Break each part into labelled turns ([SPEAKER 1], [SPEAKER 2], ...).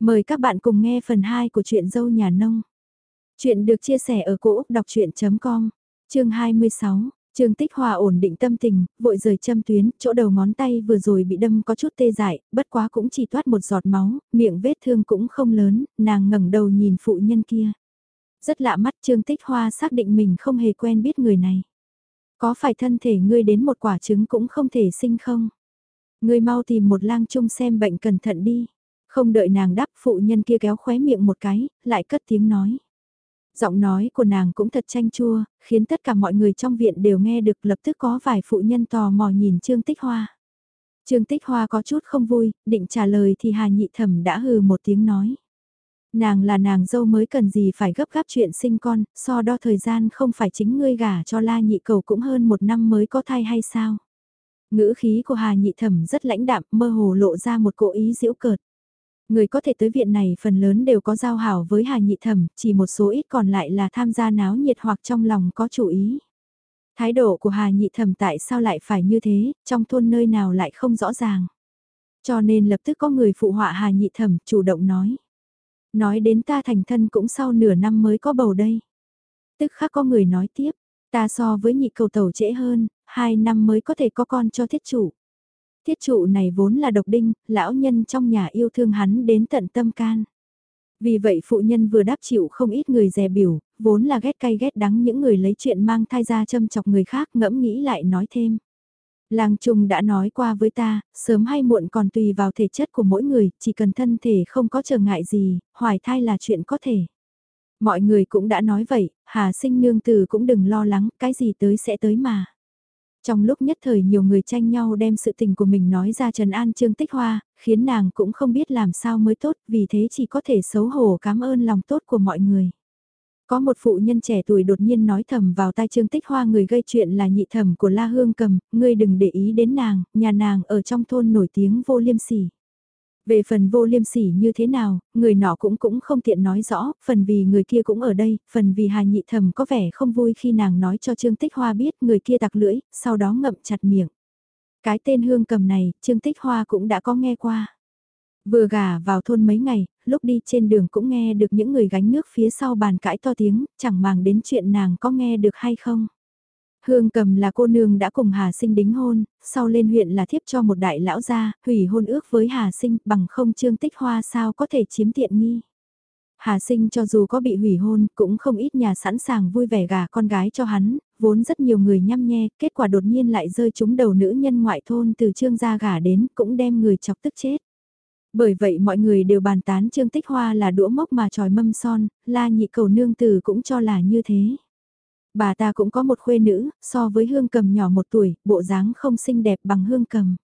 [SPEAKER 1] Mời các bạn cùng nghe phần 2 của truyện dâu nhà nông. Chuyện được chia sẻ ở cỗ đọc chuyện.com, chương 26. Trương Tích Hòa ổn định tâm tình, vội rời châm tuyến, chỗ đầu ngón tay vừa rồi bị đâm có chút tê dại, bất quá cũng chỉ toát một giọt máu, miệng vết thương cũng không lớn, nàng ngẩng đầu nhìn phụ nhân kia. Rất lạ mắt Trương Tích Hoa xác định mình không hề quen biết người này. Có phải thân thể ngươi đến một quả trứng cũng không thể sinh không? Ngươi mau tìm một lang chung xem bệnh cẩn thận đi. Không đợi nàng đáp phụ nhân kia kéo khóe miệng một cái, lại cất tiếng nói. Giọng nói của nàng cũng thật chanh chua, khiến tất cả mọi người trong viện đều nghe được lập tức có vài phụ nhân tò mò nhìn Trương Tích Hoa. Trương Tích Hoa có chút không vui, định trả lời thì Hà Nhị Thẩm đã hừ một tiếng nói. Nàng là nàng dâu mới cần gì phải gấp gáp chuyện sinh con, so đo thời gian không phải chính ngươi gả cho la nhị cầu cũng hơn một năm mới có thai hay sao. Ngữ khí của Hà Nhị Thẩm rất lãnh đạm, mơ hồ lộ ra một cỗ ý diễu cợt. Người có thể tới viện này phần lớn đều có giao hảo với Hà Nhị Thẩm, chỉ một số ít còn lại là tham gia náo nhiệt hoặc trong lòng có chủ ý. Thái độ của Hà Nhị Thẩm tại sao lại phải như thế, trong thôn nơi nào lại không rõ ràng. Cho nên lập tức có người phụ họa Hà Nhị Thẩm chủ động nói. Nói đến ta thành thân cũng sau nửa năm mới có bầu đây. Tức khắc có người nói tiếp, ta so với nhị cầu tàu trễ hơn, hai năm mới có thể có con cho thiết chủ tiết trụ này vốn là độc đinh, lão nhân trong nhà yêu thương hắn đến tận tâm can. Vì vậy phụ nhân vừa đáp chịu không ít người dè biểu, vốn là ghét cay ghét đắng những người lấy chuyện mang thai ra châm chọc người khác ngẫm nghĩ lại nói thêm. Làng trùng đã nói qua với ta, sớm hay muộn còn tùy vào thể chất của mỗi người, chỉ cần thân thể không có trở ngại gì, hoài thai là chuyện có thể. Mọi người cũng đã nói vậy, Hà sinh nương từ cũng đừng lo lắng, cái gì tới sẽ tới mà. Trong lúc nhất thời nhiều người tranh nhau đem sự tình của mình nói ra Trần An Trương Tích Hoa, khiến nàng cũng không biết làm sao mới tốt, vì thế chỉ có thể xấu hổ cảm ơn lòng tốt của mọi người. Có một phụ nhân trẻ tuổi đột nhiên nói thầm vào tai Trương Tích Hoa người gây chuyện là nhị thẩm của La Hương Cầm, ngươi đừng để ý đến nàng, nhà nàng ở trong thôn nổi tiếng vô liêm sỉ. Về phần vô liêm sỉ như thế nào, người nọ cũng cũng không tiện nói rõ, phần vì người kia cũng ở đây, phần vì hà nhị thầm có vẻ không vui khi nàng nói cho Trương Tích Hoa biết người kia tặc lưỡi, sau đó ngậm chặt miệng. Cái tên hương cầm này, Trương Tích Hoa cũng đã có nghe qua. Vừa gả vào thôn mấy ngày, lúc đi trên đường cũng nghe được những người gánh nước phía sau bàn cãi to tiếng, chẳng màng đến chuyện nàng có nghe được hay không. Hương cầm là cô nương đã cùng Hà Sinh đính hôn, sau lên huyện là thiếp cho một đại lão gia, hủy hôn ước với Hà Sinh bằng không trương tích hoa sao có thể chiếm tiện nghi. Hà Sinh cho dù có bị hủy hôn, cũng không ít nhà sẵn sàng vui vẻ gả con gái cho hắn, vốn rất nhiều người nhăm nhe, kết quả đột nhiên lại rơi trúng đầu nữ nhân ngoại thôn từ trương gia gả đến, cũng đem người chọc tức chết. Bởi vậy mọi người đều bàn tán trương tích hoa là đũa mốc mà tròi mâm son, la nhị cầu nương tử cũng cho là như thế. Bà ta cũng có một khuê nữ, so với hương cầm nhỏ một tuổi, bộ dáng không xinh đẹp bằng hương cầm.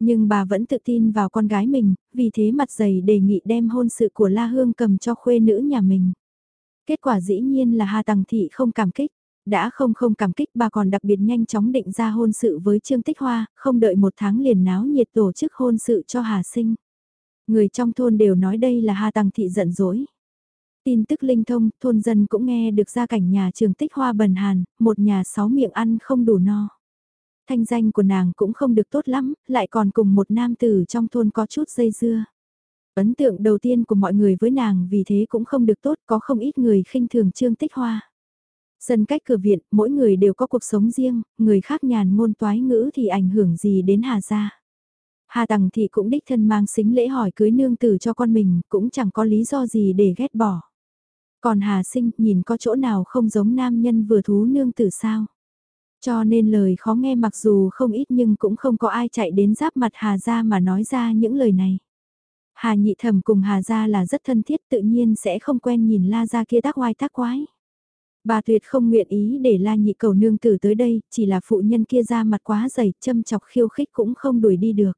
[SPEAKER 1] Nhưng bà vẫn tự tin vào con gái mình, vì thế mặt dày đề nghị đem hôn sự của La Hương cầm cho khuê nữ nhà mình. Kết quả dĩ nhiên là Hà Tằng Thị không cảm kích. Đã không không cảm kích bà còn đặc biệt nhanh chóng định ra hôn sự với Trương Tích Hoa, không đợi một tháng liền náo nhiệt tổ chức hôn sự cho Hà Sinh. Người trong thôn đều nói đây là Hà Tằng Thị giận dỗi. Tin tức linh thông, thôn dân cũng nghe được ra cảnh nhà trường tích hoa bần hàn, một nhà sáu miệng ăn không đủ no. Thanh danh của nàng cũng không được tốt lắm, lại còn cùng một nam tử trong thôn có chút dây dưa. Ấn tượng đầu tiên của mọi người với nàng vì thế cũng không được tốt, có không ít người khinh thường trương tích hoa. Sân cách cửa viện, mỗi người đều có cuộc sống riêng, người khác nhàn ngôn toái ngữ thì ảnh hưởng gì đến Hà Gia. Hà Tằng thì cũng đích thân mang xính lễ hỏi cưới nương tử cho con mình, cũng chẳng có lý do gì để ghét bỏ. Còn Hà Sinh nhìn có chỗ nào không giống nam nhân vừa thú nương tử sao. Cho nên lời khó nghe mặc dù không ít nhưng cũng không có ai chạy đến giáp mặt Hà Gia mà nói ra những lời này. Hà nhị thẩm cùng Hà Gia là rất thân thiết tự nhiên sẽ không quen nhìn La Gia kia tác oai tác quái. Bà tuyệt không nguyện ý để La nhị cầu nương tử tới đây, chỉ là phụ nhân kia ra mặt quá dày, châm chọc khiêu khích cũng không đuổi đi được.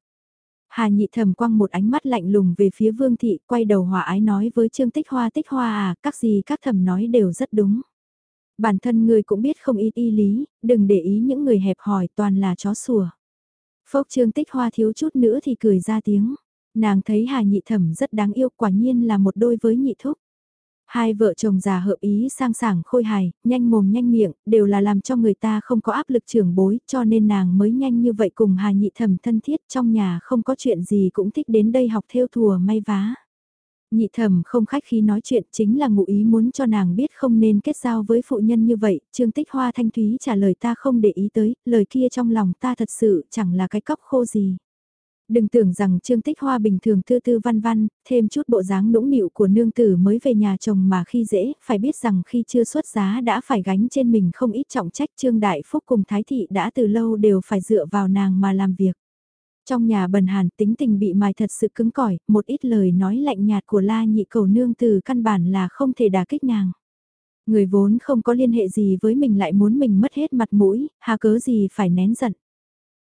[SPEAKER 1] Hà nhị thầm quăng một ánh mắt lạnh lùng về phía vương thị, quay đầu hòa ái nói với trương tích hoa tích hoa à, các gì các thầm nói đều rất đúng. Bản thân người cũng biết không ít y lý, đừng để ý những người hẹp hòi toàn là chó sủa. Phốc trương tích hoa thiếu chút nữa thì cười ra tiếng. Nàng thấy hà nhị thẩm rất đáng yêu quả nhiên là một đôi với nhị thúc. Hai vợ chồng già hợp ý sang sảng khôi hài, nhanh mồm nhanh miệng, đều là làm cho người ta không có áp lực trưởng bối, cho nên nàng mới nhanh như vậy cùng Hà Nhị Thẩm thân thiết trong nhà không có chuyện gì cũng thích đến đây học theo thùa may vá. Nhị thẩm không khách khí nói chuyện chính là ngụ ý muốn cho nàng biết không nên kết giao với phụ nhân như vậy, Trương Tích Hoa thanh thúy trả lời ta không để ý tới, lời kia trong lòng ta thật sự chẳng là cái cốc khô gì. Đừng tưởng rằng Trương Tích Hoa bình thường tư tư văn văn, thêm chút bộ dáng nũng nịu của nương tử mới về nhà chồng mà khi dễ, phải biết rằng khi chưa xuất giá đã phải gánh trên mình không ít trọng trách Trương Đại Phúc cùng Thái Thị đã từ lâu đều phải dựa vào nàng mà làm việc. Trong nhà bần hàn tính tình bị mài thật sự cứng cỏi, một ít lời nói lạnh nhạt của la nhị cầu nương từ căn bản là không thể đả kích nàng. Người vốn không có liên hệ gì với mình lại muốn mình mất hết mặt mũi, hà cớ gì phải nén giận.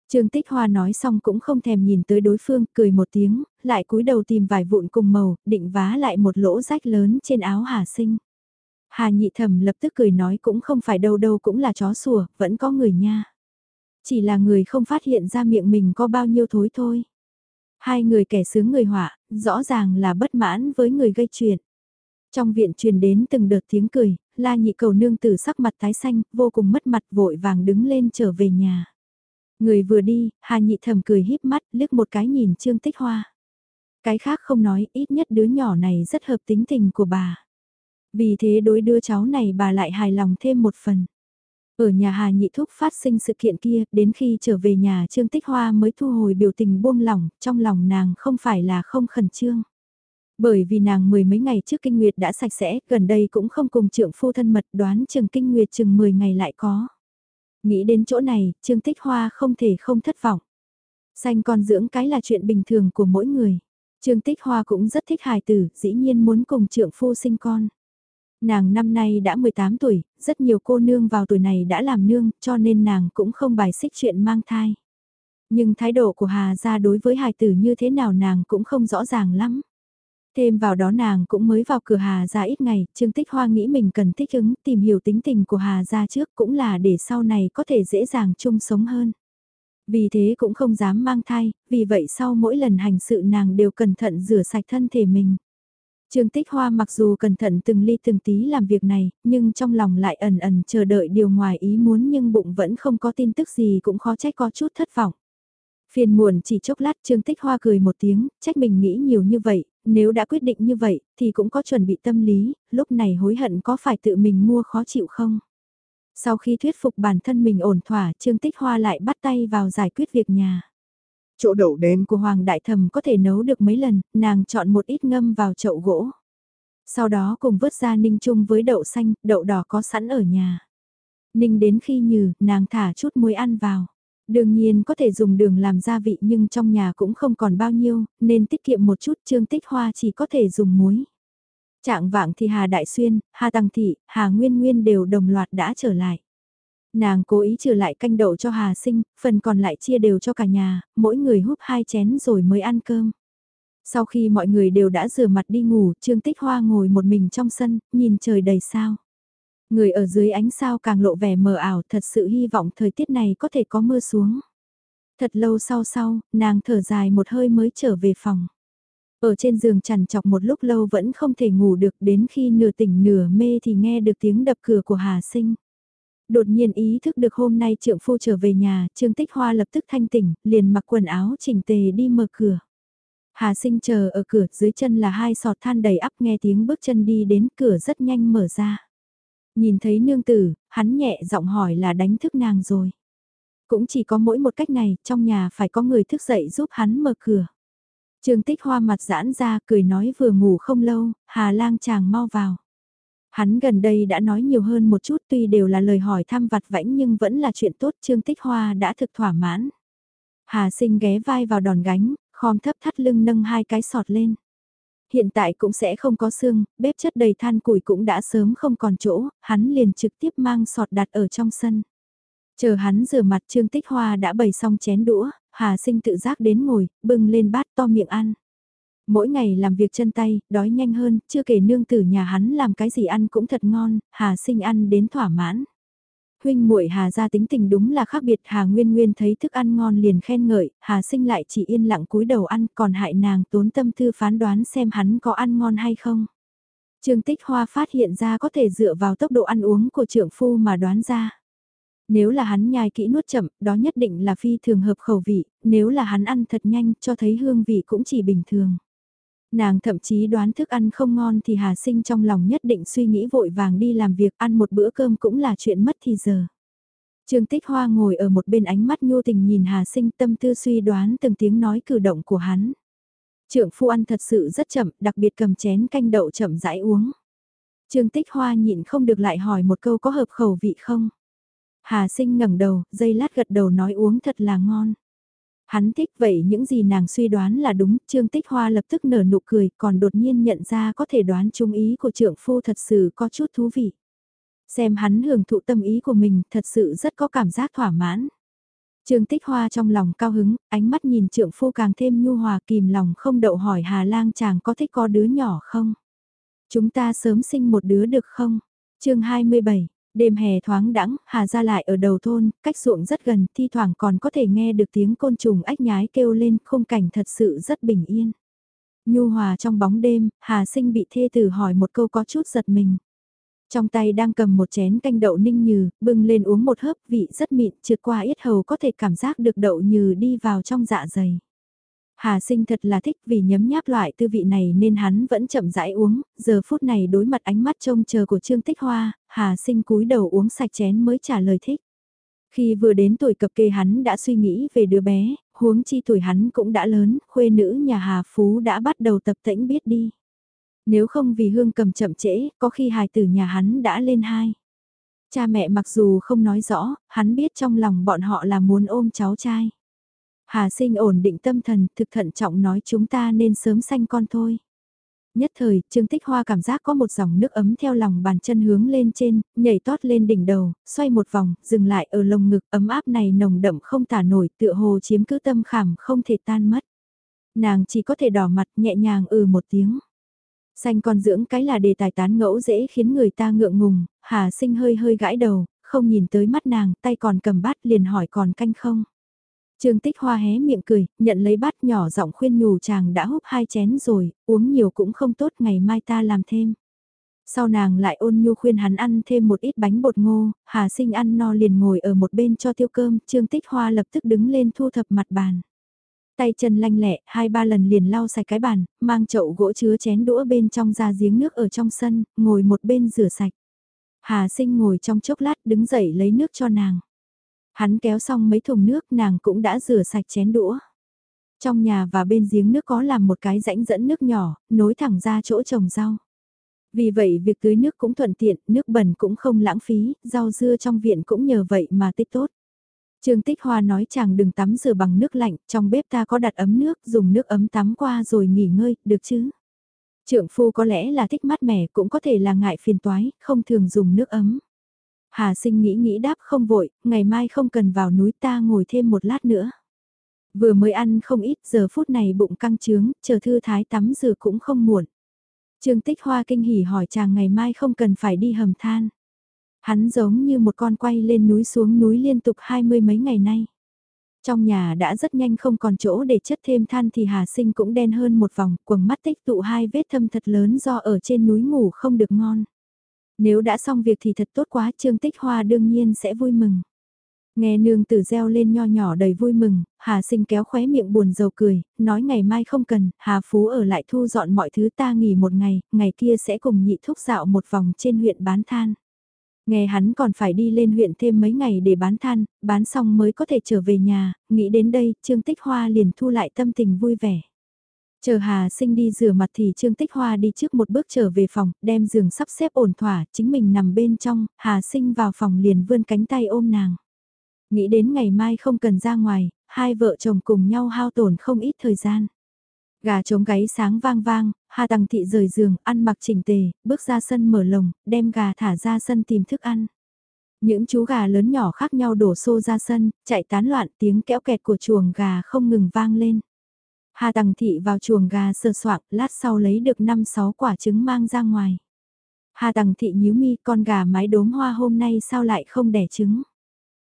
[SPEAKER 1] Trương Tích Hoa nói xong cũng không thèm nhìn tới đối phương, cười một tiếng, lại cúi đầu tìm vài vụn cùng màu, định vá lại một lỗ rách lớn trên áo Hà Sinh. Hà nhị thẩm lập tức cười nói cũng không phải đâu đâu cũng là chó sủa, vẫn có người nha. Chỉ là người không phát hiện ra miệng mình có bao nhiêu thối thôi. Hai người kẻ sướng người họa, rõ ràng là bất mãn với người gây chuyện. Trong viện truyền đến từng đợt tiếng cười, la nhị cầu nương tử sắc mặt tái xanh, vô cùng mất mặt vội vàng đứng lên trở về nhà. Người vừa đi, hà nhị thầm cười híp mắt, liếc một cái nhìn trương tích hoa. Cái khác không nói, ít nhất đứa nhỏ này rất hợp tính tình của bà. Vì thế đối đứa cháu này bà lại hài lòng thêm một phần. Ở nhà Hà Nhị Thúc phát sinh sự kiện kia, đến khi trở về nhà Trương Tích Hoa mới thu hồi biểu tình buông lỏng, trong lòng nàng không phải là không khẩn trương. Bởi vì nàng mười mấy ngày trước kinh nguyệt đã sạch sẽ, gần đây cũng không cùng trượng phu thân mật đoán chừng kinh nguyệt chừng 10 ngày lại có. Nghĩ đến chỗ này, Trương Tích Hoa không thể không thất vọng. Xanh con dưỡng cái là chuyện bình thường của mỗi người. Trương Tích Hoa cũng rất thích hài tử, dĩ nhiên muốn cùng trượng phu sinh con. Nàng năm nay đã 18 tuổi, rất nhiều cô nương vào tuổi này đã làm nương, cho nên nàng cũng không bài xích chuyện mang thai. Nhưng thái độ của Hà gia đối với hài tử như thế nào nàng cũng không rõ ràng lắm. Thêm vào đó nàng cũng mới vào cửa Hà gia ít ngày, Trương Tích Hoa nghĩ mình cần thích ứng tìm hiểu tính tình của Hà gia trước cũng là để sau này có thể dễ dàng chung sống hơn. Vì thế cũng không dám mang thai, vì vậy sau mỗi lần hành sự nàng đều cẩn thận rửa sạch thân thể mình. Trương Tích Hoa mặc dù cẩn thận từng ly từng tí làm việc này, nhưng trong lòng lại ẩn ẩn chờ đợi điều ngoài ý muốn nhưng bụng vẫn không có tin tức gì cũng khó trách có chút thất vọng. Phiền muộn chỉ chốc lát Trương Tích Hoa cười một tiếng, trách mình nghĩ nhiều như vậy, nếu đã quyết định như vậy, thì cũng có chuẩn bị tâm lý, lúc này hối hận có phải tự mình mua khó chịu không? Sau khi thuyết phục bản thân mình ổn thỏa, Trương Tích Hoa lại bắt tay vào giải quyết việc nhà. Chỗ đậu đen của Hoàng Đại Thầm có thể nấu được mấy lần, nàng chọn một ít ngâm vào chậu gỗ. Sau đó cùng vớt ra ninh chung với đậu xanh, đậu đỏ có sẵn ở nhà. Ninh đến khi nhừ, nàng thả chút muối ăn vào. Đương nhiên có thể dùng đường làm gia vị nhưng trong nhà cũng không còn bao nhiêu, nên tiết kiệm một chút trương tích hoa chỉ có thể dùng muối. Trạng vạng thì Hà Đại Xuyên, Hà Tăng Thị, Hà Nguyên Nguyên đều đồng loạt đã trở lại. Nàng cố ý trừ lại canh đậu cho Hà Sinh, phần còn lại chia đều cho cả nhà, mỗi người húp hai chén rồi mới ăn cơm. Sau khi mọi người đều đã rửa mặt đi ngủ, Trương Tích Hoa ngồi một mình trong sân, nhìn trời đầy sao. Người ở dưới ánh sao càng lộ vẻ mờ ảo, thật sự hy vọng thời tiết này có thể có mưa xuống. Thật lâu sau sau, nàng thở dài một hơi mới trở về phòng. Ở trên giường chằn chọc một lúc lâu vẫn không thể ngủ được đến khi nửa tỉnh nửa mê thì nghe được tiếng đập cửa của Hà Sinh. Đột nhiên ý thức được hôm nay trượng phu trở về nhà, Trương Tích Hoa lập tức thanh tỉnh, liền mặc quần áo chỉnh tề đi mở cửa. Hà sinh chờ ở cửa dưới chân là hai sọt than đầy ắp nghe tiếng bước chân đi đến cửa rất nhanh mở ra. Nhìn thấy nương tử, hắn nhẹ giọng hỏi là đánh thức nàng rồi. Cũng chỉ có mỗi một cách này, trong nhà phải có người thức dậy giúp hắn mở cửa. Trương tích hoa mặt giãn ra cười nói vừa ngủ không lâu, Hà lang chàng mau vào. Hắn gần đây đã nói nhiều hơn một chút tuy đều là lời hỏi thăm vặt vãnh nhưng vẫn là chuyện tốt Trương Tích Hoa đã thực thỏa mãn. Hà sinh ghé vai vào đòn gánh, khom thấp thắt lưng nâng hai cái sọt lên. Hiện tại cũng sẽ không có xương, bếp chất đầy than củi cũng đã sớm không còn chỗ, hắn liền trực tiếp mang sọt đặt ở trong sân. Chờ hắn rửa mặt Trương Tích Hoa đã bày xong chén đũa, Hà sinh tự giác đến ngồi, bưng lên bát to miệng ăn. Mỗi ngày làm việc chân tay, đói nhanh hơn, chưa kể nương tử nhà hắn làm cái gì ăn cũng thật ngon, Hà sinh ăn đến thỏa mãn. Huynh muội Hà gia tính tình đúng là khác biệt, Hà Nguyên Nguyên thấy thức ăn ngon liền khen ngợi, Hà sinh lại chỉ yên lặng cúi đầu ăn, còn hại nàng tốn tâm tư phán đoán xem hắn có ăn ngon hay không. Trương Tích Hoa phát hiện ra có thể dựa vào tốc độ ăn uống của trưởng phu mà đoán ra. Nếu là hắn nhai kỹ nuốt chậm, đó nhất định là phi thường hợp khẩu vị, nếu là hắn ăn thật nhanh cho thấy hương vị cũng chỉ bình thường. Nàng thậm chí đoán thức ăn không ngon thì Hà Sinh trong lòng nhất định suy nghĩ vội vàng đi làm việc ăn một bữa cơm cũng là chuyện mất thì giờ. Trương Tích Hoa ngồi ở một bên ánh mắt nhu tình nhìn Hà Sinh tâm tư suy đoán từng tiếng nói cử động của hắn. Trưởng phu ăn thật sự rất chậm, đặc biệt cầm chén canh đậu chậm rãi uống. Trương Tích Hoa nhịn không được lại hỏi một câu có hợp khẩu vị không. Hà Sinh ngẩng đầu, dây lát gật đầu nói uống thật là ngon. Hắn thích vậy những gì nàng suy đoán là đúng, Trương Tích Hoa lập tức nở nụ cười, còn đột nhiên nhận ra có thể đoán trung ý của trưởng phu thật sự có chút thú vị. Xem hắn hưởng thụ tâm ý của mình thật sự rất có cảm giác thỏa mãn. Trương Tích Hoa trong lòng cao hứng, ánh mắt nhìn trượng phu càng thêm nhu hòa kìm lòng không đậu hỏi Hà Lang chàng có thích có đứa nhỏ không? Chúng ta sớm sinh một đứa được không? chương 27, đêm hè thoáng đãng Hà ra lại ở đầu thôn, cách ruộng rất gần, thi thoảng còn có thể nghe được tiếng côn trùng ách nhái kêu lên, khung cảnh thật sự rất bình yên. Nhu hòa trong bóng đêm, Hà sinh bị thê tử hỏi một câu có chút giật mình. Trong tay đang cầm một chén canh đậu ninh nhừ, bưng lên uống một hớp vị rất mịn, trượt qua yết hầu có thể cảm giác được đậu nhừ đi vào trong dạ dày. Hà sinh thật là thích vì nhấm nháp loại tư vị này nên hắn vẫn chậm rãi uống, giờ phút này đối mặt ánh mắt trông chờ của Trương Tích Hoa, Hà sinh cúi đầu uống sạch chén mới trả lời thích. Khi vừa đến tuổi cập kê hắn đã suy nghĩ về đứa bé, huống chi tuổi hắn cũng đã lớn, khuê nữ nhà Hà Phú đã bắt đầu tập tĩnh biết đi. Nếu không vì hương cầm chậm trễ, có khi hài tử nhà hắn đã lên hai. Cha mẹ mặc dù không nói rõ, hắn biết trong lòng bọn họ là muốn ôm cháu trai. Hà sinh ổn định tâm thần, thực thận trọng nói chúng ta nên sớm sanh con thôi. Nhất thời, Trương Tích Hoa cảm giác có một dòng nước ấm theo lòng bàn chân hướng lên trên, nhảy tót lên đỉnh đầu, xoay một vòng, dừng lại ở lồng ngực ấm áp này nồng đậm không tả nổi, tựa hồ chiếm cứ tâm khảm không thể tan mất. Nàng chỉ có thể đỏ mặt nhẹ nhàng ừ một tiếng. Xanh con dưỡng cái là đề tài tán ngẫu dễ khiến người ta ngượng ngùng, Hà sinh hơi hơi gãi đầu, không nhìn tới mắt nàng, tay còn cầm bát liền hỏi còn canh không. Trương Tích Hoa hé miệng cười, nhận lấy bát nhỏ giọng khuyên nhủ chàng đã húp hai chén rồi, uống nhiều cũng không tốt ngày mai ta làm thêm. Sau nàng lại ôn nhu khuyên hắn ăn thêm một ít bánh bột ngô, Hà sinh ăn no liền ngồi ở một bên cho tiêu cơm, Trương Tích Hoa lập tức đứng lên thu thập mặt bàn. Tay chân lanh lẹ, hai ba lần liền lau sạch cái bàn, mang chậu gỗ chứa chén đũa bên trong ra giếng nước ở trong sân, ngồi một bên rửa sạch. Hà sinh ngồi trong chốc lát đứng dậy lấy nước cho nàng. Hắn kéo xong mấy thùng nước nàng cũng đã rửa sạch chén đũa. Trong nhà và bên giếng nước có làm một cái rãnh dẫn nước nhỏ, nối thẳng ra chỗ trồng rau. Vì vậy việc tưới nước cũng thuận tiện, nước bẩn cũng không lãng phí, rau dưa trong viện cũng nhờ vậy mà tích tốt. Trương Tích Hoa nói chàng đừng tắm rửa bằng nước lạnh, trong bếp ta có đặt ấm nước, dùng nước ấm tắm qua rồi nghỉ ngơi, được chứ? Trượng phu có lẽ là thích mát mẻ cũng có thể là ngại phiền toái, không thường dùng nước ấm. Hà sinh nghĩ nghĩ đáp không vội, ngày mai không cần vào núi ta ngồi thêm một lát nữa. Vừa mới ăn không ít giờ phút này bụng căng trướng, chờ thư thái tắm rửa cũng không muộn. Trương Tích Hoa kinh hỉ hỏi chàng ngày mai không cần phải đi hầm than. Hắn giống như một con quay lên núi xuống núi liên tục hai mươi mấy ngày nay. Trong nhà đã rất nhanh không còn chỗ để chất thêm than thì Hà Sinh cũng đen hơn một vòng, quầng mắt tích tụ hai vết thâm thật lớn do ở trên núi ngủ không được ngon. Nếu đã xong việc thì thật tốt quá, Trương Tích Hoa đương nhiên sẽ vui mừng. Nghe nương tử reo lên nho nhỏ đầy vui mừng, Hà sinh kéo khóe miệng buồn rầu cười, nói ngày mai không cần, Hà Phú ở lại thu dọn mọi thứ ta nghỉ một ngày, ngày kia sẽ cùng nhị thúc dạo một vòng trên huyện bán than. Nghe hắn còn phải đi lên huyện thêm mấy ngày để bán than, bán xong mới có thể trở về nhà, nghĩ đến đây, Trương Tích Hoa liền thu lại tâm tình vui vẻ. Chờ Hà Sinh đi rửa mặt thì Trương Tích Hoa đi trước một bước trở về phòng, đem giường sắp xếp ổn thỏa, chính mình nằm bên trong, Hà Sinh vào phòng liền vươn cánh tay ôm nàng. Nghĩ đến ngày mai không cần ra ngoài, hai vợ chồng cùng nhau hao tổn không ít thời gian. Gà trống gáy sáng vang vang, Hà Tằng Thị rời giường, ăn mặc chỉnh tề, bước ra sân mở lồng, đem gà thả ra sân tìm thức ăn. Những chú gà lớn nhỏ khác nhau đổ xô ra sân, chạy tán loạn tiếng kéo kẹt của chuồng gà không ngừng vang lên. Hà Tằng Thị vào chuồng gà sơ soạn, lát sau lấy được 5-6 quả trứng mang ra ngoài. Hà Tằng Thị nhíu mi con gà mái đốm hoa hôm nay sao lại không đẻ trứng.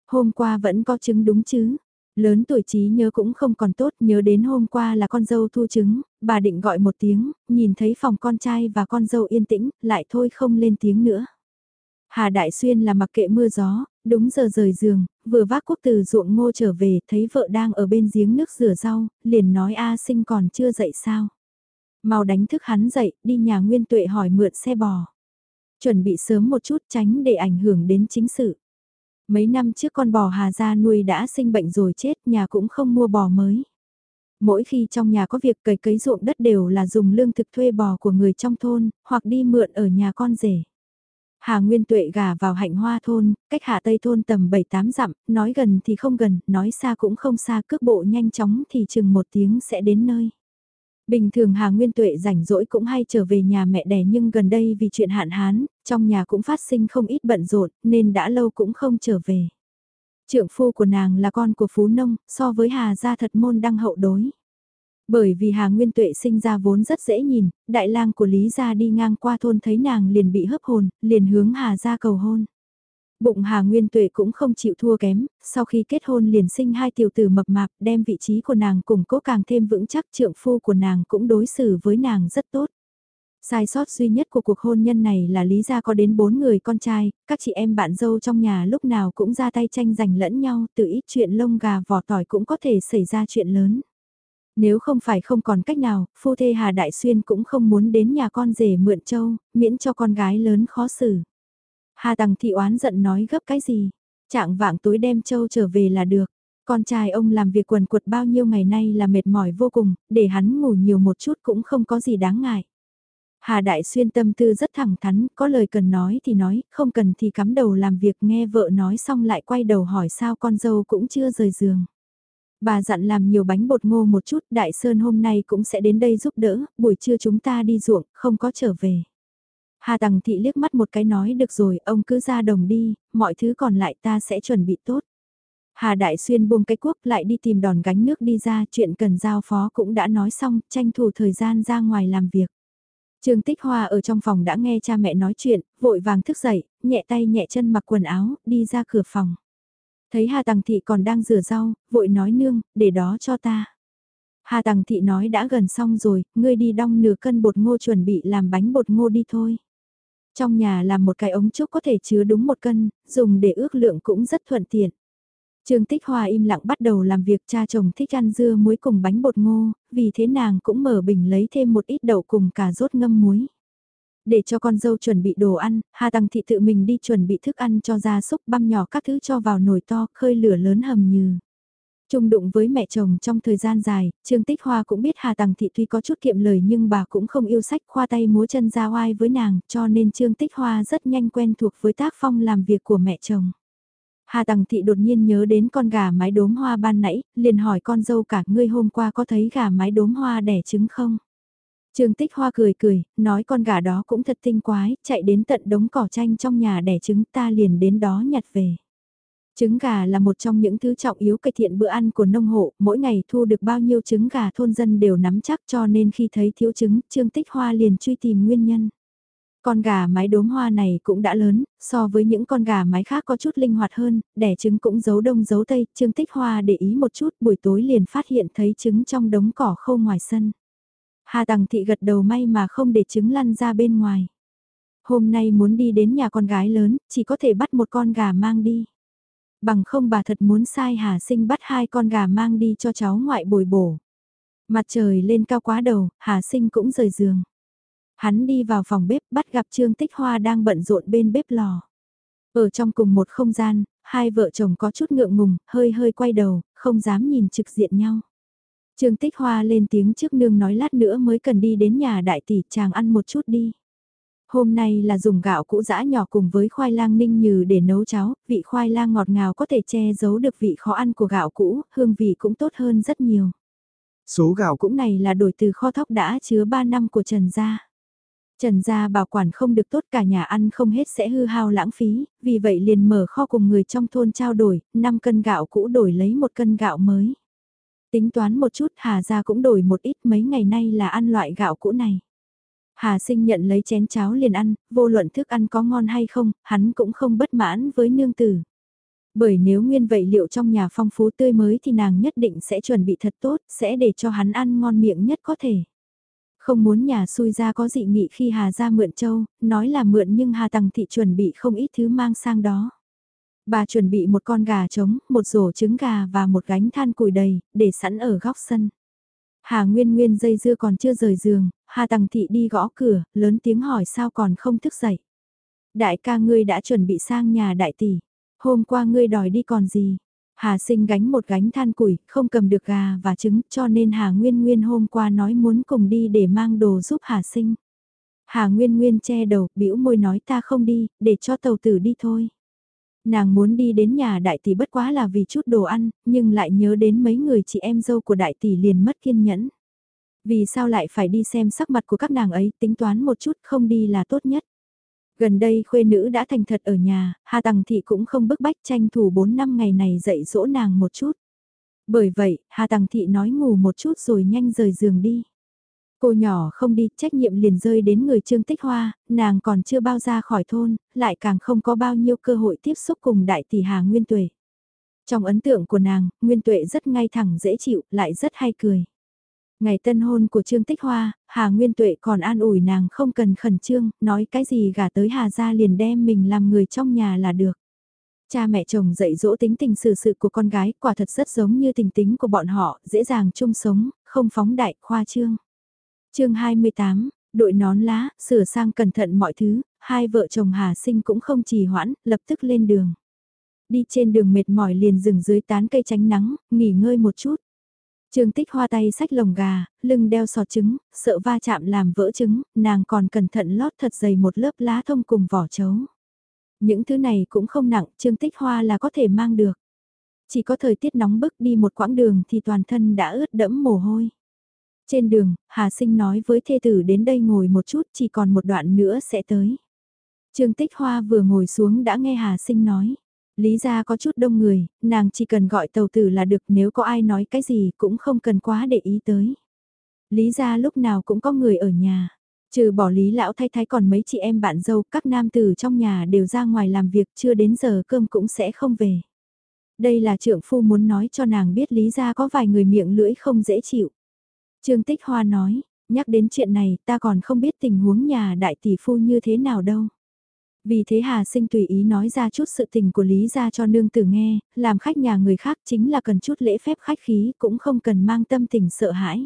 [SPEAKER 1] Hôm qua vẫn có trứng đúng chứ, Lớn tuổi trí nhớ cũng không còn tốt, nhớ đến hôm qua là con dâu thu trứng, bà định gọi một tiếng, nhìn thấy phòng con trai và con dâu yên tĩnh, lại thôi không lên tiếng nữa. Hà Đại Xuyên là mặc kệ mưa gió, đúng giờ rời giường, vừa vác quốc từ ruộng ngô trở về, thấy vợ đang ở bên giếng nước rửa rau, liền nói A sinh còn chưa dậy sao. Mau đánh thức hắn dậy, đi nhà Nguyên Tuệ hỏi mượn xe bò. Chuẩn bị sớm một chút tránh để ảnh hưởng đến chính sự. Mấy năm trước con bò Hà Gia nuôi đã sinh bệnh rồi chết, nhà cũng không mua bò mới. Mỗi khi trong nhà có việc cày cấy ruộng đất đều là dùng lương thực thuê bò của người trong thôn, hoặc đi mượn ở nhà con rể. Hà Nguyên Tuệ gà vào hạnh hoa thôn, cách hạ tây thôn tầm 7-8 dặm, nói gần thì không gần, nói xa cũng không xa, cước bộ nhanh chóng thì chừng một tiếng sẽ đến nơi. Bình thường Hà Nguyên Tuệ rảnh rỗi cũng hay trở về nhà mẹ đẻ nhưng gần đây vì chuyện hạn hán, trong nhà cũng phát sinh không ít bận rộn nên đã lâu cũng không trở về. Trượng phu của nàng là con của Phú Nông, so với Hà gia thật môn đăng hậu đối. Bởi vì Hà Nguyên Tuệ sinh ra vốn rất dễ nhìn, đại lang của Lý gia đi ngang qua thôn thấy nàng liền bị hấp hồn, liền hướng Hà gia cầu hôn. Bụng Hà Nguyên Tuệ cũng không chịu thua kém, sau khi kết hôn liền sinh hai tiểu tử mập mạp đem vị trí của nàng củng cố càng thêm vững chắc trượng phu của nàng cũng đối xử với nàng rất tốt. Sai sót duy nhất của cuộc hôn nhân này là Lý Gia có đến bốn người con trai, các chị em bạn dâu trong nhà lúc nào cũng ra tay tranh giành lẫn nhau, từ ít chuyện lông gà vỏ tỏi cũng có thể xảy ra chuyện lớn. Nếu không phải không còn cách nào, phu thê Hà Đại Xuyên cũng không muốn đến nhà con rể mượn châu, miễn cho con gái lớn khó xử. Hà Tằng Thị oán giận nói gấp cái gì, trạng vạng tối đem châu trở về là được. Con trai ông làm việc quần quật bao nhiêu ngày nay là mệt mỏi vô cùng, để hắn ngủ nhiều một chút cũng không có gì đáng ngại. Hà Đại Xuyên tâm tư rất thẳng thắn, có lời cần nói thì nói, không cần thì cắm đầu làm việc nghe vợ nói xong lại quay đầu hỏi sao con dâu cũng chưa rời giường. Bà dặn làm nhiều bánh bột ngô một chút, Đại Sơn hôm nay cũng sẽ đến đây giúp đỡ, buổi trưa chúng ta đi ruộng, không có trở về. Hà Tằng Thị liếc mắt một cái nói được rồi, ông cứ ra đồng đi, mọi thứ còn lại ta sẽ chuẩn bị tốt. Hà Đại Xuyên buông cái cuốc lại đi tìm đòn gánh nước đi ra, chuyện cần giao phó cũng đã nói xong, tranh thủ thời gian ra ngoài làm việc. Trương Tích Hoa ở trong phòng đã nghe cha mẹ nói chuyện, vội vàng thức dậy, nhẹ tay nhẹ chân mặc quần áo, đi ra cửa phòng. Thấy Hà Tằng Thị còn đang rửa rau, vội nói nương, để đó cho ta. Hà Tằng Thị nói đã gần xong rồi, ngươi đi đong nửa cân bột ngô chuẩn bị làm bánh bột ngô đi thôi. Trong nhà làm một cái ống trúc có thể chứa đúng một cân, dùng để ước lượng cũng rất thuận tiện. Trương Tích Hoa im lặng bắt đầu làm việc cha chồng thích ăn dưa muối cùng bánh bột ngô, vì thế nàng cũng mở bình lấy thêm một ít đậu cùng cà rốt ngâm muối. Để cho con dâu chuẩn bị đồ ăn, Hà Tăng Thị tự mình đi chuẩn bị thức ăn cho gia súc băm nhỏ các thứ cho vào nồi to, khơi lửa lớn hầm như. Trung đụng với mẹ chồng trong thời gian dài, Trương Tích Hoa cũng biết Hà Tăng Thị tuy có chút kiệm lời nhưng bà cũng không yêu sách khoa tay múa chân ra oai với nàng, cho nên Trương Tích Hoa rất nhanh quen thuộc với tác phong làm việc của mẹ chồng. Hà Tăng Thị đột nhiên nhớ đến con gà mái đốm hoa ban nãy, liền hỏi con dâu cả ngươi hôm qua có thấy gà mái đốm hoa đẻ trứng không? Trương Tích Hoa cười cười, nói con gà đó cũng thật tinh quái, chạy đến tận đống cỏ tranh trong nhà đẻ trứng ta liền đến đó nhặt về. Trứng gà là một trong những thứ trọng yếu cải thiện bữa ăn của nông hộ, mỗi ngày thu được bao nhiêu trứng gà thôn dân đều nắm chắc cho nên khi thấy thiếu trứng, Trương Tích Hoa liền truy tìm nguyên nhân. Con gà mái đốm hoa này cũng đã lớn, so với những con gà mái khác có chút linh hoạt hơn, đẻ trứng cũng giấu đông giấu tây, Trương Tích Hoa để ý một chút buổi tối liền phát hiện thấy trứng trong đống cỏ khô ngoài sân. Hà Tằng Thị gật đầu may mà không để trứng lăn ra bên ngoài. Hôm nay muốn đi đến nhà con gái lớn, chỉ có thể bắt một con gà mang đi. Bằng không bà thật muốn sai Hà Sinh bắt hai con gà mang đi cho cháu ngoại bồi bổ. Mặt trời lên cao quá đầu, Hà Sinh cũng rời giường. Hắn đi vào phòng bếp bắt gặp Trương Tích Hoa đang bận rộn bên bếp lò. Ở trong cùng một không gian, hai vợ chồng có chút ngượng ngùng, hơi hơi quay đầu, không dám nhìn trực diện nhau. Trương Tích Hoa lên tiếng trước nương nói lát nữa mới cần đi đến nhà đại tỷ chàng ăn một chút đi. Hôm nay là dùng gạo cũ dã nhỏ cùng với khoai lang ninh nhừ để nấu cháo, vị khoai lang ngọt ngào có thể che giấu được vị khó ăn của gạo cũ, hương vị cũng tốt hơn rất nhiều. Số gạo cũng này là đổi từ kho thóc đã chứa 3 năm của Trần Gia. Trần Gia bảo quản không được tốt cả nhà ăn không hết sẽ hư hao lãng phí, vì vậy liền mở kho cùng người trong thôn trao đổi, 5 cân gạo cũ đổi lấy một cân gạo mới. Tính toán một chút Hà Gia cũng đổi một ít mấy ngày nay là ăn loại gạo cũ này. Hà sinh nhận lấy chén cháo liền ăn, vô luận thức ăn có ngon hay không, hắn cũng không bất mãn với nương tử. Bởi nếu nguyên vậy liệu trong nhà phong phú tươi mới thì nàng nhất định sẽ chuẩn bị thật tốt, sẽ để cho hắn ăn ngon miệng nhất có thể. Không muốn nhà xui ra có dị nghị khi Hà ra mượn châu, nói là mượn nhưng Hà Tằng Thị chuẩn bị không ít thứ mang sang đó. Bà chuẩn bị một con gà trống, một rổ trứng gà và một gánh than củi đầy, để sẵn ở góc sân. Hà Nguyên Nguyên dây dưa còn chưa rời giường, Hà Tằng Thị đi gõ cửa, lớn tiếng hỏi sao còn không thức dậy. Đại ca ngươi đã chuẩn bị sang nhà đại tỷ, hôm qua ngươi đòi đi còn gì. Hà sinh gánh một gánh than củi, không cầm được gà và trứng cho nên Hà Nguyên Nguyên hôm qua nói muốn cùng đi để mang đồ giúp Hà sinh. Hà Nguyên Nguyên che đầu, bĩu môi nói ta không đi, để cho tàu tử đi thôi. Nàng muốn đi đến nhà đại tỷ bất quá là vì chút đồ ăn, nhưng lại nhớ đến mấy người chị em dâu của đại tỷ liền mất kiên nhẫn. Vì sao lại phải đi xem sắc mặt của các nàng ấy, tính toán một chút không đi là tốt nhất. Gần đây khuê nữ đã thành thật ở nhà, Hà Tằng Thị cũng không bức bách tranh thủ 4 năm ngày này dạy dỗ nàng một chút. Bởi vậy, Hà Tằng Thị nói ngủ một chút rồi nhanh rời giường đi. Cô nhỏ không đi, trách nhiệm liền rơi đến người Trương Tích Hoa, nàng còn chưa bao ra khỏi thôn, lại càng không có bao nhiêu cơ hội tiếp xúc cùng đại tỷ Hà Nguyên Tuệ. Trong ấn tượng của nàng, Nguyên Tuệ rất ngay thẳng dễ chịu, lại rất hay cười. Ngày tân hôn của Trương Tích Hoa, Hà Nguyên Tuệ còn an ủi nàng không cần khẩn trương, nói cái gì gả tới Hà gia liền đem mình làm người trong nhà là được. Cha mẹ chồng dạy dỗ tính tình xử sự của con gái quả thật rất giống như tình tính của bọn họ, dễ dàng chung sống, không phóng đại, khoa trương chương 28, đội nón lá, sửa sang cẩn thận mọi thứ, hai vợ chồng Hà Sinh cũng không trì hoãn, lập tức lên đường. Đi trên đường mệt mỏi liền dừng dưới tán cây tránh nắng, nghỉ ngơi một chút. Trương Tích Hoa tay sách lồng gà, lưng đeo sọt trứng, sợ va chạm làm vỡ trứng, nàng còn cẩn thận lót thật dày một lớp lá thông cùng vỏ trấu Những thứ này cũng không nặng, Trương Tích Hoa là có thể mang được. Chỉ có thời tiết nóng bức đi một quãng đường thì toàn thân đã ướt đẫm mồ hôi. Trên đường, Hà Sinh nói với thê tử đến đây ngồi một chút chỉ còn một đoạn nữa sẽ tới. Trương Tích Hoa vừa ngồi xuống đã nghe Hà Sinh nói. Lý ra có chút đông người, nàng chỉ cần gọi tàu tử là được nếu có ai nói cái gì cũng không cần quá để ý tới. Lý ra lúc nào cũng có người ở nhà. Trừ bỏ lý lão thay thái còn mấy chị em bạn dâu, các nam tử trong nhà đều ra ngoài làm việc chưa đến giờ cơm cũng sẽ không về. Đây là trượng phu muốn nói cho nàng biết lý ra có vài người miệng lưỡi không dễ chịu. Trương Tích Hoa nói, nhắc đến chuyện này ta còn không biết tình huống nhà đại tỷ phu như thế nào đâu. Vì thế Hà Sinh tùy ý nói ra chút sự tình của Lý gia cho nương tử nghe, làm khách nhà người khác chính là cần chút lễ phép khách khí cũng không cần mang tâm tình sợ hãi.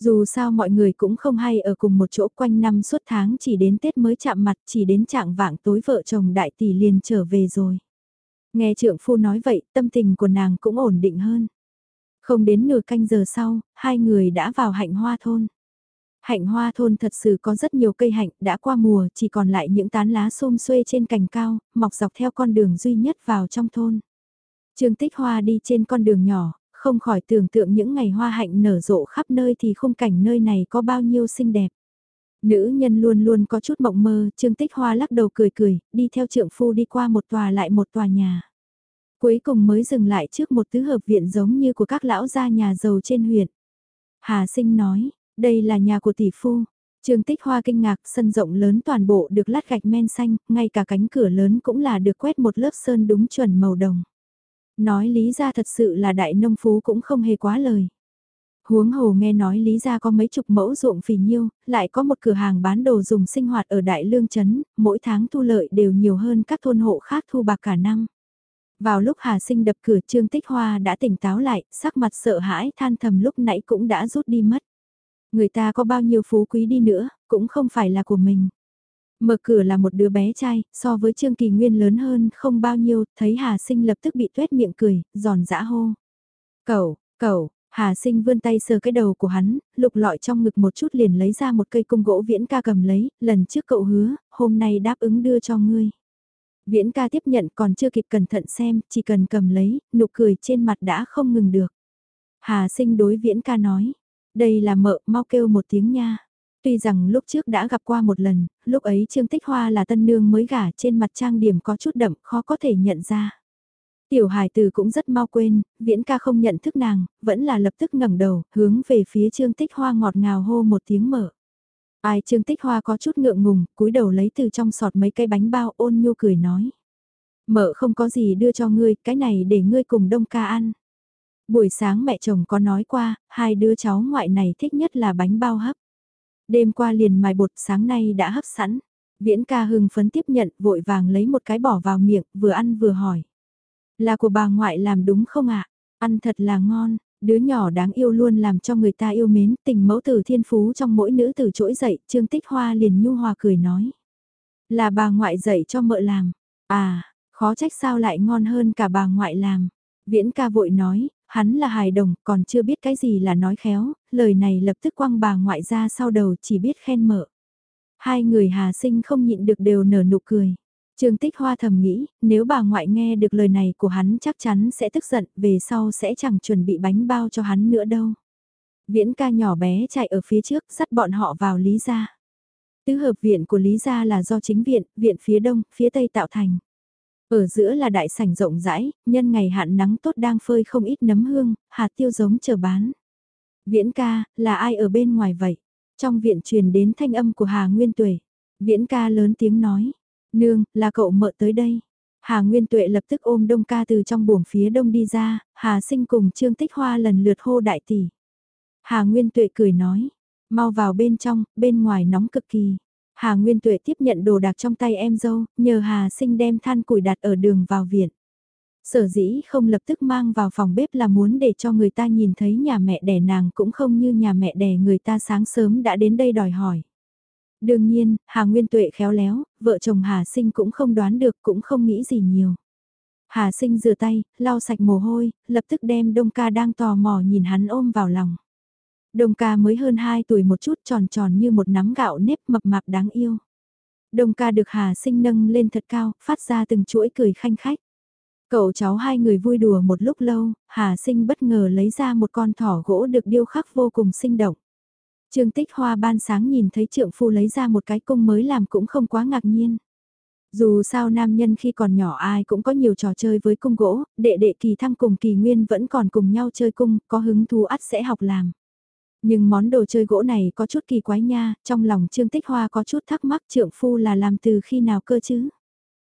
[SPEAKER 1] Dù sao mọi người cũng không hay ở cùng một chỗ quanh năm suốt tháng chỉ đến Tết mới chạm mặt chỉ đến trạng vạng tối vợ chồng đại tỷ liền trở về rồi. Nghe trượng phu nói vậy tâm tình của nàng cũng ổn định hơn. Không đến nửa canh giờ sau, hai người đã vào hạnh hoa thôn. Hạnh hoa thôn thật sự có rất nhiều cây hạnh đã qua mùa chỉ còn lại những tán lá xôm xuê trên cành cao, mọc dọc theo con đường duy nhất vào trong thôn. Trương Tích Hoa đi trên con đường nhỏ, không khỏi tưởng tượng những ngày hoa hạnh nở rộ khắp nơi thì khung cảnh nơi này có bao nhiêu xinh đẹp. Nữ nhân luôn luôn có chút mộng mơ, Trương Tích Hoa lắc đầu cười cười, đi theo trượng phu đi qua một tòa lại một tòa nhà. Cuối cùng mới dừng lại trước một tứ hợp viện giống như của các lão gia nhà giàu trên huyện. Hà sinh nói, đây là nhà của tỷ phu. Trương Tích Hoa kinh ngạc, sân rộng lớn toàn bộ được lát gạch men xanh, ngay cả cánh cửa lớn cũng là được quét một lớp sơn đúng chuẩn màu đồng. Nói lý ra thật sự là đại nông phú cũng không hề quá lời. Huống hồ nghe nói lý ra có mấy chục mẫu ruộng phì nhiêu, lại có một cửa hàng bán đồ dùng sinh hoạt ở Đại Lương Trấn, mỗi tháng thu lợi đều nhiều hơn các thôn hộ khác thu bạc cả năm. Vào lúc Hà Sinh đập cửa Trương Tích Hoa đã tỉnh táo lại, sắc mặt sợ hãi than thầm lúc nãy cũng đã rút đi mất. Người ta có bao nhiêu phú quý đi nữa, cũng không phải là của mình. Mở cửa là một đứa bé trai, so với Trương Kỳ Nguyên lớn hơn không bao nhiêu, thấy Hà Sinh lập tức bị tuét miệng cười, giòn giã hô. Cậu, cậu, Hà Sinh vươn tay sờ cái đầu của hắn, lục lọi trong ngực một chút liền lấy ra một cây cung gỗ viễn ca cầm lấy, lần trước cậu hứa, hôm nay đáp ứng đưa cho ngươi. Viễn ca tiếp nhận còn chưa kịp cẩn thận xem, chỉ cần cầm lấy, nụ cười trên mặt đã không ngừng được. Hà sinh đối viễn ca nói, đây là mợ, mau kêu một tiếng nha. Tuy rằng lúc trước đã gặp qua một lần, lúc ấy Trương Tích Hoa là tân nương mới gả trên mặt trang điểm có chút đậm, khó có thể nhận ra. Tiểu hài từ cũng rất mau quên, viễn ca không nhận thức nàng, vẫn là lập tức ngẩng đầu, hướng về phía Trương Tích Hoa ngọt ngào hô một tiếng mở. Ai Trương Tích Hoa có chút ngượng ngùng, cúi đầu lấy từ trong sọt mấy cái bánh bao ôn nhu cười nói. Mợ không có gì đưa cho ngươi, cái này để ngươi cùng đông ca ăn. Buổi sáng mẹ chồng có nói qua, hai đứa cháu ngoại này thích nhất là bánh bao hấp. Đêm qua liền mài bột sáng nay đã hấp sẵn. Viễn ca hưng phấn tiếp nhận vội vàng lấy một cái bỏ vào miệng, vừa ăn vừa hỏi. Là của bà ngoại làm đúng không ạ? Ăn thật là ngon, Đứa nhỏ đáng yêu luôn làm cho người ta yêu mến, tình mẫu tử thiên phú trong mỗi nữ tử trỗi dậy, Trương Tích Hoa liền nhu hòa cười nói. Là bà ngoại dạy cho mợ làm. À, khó trách sao lại ngon hơn cả bà ngoại làm. Viễn ca vội nói, hắn là hài đồng, còn chưa biết cái gì là nói khéo, lời này lập tức quăng bà ngoại ra sau đầu chỉ biết khen mợ. Hai người Hà Sinh không nhịn được đều nở nụ cười. Trương Tích Hoa thầm nghĩ, nếu bà ngoại nghe được lời này của hắn chắc chắn sẽ tức giận, về sau sẽ chẳng chuẩn bị bánh bao cho hắn nữa đâu. Viễn ca nhỏ bé chạy ở phía trước, dắt bọn họ vào Lý Gia. Tứ hợp viện của Lý Gia là do chính viện, viện phía đông, phía tây tạo thành. Ở giữa là đại sảnh rộng rãi, nhân ngày hạn nắng tốt đang phơi không ít nấm hương, hạt tiêu giống chờ bán. Viễn ca, là ai ở bên ngoài vậy? Trong viện truyền đến thanh âm của Hà Nguyên Tuệ. Viễn ca lớn tiếng nói, nương, là cậu mợ tới đây. Hà Nguyên Tuệ lập tức ôm đông ca từ trong buồng phía đông đi ra, Hà sinh cùng Trương Tích Hoa lần lượt hô đại tỷ. Hà Nguyên Tuệ cười nói, mau vào bên trong, bên ngoài nóng cực kỳ. Hà Nguyên Tuệ tiếp nhận đồ đạc trong tay em dâu, nhờ Hà sinh đem than củi đặt ở đường vào viện. Sở dĩ không lập tức mang vào phòng bếp là muốn để cho người ta nhìn thấy nhà mẹ đẻ nàng cũng không như nhà mẹ đẻ người ta sáng sớm đã đến đây đòi hỏi. Đương nhiên, Hà Nguyên Tuệ khéo léo, vợ chồng Hà Sinh cũng không đoán được cũng không nghĩ gì nhiều. Hà Sinh rửa tay, lau sạch mồ hôi, lập tức đem Đông Ca đang tò mò nhìn hắn ôm vào lòng. Đông Ca mới hơn 2 tuổi một chút tròn tròn như một nắm gạo nếp mập mạp đáng yêu. Đông Ca được Hà Sinh nâng lên thật cao, phát ra từng chuỗi cười khanh khách. Cậu cháu hai người vui đùa một lúc lâu, Hà Sinh bất ngờ lấy ra một con thỏ gỗ được điêu khắc vô cùng sinh động. Trương Tích Hoa ban sáng nhìn thấy trượng phu lấy ra một cái cung mới làm cũng không quá ngạc nhiên. Dù sao nam nhân khi còn nhỏ ai cũng có nhiều trò chơi với cung gỗ, đệ đệ kỳ thăng cùng kỳ nguyên vẫn còn cùng nhau chơi cung, có hứng thú ắt sẽ học làm. Nhưng món đồ chơi gỗ này có chút kỳ quái nha, trong lòng Trương Tích Hoa có chút thắc mắc trượng phu là làm từ khi nào cơ chứ?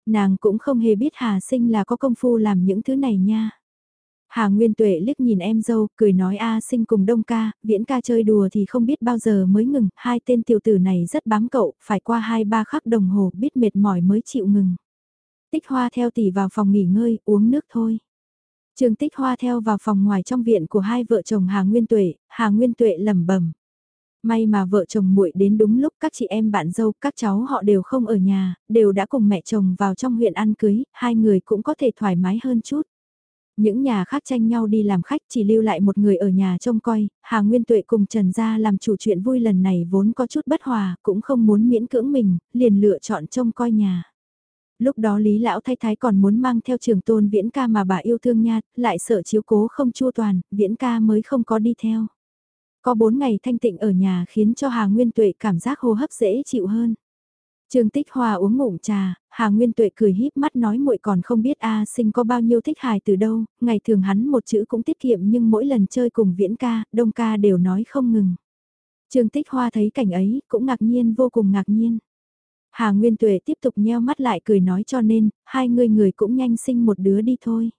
[SPEAKER 1] Nàng cũng không hề biết Hà Sinh là có công phu làm những thứ này nha. Hà Nguyên Tuệ liếc nhìn em dâu, cười nói A sinh cùng đông ca, viễn ca chơi đùa thì không biết bao giờ mới ngừng, hai tên tiểu tử này rất bám cậu, phải qua hai ba khắc đồng hồ biết mệt mỏi mới chịu ngừng. Tích hoa theo tỷ vào phòng nghỉ ngơi, uống nước thôi. Trường tích hoa theo vào phòng ngoài trong viện của hai vợ chồng Hà Nguyên Tuệ, Hà Nguyên Tuệ lẩm bẩm May mà vợ chồng muội đến đúng lúc các chị em bạn dâu, các cháu họ đều không ở nhà, đều đã cùng mẹ chồng vào trong huyện ăn cưới, hai người cũng có thể thoải mái hơn chút. Những nhà khác tranh nhau đi làm khách chỉ lưu lại một người ở nhà trông coi, Hà Nguyên Tuệ cùng Trần Gia làm chủ chuyện vui lần này vốn có chút bất hòa, cũng không muốn miễn cưỡng mình, liền lựa chọn trông coi nhà. Lúc đó Lý Lão thái Thái còn muốn mang theo trường tôn viễn ca mà bà yêu thương nha, lại sợ chiếu cố không chua toàn, viễn ca mới không có đi theo. Có bốn ngày thanh tịnh ở nhà khiến cho Hà Nguyên Tuệ cảm giác hô hấp dễ chịu hơn. Trương Tích Hoa uống ngụm trà, Hà Nguyên Tuệ cười híp mắt nói muội còn không biết A sinh có bao nhiêu thích hài từ đâu, ngày thường hắn một chữ cũng tiết kiệm nhưng mỗi lần chơi cùng viễn ca, đông ca đều nói không ngừng. Trương Tích Hoa thấy cảnh ấy, cũng ngạc nhiên vô cùng ngạc nhiên. Hà Nguyên Tuệ tiếp tục nheo mắt lại cười nói cho nên, hai người người cũng nhanh sinh một đứa đi thôi.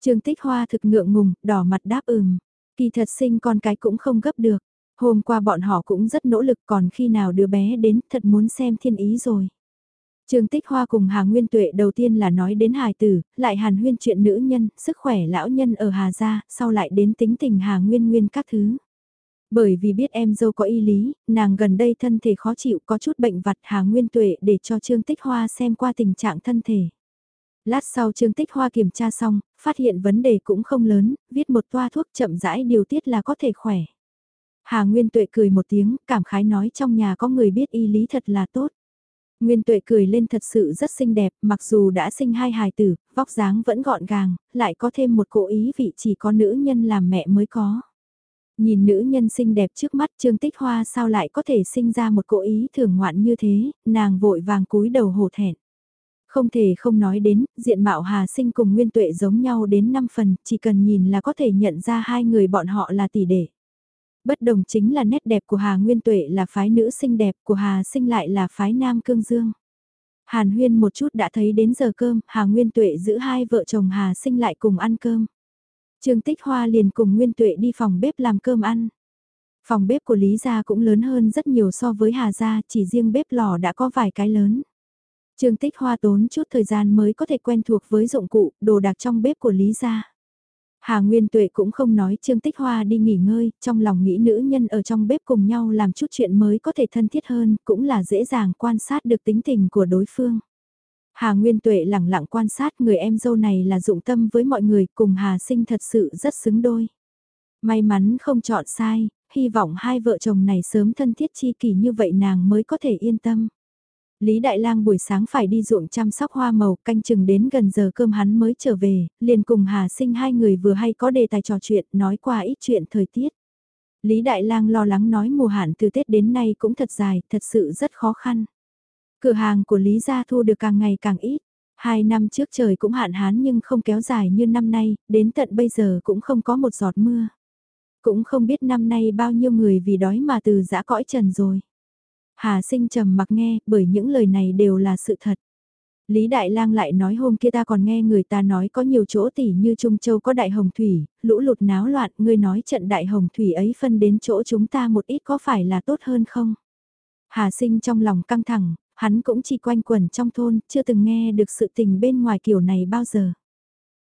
[SPEAKER 1] Trương Tích Hoa thực ngượng ngùng, đỏ mặt đáp ừm. Kỳ thật sinh con cái cũng không gấp được. Hôm qua bọn họ cũng rất nỗ lực còn khi nào đứa bé đến thật muốn xem thiên ý rồi. Trương Tích Hoa cùng Hà Nguyên Tuệ đầu tiên là nói đến hài tử, lại hàn huyên chuyện nữ nhân, sức khỏe lão nhân ở Hà Gia, sau lại đến tính tình Hà Nguyên Nguyên các thứ. Bởi vì biết em dâu có y lý, nàng gần đây thân thể khó chịu có chút bệnh vặt Hà Nguyên Tuệ để cho Trương Tích Hoa xem qua tình trạng thân thể. Lát sau Trương Tích Hoa kiểm tra xong, phát hiện vấn đề cũng không lớn, viết một toa thuốc chậm rãi điều tiết là có thể khỏe. Hà Nguyên Tuệ cười một tiếng, cảm khái nói trong nhà có người biết y lý thật là tốt. Nguyên Tuệ cười lên thật sự rất xinh đẹp, mặc dù đã sinh hai hài tử, vóc dáng vẫn gọn gàng, lại có thêm một cố ý vị chỉ có nữ nhân làm mẹ mới có. Nhìn nữ nhân xinh đẹp trước mắt Trương Tích Hoa sao lại có thể sinh ra một cố ý thường ngoạn như thế, nàng vội vàng cúi đầu hổ thẹn. Không thể không nói đến, diện mạo Hà Sinh cùng Nguyên Tuệ giống nhau đến 5 phần, chỉ cần nhìn là có thể nhận ra hai người bọn họ là tỷ đệ. Bất đồng chính là nét đẹp của Hà Nguyên Tuệ là phái nữ xinh đẹp, của Hà Sinh lại là phái nam cương dương. Hàn Huyên một chút đã thấy đến giờ cơm, Hà Nguyên Tuệ giữ hai vợ chồng Hà Sinh lại cùng ăn cơm. Trương Tích Hoa liền cùng Nguyên Tuệ đi phòng bếp làm cơm ăn. Phòng bếp của Lý Gia cũng lớn hơn rất nhiều so với Hà Gia, chỉ riêng bếp lò đã có vài cái lớn. Trương Tích Hoa tốn chút thời gian mới có thể quen thuộc với dụng cụ, đồ đạc trong bếp của Lý Gia. Hà Nguyên Tuệ cũng không nói Trương Tích Hoa đi nghỉ ngơi, trong lòng nghĩ nữ nhân ở trong bếp cùng nhau làm chút chuyện mới có thể thân thiết hơn, cũng là dễ dàng quan sát được tính tình của đối phương. Hà Nguyên Tuệ lẳng lặng quan sát người em dâu này là dụng tâm với mọi người cùng Hà Sinh thật sự rất xứng đôi. May mắn không chọn sai, hy vọng hai vợ chồng này sớm thân thiết chi kỷ như vậy nàng mới có thể yên tâm. Lý Đại Lang buổi sáng phải đi ruộng chăm sóc hoa màu, canh chừng đến gần giờ cơm hắn mới trở về, liền cùng Hà Sinh hai người vừa hay có đề tài trò chuyện, nói qua ít chuyện thời tiết. Lý Đại Lang lo lắng nói mùa hạn từ Tết đến nay cũng thật dài, thật sự rất khó khăn. Cửa hàng của Lý Gia thu được càng ngày càng ít. Hai năm trước trời cũng hạn hán nhưng không kéo dài như năm nay, đến tận bây giờ cũng không có một giọt mưa. Cũng không biết năm nay bao nhiêu người vì đói mà từ giã cõi trần rồi. Hà sinh trầm mặc nghe, bởi những lời này đều là sự thật. Lý Đại Lang lại nói hôm kia ta còn nghe người ta nói có nhiều chỗ tỉ như Trung Châu có đại hồng thủy, lũ lụt náo loạn, ngươi nói trận đại hồng thủy ấy phân đến chỗ chúng ta một ít có phải là tốt hơn không? Hà sinh trong lòng căng thẳng, hắn cũng chỉ quanh quẩn trong thôn, chưa từng nghe được sự tình bên ngoài kiểu này bao giờ.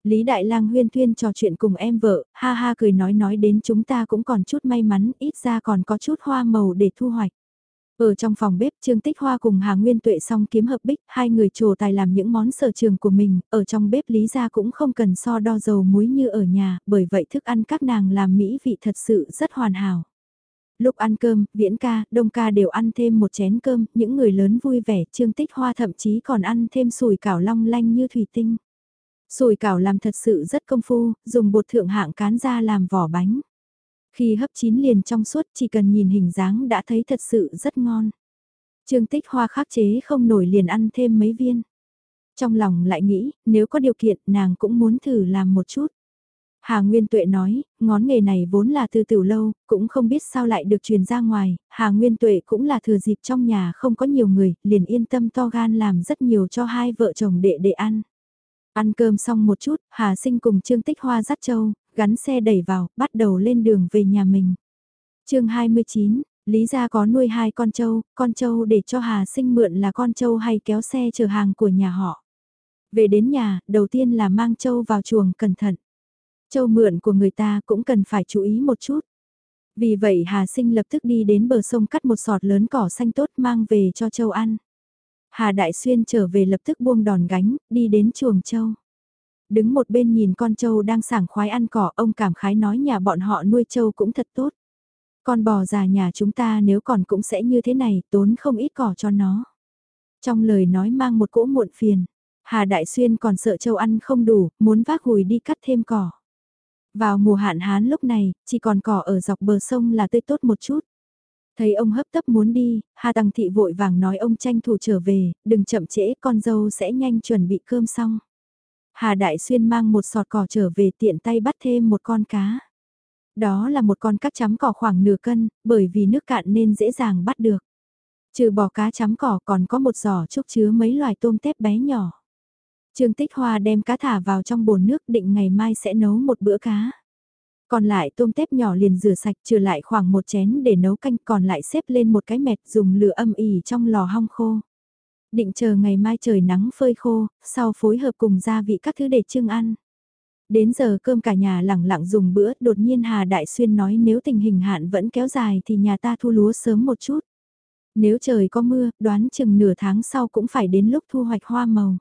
[SPEAKER 1] Lý Đại Lang huyên thuyên trò chuyện cùng em vợ, ha ha cười nói nói đến chúng ta cũng còn chút may mắn, ít ra còn có chút hoa màu để thu hoạch. Ở trong phòng bếp Trương Tích Hoa cùng Hà Nguyên Tuệ xong kiếm hợp bích, hai người trồ tài làm những món sở trường của mình, ở trong bếp Lý gia cũng không cần so đo dầu muối như ở nhà, bởi vậy thức ăn các nàng làm mỹ vị thật sự rất hoàn hảo. Lúc ăn cơm, Viễn ca, Đông ca đều ăn thêm một chén cơm, những người lớn vui vẻ, Trương Tích Hoa thậm chí còn ăn thêm sùi cảo long lanh như thủy tinh. Sùi cảo làm thật sự rất công phu, dùng bột thượng hạng cán ra làm vỏ bánh. Khi hấp chín liền trong suốt chỉ cần nhìn hình dáng đã thấy thật sự rất ngon. Trương tích hoa khắc chế không nổi liền ăn thêm mấy viên. Trong lòng lại nghĩ, nếu có điều kiện nàng cũng muốn thử làm một chút. Hà Nguyên Tuệ nói, ngón nghề này vốn là từ tiểu lâu, cũng không biết sao lại được truyền ra ngoài, Hà Nguyên Tuệ cũng là thừa dịp trong nhà không có nhiều người, liền yên tâm to gan làm rất nhiều cho hai vợ chồng đệ đệ ăn. Ăn cơm xong một chút, Hà Sinh cùng Trương Tích Hoa dắt châu, gắn xe đẩy vào, bắt đầu lên đường về nhà mình. chương 29, Lý gia có nuôi hai con trâu, con trâu để cho Hà Sinh mượn là con trâu hay kéo xe chở hàng của nhà họ. Về đến nhà, đầu tiên là mang trâu vào chuồng cẩn thận. Trâu mượn của người ta cũng cần phải chú ý một chút. Vì vậy Hà Sinh lập tức đi đến bờ sông cắt một sọt lớn cỏ xanh tốt mang về cho châu ăn. Hà Đại Xuyên trở về lập tức buông đòn gánh, đi đến chuồng châu. Đứng một bên nhìn con trâu đang sảng khoái ăn cỏ, ông cảm khái nói nhà bọn họ nuôi trâu cũng thật tốt. Con bò già nhà chúng ta nếu còn cũng sẽ như thế này, tốn không ít cỏ cho nó. Trong lời nói mang một cỗ muộn phiền, Hà Đại Xuyên còn sợ trâu ăn không đủ, muốn vác hùi đi cắt thêm cỏ. Vào mùa hạn hán lúc này, chỉ còn cỏ ở dọc bờ sông là tươi tốt một chút. Thấy ông hấp tấp muốn đi, Hà Tăng Thị vội vàng nói ông tranh thủ trở về, đừng chậm trễ con dâu sẽ nhanh chuẩn bị cơm xong. Hà Đại Xuyên mang một sọt cỏ trở về tiện tay bắt thêm một con cá. Đó là một con cắt chấm cỏ khoảng nửa cân, bởi vì nước cạn nên dễ dàng bắt được. Trừ bỏ cá chấm cỏ còn có một giỏ chúc chứa mấy loài tôm tép bé nhỏ. Trương Tích Hoa đem cá thả vào trong bồn nước định ngày mai sẽ nấu một bữa cá. Còn lại tôm tép nhỏ liền rửa sạch trừ lại khoảng một chén để nấu canh còn lại xếp lên một cái mẹt dùng lửa âm ỉ trong lò hong khô. Định chờ ngày mai trời nắng phơi khô, sau phối hợp cùng gia vị các thứ để trưng ăn. Đến giờ cơm cả nhà lẳng lặng dùng bữa, đột nhiên Hà Đại Xuyên nói nếu tình hình hạn vẫn kéo dài thì nhà ta thu lúa sớm một chút. Nếu trời có mưa, đoán chừng nửa tháng sau cũng phải đến lúc thu hoạch hoa màu.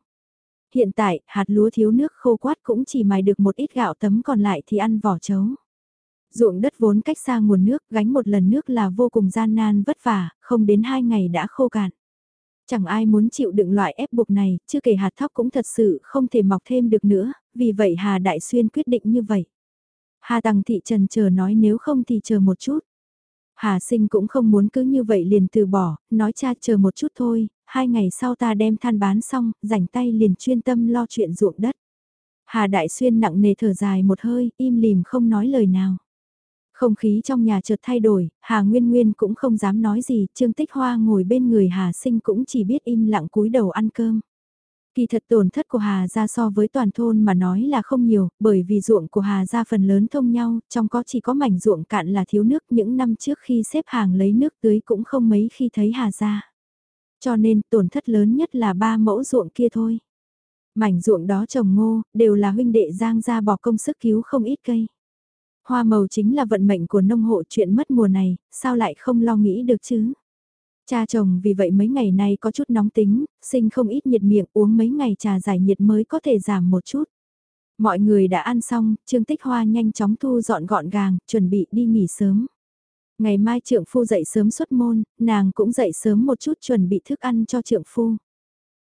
[SPEAKER 1] Hiện tại, hạt lúa thiếu nước khô quát cũng chỉ mài được một ít gạo tấm còn lại thì ăn vỏ chấu. Ruộng đất vốn cách xa nguồn nước, gánh một lần nước là vô cùng gian nan vất vả, không đến hai ngày đã khô cạn. Chẳng ai muốn chịu đựng loại ép buộc này, chưa kể hạt thóc cũng thật sự không thể mọc thêm được nữa, vì vậy Hà Đại Xuyên quyết định như vậy. Hà Tăng Thị Trần chờ nói nếu không thì chờ một chút. Hà Sinh cũng không muốn cứ như vậy liền từ bỏ, nói cha chờ một chút thôi, hai ngày sau ta đem than bán xong, rảnh tay liền chuyên tâm lo chuyện ruộng đất. Hà Đại Xuyên nặng nề thở dài một hơi, im lìm không nói lời nào. Không khí trong nhà chợt thay đổi, Hà Nguyên Nguyên cũng không dám nói gì, Trương Tích Hoa ngồi bên người Hà Sinh cũng chỉ biết im lặng cúi đầu ăn cơm. Kỳ thật tổn thất của Hà gia so với toàn thôn mà nói là không nhiều, bởi vì ruộng của Hà gia phần lớn thông nhau, trong có chỉ có mảnh ruộng cạn là thiếu nước những năm trước khi xếp hàng lấy nước tưới cũng không mấy khi thấy Hà gia. Cho nên tổn thất lớn nhất là ba mẫu ruộng kia thôi. Mảnh ruộng đó trồng ngô, đều là huynh đệ Giang ra bỏ công sức cứu không ít cây. Hoa màu chính là vận mệnh của nông hộ chuyện mất mùa này, sao lại không lo nghĩ được chứ? Cha chồng vì vậy mấy ngày nay có chút nóng tính, sinh không ít nhiệt miệng uống mấy ngày trà giải nhiệt mới có thể giảm một chút. Mọi người đã ăn xong, Trương Tích Hoa nhanh chóng thu dọn gọn gàng, chuẩn bị đi nghỉ sớm. Ngày mai trượng phu dậy sớm xuất môn, nàng cũng dậy sớm một chút chuẩn bị thức ăn cho trượng phu.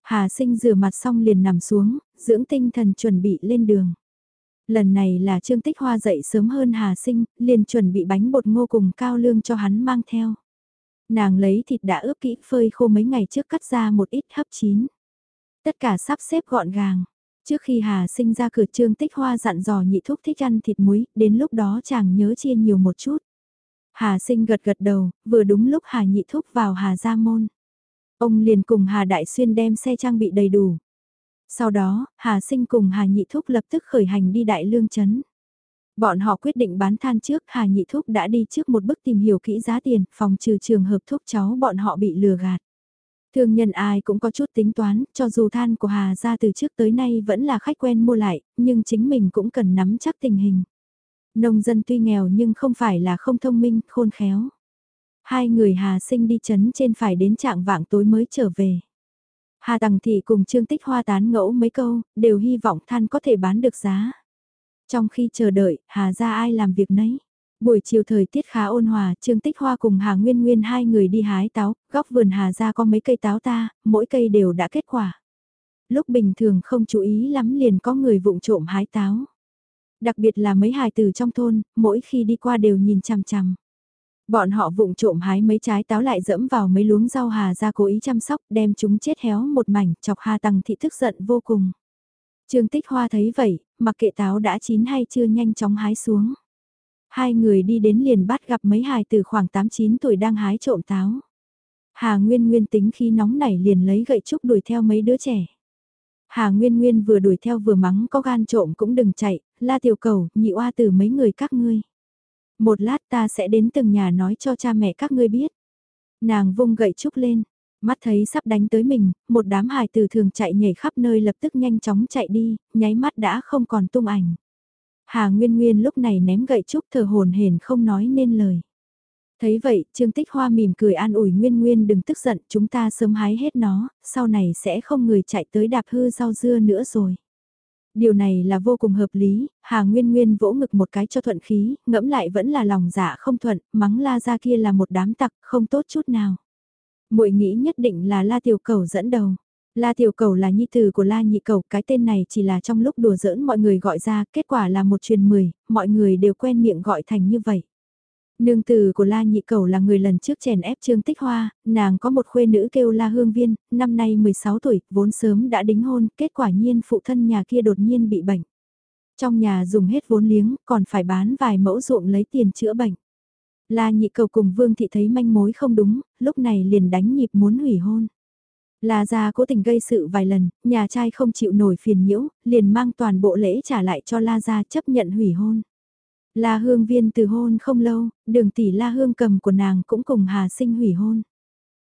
[SPEAKER 1] Hà sinh rửa mặt xong liền nằm xuống, dưỡng tinh thần chuẩn bị lên đường. Lần này là Trương Tích Hoa dậy sớm hơn Hà sinh, liền chuẩn bị bánh bột ngô cùng cao lương cho hắn mang theo. Nàng lấy thịt đã ướp kỹ phơi khô mấy ngày trước cắt ra một ít hấp chín. Tất cả sắp xếp gọn gàng. Trước khi Hà sinh ra cửa Trương Tích Hoa dặn dò nhị thúc thích ăn thịt muối, đến lúc đó chàng nhớ chia nhiều một chút. Hà sinh gật gật đầu, vừa đúng lúc Hà nhị thúc vào Hà gia môn. Ông liền cùng Hà Đại Xuyên đem xe trang bị đầy đủ. Sau đó, Hà sinh cùng Hà nhị thúc lập tức khởi hành đi Đại Lương Trấn. Bọn họ quyết định bán than trước, Hà nhị thúc đã đi trước một bước tìm hiểu kỹ giá tiền, phòng trừ trường hợp thúc cháu bọn họ bị lừa gạt. Thương nhân ai cũng có chút tính toán, cho dù than của Hà ra từ trước tới nay vẫn là khách quen mua lại, nhưng chính mình cũng cần nắm chắc tình hình. Nông dân tuy nghèo nhưng không phải là không thông minh, khôn khéo. Hai người Hà sinh đi chấn trên phải đến trạng vạng tối mới trở về. Hà Tằng Thị cùng Trương Tích Hoa tán ngẫu mấy câu, đều hy vọng than có thể bán được giá. Trong khi chờ đợi, Hà ra ai làm việc nấy. Buổi chiều thời tiết khá ôn hòa, Trương Tích Hoa cùng Hà Nguyên Nguyên hai người đi hái táo, góc vườn Hà ra có mấy cây táo ta, mỗi cây đều đã kết quả. Lúc bình thường không chú ý lắm liền có người vụng trộm hái táo. Đặc biệt là mấy hài từ trong thôn, mỗi khi đi qua đều nhìn chằm chằm. Bọn họ vụng trộm hái mấy trái táo lại dẫm vào mấy luống rau hà ra cố ý chăm sóc đem chúng chết héo một mảnh chọc hà tăng thị thức giận vô cùng. Trương Tích Hoa thấy vậy, mặc kệ táo đã chín hay chưa nhanh chóng hái xuống. Hai người đi đến liền bắt gặp mấy hài từ khoảng 8-9 tuổi đang hái trộm táo. Hà Nguyên Nguyên tính khi nóng nảy liền lấy gậy trúc đuổi theo mấy đứa trẻ. Hà Nguyên Nguyên vừa đuổi theo vừa mắng có gan trộm cũng đừng chạy, la tiểu cầu, nhị oa từ mấy người các ngươi. Một lát ta sẽ đến từng nhà nói cho cha mẹ các ngươi biết. Nàng vung gậy trúc lên, mắt thấy sắp đánh tới mình, một đám hài tử thường chạy nhảy khắp nơi lập tức nhanh chóng chạy đi, nháy mắt đã không còn tung ảnh. Hà Nguyên Nguyên lúc này ném gậy trúc thở hồn hển không nói nên lời. Thấy vậy, Trương Tích Hoa mỉm cười an ủi Nguyên Nguyên đừng tức giận, chúng ta sớm hái hết nó, sau này sẽ không người chạy tới đạp hư rau dưa nữa rồi. Điều này là vô cùng hợp lý, Hà Nguyên Nguyên vỗ ngực một cái cho thuận khí, ngẫm lại vẫn là lòng dạ không thuận, mắng la ra kia là một đám tặc, không tốt chút nào. muội nghĩ nhất định là la tiểu cầu dẫn đầu. La tiểu cầu là nhi tử của la nhị cầu, cái tên này chỉ là trong lúc đùa giỡn mọi người gọi ra, kết quả là một truyền mười, mọi người đều quen miệng gọi thành như vậy. Nương tử của La Nhị Cầu là người lần trước chèn ép Trương Tích Hoa, nàng có một khuê nữ kêu La Hương Viên, năm nay 16 tuổi, vốn sớm đã đính hôn, kết quả nhiên phụ thân nhà kia đột nhiên bị bệnh. Trong nhà dùng hết vốn liếng, còn phải bán vài mẫu ruộng lấy tiền chữa bệnh. La Nhị Cầu cùng Vương Thị thấy manh mối không đúng, lúc này liền đánh nhịp muốn hủy hôn. La gia cố tình gây sự vài lần, nhà trai không chịu nổi phiền nhiễu, liền mang toàn bộ lễ trả lại cho La gia chấp nhận hủy hôn. La Hương Viên từ hôn không lâu, đường tỷ La Hương cầm của nàng cũng cùng Hà Sinh hủy hôn.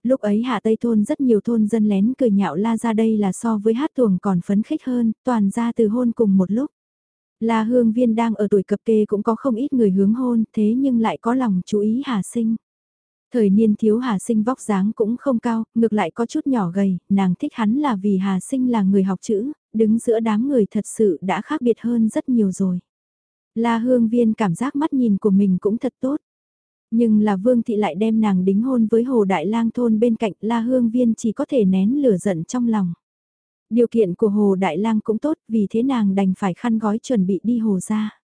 [SPEAKER 1] Lúc ấy Hạ Tây Thôn rất nhiều thôn dân lén cười nhạo La ra đây là so với hát tuồng còn phấn khích hơn, toàn ra từ hôn cùng một lúc. La Hương Viên đang ở tuổi cập kê cũng có không ít người hướng hôn, thế nhưng lại có lòng chú ý Hà Sinh. Thời niên thiếu Hà Sinh vóc dáng cũng không cao, ngược lại có chút nhỏ gầy, nàng thích hắn là vì Hà Sinh là người học chữ, đứng giữa đám người thật sự đã khác biệt hơn rất nhiều rồi. La Hương Viên cảm giác mắt nhìn của mình cũng thật tốt. Nhưng là Vương Thị lại đem nàng đính hôn với Hồ Đại Lang thôn bên cạnh La Hương Viên chỉ có thể nén lửa giận trong lòng. Điều kiện của Hồ Đại Lang cũng tốt vì thế nàng đành phải khăn gói chuẩn bị đi Hồ ra.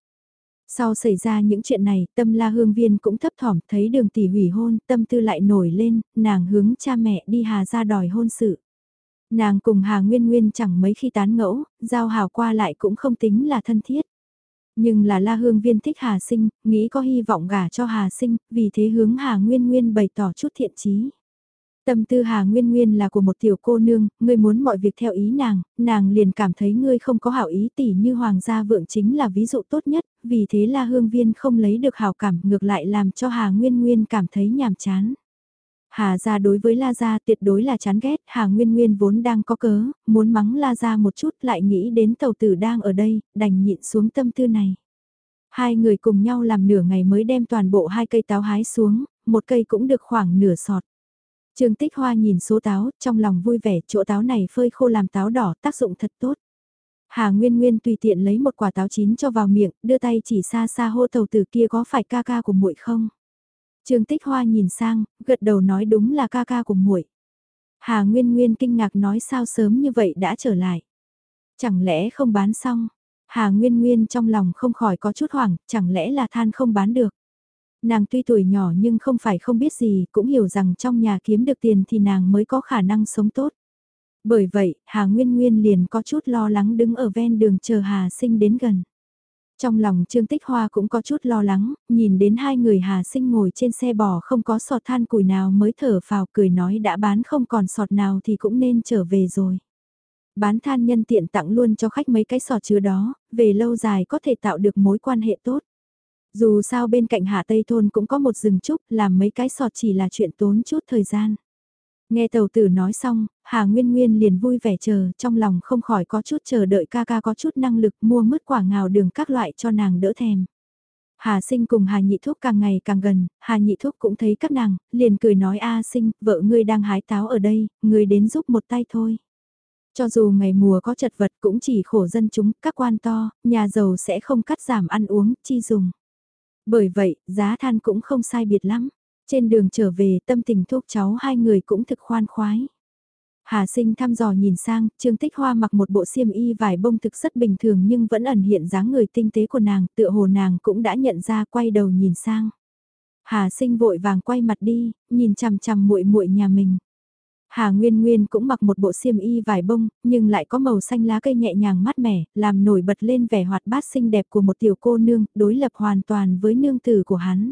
[SPEAKER 1] Sau xảy ra những chuyện này, tâm La Hương Viên cũng thấp thỏm thấy đường tỷ hủy hôn, tâm tư lại nổi lên, nàng hướng cha mẹ đi Hà ra đòi hôn sự. Nàng cùng Hà Nguyên Nguyên chẳng mấy khi tán ngẫu, giao hào qua lại cũng không tính là thân thiết. Nhưng là La Hương Viên thích Hà Sinh, nghĩ có hy vọng gả cho Hà Sinh, vì thế hướng Hà Nguyên Nguyên bày tỏ chút thiện chí. Tâm tư Hà Nguyên Nguyên là của một tiểu cô nương, ngươi muốn mọi việc theo ý nàng, nàng liền cảm thấy ngươi không có hảo ý tỷ như Hoàng gia vượng chính là ví dụ tốt nhất, vì thế La Hương Viên không lấy được hảo cảm ngược lại làm cho Hà Nguyên Nguyên cảm thấy nhàm chán. Hà gia đối với La gia tuyệt đối là chán ghét, Hà Nguyên Nguyên vốn đang có cớ, muốn mắng La gia một chút lại nghĩ đến tàu tử đang ở đây, đành nhịn xuống tâm tư này. Hai người cùng nhau làm nửa ngày mới đem toàn bộ hai cây táo hái xuống, một cây cũng được khoảng nửa sọt. Trương Tích Hoa nhìn số táo, trong lòng vui vẻ, chỗ táo này phơi khô làm táo đỏ, tác dụng thật tốt. Hà Nguyên Nguyên tùy tiện lấy một quả táo chín cho vào miệng, đưa tay chỉ xa xa hô tàu tử kia có phải ca ca của muội không? Trương Tích Hoa nhìn sang, gật đầu nói đúng là ca ca của muội. Hà Nguyên Nguyên kinh ngạc nói sao sớm như vậy đã trở lại. Chẳng lẽ không bán xong? Hà Nguyên Nguyên trong lòng không khỏi có chút hoảng, chẳng lẽ là than không bán được. Nàng tuy tuổi nhỏ nhưng không phải không biết gì, cũng hiểu rằng trong nhà kiếm được tiền thì nàng mới có khả năng sống tốt. Bởi vậy, Hà Nguyên Nguyên liền có chút lo lắng đứng ở ven đường chờ Hà Sinh đến gần. Trong lòng Trương Tích Hoa cũng có chút lo lắng, nhìn đến hai người Hà Sinh ngồi trên xe bò không có sọt than củi nào mới thở phào cười nói đã bán không còn sọt nào thì cũng nên trở về rồi. Bán than nhân tiện tặng luôn cho khách mấy cái sọt chứa đó, về lâu dài có thể tạo được mối quan hệ tốt. Dù sao bên cạnh Hạ Tây Thôn cũng có một rừng trúc, làm mấy cái sọt chỉ là chuyện tốn chút thời gian. Nghe tàu tử nói xong, Hà Nguyên Nguyên liền vui vẻ chờ, trong lòng không khỏi có chút chờ đợi ca ca có chút năng lực mua mứt quả ngào đường các loại cho nàng đỡ thèm. Hà sinh cùng Hà nhị thúc càng ngày càng gần, Hà nhị thúc cũng thấy các nàng, liền cười nói a sinh, vợ ngươi đang hái táo ở đây, ngươi đến giúp một tay thôi. Cho dù ngày mùa có chật vật cũng chỉ khổ dân chúng, các quan to, nhà giàu sẽ không cắt giảm ăn uống, chi dùng. Bởi vậy, giá than cũng không sai biệt lắm. Trên đường trở về tâm tình thuốc cháu hai người cũng thực khoan khoái. Hà sinh thăm dò nhìn sang, Trương Tích Hoa mặc một bộ xiêm y vải bông thực rất bình thường nhưng vẫn ẩn hiện dáng người tinh tế của nàng, tựa hồ nàng cũng đã nhận ra quay đầu nhìn sang. Hà sinh vội vàng quay mặt đi, nhìn chằm chằm muội muội nhà mình. Hà Nguyên Nguyên cũng mặc một bộ xiêm y vải bông, nhưng lại có màu xanh lá cây nhẹ nhàng mát mẻ, làm nổi bật lên vẻ hoạt bát xinh đẹp của một tiểu cô nương, đối lập hoàn toàn với nương tử của hắn.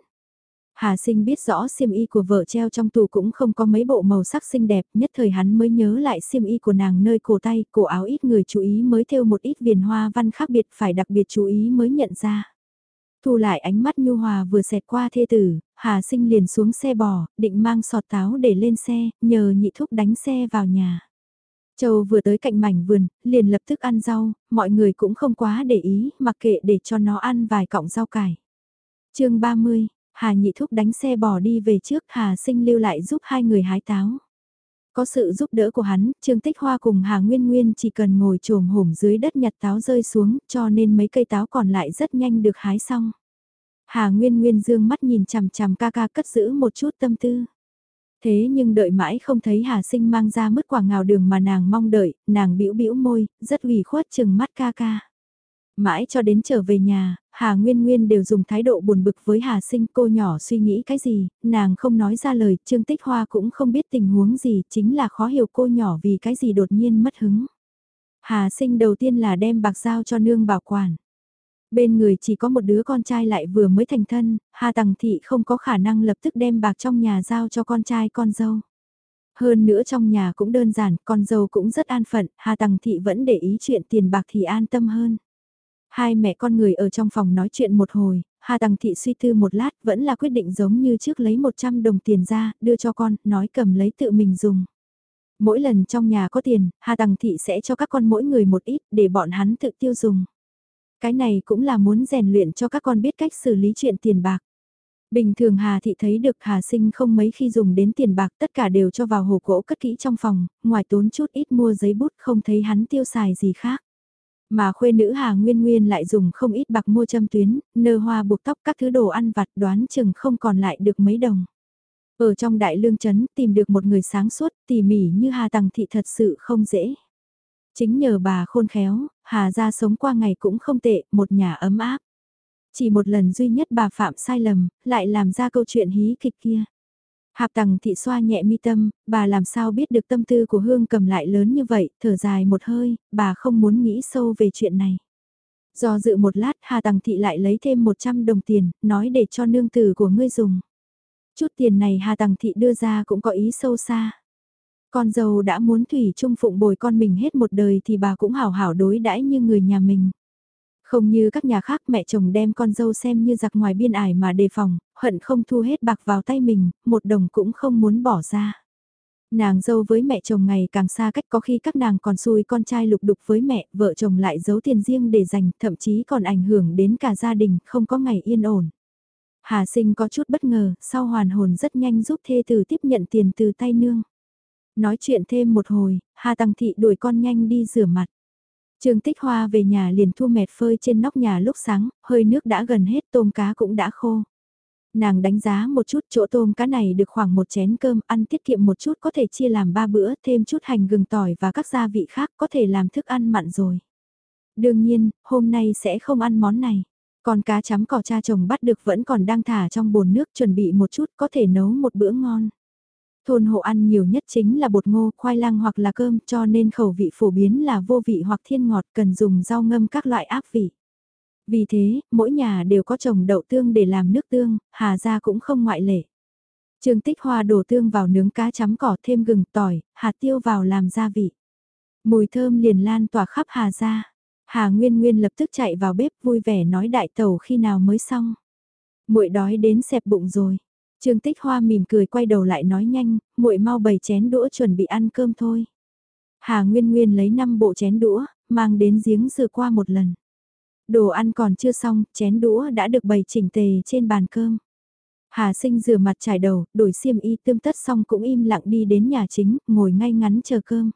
[SPEAKER 1] Hà sinh biết rõ xiêm y của vợ treo trong tủ cũng không có mấy bộ màu sắc xinh đẹp, nhất thời hắn mới nhớ lại xiêm y của nàng nơi cổ tay, cổ áo ít người chú ý mới thêu một ít viền hoa văn khác biệt phải đặc biệt chú ý mới nhận ra. Thu lại ánh mắt nhu hòa vừa xẹt qua thê tử, Hà sinh liền xuống xe bò, định mang sọt táo để lên xe, nhờ nhị thúc đánh xe vào nhà. Châu vừa tới cạnh mảnh vườn, liền lập tức ăn rau, mọi người cũng không quá để ý, mặc kệ để cho nó ăn vài cọng rau cải. chương 30, Hà nhị thúc đánh xe bò đi về trước, Hà sinh lưu lại giúp hai người hái táo. Có sự giúp đỡ của hắn, Trương Tích Hoa cùng Hà Nguyên Nguyên chỉ cần ngồi trồm hổm dưới đất nhặt táo rơi xuống, cho nên mấy cây táo còn lại rất nhanh được hái xong. Hà Nguyên Nguyên dương mắt nhìn chằm chằm ca ca cất giữ một chút tâm tư. Thế nhưng đợi mãi không thấy Hà Sinh mang ra mứt quả ngào đường mà nàng mong đợi, nàng bĩu bĩu môi, rất ủy khuất chừng mắt ca ca. Mãi cho đến trở về nhà, Hà Nguyên Nguyên đều dùng thái độ buồn bực với Hà Sinh cô nhỏ suy nghĩ cái gì, nàng không nói ra lời, Trương Tích Hoa cũng không biết tình huống gì, chính là khó hiểu cô nhỏ vì cái gì đột nhiên mất hứng. Hà Sinh đầu tiên là đem bạc giao cho nương bảo quản. Bên người chỉ có một đứa con trai lại vừa mới thành thân, Hà Tằng Thị không có khả năng lập tức đem bạc trong nhà giao cho con trai con dâu. Hơn nữa trong nhà cũng đơn giản, con dâu cũng rất an phận, Hà Tằng Thị vẫn để ý chuyện tiền bạc thì an tâm hơn. Hai mẹ con người ở trong phòng nói chuyện một hồi, Hà Tằng Thị suy tư một lát vẫn là quyết định giống như trước lấy 100 đồng tiền ra, đưa cho con, nói cầm lấy tự mình dùng. Mỗi lần trong nhà có tiền, Hà Tằng Thị sẽ cho các con mỗi người một ít để bọn hắn tự tiêu dùng. Cái này cũng là muốn rèn luyện cho các con biết cách xử lý chuyện tiền bạc. Bình thường Hà Thị thấy được Hà Sinh không mấy khi dùng đến tiền bạc tất cả đều cho vào hồ gỗ cất kỹ trong phòng, ngoài tốn chút ít mua giấy bút không thấy hắn tiêu xài gì khác. Mà khuê nữ Hà Nguyên Nguyên lại dùng không ít bạc mua châm tuyến, nơ hoa buộc tóc các thứ đồ ăn vặt đoán chừng không còn lại được mấy đồng. Ở trong đại lương chấn tìm được một người sáng suốt tỉ mỉ như Hà Tằng Thị thật sự không dễ. Chính nhờ bà khôn khéo, Hà ra sống qua ngày cũng không tệ, một nhà ấm áp. Chỉ một lần duy nhất bà phạm sai lầm, lại làm ra câu chuyện hí kịch kia. Hạp tằng thị xoa nhẹ mi tâm, bà làm sao biết được tâm tư của Hương cầm lại lớn như vậy, thở dài một hơi, bà không muốn nghĩ sâu về chuyện này. Do dự một lát Hà Tằng Thị lại lấy thêm 100 đồng tiền, nói để cho nương tử của ngươi dùng. Chút tiền này Hà Tằng Thị đưa ra cũng có ý sâu xa. Con dâu đã muốn thủy chung phụng bồi con mình hết một đời thì bà cũng hảo hảo đối đãi như người nhà mình. Không như các nhà khác mẹ chồng đem con dâu xem như giặc ngoài biên ải mà đề phòng, hận không thu hết bạc vào tay mình, một đồng cũng không muốn bỏ ra. Nàng dâu với mẹ chồng ngày càng xa cách có khi các nàng còn xui con trai lục đục với mẹ, vợ chồng lại giấu tiền riêng để dành, thậm chí còn ảnh hưởng đến cả gia đình, không có ngày yên ổn. Hà sinh có chút bất ngờ, sau hoàn hồn rất nhanh giúp thê tử tiếp nhận tiền từ tay nương. Nói chuyện thêm một hồi, Hà Tăng Thị đuổi con nhanh đi rửa mặt. Trương Tích Hoa về nhà liền thu mệt phơi trên nóc nhà lúc sáng, hơi nước đã gần hết tôm cá cũng đã khô. Nàng đánh giá một chút chỗ tôm cá này được khoảng một chén cơm ăn tiết kiệm một chút có thể chia làm ba bữa thêm chút hành gừng tỏi và các gia vị khác có thể làm thức ăn mặn rồi. Đương nhiên, hôm nay sẽ không ăn món này. Còn cá chấm cỏ cha chồng bắt được vẫn còn đang thả trong bồn nước chuẩn bị một chút có thể nấu một bữa ngon. Thôn hộ ăn nhiều nhất chính là bột ngô, khoai lang hoặc là cơm cho nên khẩu vị phổ biến là vô vị hoặc thiên ngọt cần dùng rau ngâm các loại áp vị. Vì thế, mỗi nhà đều có trồng đậu tương để làm nước tương, Hà gia cũng không ngoại lệ. Trương Tích Hoa đổ tương vào nướng cá chấm cỏ thêm gừng tỏi, hạt tiêu vào làm gia vị. Mùi thơm liền lan tỏa khắp Hà gia. Hà Nguyên Nguyên lập tức chạy vào bếp vui vẻ nói đại tẩu khi nào mới xong. Muội đói đến xẹp bụng rồi. Trương Tích Hoa mỉm cười quay đầu lại nói nhanh, muội mau bày chén đũa chuẩn bị ăn cơm thôi. Hà Nguyên Nguyên lấy 5 bộ chén đũa, mang đến giếng rửa qua một lần. Đồ ăn còn chưa xong, chén đũa đã được bày chỉnh tề trên bàn cơm. Hà sinh rửa mặt trải đầu, đổi xiêm y tươm tất xong cũng im lặng đi đến nhà chính, ngồi ngay ngắn chờ cơm.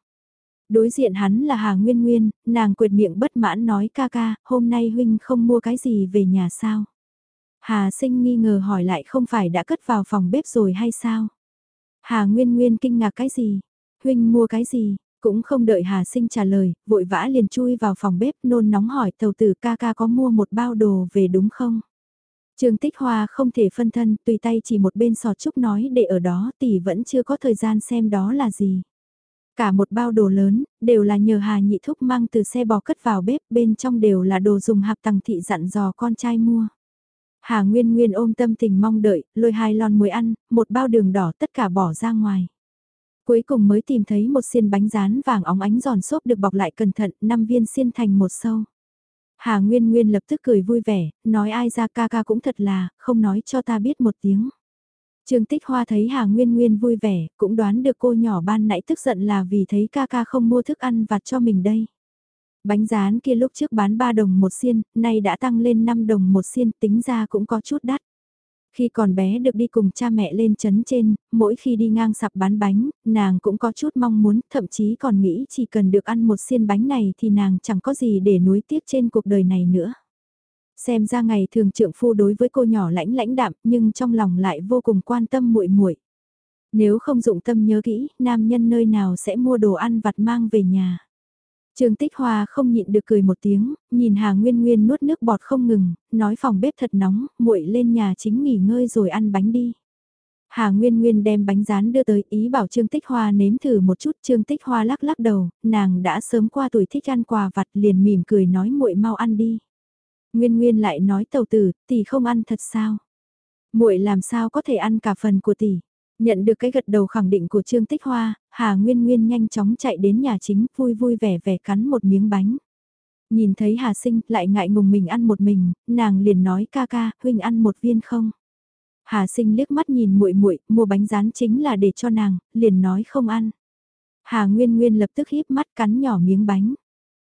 [SPEAKER 1] Đối diện hắn là Hà Nguyên Nguyên, nàng quyệt miệng bất mãn nói ca ca, hôm nay huynh không mua cái gì về nhà sao? Hà sinh nghi ngờ hỏi lại không phải đã cất vào phòng bếp rồi hay sao? Hà Nguyên Nguyên kinh ngạc cái gì? Huynh mua cái gì? Cũng không đợi Hà sinh trả lời, vội vã liền chui vào phòng bếp nôn nóng hỏi tàu tử ca ca có mua một bao đồ về đúng không? Trương Tích Hoa không thể phân thân, tùy tay chỉ một bên sọt trúc nói để ở đó tỷ vẫn chưa có thời gian xem đó là gì. Cả một bao đồ lớn, đều là nhờ Hà Nhị Thúc mang từ xe bò cất vào bếp, bên trong đều là đồ dùng hạp tầng thị dặn dò con trai mua. Hà Nguyên Nguyên ôm tâm tình mong đợi, lôi hai lon muối ăn, một bao đường đỏ tất cả bỏ ra ngoài. Cuối cùng mới tìm thấy một xiên bánh rán vàng óng ánh giòn xốp được bọc lại cẩn thận, năm viên xiên thành một sâu. Hà Nguyên Nguyên lập tức cười vui vẻ, nói ai ra ca ca cũng thật là, không nói cho ta biết một tiếng. Trương Tích Hoa thấy Hà Nguyên Nguyên vui vẻ, cũng đoán được cô nhỏ ban nãy tức giận là vì thấy ca ca không mua thức ăn vặt cho mình đây. Bánh rán kia lúc trước bán 3 đồng một xiên, nay đã tăng lên 5 đồng một xiên, tính ra cũng có chút đắt. Khi còn bé được đi cùng cha mẹ lên chấn trên, mỗi khi đi ngang sạp bán bánh, nàng cũng có chút mong muốn, thậm chí còn nghĩ chỉ cần được ăn một xiên bánh này thì nàng chẳng có gì để nuối tiếc trên cuộc đời này nữa. Xem ra ngày thường trượng phu đối với cô nhỏ lãnh lãnh đạm nhưng trong lòng lại vô cùng quan tâm muội muội. Nếu không dụng tâm nhớ kỹ, nam nhân nơi nào sẽ mua đồ ăn vặt mang về nhà. Trương Tích Hoa không nhịn được cười một tiếng, nhìn Hà Nguyên Nguyên nuốt nước bọt không ngừng, nói phòng bếp thật nóng, muội lên nhà chính nghỉ ngơi rồi ăn bánh đi. Hà Nguyên Nguyên đem bánh rán đưa tới ý bảo Trương Tích Hoa nếm thử một chút, Trương Tích Hoa lắc lắc đầu, nàng đã sớm qua tuổi thích ăn quà vặt liền mỉm cười nói muội mau ăn đi. Nguyên Nguyên lại nói tàu tử, tỷ không ăn thật sao? Muội làm sao có thể ăn cả phần của tỷ? Nhận được cái gật đầu khẳng định của Trương Tích Hoa, Hà Nguyên Nguyên nhanh chóng chạy đến nhà chính vui vui vẻ vẻ cắn một miếng bánh. Nhìn thấy Hà Sinh lại ngại ngùng mình ăn một mình, nàng liền nói ca ca, huynh ăn một viên không? Hà Sinh liếc mắt nhìn muội muội, mua bánh rán chính là để cho nàng, liền nói không ăn. Hà Nguyên Nguyên lập tức híp mắt cắn nhỏ miếng bánh.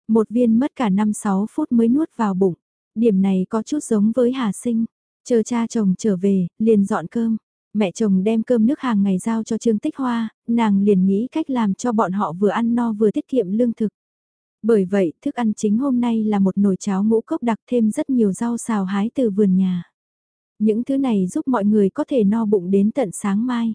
[SPEAKER 1] Một viên mất cả 5-6 phút mới nuốt vào bụng. Điểm này có chút giống với Hà Sinh. Chờ cha chồng trở về, liền dọn cơm. Mẹ chồng đem cơm nước hàng ngày giao cho Trương Tích Hoa, nàng liền nghĩ cách làm cho bọn họ vừa ăn no vừa tiết kiệm lương thực. Bởi vậy, thức ăn chính hôm nay là một nồi cháo ngũ cốc đặc thêm rất nhiều rau xào hái từ vườn nhà. Những thứ này giúp mọi người có thể no bụng đến tận sáng mai.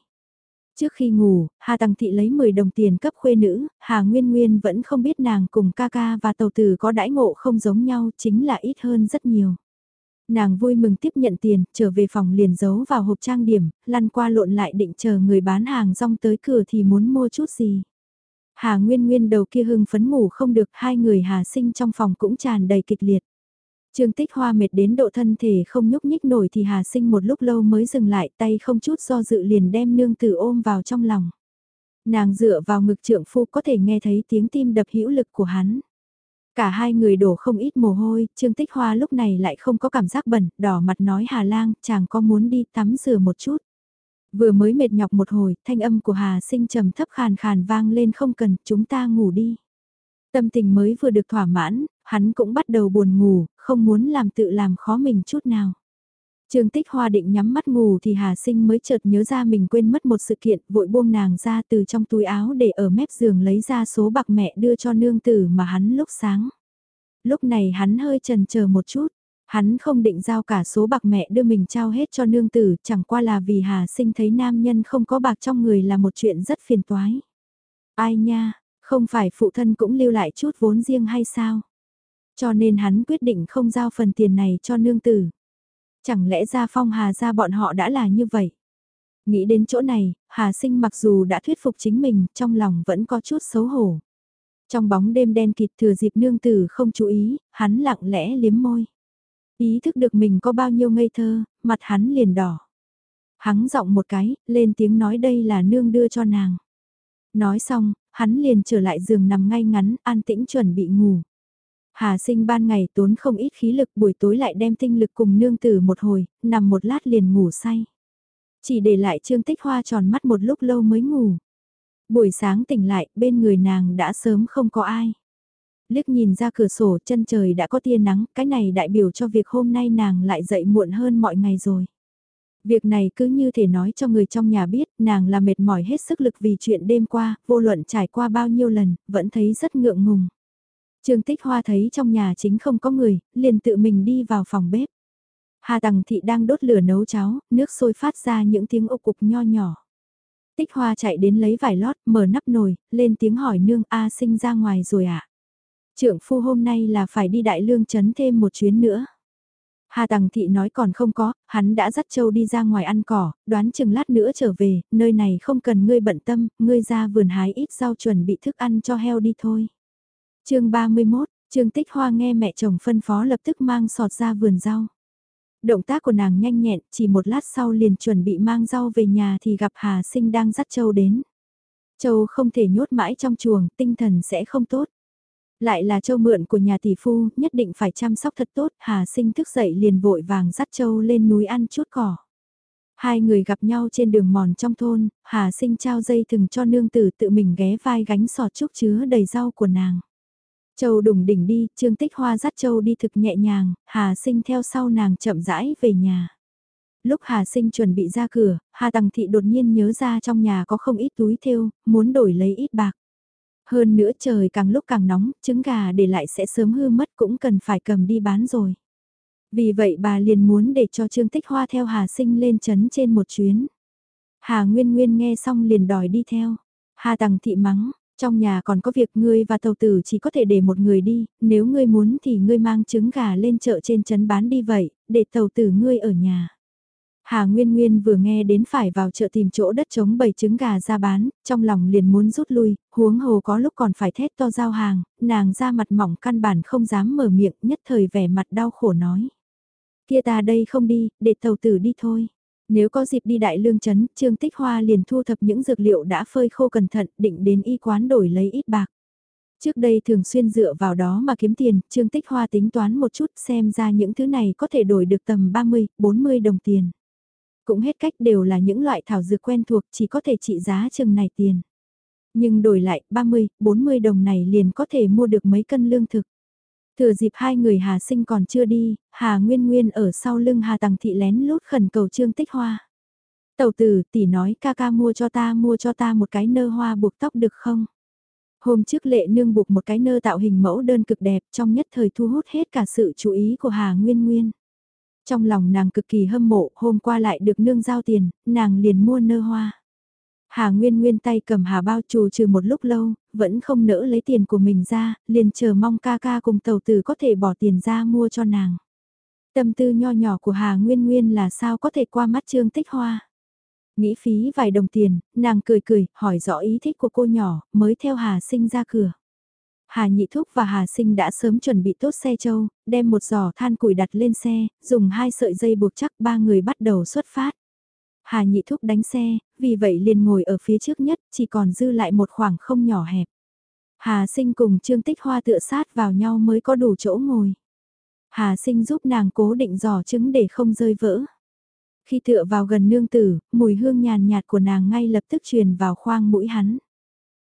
[SPEAKER 1] Trước khi ngủ, Hà Tăng Thị lấy 10 đồng tiền cấp khuê nữ, Hà Nguyên Nguyên vẫn không biết nàng cùng ca ca và tàu tử có đãi ngộ không giống nhau chính là ít hơn rất nhiều. Nàng vui mừng tiếp nhận tiền, trở về phòng liền giấu vào hộp trang điểm, lăn qua lộn lại định chờ người bán hàng rong tới cửa thì muốn mua chút gì. Hà Nguyên Nguyên đầu kia hưng phấn ngủ không được, hai người Hà sinh trong phòng cũng tràn đầy kịch liệt. Trương Tích Hoa mệt đến độ thân thể không nhúc nhích nổi thì Hà Sinh một lúc lâu mới dừng lại tay không chút do dự liền đem nương tử ôm vào trong lòng. Nàng dựa vào ngực trượng phu có thể nghe thấy tiếng tim đập hữu lực của hắn. Cả hai người đổ không ít mồ hôi, Trương Tích Hoa lúc này lại không có cảm giác bẩn, đỏ mặt nói Hà Lang, chàng có muốn đi tắm rửa một chút. Vừa mới mệt nhọc một hồi, thanh âm của Hà sinh trầm thấp khàn khàn vang lên không cần, chúng ta ngủ đi. Tâm tình mới vừa được thỏa mãn, hắn cũng bắt đầu buồn ngủ, không muốn làm tự làm khó mình chút nào. Trương Tích Hoa định nhắm mắt ngủ thì Hà Sinh mới chợt nhớ ra mình quên mất một sự kiện, vội buông nàng ra từ trong túi áo để ở mép giường lấy ra số bạc mẹ đưa cho nương tử mà hắn lúc sáng. Lúc này hắn hơi chần chờ một chút, hắn không định giao cả số bạc mẹ đưa mình trao hết cho nương tử, chẳng qua là vì Hà Sinh thấy nam nhân không có bạc trong người là một chuyện rất phiền toái. Ai nha, không phải phụ thân cũng lưu lại chút vốn riêng hay sao? Cho nên hắn quyết định không giao phần tiền này cho nương tử. Chẳng lẽ ra phong hà ra bọn họ đã là như vậy? Nghĩ đến chỗ này, Hà Sinh mặc dù đã thuyết phục chính mình, trong lòng vẫn có chút xấu hổ. Trong bóng đêm đen kịt thừa dịp nương tử không chú ý, hắn lặng lẽ liếm môi. Ý thức được mình có bao nhiêu ngây thơ, mặt hắn liền đỏ. Hắn giọng một cái, lên tiếng nói đây là nương đưa cho nàng. Nói xong, hắn liền trở lại giường nằm ngay ngắn, an tĩnh chuẩn bị ngủ. Hà sinh ban ngày tốn không ít khí lực buổi tối lại đem tinh lực cùng nương tử một hồi, nằm một lát liền ngủ say. Chỉ để lại trương tích hoa tròn mắt một lúc lâu mới ngủ. Buổi sáng tỉnh lại, bên người nàng đã sớm không có ai. Liếc nhìn ra cửa sổ chân trời đã có tia nắng, cái này đại biểu cho việc hôm nay nàng lại dậy muộn hơn mọi ngày rồi. Việc này cứ như thể nói cho người trong nhà biết, nàng là mệt mỏi hết sức lực vì chuyện đêm qua, vô luận trải qua bao nhiêu lần, vẫn thấy rất ngượng ngùng. Trương Tích Hoa thấy trong nhà chính không có người, liền tự mình đi vào phòng bếp. Hà Tằng Thị đang đốt lửa nấu cháo, nước sôi phát ra những tiếng ục cục nho nhỏ. Tích Hoa chạy đến lấy vải lót, mở nắp nồi, lên tiếng hỏi nương A sinh ra ngoài rồi ạ. À? Trưởng phu hôm nay là phải đi đại lương chấn thêm một chuyến nữa. Hà Tằng Thị nói còn không có, hắn đã dắt châu đi ra ngoài ăn cỏ, đoán chừng lát nữa trở về, nơi này không cần ngươi bận tâm, ngươi ra vườn hái ít rau chuẩn bị thức ăn cho heo đi thôi chương 31, Trương Tích Hoa nghe mẹ chồng phân phó lập tức mang sọt ra vườn rau. Động tác của nàng nhanh nhẹn, chỉ một lát sau liền chuẩn bị mang rau về nhà thì gặp Hà Sinh đang dắt Châu đến. Châu không thể nhốt mãi trong chuồng, tinh thần sẽ không tốt. Lại là Châu mượn của nhà tỷ phu, nhất định phải chăm sóc thật tốt, Hà Sinh thức dậy liền vội vàng dắt Châu lên núi ăn chút cỏ. Hai người gặp nhau trên đường mòn trong thôn, Hà Sinh trao dây thừng cho nương tử tự mình ghé vai gánh sọt trúc chứa đầy rau của nàng. Châu đùng đỉnh đi, Trương Tích Hoa dắt Châu đi thực nhẹ nhàng, Hà Sinh theo sau nàng chậm rãi về nhà. Lúc Hà Sinh chuẩn bị ra cửa, Hà Tằng Thị đột nhiên nhớ ra trong nhà có không ít túi thêu, muốn đổi lấy ít bạc. Hơn nữa trời càng lúc càng nóng, trứng gà để lại sẽ sớm hư mất cũng cần phải cầm đi bán rồi. Vì vậy bà liền muốn để cho Trương Tích Hoa theo Hà Sinh lên chấn trên một chuyến. Hà Nguyên Nguyên nghe xong liền đòi đi theo. Hà Tằng Thị mắng, trong nhà còn có việc ngươi và tàu tử chỉ có thể để một người đi, nếu ngươi muốn thì ngươi mang trứng gà lên chợ trên trấn bán đi vậy, để tàu tử ngươi ở nhà. Hà Nguyên Nguyên vừa nghe đến phải vào chợ tìm chỗ đất trống bày trứng gà ra bán, trong lòng liền muốn rút lui, huống hồ có lúc còn phải thét to giao hàng, nàng ra mặt mỏng căn bản không dám mở miệng nhất thời vẻ mặt đau khổ nói. Kia ta đây không đi, để tàu tử đi thôi. Nếu có dịp đi đại lương chấn, Trương Tích Hoa liền thu thập những dược liệu đã phơi khô cẩn thận, định đến y quán đổi lấy ít bạc. Trước đây thường xuyên dựa vào đó mà kiếm tiền, Trương Tích Hoa tính toán một chút xem ra những thứ này có thể đổi được tầm 30, 40 đồng tiền. Cũng hết cách đều là những loại thảo dược quen thuộc chỉ có thể trị giá chừng này tiền. Nhưng đổi lại 30, 40 đồng này liền có thể mua được mấy cân lương thực. Thừa dịp hai người Hà Sinh còn chưa đi, Hà Nguyên Nguyên ở sau lưng Hà Tằng Thị lén lút khẩn cầu Trương Tích Hoa. Tẩu tử tỷ nói ca ca mua cho ta mua cho ta một cái nơ hoa buộc tóc được không? Hôm trước lệ nương buộc một cái nơ tạo hình mẫu đơn cực đẹp trong nhất thời thu hút hết cả sự chú ý của Hà Nguyên Nguyên. Trong lòng nàng cực kỳ hâm mộ, hôm qua lại được nương giao tiền, nàng liền mua nơ hoa. Hà Nguyên Nguyên tay cầm hà bao trù trừ một lúc lâu, vẫn không nỡ lấy tiền của mình ra, liền chờ mong ca ca cùng tàu tử có thể bỏ tiền ra mua cho nàng. Tâm tư nho nhỏ của Hà Nguyên Nguyên là sao có thể qua mắt Trương Tích Hoa. Nghĩ phí vài đồng tiền, nàng cười cười, hỏi rõ ý thích của cô nhỏ, mới theo Hà Sinh ra cửa. Hà Nhị Thúc và Hà Sinh đã sớm chuẩn bị tốt xe châu, đem một giỏ than củi đặt lên xe, dùng hai sợi dây buộc chắc ba người bắt đầu xuất phát. Hà nhị thúc đánh xe, vì vậy liền ngồi ở phía trước nhất, chỉ còn dư lại một khoảng không nhỏ hẹp. Hà sinh cùng Trương Tích Hoa tựa sát vào nhau mới có đủ chỗ ngồi. Hà sinh giúp nàng cố định giỏ trứng để không rơi vỡ. Khi tựa vào gần nương tử, mùi hương nhàn nhạt của nàng ngay lập tức truyền vào khoang mũi hắn.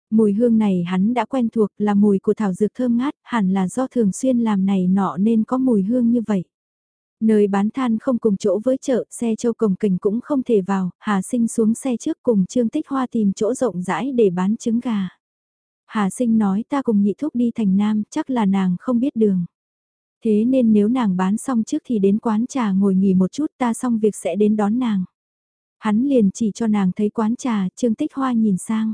[SPEAKER 1] Mùi hương này hắn đã quen thuộc là mùi của thảo dược thơm ngát, hẳn là do thường xuyên làm này nọ nên có mùi hương như vậy. Nơi bán than không cùng chỗ với chợ, xe châu cồng kình cũng không thể vào, Hà Sinh xuống xe trước cùng Trương Tích Hoa tìm chỗ rộng rãi để bán trứng gà. Hà Sinh nói ta cùng nhị thúc đi thành Nam, chắc là nàng không biết đường. Thế nên nếu nàng bán xong trước thì đến quán trà ngồi nghỉ một chút ta xong việc sẽ đến đón nàng. Hắn liền chỉ cho nàng thấy quán trà, Trương Tích Hoa nhìn sang.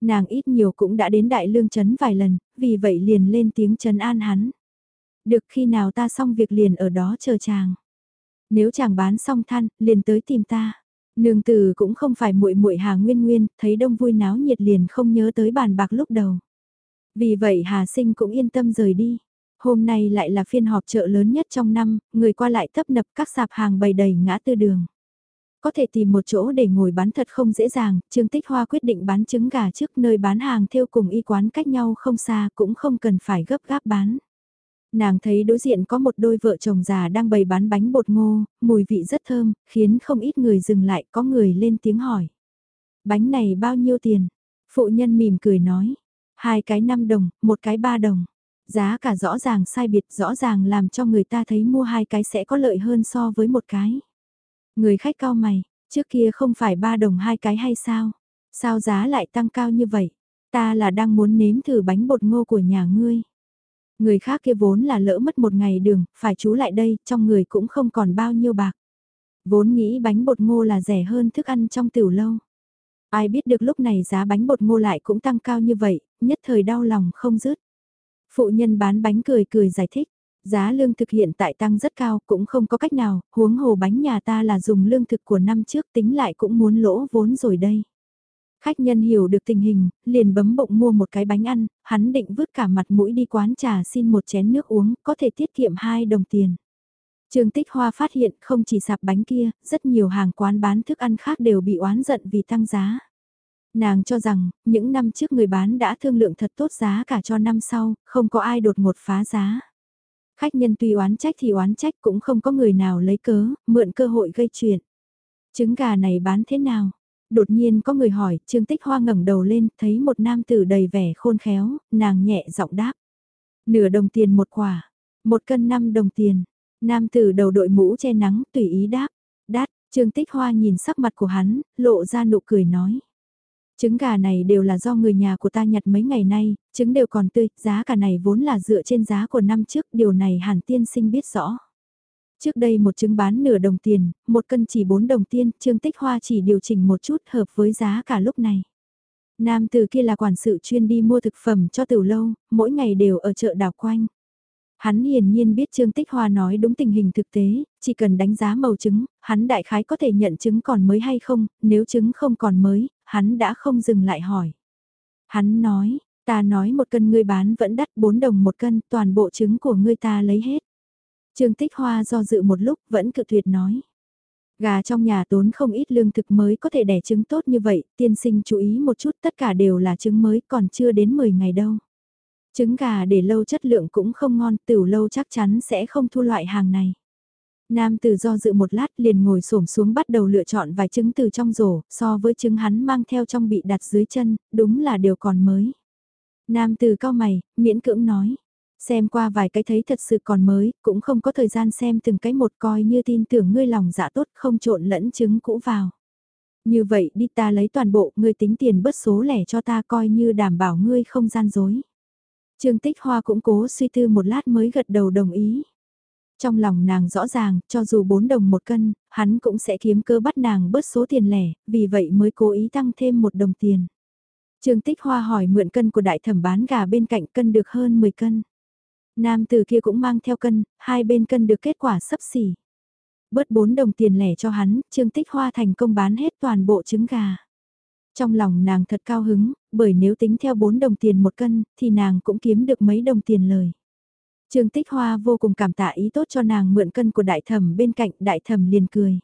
[SPEAKER 1] Nàng ít nhiều cũng đã đến Đại Lương Trấn vài lần, vì vậy liền lên tiếng trấn an hắn. Được khi nào ta xong việc liền ở đó chờ chàng. Nếu chàng bán xong than, liền tới tìm ta. Nương tử cũng không phải muội muội Hà Nguyên Nguyên, thấy đông vui náo nhiệt liền không nhớ tới bàn bạc lúc đầu. Vì vậy Hà Sinh cũng yên tâm rời đi. Hôm nay lại là phiên họp chợ lớn nhất trong năm, người qua lại tấp nập các sạp hàng bày đầy ngã tư đường. Có thể tìm một chỗ để ngồi bán thật không dễ dàng, Trương Tích Hoa quyết định bán trứng gà trước nơi bán hàng theo cùng y quán cách nhau không xa cũng không cần phải gấp gáp bán. Nàng thấy đối diện có một đôi vợ chồng già đang bày bán bánh bột ngô, mùi vị rất thơm, khiến không ít người dừng lại có người lên tiếng hỏi. Bánh này bao nhiêu tiền? Phụ nhân mỉm cười nói. Hai cái 5 đồng, một cái 3 đồng. Giá cả rõ ràng sai biệt rõ ràng làm cho người ta thấy mua hai cái sẽ có lợi hơn so với một cái. Người khách cao mày, trước kia không phải 3 đồng hai cái hay sao? Sao giá lại tăng cao như vậy? Ta là đang muốn nếm thử bánh bột ngô của nhà ngươi. Người khác kia vốn là lỡ mất một ngày đường, phải chú lại đây, trong người cũng không còn bao nhiêu bạc. Vốn nghĩ bánh bột ngô là rẻ hơn thức ăn trong tiểu lâu. Ai biết được lúc này giá bánh bột ngô lại cũng tăng cao như vậy, nhất thời đau lòng không dứt. Phụ nhân bán bánh cười cười giải thích, giá lương thực hiện tại tăng rất cao cũng không có cách nào, huống hồ bánh nhà ta là dùng lương thực của năm trước tính lại cũng muốn lỗ vốn rồi đây. Khách nhân hiểu được tình hình, liền bấm bụng mua một cái bánh ăn, hắn định vứt cả mặt mũi đi quán trà xin một chén nước uống, có thể tiết kiệm 2 đồng tiền. Trương Tích Hoa phát hiện không chỉ sạp bánh kia, rất nhiều hàng quán bán thức ăn khác đều bị oán giận vì tăng giá. Nàng cho rằng, những năm trước người bán đã thương lượng thật tốt giá cả cho năm sau, không có ai đột ngột phá giá. Khách nhân tuy oán trách thì oán trách cũng không có người nào lấy cớ, mượn cơ hội gây chuyện. Trứng gà này bán thế nào? Đột nhiên có người hỏi, Trương Tích Hoa ngẩng đầu lên, thấy một nam tử đầy vẻ khôn khéo, nàng nhẹ giọng đáp. Nửa đồng tiền một quả, một cân năm đồng tiền. Nam tử đầu đội mũ che nắng, tùy ý đáp. Đát, Trương Tích Hoa nhìn sắc mặt của hắn, lộ ra nụ cười nói. Trứng gà này đều là do người nhà của ta nhặt mấy ngày nay, trứng đều còn tươi, giá cả này vốn là dựa trên giá của năm trước, điều này hàn tiên sinh biết rõ. Trước đây một trứng bán nửa đồng tiền, một cân chỉ 4 đồng tiền, Trương Tích Hoa chỉ điều chỉnh một chút hợp với giá cả lúc này. Nam từ kia là quản sự chuyên đi mua thực phẩm cho tiểu lâu, mỗi ngày đều ở chợ đảo quanh. Hắn hiển nhiên biết Trương Tích Hoa nói đúng tình hình thực tế, chỉ cần đánh giá màu trứng, hắn đại khái có thể nhận trứng còn mới hay không, nếu trứng không còn mới, hắn đã không dừng lại hỏi. Hắn nói, ta nói một cân ngươi bán vẫn đắt 4 đồng một cân, toàn bộ trứng của ngươi ta lấy hết. Trương Tích Hoa do dự một lúc vẫn cự tuyệt nói. Gà trong nhà tốn không ít lương thực mới có thể đẻ trứng tốt như vậy, tiên sinh chú ý một chút tất cả đều là trứng mới còn chưa đến 10 ngày đâu. Trứng gà để lâu chất lượng cũng không ngon, tiểu lâu chắc chắn sẽ không thu loại hàng này. Nam từ do dự một lát liền ngồi xổm xuống bắt đầu lựa chọn vài trứng từ trong rổ, so với trứng hắn mang theo trong bị đặt dưới chân, đúng là đều còn mới. Nam từ cao mày, miễn cưỡng nói. Xem qua vài cái thấy thật sự còn mới, cũng không có thời gian xem từng cái một coi như tin tưởng ngươi lòng dạ tốt không trộn lẫn trứng cũ vào. Như vậy đi ta lấy toàn bộ, ngươi tính tiền bớt số lẻ cho ta coi như đảm bảo ngươi không gian dối. Trương Tích Hoa cũng cố suy tư một lát mới gật đầu đồng ý. Trong lòng nàng rõ ràng, cho dù 4 đồng một cân, hắn cũng sẽ kiếm cơ bắt nàng bớt số tiền lẻ, vì vậy mới cố ý tăng thêm một đồng tiền. Trương Tích Hoa hỏi mượn cân của đại thẩm bán gà bên cạnh cân được hơn 10 cân. Nam từ kia cũng mang theo cân, hai bên cân được kết quả sấp xỉ. Bớt 4 đồng tiền lẻ cho hắn, Trương Tích Hoa thành công bán hết toàn bộ trứng gà. Trong lòng nàng thật cao hứng, bởi nếu tính theo 4 đồng tiền một cân, thì nàng cũng kiếm được mấy đồng tiền lời. Trương Tích Hoa vô cùng cảm tạ ý tốt cho nàng mượn cân của đại thẩm bên cạnh, đại thẩm liền cười.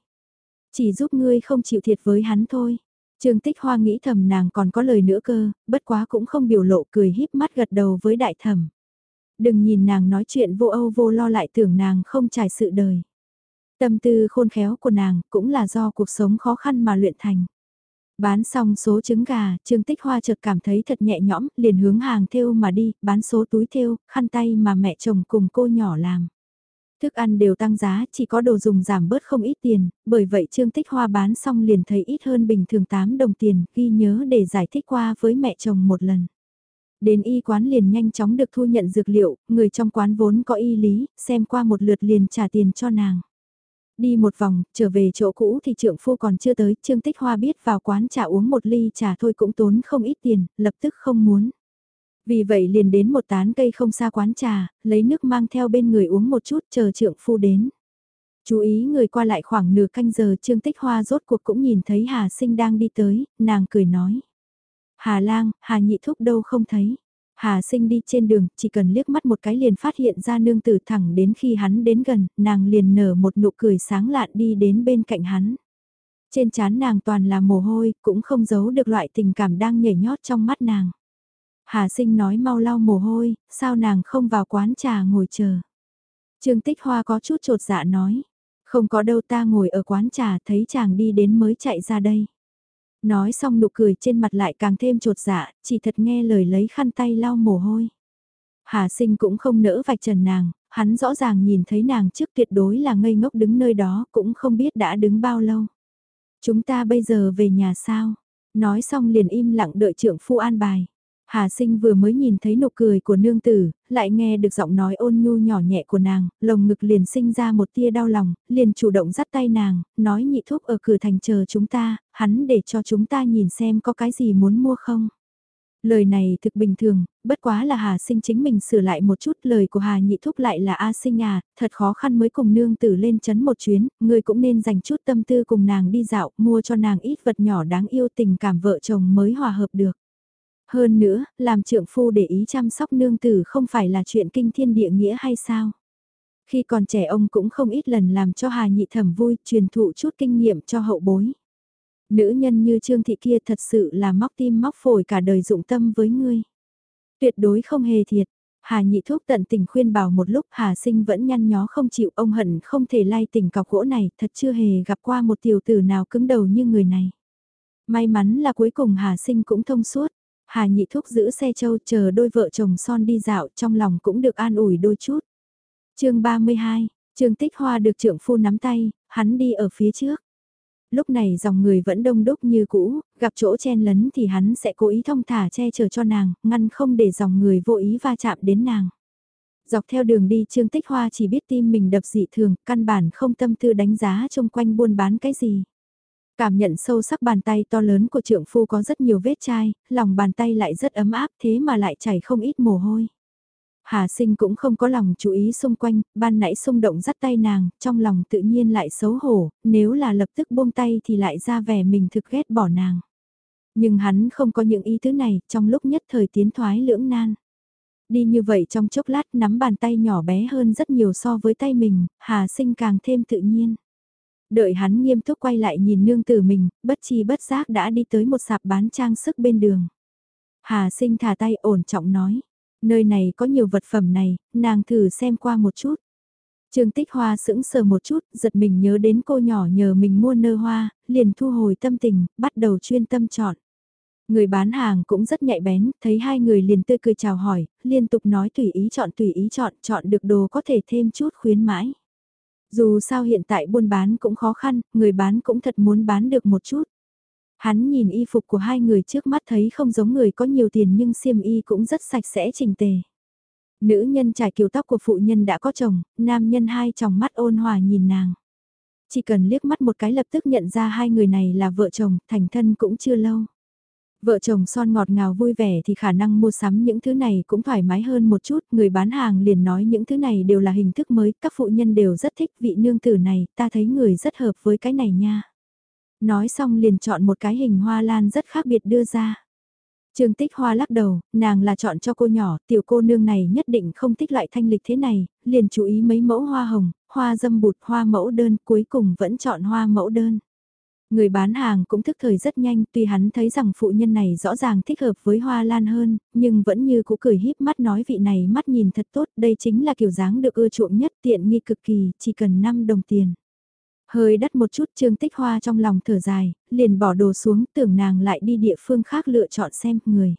[SPEAKER 1] Chỉ giúp ngươi không chịu thiệt với hắn thôi. Trương Tích Hoa nghĩ thầm nàng còn có lời nữa cơ, bất quá cũng không biểu lộ cười híp mắt gật đầu với đại thẩm. Đừng nhìn nàng nói chuyện vô âu vô lo lại tưởng nàng không trải sự đời. Tâm tư khôn khéo của nàng cũng là do cuộc sống khó khăn mà luyện thành. Bán xong số trứng gà, Trương Tích Hoa chợt cảm thấy thật nhẹ nhõm, liền hướng hàng thêu mà đi, bán số túi thêu, khăn tay mà mẹ chồng cùng cô nhỏ làm. Thức ăn đều tăng giá, chỉ có đồ dùng giảm bớt không ít tiền, bởi vậy Trương Tích Hoa bán xong liền thấy ít hơn bình thường 8 đồng tiền, ghi nhớ để giải thích qua với mẹ chồng một lần. Đến y quán liền nhanh chóng được thu nhận dược liệu, người trong quán vốn có y lý, xem qua một lượt liền trả tiền cho nàng. Đi một vòng, trở về chỗ cũ thì trượng phu còn chưa tới, Trương Tích Hoa biết vào quán trà uống một ly trà thôi cũng tốn không ít tiền, lập tức không muốn. Vì vậy liền đến một tán cây không xa quán trà, lấy nước mang theo bên người uống một chút chờ trượng phu đến. Chú ý người qua lại khoảng nửa canh giờ Trương Tích Hoa rốt cuộc cũng nhìn thấy Hà Sinh đang đi tới, nàng cười nói. Hà lang, Hà nhị thúc đâu không thấy. Hà sinh đi trên đường, chỉ cần liếc mắt một cái liền phát hiện ra nương tử thẳng đến khi hắn đến gần, nàng liền nở một nụ cười sáng lạn đi đến bên cạnh hắn. Trên trán nàng toàn là mồ hôi, cũng không giấu được loại tình cảm đang nhảy nhót trong mắt nàng. Hà sinh nói mau lau mồ hôi, sao nàng không vào quán trà ngồi chờ. Trương Tích Hoa có chút trột dạ nói, không có đâu ta ngồi ở quán trà thấy chàng đi đến mới chạy ra đây. Nói xong nụ cười trên mặt lại càng thêm trột dạ, chỉ thật nghe lời lấy khăn tay lau mồ hôi. Hà sinh cũng không nỡ vạch trần nàng, hắn rõ ràng nhìn thấy nàng trước tuyệt đối là ngây ngốc đứng nơi đó, cũng không biết đã đứng bao lâu. Chúng ta bây giờ về nhà sao? Nói xong liền im lặng đợi trưởng phu an bài. Hà sinh vừa mới nhìn thấy nụ cười của nương tử, lại nghe được giọng nói ôn nhu nhỏ nhẹ của nàng, lồng ngực liền sinh ra một tia đau lòng, liền chủ động dắt tay nàng, nói nhị thúc ở cửa thành chờ chúng ta, hắn để cho chúng ta nhìn xem có cái gì muốn mua không. Lời này thực bình thường, bất quá là Hà sinh chính mình sửa lại một chút lời của Hà nhị thúc lại là A sinh à, thật khó khăn mới cùng nương tử lên chấn một chuyến, người cũng nên dành chút tâm tư cùng nàng đi dạo, mua cho nàng ít vật nhỏ đáng yêu tình cảm vợ chồng mới hòa hợp được. Hơn nữa, làm trượng phu để ý chăm sóc nương tử không phải là chuyện kinh thiên địa nghĩa hay sao? Khi còn trẻ ông cũng không ít lần làm cho Hà Nhị Thẩm vui, truyền thụ chút kinh nghiệm cho hậu bối. Nữ nhân như Trương Thị kia thật sự là móc tim móc phổi cả đời dụng tâm với ngươi. Tuyệt đối không hề thiệt. Hà Nhị Thúc tận tình khuyên bảo một lúc Hà Sinh vẫn nhăn nhó không chịu ông hận không thể lai tình cọc gỗ này thật chưa hề gặp qua một tiểu tử nào cứng đầu như người này. May mắn là cuối cùng Hà Sinh cũng thông suốt. Hà nhị thúc giữ xe châu chờ đôi vợ chồng son đi dạo trong lòng cũng được an ủi đôi chút. chương 32, Trương Tích Hoa được trưởng phu nắm tay, hắn đi ở phía trước. Lúc này dòng người vẫn đông đúc như cũ, gặp chỗ chen lấn thì hắn sẽ cố ý thông thả che chở cho nàng, ngăn không để dòng người vô ý va chạm đến nàng. Dọc theo đường đi Trương Tích Hoa chỉ biết tim mình đập dị thường, căn bản không tâm tư đánh giá xung quanh buôn bán cái gì. Cảm nhận sâu sắc bàn tay to lớn của trượng phu có rất nhiều vết chai, lòng bàn tay lại rất ấm áp thế mà lại chảy không ít mồ hôi. Hà sinh cũng không có lòng chú ý xung quanh, ban nãy xung động dắt tay nàng, trong lòng tự nhiên lại xấu hổ, nếu là lập tức buông tay thì lại ra vẻ mình thực ghét bỏ nàng. Nhưng hắn không có những ý thứ này, trong lúc nhất thời tiến thoái lưỡng nan. Đi như vậy trong chốc lát nắm bàn tay nhỏ bé hơn rất nhiều so với tay mình, Hà sinh càng thêm tự nhiên. Đợi hắn nghiêm túc quay lại nhìn nương tử mình, bất chi bất giác đã đi tới một sạp bán trang sức bên đường. Hà sinh thả tay ổn trọng nói, nơi này có nhiều vật phẩm này, nàng thử xem qua một chút. Trương Tích Hoa sững sờ một chút, giật mình nhớ đến cô nhỏ nhờ mình mua nơ hoa, liền thu hồi tâm tình, bắt đầu chuyên tâm chọn. Người bán hàng cũng rất nhạy bén, thấy hai người liền tươi cười chào hỏi, liên tục nói tùy ý chọn tùy ý chọn, chọn được đồ có thể thêm chút khuyến mãi. Dù sao hiện tại buôn bán cũng khó khăn, người bán cũng thật muốn bán được một chút. Hắn nhìn y phục của hai người trước mắt thấy không giống người có nhiều tiền nhưng xiêm y cũng rất sạch sẽ chỉnh tề. Nữ nhân trải kiều tóc của phụ nhân đã có chồng, nam nhân hai tròng mắt ôn hòa nhìn nàng. Chỉ cần liếc mắt một cái lập tức nhận ra hai người này là vợ chồng, thành thân cũng chưa lâu. Vợ chồng son ngọt ngào vui vẻ thì khả năng mua sắm những thứ này cũng thoải mái hơn một chút, người bán hàng liền nói những thứ này đều là hình thức mới, các phụ nhân đều rất thích vị nương tử này, ta thấy người rất hợp với cái này nha. Nói xong liền chọn một cái hình hoa lan rất khác biệt đưa ra. Trương Tích Hoa lắc đầu, nàng là chọn cho cô nhỏ, tiểu cô nương này nhất định không thích loại thanh lịch thế này, liền chú ý mấy mẫu hoa hồng, hoa dâm bụt, hoa mẫu đơn, cuối cùng vẫn chọn hoa mẫu đơn. Người bán hàng cũng thức thời rất nhanh, tuy hắn thấy rằng phụ nhân này rõ ràng thích hợp với hoa lan hơn, nhưng vẫn như cũ cười híp mắt nói vị này mắt nhìn thật tốt, đây chính là kiểu dáng được ưa chuộng nhất tiện nghi cực kỳ, chỉ cần 5 đồng tiền. Hơi đắt một chút trương tích hoa trong lòng thở dài, liền bỏ đồ xuống tưởng nàng lại đi địa phương khác lựa chọn xem người.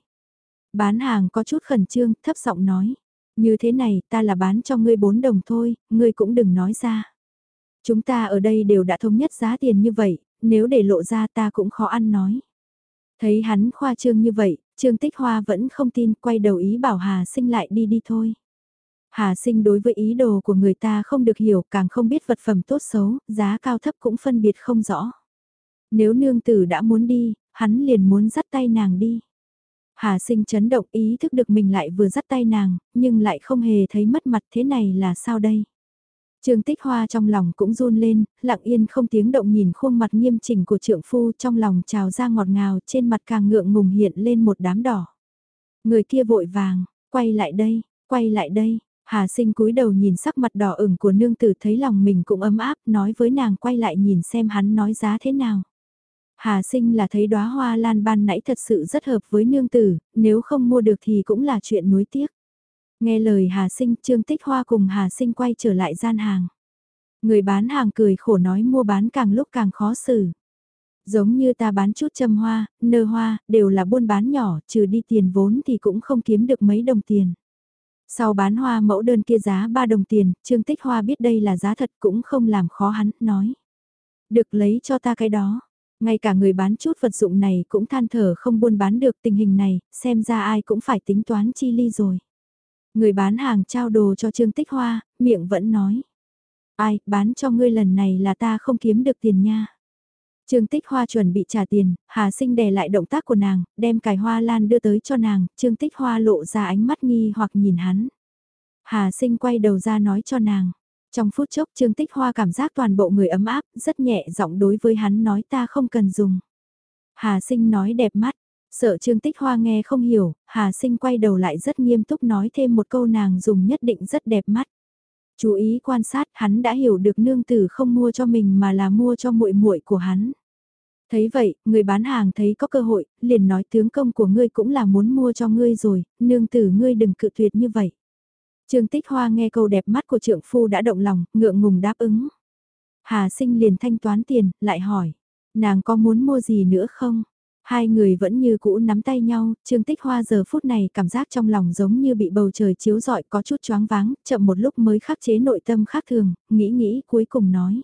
[SPEAKER 1] Bán hàng có chút khẩn trương, thấp giọng nói. Như thế này ta là bán cho ngươi 4 đồng thôi, ngươi cũng đừng nói ra. Chúng ta ở đây đều đã thống nhất giá tiền như vậy, nếu để lộ ra ta cũng khó ăn nói. Thấy hắn khoa trương như vậy, Trương Tích Hoa vẫn không tin, quay đầu ý bảo Hà Sinh lại đi đi thôi. Hà Sinh đối với ý đồ của người ta không được hiểu, càng không biết vật phẩm tốt xấu, giá cao thấp cũng phân biệt không rõ. Nếu nương tử đã muốn đi, hắn liền muốn dắt tay nàng đi. Hà Sinh chấn động ý thức được mình lại vừa dắt tay nàng, nhưng lại không hề thấy mất mặt thế này là sao đây? Trương Tích Hoa trong lòng cũng run lên, lặng yên không tiếng động nhìn khuôn mặt nghiêm chỉnh của trượng phu trong lòng trào ra ngọt ngào trên mặt càng ngượng ngùng hiện lên một đám đỏ. Người kia vội vàng, quay lại đây, quay lại đây, Hà sinh cúi đầu nhìn sắc mặt đỏ ửng của nương tử thấy lòng mình cũng ấm áp nói với nàng quay lại nhìn xem hắn nói giá thế nào. Hà sinh là thấy đóa hoa lan ban nãy thật sự rất hợp với nương tử, nếu không mua được thì cũng là chuyện nuối tiếc. Nghe lời Hà Sinh, Trương Tích Hoa cùng Hà Sinh quay trở lại gian hàng. Người bán hàng cười khổ nói mua bán càng lúc càng khó xử. Giống như ta bán chút châm hoa, nơ hoa, đều là buôn bán nhỏ, trừ đi tiền vốn thì cũng không kiếm được mấy đồng tiền. Sau bán hoa mẫu đơn kia giá 3 đồng tiền, Trương Tích Hoa biết đây là giá thật cũng không làm khó hắn, nói. Được lấy cho ta cái đó. Ngay cả người bán chút vật dụng này cũng than thở không buôn bán được tình hình này, xem ra ai cũng phải tính toán chi ly rồi. Người bán hàng trao đồ cho Trương Tích Hoa, miệng vẫn nói. Ai, bán cho ngươi lần này là ta không kiếm được tiền nha. Trương Tích Hoa chuẩn bị trả tiền, Hà Sinh đè lại động tác của nàng, đem cài hoa lan đưa tới cho nàng, Trương Tích Hoa lộ ra ánh mắt nghi hoặc nhìn hắn. Hà Sinh quay đầu ra nói cho nàng. Trong phút chốc Trương Tích Hoa cảm giác toàn bộ người ấm áp, rất nhẹ giọng đối với hắn nói ta không cần dùng. Hà Sinh nói đẹp mắt, Sợ Trương Tích Hoa nghe không hiểu, Hà Sinh quay đầu lại rất nghiêm túc nói thêm một câu nàng dùng nhất định rất đẹp mắt. Chú ý quan sát, hắn đã hiểu được nương tử không mua cho mình mà là mua cho muội muội của hắn. Thấy vậy, người bán hàng thấy có cơ hội, liền nói tướng công của ngươi cũng là muốn mua cho ngươi rồi, nương tử ngươi đừng cự tuyệt như vậy. Trương Tích Hoa nghe câu đẹp mắt của trượng phu đã động lòng, ngượng ngùng đáp ứng. Hà sinh liền thanh toán tiền, lại hỏi, nàng có muốn mua gì nữa không? Hai người vẫn như cũ nắm tay nhau, Trương Tích Hoa giờ phút này cảm giác trong lòng giống như bị bầu trời chiếu rọi có chút choáng váng, chậm một lúc mới khắc chế nội tâm khác thường, nghĩ nghĩ cuối cùng nói.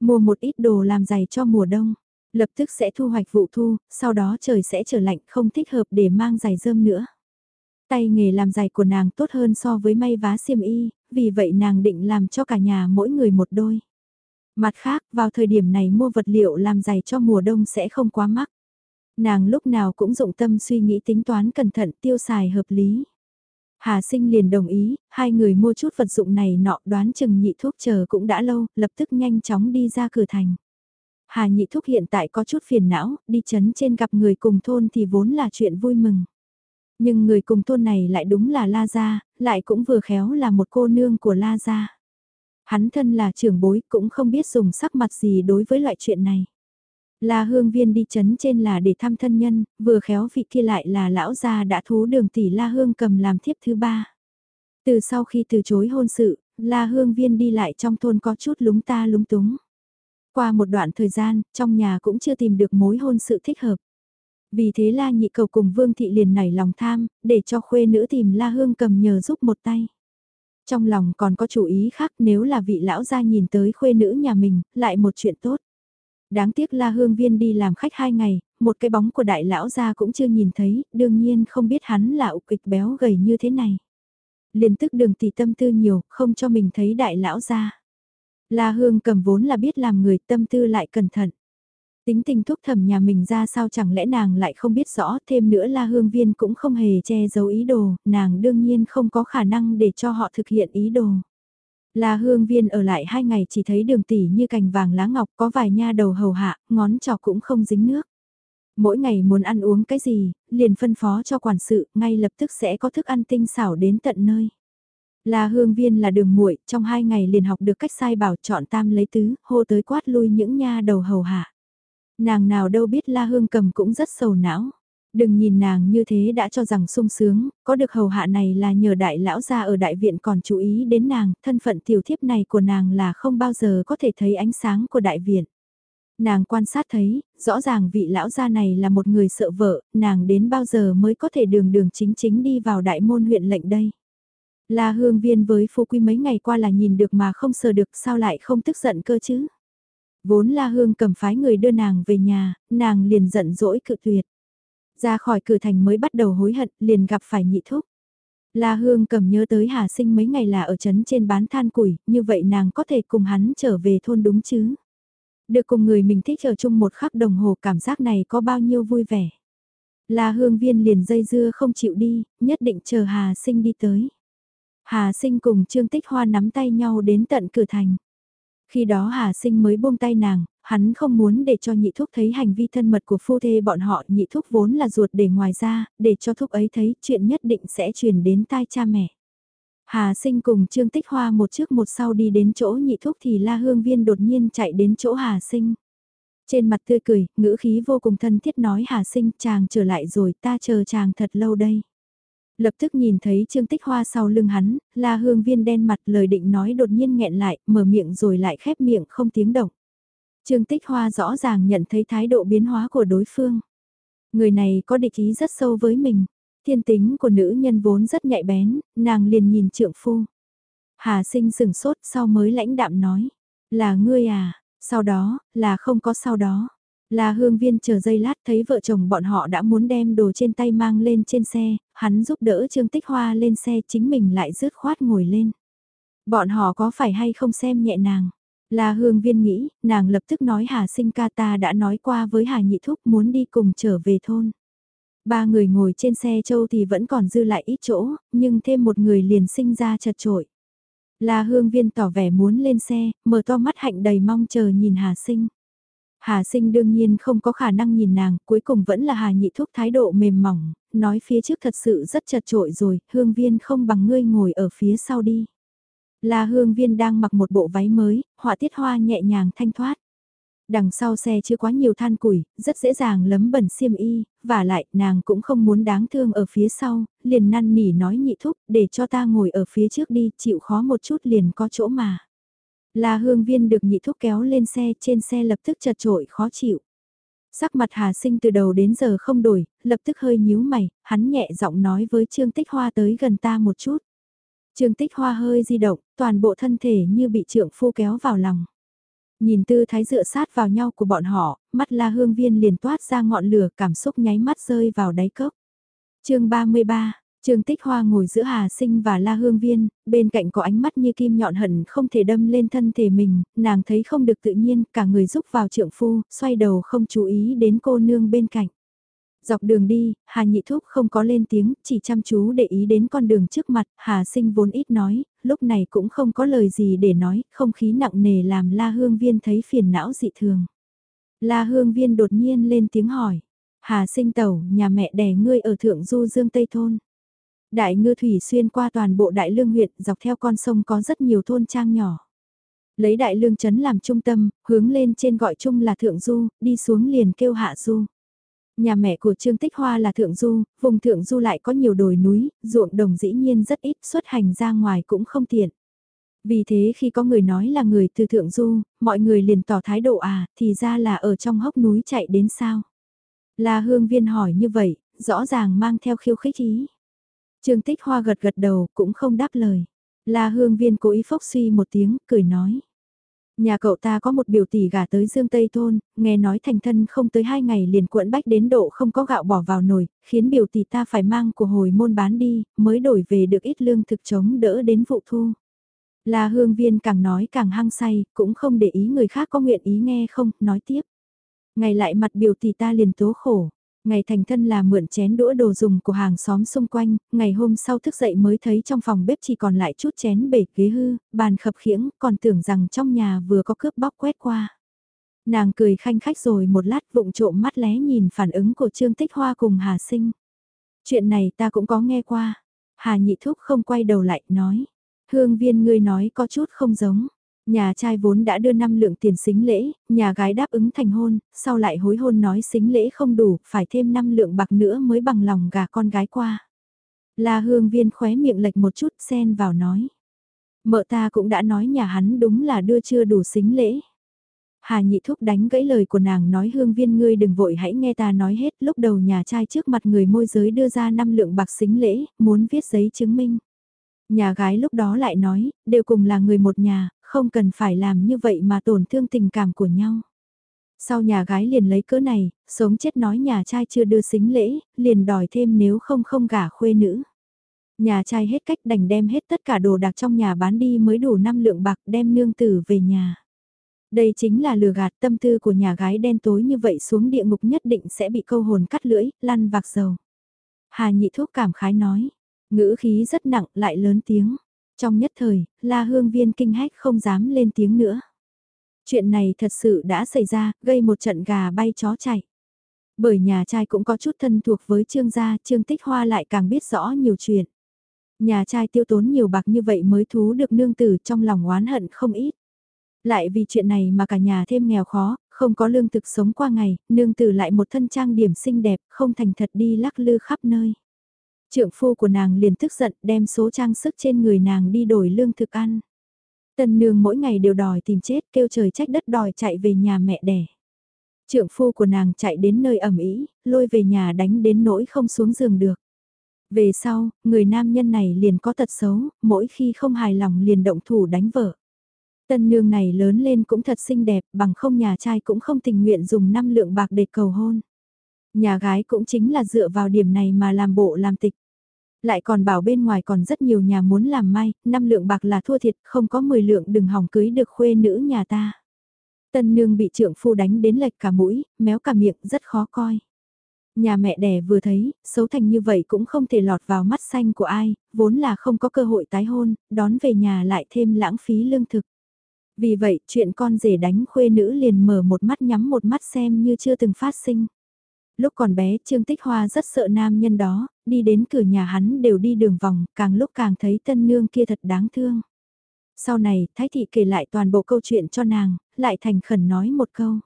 [SPEAKER 1] Mua một ít đồ làm giày cho mùa đông, lập tức sẽ thu hoạch vụ thu, sau đó trời sẽ trở lạnh không thích hợp để mang giày rơm nữa. Tay nghề làm giày của nàng tốt hơn so với may vá xiêm y, vì vậy nàng định làm cho cả nhà mỗi người một đôi. Mặt khác, vào thời điểm này mua vật liệu làm giày cho mùa đông sẽ không quá mắc. Nàng lúc nào cũng dụng tâm suy nghĩ tính toán cẩn thận tiêu xài hợp lý. Hà sinh liền đồng ý, hai người mua chút vật dụng này nọ đoán chừng nhị thuốc chờ cũng đã lâu, lập tức nhanh chóng đi ra cửa thành. Hà nhị thuốc hiện tại có chút phiền não, đi chấn trên gặp người cùng thôn thì vốn là chuyện vui mừng. Nhưng người cùng thôn này lại đúng là La Gia, lại cũng vừa khéo là một cô nương của La Gia. Hắn thân là trưởng bối cũng không biết dùng sắc mặt gì đối với loại chuyện này. La Hương Viên đi chấn trên là để thăm thân nhân, vừa khéo vị kia lại là lão gia đã thú đường tỷ La Hương cầm làm thiếp thứ ba. Từ sau khi từ chối hôn sự, La Hương Viên đi lại trong thôn có chút lúng ta lúng túng. Qua một đoạn thời gian, trong nhà cũng chưa tìm được mối hôn sự thích hợp. Vì thế La Nhị Cầu cùng Vương Thị liền nảy lòng tham, để cho khuê nữ tìm La Hương cầm nhờ giúp một tay. Trong lòng còn có chủ ý khác nếu là vị lão gia nhìn tới khuê nữ nhà mình, lại một chuyện tốt. Đáng tiếc La Hương Viên đi làm khách hai ngày, một cái bóng của đại lão gia cũng chưa nhìn thấy, đương nhiên không biết hắn là ục kịch béo gầy như thế này. Liền tức đường tỷ tâm tư nhiều, không cho mình thấy đại lão gia. La Hương cầm vốn là biết làm người tâm tư lại cẩn thận. Tính tình thúc thẩm nhà mình ra sao chẳng lẽ nàng lại không biết rõ thêm nữa La Hương Viên cũng không hề che giấu ý đồ, nàng đương nhiên không có khả năng để cho họ thực hiện ý đồ. La hương viên ở lại hai ngày chỉ thấy đường tỷ như cành vàng lá ngọc có vài nha đầu hầu hạ, ngón trỏ cũng không dính nước. Mỗi ngày muốn ăn uống cái gì, liền phân phó cho quản sự, ngay lập tức sẽ có thức ăn tinh xảo đến tận nơi. La hương viên là đường muội trong hai ngày liền học được cách sai bảo chọn tam lấy tứ, hô tới quát lui những nha đầu hầu hạ. Nàng nào đâu biết La Hương cầm cũng rất sầu não. Đừng nhìn nàng như thế đã cho rằng sung sướng, có được hầu hạ này là nhờ đại lão gia ở đại viện còn chú ý đến nàng, thân phận tiểu thiếp này của nàng là không bao giờ có thể thấy ánh sáng của đại viện. Nàng quan sát thấy, rõ ràng vị lão gia này là một người sợ vợ, nàng đến bao giờ mới có thể đường đường chính chính đi vào đại môn huyện lệnh đây. La hương viên với phu quy mấy ngày qua là nhìn được mà không sờ được sao lại không tức giận cơ chứ. Vốn La Hương cầm phái người đưa nàng về nhà, nàng liền giận dỗi cự tuyệt. Ra khỏi cửa thành mới bắt đầu hối hận, liền gặp phải nhị thúc. La Hương cầm nhớ tới Hà Sinh mấy ngày là ở trấn trên bán than củi, như vậy nàng có thể cùng hắn trở về thôn đúng chứ? Được cùng người mình thích ở chung một khắc đồng hồ cảm giác này có bao nhiêu vui vẻ. La Hương Viên liền dây dưa không chịu đi, nhất định chờ Hà Sinh đi tới. Hà Sinh cùng Trương Tích Hoa nắm tay nhau đến tận cửa thành. Khi đó Hà Sinh mới buông tay nàng, hắn không muốn để cho nhị thúc thấy hành vi thân mật của phu thê bọn họ nhị thúc vốn là ruột để ngoài ra, để cho thúc ấy thấy chuyện nhất định sẽ truyền đến tai cha mẹ. Hà sinh cùng Trương Tích Hoa một trước một sau đi đến chỗ nhị thúc thì La Hương Viên đột nhiên chạy đến chỗ Hà sinh. Trên mặt tươi cười, ngữ khí vô cùng thân thiết nói Hà sinh chàng trở lại rồi ta chờ chàng thật lâu đây. Lập tức nhìn thấy Trương Tích Hoa sau lưng hắn, La Hương Viên đen mặt lời định nói đột nhiên nghẹn lại, mở miệng rồi lại khép miệng không tiếng động. Trương Tích Hoa rõ ràng nhận thấy thái độ biến hóa của đối phương. Người này có địch ý rất sâu với mình. Thiên tính của nữ nhân vốn rất nhạy bén, nàng liền nhìn trượng phu. Hà sinh sừng sốt sau mới lãnh đạm nói. Là ngươi à, sau đó, là không có sau đó. Là hương viên chờ giây lát thấy vợ chồng bọn họ đã muốn đem đồ trên tay mang lên trên xe, hắn giúp đỡ Trương Tích Hoa lên xe chính mình lại rớt khoát ngồi lên. Bọn họ có phải hay không xem nhẹ nàng? là Hương Viên nghĩ, nàng lập tức nói Hà sinh ca ta đã nói qua với Hà Nhị Thúc muốn đi cùng trở về thôn. Ba người ngồi trên xe châu thì vẫn còn dư lại ít chỗ, nhưng thêm một người liền sinh ra chật trội. là Hương Viên tỏ vẻ muốn lên xe, mở to mắt hạnh đầy mong chờ nhìn Hà sinh. Hà sinh đương nhiên không có khả năng nhìn nàng, cuối cùng vẫn là Hà Nhị Thúc thái độ mềm mỏng, nói phía trước thật sự rất chật trội rồi, Hương Viên không bằng ngươi ngồi ở phía sau đi. La Hương Viên đang mặc một bộ váy mới, họa tiết hoa nhẹ nhàng thanh thoát. Đằng sau xe chưa quá nhiều than củi, rất dễ dàng lấm bẩn xiêm y, và lại nàng cũng không muốn đáng thương ở phía sau, liền năn nỉ nói nhị thúc để cho ta ngồi ở phía trước đi, chịu khó một chút liền có chỗ mà. La Hương Viên được nhị thúc kéo lên xe, trên xe lập tức chật trội khó chịu. Sắc mặt Hà Sinh từ đầu đến giờ không đổi, lập tức hơi nhíu mày, hắn nhẹ giọng nói với Trương Tích Hoa tới gần ta một chút. Trương Tích Hoa hơi di động, toàn bộ thân thể như bị trượng phu kéo vào lòng. Nhìn tư thái dựa sát vào nhau của bọn họ, mắt la hương viên liền toát ra ngọn lửa cảm xúc nháy mắt rơi vào đáy cốc. chương 33, Trương Tích Hoa ngồi giữa Hà Sinh và La Hương Viên, bên cạnh có ánh mắt như kim nhọn hận không thể đâm lên thân thể mình, nàng thấy không được tự nhiên, cả người rúc vào trượng phu, xoay đầu không chú ý đến cô nương bên cạnh. Dọc đường đi, Hà Nhị Thúc không có lên tiếng, chỉ chăm chú để ý đến con đường trước mặt, Hà Sinh vốn ít nói, lúc này cũng không có lời gì để nói, không khí nặng nề làm La Hương Viên thấy phiền não dị thường. La Hương Viên đột nhiên lên tiếng hỏi, Hà Sinh tẩu, nhà mẹ đẻ ngươi ở Thượng Du Dương Tây Thôn. Đại ngư thủy xuyên qua toàn bộ đại lương huyện, dọc theo con sông có rất nhiều thôn trang nhỏ. Lấy đại lương chấn làm trung tâm, hướng lên trên gọi chung là Thượng Du, đi xuống liền kêu Hạ Du. Nhà mẹ của Trương Tích Hoa là Thượng Du, vùng Thượng Du lại có nhiều đồi núi, ruộng đồng dĩ nhiên rất ít xuất hành ra ngoài cũng không tiện. Vì thế khi có người nói là người từ Thượng Du, mọi người liền tỏ thái độ à, thì ra là ở trong hốc núi chạy đến sao. Là hương viên hỏi như vậy, rõ ràng mang theo khiêu khích ý. Trương Tích Hoa gật gật đầu cũng không đáp lời. La hương viên cố ý phốc suy một tiếng, cười nói. Nhà cậu ta có một biểu tỷ gả tới Dương Tây Thôn, nghe nói thành thân không tới hai ngày liền cuộn bách đến độ không có gạo bỏ vào nồi, khiến biểu tỷ ta phải mang của hồi môn bán đi, mới đổi về được ít lương thực chống đỡ đến vụ thu. Là hương viên càng nói càng hăng say, cũng không để ý người khác có nguyện ý nghe không, nói tiếp. Ngày lại mặt biểu tỷ ta liền tố khổ, Ngày thành thân là mượn chén đũa đồ dùng của hàng xóm xung quanh, ngày hôm sau thức dậy mới thấy trong phòng bếp chỉ còn lại chút chén bể ghế hư, bàn khập khiễng, còn tưởng rằng trong nhà vừa có cướp bóc quét qua. Nàng cười khanh khách rồi một lát vụng trộm mắt lé nhìn phản ứng của Trương Tích Hoa cùng Hà Sinh. Chuyện này ta cũng có nghe qua. Hà Nhị Thúc không quay đầu lại, nói. Hương viên ngươi nói có chút không giống. Nhà trai vốn đã đưa năm lượng tiền xính lễ, nhà gái đáp ứng thành hôn, sau lại hối hôn nói xính lễ không đủ, phải thêm năm lượng bạc nữa mới bằng lòng gả con gái qua. La hương viên khóe miệng lệch một chút xen vào nói. Mợ ta cũng đã nói nhà hắn đúng là đưa chưa đủ xính lễ. Hà nhị thúc đánh gãy lời của nàng nói hương viên ngươi đừng vội hãy nghe ta nói hết lúc đầu nhà trai trước mặt người môi giới đưa ra 5 lượng bạc xính lễ, muốn viết giấy chứng minh. Nhà gái lúc đó lại nói, đều cùng là người một nhà, không cần phải làm như vậy mà tổn thương tình cảm của nhau. Sau nhà gái liền lấy cỡ này, sống chết nói nhà trai chưa đưa xính lễ, liền đòi thêm nếu không không gả khuê nữ. Nhà trai hết cách đành đem hết tất cả đồ đạc trong nhà bán đi mới đủ 5 lượng bạc đem nương tử về nhà. Đây chính là lừa gạt tâm tư của nhà gái đen tối như vậy xuống địa ngục nhất định sẽ bị câu hồn cắt lưỡi, lăn vạc dầu. Hà nhị thuốc cảm khái nói, ngữ khí rất nặng lại lớn tiếng. Trong nhất thời, la hương viên kinh hách không dám lên tiếng nữa. Chuyện này thật sự đã xảy ra, gây một trận gà bay chó chạy. Bởi nhà trai cũng có chút thân thuộc với trương gia, trương tích hoa lại càng biết rõ nhiều chuyện. Nhà trai tiêu tốn nhiều bạc như vậy mới thú được nương tử trong lòng oán hận không ít. Lại vì chuyện này mà cả nhà thêm nghèo khó, không có lương thực sống qua ngày, nương tử lại một thân trang điểm xinh đẹp, không thành thật đi lắc lư khắp nơi. Trượng phu của nàng liền tức giận đem số trang sức trên người nàng đi đổi lương thực ăn. Tân nương mỗi ngày đều đòi tìm chết kêu trời trách đất đòi chạy về nhà mẹ đẻ. Trượng phu của nàng chạy đến nơi ẩm ý, lôi về nhà đánh đến nỗi không xuống giường được. Về sau, người nam nhân này liền có tật xấu, mỗi khi không hài lòng liền động thủ đánh vợ. Tân nương này lớn lên cũng thật xinh đẹp, bằng không nhà trai cũng không tình nguyện dùng năm lượng bạc để cầu hôn. Nhà gái cũng chính là dựa vào điểm này mà làm bộ làm tịch. Lại còn bảo bên ngoài còn rất nhiều nhà muốn làm may, năm lượng bạc là thua thiệt, không có 10 lượng đừng hỏng cưới được khuê nữ nhà ta. Tân nương bị trượng phu đánh đến lệch cả mũi, méo cả miệng, rất khó coi. Nhà mẹ đẻ vừa thấy, xấu thành như vậy cũng không thể lọt vào mắt xanh của ai, vốn là không có cơ hội tái hôn, đón về nhà lại thêm lãng phí lương thực. Vì vậy, chuyện con rể đánh khuê nữ liền mở một mắt nhắm một mắt xem như chưa từng phát sinh. Lúc còn bé, Trương Tích Hoa rất sợ nam nhân đó, đi đến cửa nhà hắn đều đi đường vòng, càng lúc càng thấy tân nương kia thật đáng thương. Sau này, Thái Thị kể lại toàn bộ câu chuyện cho nàng, lại thành khẩn nói một câu.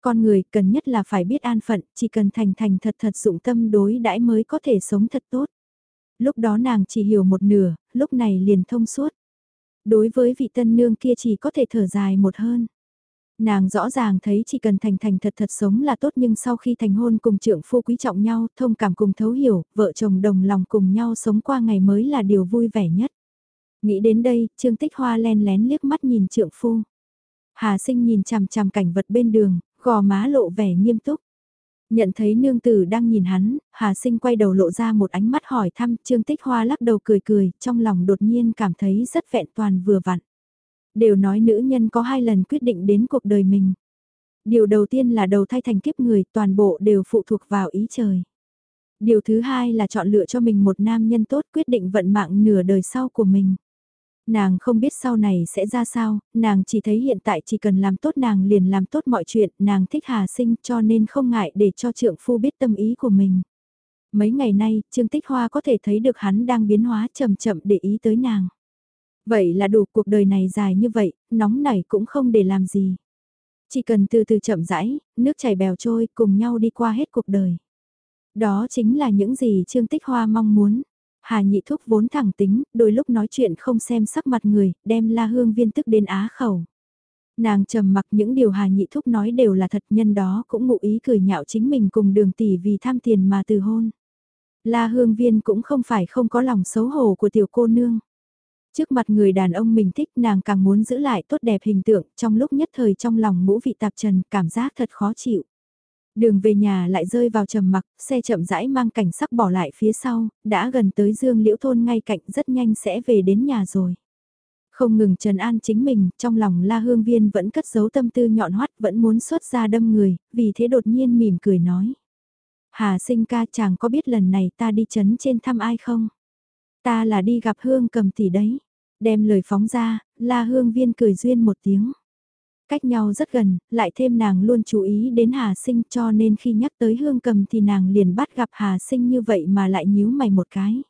[SPEAKER 1] Con người cần nhất là phải biết an phận, chỉ cần thành thành thật thật dụng tâm đối đãi mới có thể sống thật tốt. Lúc đó nàng chỉ hiểu một nửa, lúc này liền thông suốt. Đối với vị tân nương kia chỉ có thể thở dài một hơn. Nàng rõ ràng thấy chỉ cần thành thành thật thật sống là tốt nhưng sau khi thành hôn cùng trưởng phu quý trọng nhau, thông cảm cùng thấu hiểu, vợ chồng đồng lòng cùng nhau sống qua ngày mới là điều vui vẻ nhất. Nghĩ đến đây, Trương Tích Hoa len lén liếc mắt nhìn trượng phu. Hà sinh nhìn chằm chằm cảnh vật bên đường, gò má lộ vẻ nghiêm túc. Nhận thấy nương tử đang nhìn hắn, Hà sinh quay đầu lộ ra một ánh mắt hỏi thăm, Trương Tích Hoa lắc đầu cười cười, trong lòng đột nhiên cảm thấy rất vẹn toàn vừa vặn. Đều nói nữ nhân có hai lần quyết định đến cuộc đời mình. Điều đầu tiên là đầu thai thành kiếp người, toàn bộ đều phụ thuộc vào ý trời. Điều thứ hai là chọn lựa cho mình một nam nhân tốt quyết định vận mạng nửa đời sau của mình. Nàng không biết sau này sẽ ra sao, nàng chỉ thấy hiện tại chỉ cần làm tốt nàng liền làm tốt mọi chuyện, nàng thích Hà Sinh cho nên không ngại để cho trượng phu biết tâm ý của mình. Mấy ngày nay, Trương Tích Hoa có thể thấy được hắn đang biến hóa chậm chậm để ý tới nàng. Vậy là đủ cuộc đời này dài như vậy, nóng nảy cũng không để làm gì. Chỉ cần từ từ chậm rãi, nước chảy bèo trôi cùng nhau đi qua hết cuộc đời. Đó chính là những gì Trương Tích Hoa mong muốn. Hà nhị thúc vốn thẳng tính, đôi lúc nói chuyện không xem sắc mặt người, đem la hương viên tức đến á khẩu. Nàng trầm mặc những điều Hà nhị thúc nói đều là thật nhân đó cũng ngụ ý cười nhạo chính mình cùng đường tỷ vì tham tiền mà từ hôn. La hương viên cũng không phải không có lòng xấu hổ của tiểu cô nương. Trước mặt người đàn ông mình thích nàng càng muốn giữ lại tốt đẹp hình tượng trong lúc nhất thời trong lòng ngũ vị tạp trần cảm giác thật khó chịu. Đường về nhà lại rơi vào trầm mặc, xe chậm rãi mang cảnh sắc bỏ lại phía sau, đã gần tới dương liễu thôn ngay cạnh rất nhanh sẽ về đến nhà rồi. Không ngừng trần an chính mình, trong lòng la hương viên vẫn cất giấu tâm tư nhọn hoắt vẫn muốn xuất ra đâm người, vì thế đột nhiên mỉm cười nói. Hà sinh ca chàng có biết lần này ta đi chấn trên thăm ai không? Ta là đi gặp hương cầm tỷ đấy. Đem lời phóng ra, la hương viên cười duyên một tiếng. Cách nhau rất gần, lại thêm nàng luôn chú ý đến Hà Sinh cho nên khi nhắc tới hương cầm thì nàng liền bắt gặp Hà Sinh như vậy mà lại nhíu mày một cái.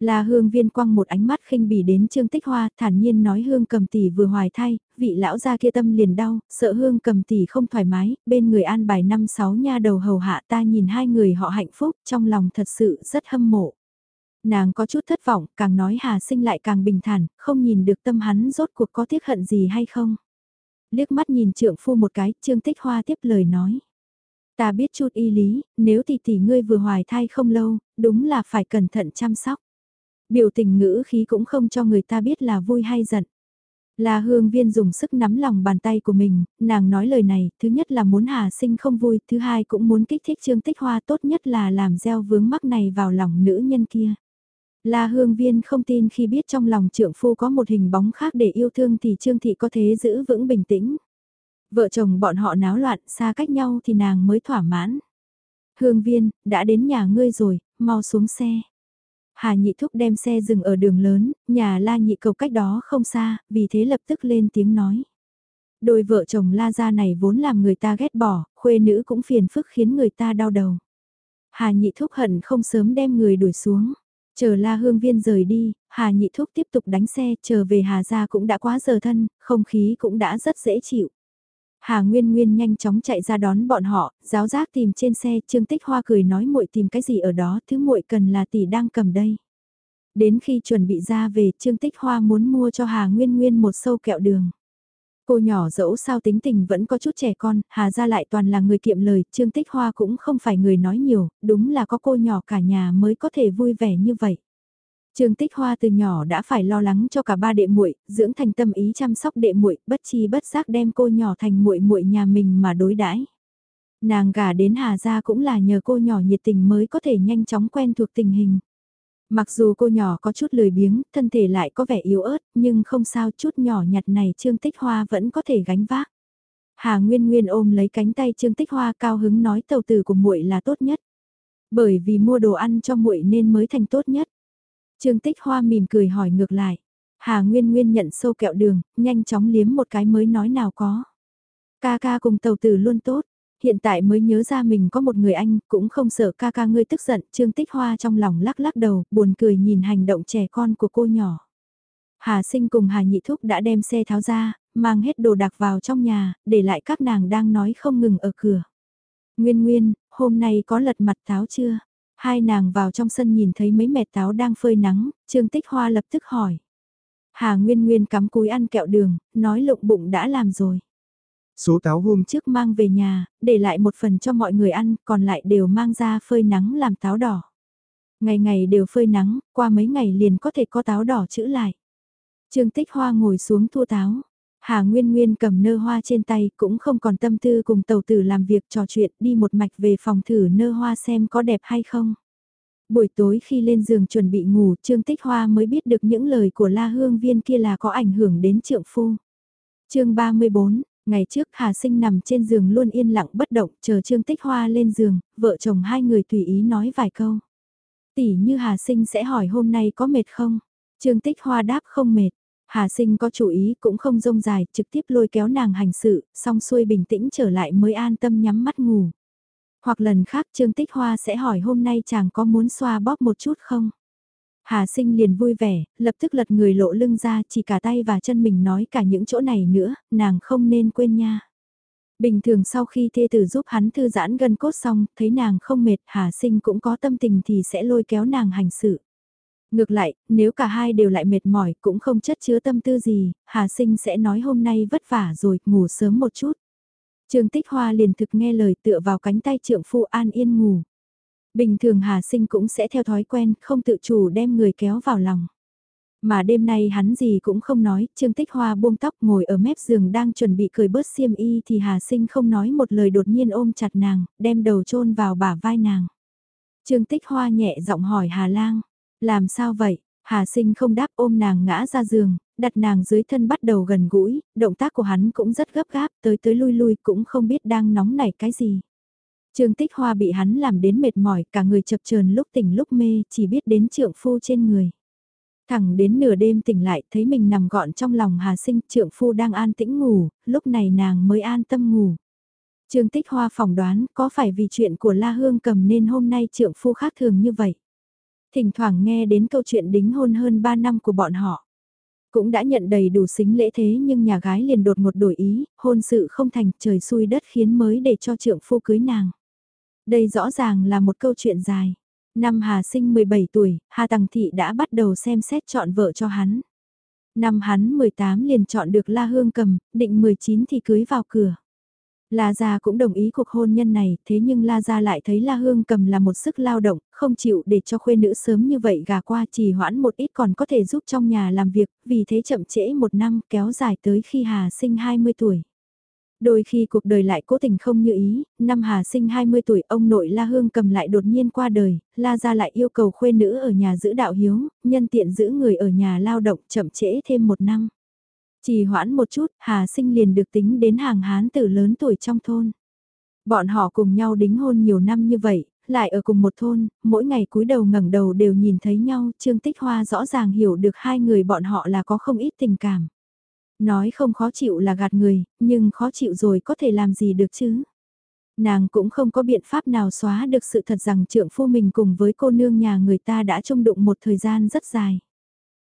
[SPEAKER 1] La Hương Viên quăng một ánh mắt khinh bỉ đến Trương Tích Hoa, thản nhiên nói Hương Cầm tỷ vừa hoài thai, vị lão gia kia tâm liền đau, sợ Hương Cầm tỷ không thoải mái, bên người an bài năm sáu nha đầu hầu hạ ta nhìn hai người họ hạnh phúc, trong lòng thật sự rất hâm mộ. Nàng có chút thất vọng, càng nói Hà Sinh lại càng bình thản, không nhìn được tâm hắn rốt cuộc có tiếc hận gì hay không. Liếc mắt nhìn trượng phu một cái, Trương Tích Hoa tiếp lời nói. Ta biết chút y lý, nếu tỷ tỷ ngươi vừa hoài thai không lâu, đúng là phải cẩn thận chăm sóc. Biểu tình ngữ khí cũng không cho người ta biết là vui hay giận. La Hương Viên dùng sức nắm lòng bàn tay của mình, nàng nói lời này, thứ nhất là muốn Hà Sinh không vui, thứ hai cũng muốn kích thích Trương Tích Hoa tốt nhất là làm gieo vướng mắc này vào lòng nữ nhân kia. La Hương Viên không tin khi biết trong lòng trượng phu có một hình bóng khác để yêu thương thì Trương Thị có thể giữ vững bình tĩnh. Vợ chồng bọn họ náo loạn xa cách nhau thì nàng mới thỏa mãn. Hương Viên, đã đến nhà ngươi rồi, mau xuống xe. Hà Nhị Thúc đem xe dừng ở đường lớn, nhà La Nhị cầu cách đó không xa, vì thế lập tức lên tiếng nói. Đôi vợ chồng La Gia này vốn làm người ta ghét bỏ, khuê nữ cũng phiền phức khiến người ta đau đầu. Hà Nhị Thúc hận không sớm đem người đuổi xuống. Chờ La Hương Viên rời đi, Hà Nhị Thúc tiếp tục đánh xe, chờ về Hà Gia cũng đã quá giờ thân, không khí cũng đã rất dễ chịu. Hà Nguyên Nguyên nhanh chóng chạy ra đón bọn họ, giáo giác tìm trên xe, Trương Tích Hoa cười nói muội tìm cái gì ở đó, thứ muội cần là tỷ đang cầm đây. Đến khi chuẩn bị ra về, Trương Tích Hoa muốn mua cho Hà Nguyên Nguyên một sâu kẹo đường. Cô nhỏ dẫu sao tính tình vẫn có chút trẻ con, Hà ra lại toàn là người kiệm lời, Trương Tích Hoa cũng không phải người nói nhiều, đúng là có cô nhỏ cả nhà mới có thể vui vẻ như vậy. Trương Tích Hoa từ nhỏ đã phải lo lắng cho cả ba đệ muội, dưỡng thành tâm ý chăm sóc đệ muội, bất chi bất giác đem cô nhỏ thành muội muội nhà mình mà đối đãi. Nàng gả đến Hà gia cũng là nhờ cô nhỏ nhiệt tình mới có thể nhanh chóng quen thuộc tình hình. Mặc dù cô nhỏ có chút lười biếng, thân thể lại có vẻ yếu ớt, nhưng không sao chút nhỏ nhặt này Trương Tích Hoa vẫn có thể gánh vác. Hà Nguyên Nguyên ôm lấy cánh tay Trương Tích Hoa cao hứng nói tàu tử của muội là tốt nhất. Bởi vì mua đồ ăn cho muội nên mới thành tốt nhất. Trương Tích Hoa mỉm cười hỏi ngược lại. Hà Nguyên Nguyên nhận sâu kẹo đường, nhanh chóng liếm một cái mới nói nào có. Ca ca cùng tàu tử luôn tốt, hiện tại mới nhớ ra mình có một người anh, cũng không sợ ca ca ngươi tức giận, Trương Tích Hoa trong lòng lắc lắc đầu, buồn cười nhìn hành động trẻ con của cô nhỏ. Hà Sinh cùng Hà Nhị Thúc đã đem xe tháo ra, mang hết đồ đạc vào trong nhà, để lại các nàng đang nói không ngừng ở cửa. Nguyên Nguyên, hôm nay có lật mặt táo chưa? Hai nàng vào trong sân nhìn thấy mấy mẹ táo đang phơi nắng, Trương Tích Hoa lập tức hỏi. Hà Nguyên Nguyên cắm cúi ăn kẹo đường, nói lụng bụng đã làm rồi.
[SPEAKER 2] Số táo hôm
[SPEAKER 1] trước mang về nhà, để lại một phần cho mọi người ăn, còn lại đều mang ra phơi nắng làm táo đỏ. Ngày ngày đều phơi nắng, qua mấy ngày liền có thể có táo đỏ chữ lại. Trương Tích Hoa ngồi xuống thua táo. Hà Nguyên Nguyên cầm nơ hoa trên tay cũng không còn tâm tư cùng tàu tử làm việc trò chuyện đi một mạch về phòng thử nơ hoa xem có đẹp hay không. Buổi tối khi lên giường chuẩn bị ngủ Trương Tích Hoa mới biết được những lời của La Hương Viên kia là có ảnh hưởng đến trượng phu. chương 34, ngày trước Hà Sinh nằm trên giường luôn yên lặng bất động chờ Trương Tích Hoa lên giường, vợ chồng hai người tùy ý nói vài câu. Tỷ như Hà Sinh sẽ hỏi hôm nay có mệt không? Trương Tích Hoa đáp không mệt. Hà sinh có chủ ý cũng không rông dài, trực tiếp lôi kéo nàng hành sự, xong xuôi bình tĩnh trở lại mới an tâm nhắm mắt ngủ. Hoặc lần khác Trương Tích Hoa sẽ hỏi hôm nay chàng có muốn xoa bóp một chút không? Hà sinh liền vui vẻ, lập tức lật người lộ lưng ra chỉ cả tay và chân mình nói cả những chỗ này nữa, nàng không nên quên nha. Bình thường sau khi thê tử giúp hắn thư giãn gần cốt xong, thấy nàng không mệt, Hà sinh cũng có tâm tình thì sẽ lôi kéo nàng hành sự. Ngược lại, nếu cả hai đều lại mệt mỏi cũng không chất chứa tâm tư gì, Hà Sinh sẽ nói hôm nay vất vả rồi, ngủ sớm một chút. Trương Tích Hoa liền thực nghe lời tựa vào cánh tay trượng phu an yên ngủ. Bình thường Hà Sinh cũng sẽ theo thói quen, không tự chủ đem người kéo vào lòng. Mà đêm nay hắn gì cũng không nói, Trương Tích Hoa buông tóc ngồi ở mép giường đang chuẩn bị cười bớt xiêm y thì Hà Sinh không nói một lời đột nhiên ôm chặt nàng, đem đầu chôn vào bả vai nàng. Trương Tích Hoa nhẹ giọng hỏi Hà Lang, làm sao vậy? Hà sinh không đáp ôm nàng ngã ra giường, đặt nàng dưới thân bắt đầu gần gũi, động tác của hắn cũng rất gấp gáp, tới tới lui lui cũng không biết đang nóng nảy cái gì. Trương Tích Hoa bị hắn làm đến mệt mỏi, cả người chập chờn lúc tỉnh lúc mê, chỉ biết đến trượng phu trên người. Thẳng đến nửa đêm tỉnh lại, thấy mình nằm gọn trong lòng Hà Sinh, trượng phu đang an tĩnh ngủ, lúc này nàng mới an tâm ngủ. Trương Tích Hoa phỏng đoán, có phải vì chuyện của La Hương cầm nên hôm nay trượng phu khác thường như vậy? Thỉnh thoảng nghe đến câu chuyện đính hôn hơn 3 năm của bọn họ. Cũng đã nhận đầy đủ xính lễ thế nhưng nhà gái liền đột một đổi ý, hôn sự không thành trời xui đất khiến mới để cho trượng phu cưới nàng. Đây rõ ràng là một câu chuyện dài. Năm Hà sinh 17 tuổi, Hà Tằng Thị đã bắt đầu xem xét chọn vợ cho hắn. Năm hắn 18 liền chọn được La Hương Cầm, định 19 thì cưới vào cửa. La Gia cũng đồng ý cuộc hôn nhân này, thế nhưng La Gia lại thấy La Hương cầm là một sức lao động, không chịu để cho khuê nữ sớm như vậy gà qua trì hoãn một ít còn có thể giúp trong nhà làm việc, vì thế chậm trễ một năm kéo dài tới khi Hà sinh 20 tuổi. Đôi khi cuộc đời lại cố tình không như ý, năm Hà sinh 20 tuổi ông nội La Hương cầm lại đột nhiên qua đời, La Gia lại yêu cầu khuê nữ ở nhà giữ đạo hiếu, nhân tiện giữ người ở nhà lao động chậm trễ thêm một năm. Chỉ hoãn một chút, Hà Sinh liền được tính đến hàng hán tử lớn tuổi trong thôn. Bọn họ cùng nhau đính hôn nhiều năm như vậy, lại ở cùng một thôn, mỗi ngày cúi đầu ngẩng đầu đều nhìn thấy nhau, Trương Tích Hoa rõ ràng hiểu được hai người bọn họ là có không ít tình cảm. Nói không khó chịu là gạt người, nhưng khó chịu rồi có thể làm gì được chứ? Nàng cũng không có biện pháp nào xóa được sự thật rằng trượng phu mình cùng với cô nương nhà người ta đã chung đụng một thời gian rất dài.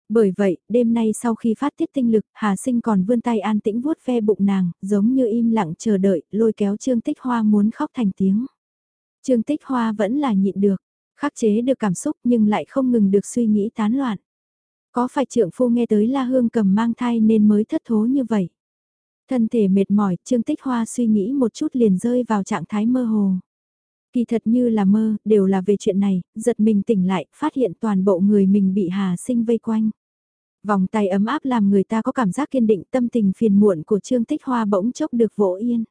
[SPEAKER 1] Bởi vậy, đêm nay sau khi phát tiết tinh lực, Hà Sinh còn vươn tay an tĩnh vuốt ve bụng nàng, giống như im lặng chờ đợi, lôi kéo Trương Tích Hoa muốn khóc thành tiếng. Trương Tích Hoa vẫn là nhịn được, khắc chế được cảm xúc nhưng lại không ngừng được suy nghĩ tán loạn. Có phải trượng phu nghe tới La Hương cầm mang thai nên mới thất thố như vậy? Thân thể mệt mỏi, Trương Tích Hoa suy nghĩ một chút liền rơi vào trạng thái mơ hồ. Kỳ thật như là mơ, đều là về chuyện này, giật mình tỉnh lại, phát hiện toàn bộ người mình bị Hà Sinh vây quanh. Vòng tay ấm áp làm người ta có cảm giác kiên định tâm tình phiền muộn của Trương Tích Hoa bỗng chốc được vỗ yên.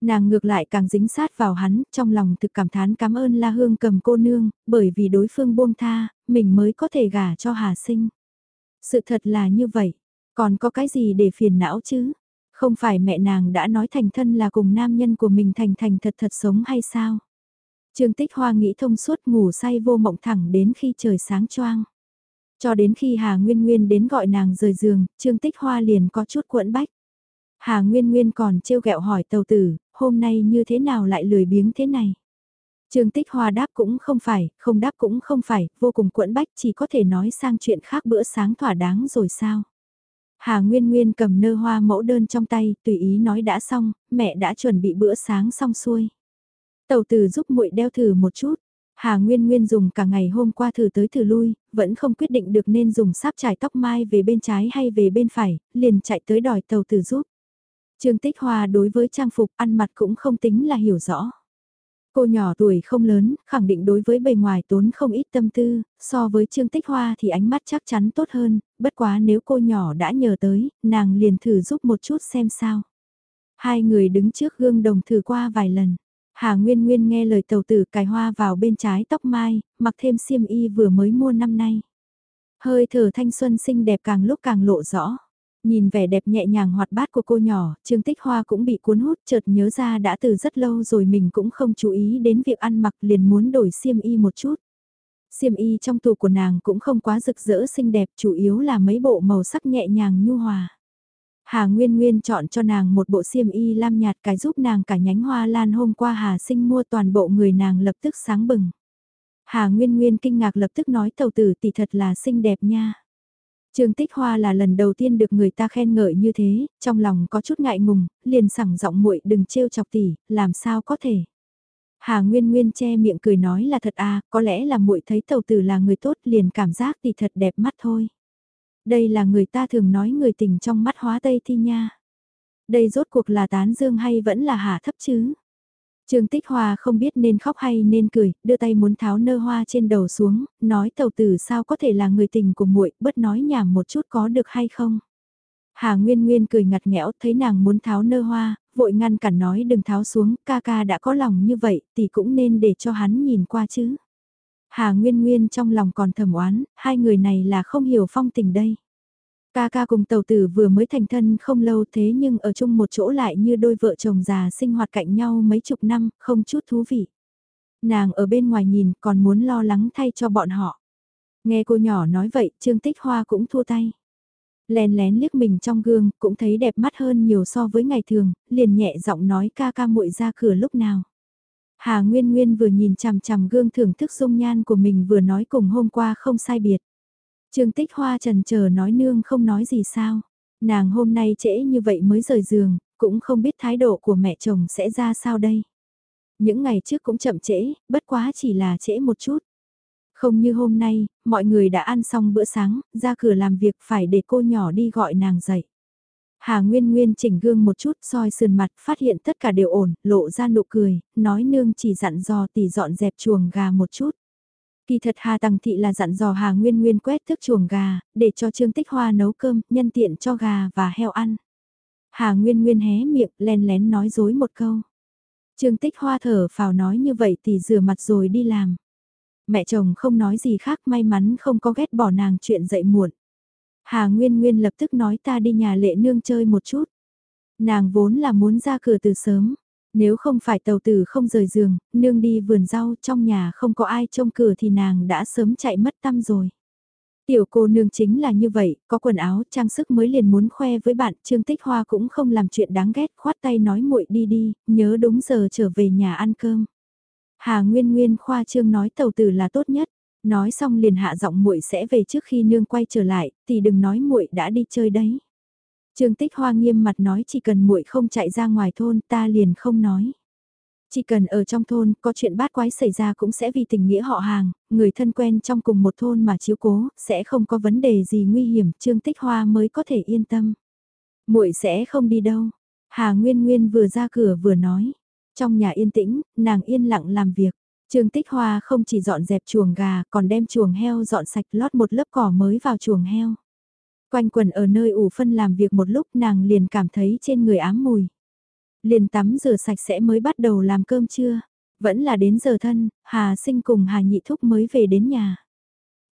[SPEAKER 1] Nàng ngược lại càng dính sát vào hắn, trong lòng thực cảm thán cảm ơn La Hương cầm cô nương, bởi vì đối phương buông tha, mình mới có thể gả cho Hà Sinh. Sự thật là như vậy, còn có cái gì để phiền não chứ? Không phải mẹ nàng đã nói thành thân là cùng nam nhân của mình thành thành thật thật sống hay sao? Trương Tích Hoa nghĩ thông suốt ngủ say vô mộng thẳng đến khi trời sáng choang. Cho đến khi Hà Nguyên Nguyên đến gọi nàng rời giường, Trương Tích Hoa liền có chút cuộn bách. Hà Nguyên Nguyên còn trêu ghẹo hỏi tàu tử, hôm nay như thế nào lại lười biếng thế này? Trương Tích Hoa đáp cũng không phải, không đáp cũng không phải, vô cùng quẫn bách chỉ có thể nói sang chuyện khác bữa sáng thỏa đáng rồi sao? Hà Nguyên Nguyên cầm nơ hoa mẫu đơn trong tay, tùy ý nói đã xong, mẹ đã chuẩn bị bữa sáng xong xuôi. Tàu tử giúp muội đeo thử một chút. Hà Nguyên Nguyên dùng cả ngày hôm qua thử tới thử lui, vẫn không quyết định được nên dùng sáp trải tóc mai về bên trái hay về bên phải, liền chạy tới đòi tàu tử giúp. Trương Tích Hoa đối với trang phục ăn mặt cũng không tính là hiểu rõ. Cô nhỏ tuổi không lớn, khẳng định đối với bề ngoài tốn không ít tâm tư, so với Trương Tích Hoa thì ánh mắt chắc chắn tốt hơn, bất quá nếu cô nhỏ đã nhờ tới, nàng liền thử giúp một chút xem sao. Hai người đứng trước gương đồng thử qua vài lần. Hà Nguyên Nguyên nghe lời tàu tử cài hoa vào bên trái tóc mai, mặc thêm xiêm y vừa mới mua năm nay. Hơi thở thanh xuân xinh đẹp càng lúc càng lộ rõ. Nhìn vẻ đẹp nhẹ nhàng hoạt bát của cô nhỏ, Trương Tích Hoa cũng bị cuốn hút chợt nhớ ra đã từ rất lâu rồi mình cũng không chú ý đến việc ăn mặc liền muốn đổi xiêm y một chút. Xiêm y trong tủ của nàng cũng không quá rực rỡ xinh đẹp, chủ yếu là mấy bộ màu sắc nhẹ nhàng nhu hòa. Hà Nguyên Nguyên chọn cho nàng một bộ xiêm y lam nhạt cái giúp nàng cả nhánh hoa lan hôm qua Hà sinh mua toàn bộ người nàng lập tức sáng bừng. Hà Nguyên Nguyên kinh ngạc lập tức nói tàu tử tỷ thật là xinh đẹp nha. Trương Tích Hoa là lần đầu tiên được người ta khen ngợi như thế, trong lòng có chút ngại ngùng, liền sẳng giọng muội đừng trêu chọc tỷ, làm sao có thể. Hà Nguyên Nguyên che miệng cười nói là thật à, có lẽ là muội thấy tàu tử là người tốt liền cảm giác tỷ thật đẹp mắt thôi. Đây là người ta thường nói người tình trong mắt hóa tây thi nha. Đây rốt cuộc là tán dương hay vẫn là hạ thấp chứ? Trương Tích Hoa không biết nên khóc hay nên cười, đưa tay muốn tháo nơ hoa trên đầu xuống, nói tàu tử sao có thể là người tình của muội, bớt nói nhảm một chút có được hay không. Hà Nguyên Nguyên cười ngặt nghẽo thấy nàng muốn tháo nơ hoa, vội ngăn cản nói đừng tháo xuống, ca ca đã có lòng như vậy thì cũng nên để cho hắn nhìn qua chứ. Hà Nguyên Nguyên trong lòng còn thầm oán, hai người này là không hiểu phong tình đây. Ca ca cùng tàu tử vừa mới thành thân không lâu thế nhưng ở chung một chỗ lại như đôi vợ chồng già sinh hoạt cạnh nhau mấy chục năm, không chút thú vị. Nàng ở bên ngoài nhìn còn muốn lo lắng thay cho bọn họ. Nghe cô nhỏ nói vậy, Trương Tích Hoa cũng thua tay. Lén lén liếc mình trong gương, cũng thấy đẹp mắt hơn nhiều so với ngày thường, liền nhẹ giọng nói ca ca muội ra cửa lúc nào. Hà Nguyên Nguyên vừa nhìn chằm chằm gương thưởng thức dung nhan của mình vừa nói cùng hôm qua không sai biệt. Trương Tích Hoa trần chờ nói nương không nói gì sao. Nàng hôm nay trễ như vậy mới rời giường, cũng không biết thái độ của mẹ chồng sẽ ra sao đây. Những ngày trước cũng chậm trễ, bất quá chỉ là trễ một chút. Không như hôm nay, mọi người đã ăn xong bữa sáng, ra cửa làm việc phải để cô nhỏ đi gọi nàng dậy. Hà Nguyên Nguyên chỉnh gương một chút soi sườn mặt, phát hiện tất cả đều ổn, lộ ra nụ cười, nói nương chỉ dặn dò tỷ dọn dẹp chuồng gà một chút. Kỳ thật Hà Tằng Thị là dặn dò Hà Nguyên Nguyên quét thức chuồng gà, để cho Trương Tích Hoa nấu cơm, nhân tiện cho gà và heo ăn. Hà Nguyên Nguyên hé miệng, len lén nói dối một câu. Trương Tích Hoa thở phào nói như vậy thì rửa mặt rồi đi làm. Mẹ chồng không nói gì khác may mắn không có ghét bỏ nàng chuyện dậy muộn. Hà Nguyên Nguyên lập tức nói ta đi nhà lệ nương chơi một chút. Nàng vốn là muốn ra cửa từ sớm. Nếu không phải tàu tử không rời giường, nương đi vườn rau trong nhà không có ai trông cửa thì nàng đã sớm chạy mất tâm rồi. Tiểu cô nương chính là như vậy, có quần áo, trang sức mới liền muốn khoe với bạn, Trương Tích Hoa cũng không làm chuyện đáng ghét, khoát tay nói muội đi đi, nhớ đúng giờ trở về nhà ăn cơm. Hà Nguyên Nguyên khoa trương nói tàu tử là tốt nhất, nói xong liền hạ giọng muội sẽ về trước khi nương quay trở lại, thì đừng nói muội đã đi chơi đấy. Trương Tích Hoa nghiêm mặt nói chỉ cần muội không chạy ra ngoài thôn ta liền không nói. Chỉ cần ở trong thôn có chuyện bát quái xảy ra cũng sẽ vì tình nghĩa họ hàng, người thân quen trong cùng một thôn mà chiếu cố, sẽ không có vấn đề gì nguy hiểm, Trương Tích Hoa mới có thể yên tâm. Muội sẽ không đi đâu. Hà Nguyên Nguyên vừa ra cửa vừa nói. Trong nhà yên tĩnh, nàng yên lặng làm việc. Trương Tích Hoa không chỉ dọn dẹp chuồng gà, còn đem chuồng heo dọn sạch lót một lớp cỏ mới vào chuồng heo. Quanh quần ở nơi ủ phân làm việc một lúc nàng liền cảm thấy trên người ám mùi. Liền tắm rửa sạch sẽ mới bắt đầu làm cơm trưa. Vẫn là đến giờ thân, Hà sinh cùng Hà nhị thúc mới về đến nhà.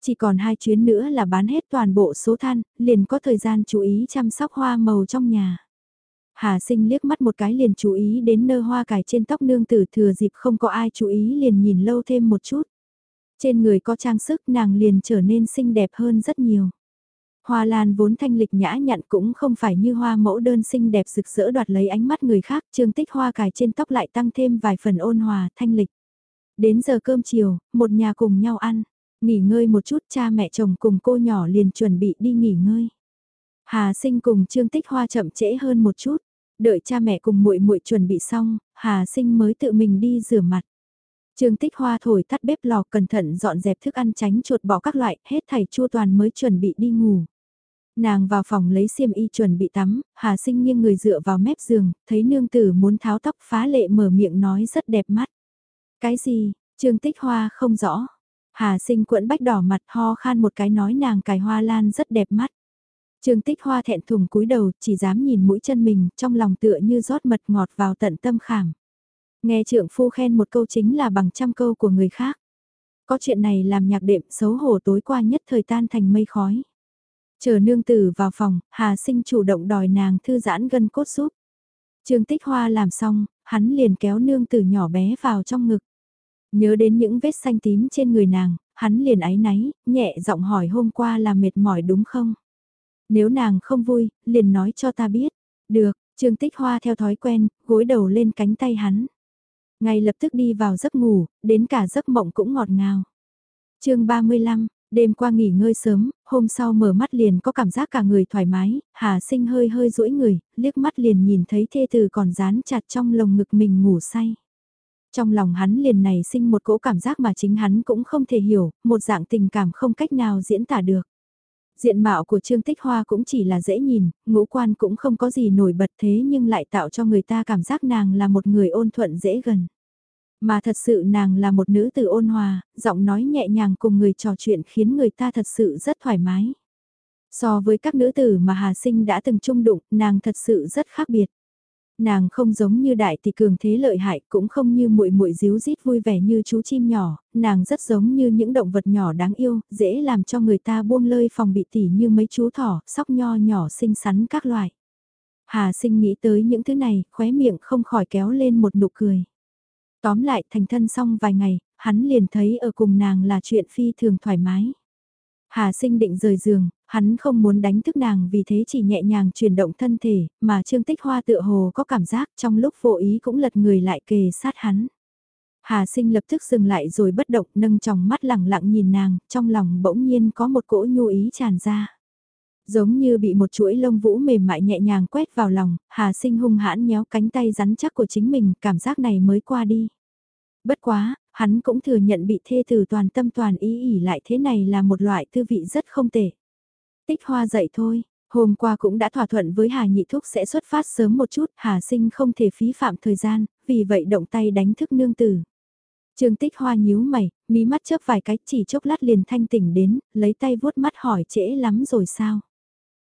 [SPEAKER 1] Chỉ còn hai chuyến nữa là bán hết toàn bộ số than, liền có thời gian chú ý chăm sóc hoa màu trong nhà. Hà sinh liếc mắt một cái liền chú ý đến nơ hoa cải trên tóc nương tử thừa dịp không có ai chú ý liền nhìn lâu thêm một chút. Trên người có trang sức nàng liền trở nên xinh đẹp hơn rất nhiều. Hoa lan vốn thanh lịch nhã nhặn cũng không phải như hoa mẫu đơn xinh đẹp rực rỡ đoạt lấy ánh mắt người khác, trương tích hoa cài trên tóc lại tăng thêm vài phần ôn hòa, thanh lịch. Đến giờ cơm chiều, một nhà cùng nhau ăn, nghỉ ngơi một chút cha mẹ chồng cùng cô nhỏ liền chuẩn bị đi nghỉ ngơi. Hà sinh cùng trương tích hoa chậm trễ hơn một chút, đợi cha mẹ cùng muội muội chuẩn bị xong, Hà sinh mới tự mình đi rửa mặt. Trương Tích Hoa thổi tắt bếp lò cẩn thận dọn dẹp thức ăn tránh chuột bỏ các loại, hết thảy chua toàn mới chuẩn bị đi ngủ. Nàng vào phòng lấy xiêm y chuẩn bị tắm, Hà sinh nghiêng người dựa vào mép giường, thấy nương tử muốn tháo tóc phá lệ mở miệng nói rất đẹp mắt. Cái gì, Trương Tích Hoa không rõ. Hà sinh quẫn bách đỏ mặt ho khan một cái nói nàng cài hoa lan rất đẹp mắt. Trương Tích Hoa thẹn thùng cúi đầu, chỉ dám nhìn mũi chân mình, trong lòng tựa như rót mật ngọt vào tận tâm khảm. Nghe trượng phu khen một câu chính là bằng trăm câu của người khác. Có chuyện này làm nhạc đệm xấu hổ tối qua nhất thời tan thành mây khói. Chờ nương tử vào phòng, Hà sinh chủ động đòi nàng thư giãn gân cốt giúp. Trương Tích Hoa làm xong, hắn liền kéo nương tử nhỏ bé vào trong ngực. Nhớ đến những vết xanh tím trên người nàng, hắn liền áy náy, nhẹ giọng hỏi hôm qua là mệt mỏi đúng không? Nếu nàng không vui, liền nói cho ta biết. Được, Trương Tích Hoa theo thói quen, gối đầu lên cánh tay hắn. Ngay lập tức đi vào giấc ngủ, đến cả giấc mộng cũng ngọt ngào. chương 35, đêm qua nghỉ ngơi sớm, hôm sau mở mắt liền có cảm giác cả người thoải mái, Hà sinh hơi hơi duỗi người, liếc mắt liền nhìn thấy thê từ còn dán chặt trong lồng ngực mình ngủ say. Trong lòng hắn liền này sinh một cỗ cảm giác mà chính hắn cũng không thể hiểu, một dạng tình cảm không cách nào diễn tả được. Diện mạo của Trương Tích Hoa cũng chỉ là dễ nhìn, ngũ quan cũng không có gì nổi bật thế nhưng lại tạo cho người ta cảm giác nàng là một người ôn thuận dễ gần. Mà thật sự nàng là một nữ tử ôn hòa, giọng nói nhẹ nhàng cùng người trò chuyện khiến người ta thật sự rất thoải mái. So với các nữ tử mà Hà Sinh đã từng chung đụng, nàng thật sự rất khác biệt. Nàng không giống như đại tỷ cường thế lợi hại, cũng không như muội muội díu dít vui vẻ như chú chim nhỏ, nàng rất giống như những động vật nhỏ đáng yêu, dễ làm cho người ta buông lơi phòng bị tỉ như mấy chú thỏ, sóc nho nhỏ xinh xắn các loại. Hà sinh nghĩ tới những thứ này, khóe miệng không khỏi kéo lên một nụ cười. Tóm lại thành thân xong vài ngày, hắn liền thấy ở cùng nàng là chuyện phi thường thoải mái. Hà sinh định rời giường, hắn không muốn đánh thức nàng vì thế chỉ nhẹ nhàng chuyển động thân thể, mà Trương Tích Hoa tựa hồ có cảm giác trong lúc vô ý cũng lật người lại kề sát hắn. Hà sinh lập tức dừng lại rồi bất động nâng tròng mắt lẳng lặng nhìn nàng, trong lòng bỗng nhiên có một cỗ nhu ý tràn ra. Giống như bị một chuỗi lông vũ mềm mại nhẹ nhàng quét vào lòng, Hà sinh hung hãn nhéo cánh tay rắn chắc của chính mình, cảm giác này mới qua đi. Bất quá, hắn cũng thừa nhận bị thê tử toàn tâm toàn ý ỉ lại thế này là một loại tư vị rất không tệ. Tích hoa dậy thôi, hôm qua cũng đã thỏa thuận với Hà Nhị Thúc sẽ xuất phát sớm một chút, Hà sinh không thể phí phạm thời gian, vì vậy động tay đánh thức nương tử. Trương Tích Hoa nhíu mày, mí mắt chớp vài cái chỉ chốc lát liền thanh tỉnh đến, lấy tay vuốt mắt hỏi trễ lắm rồi sao.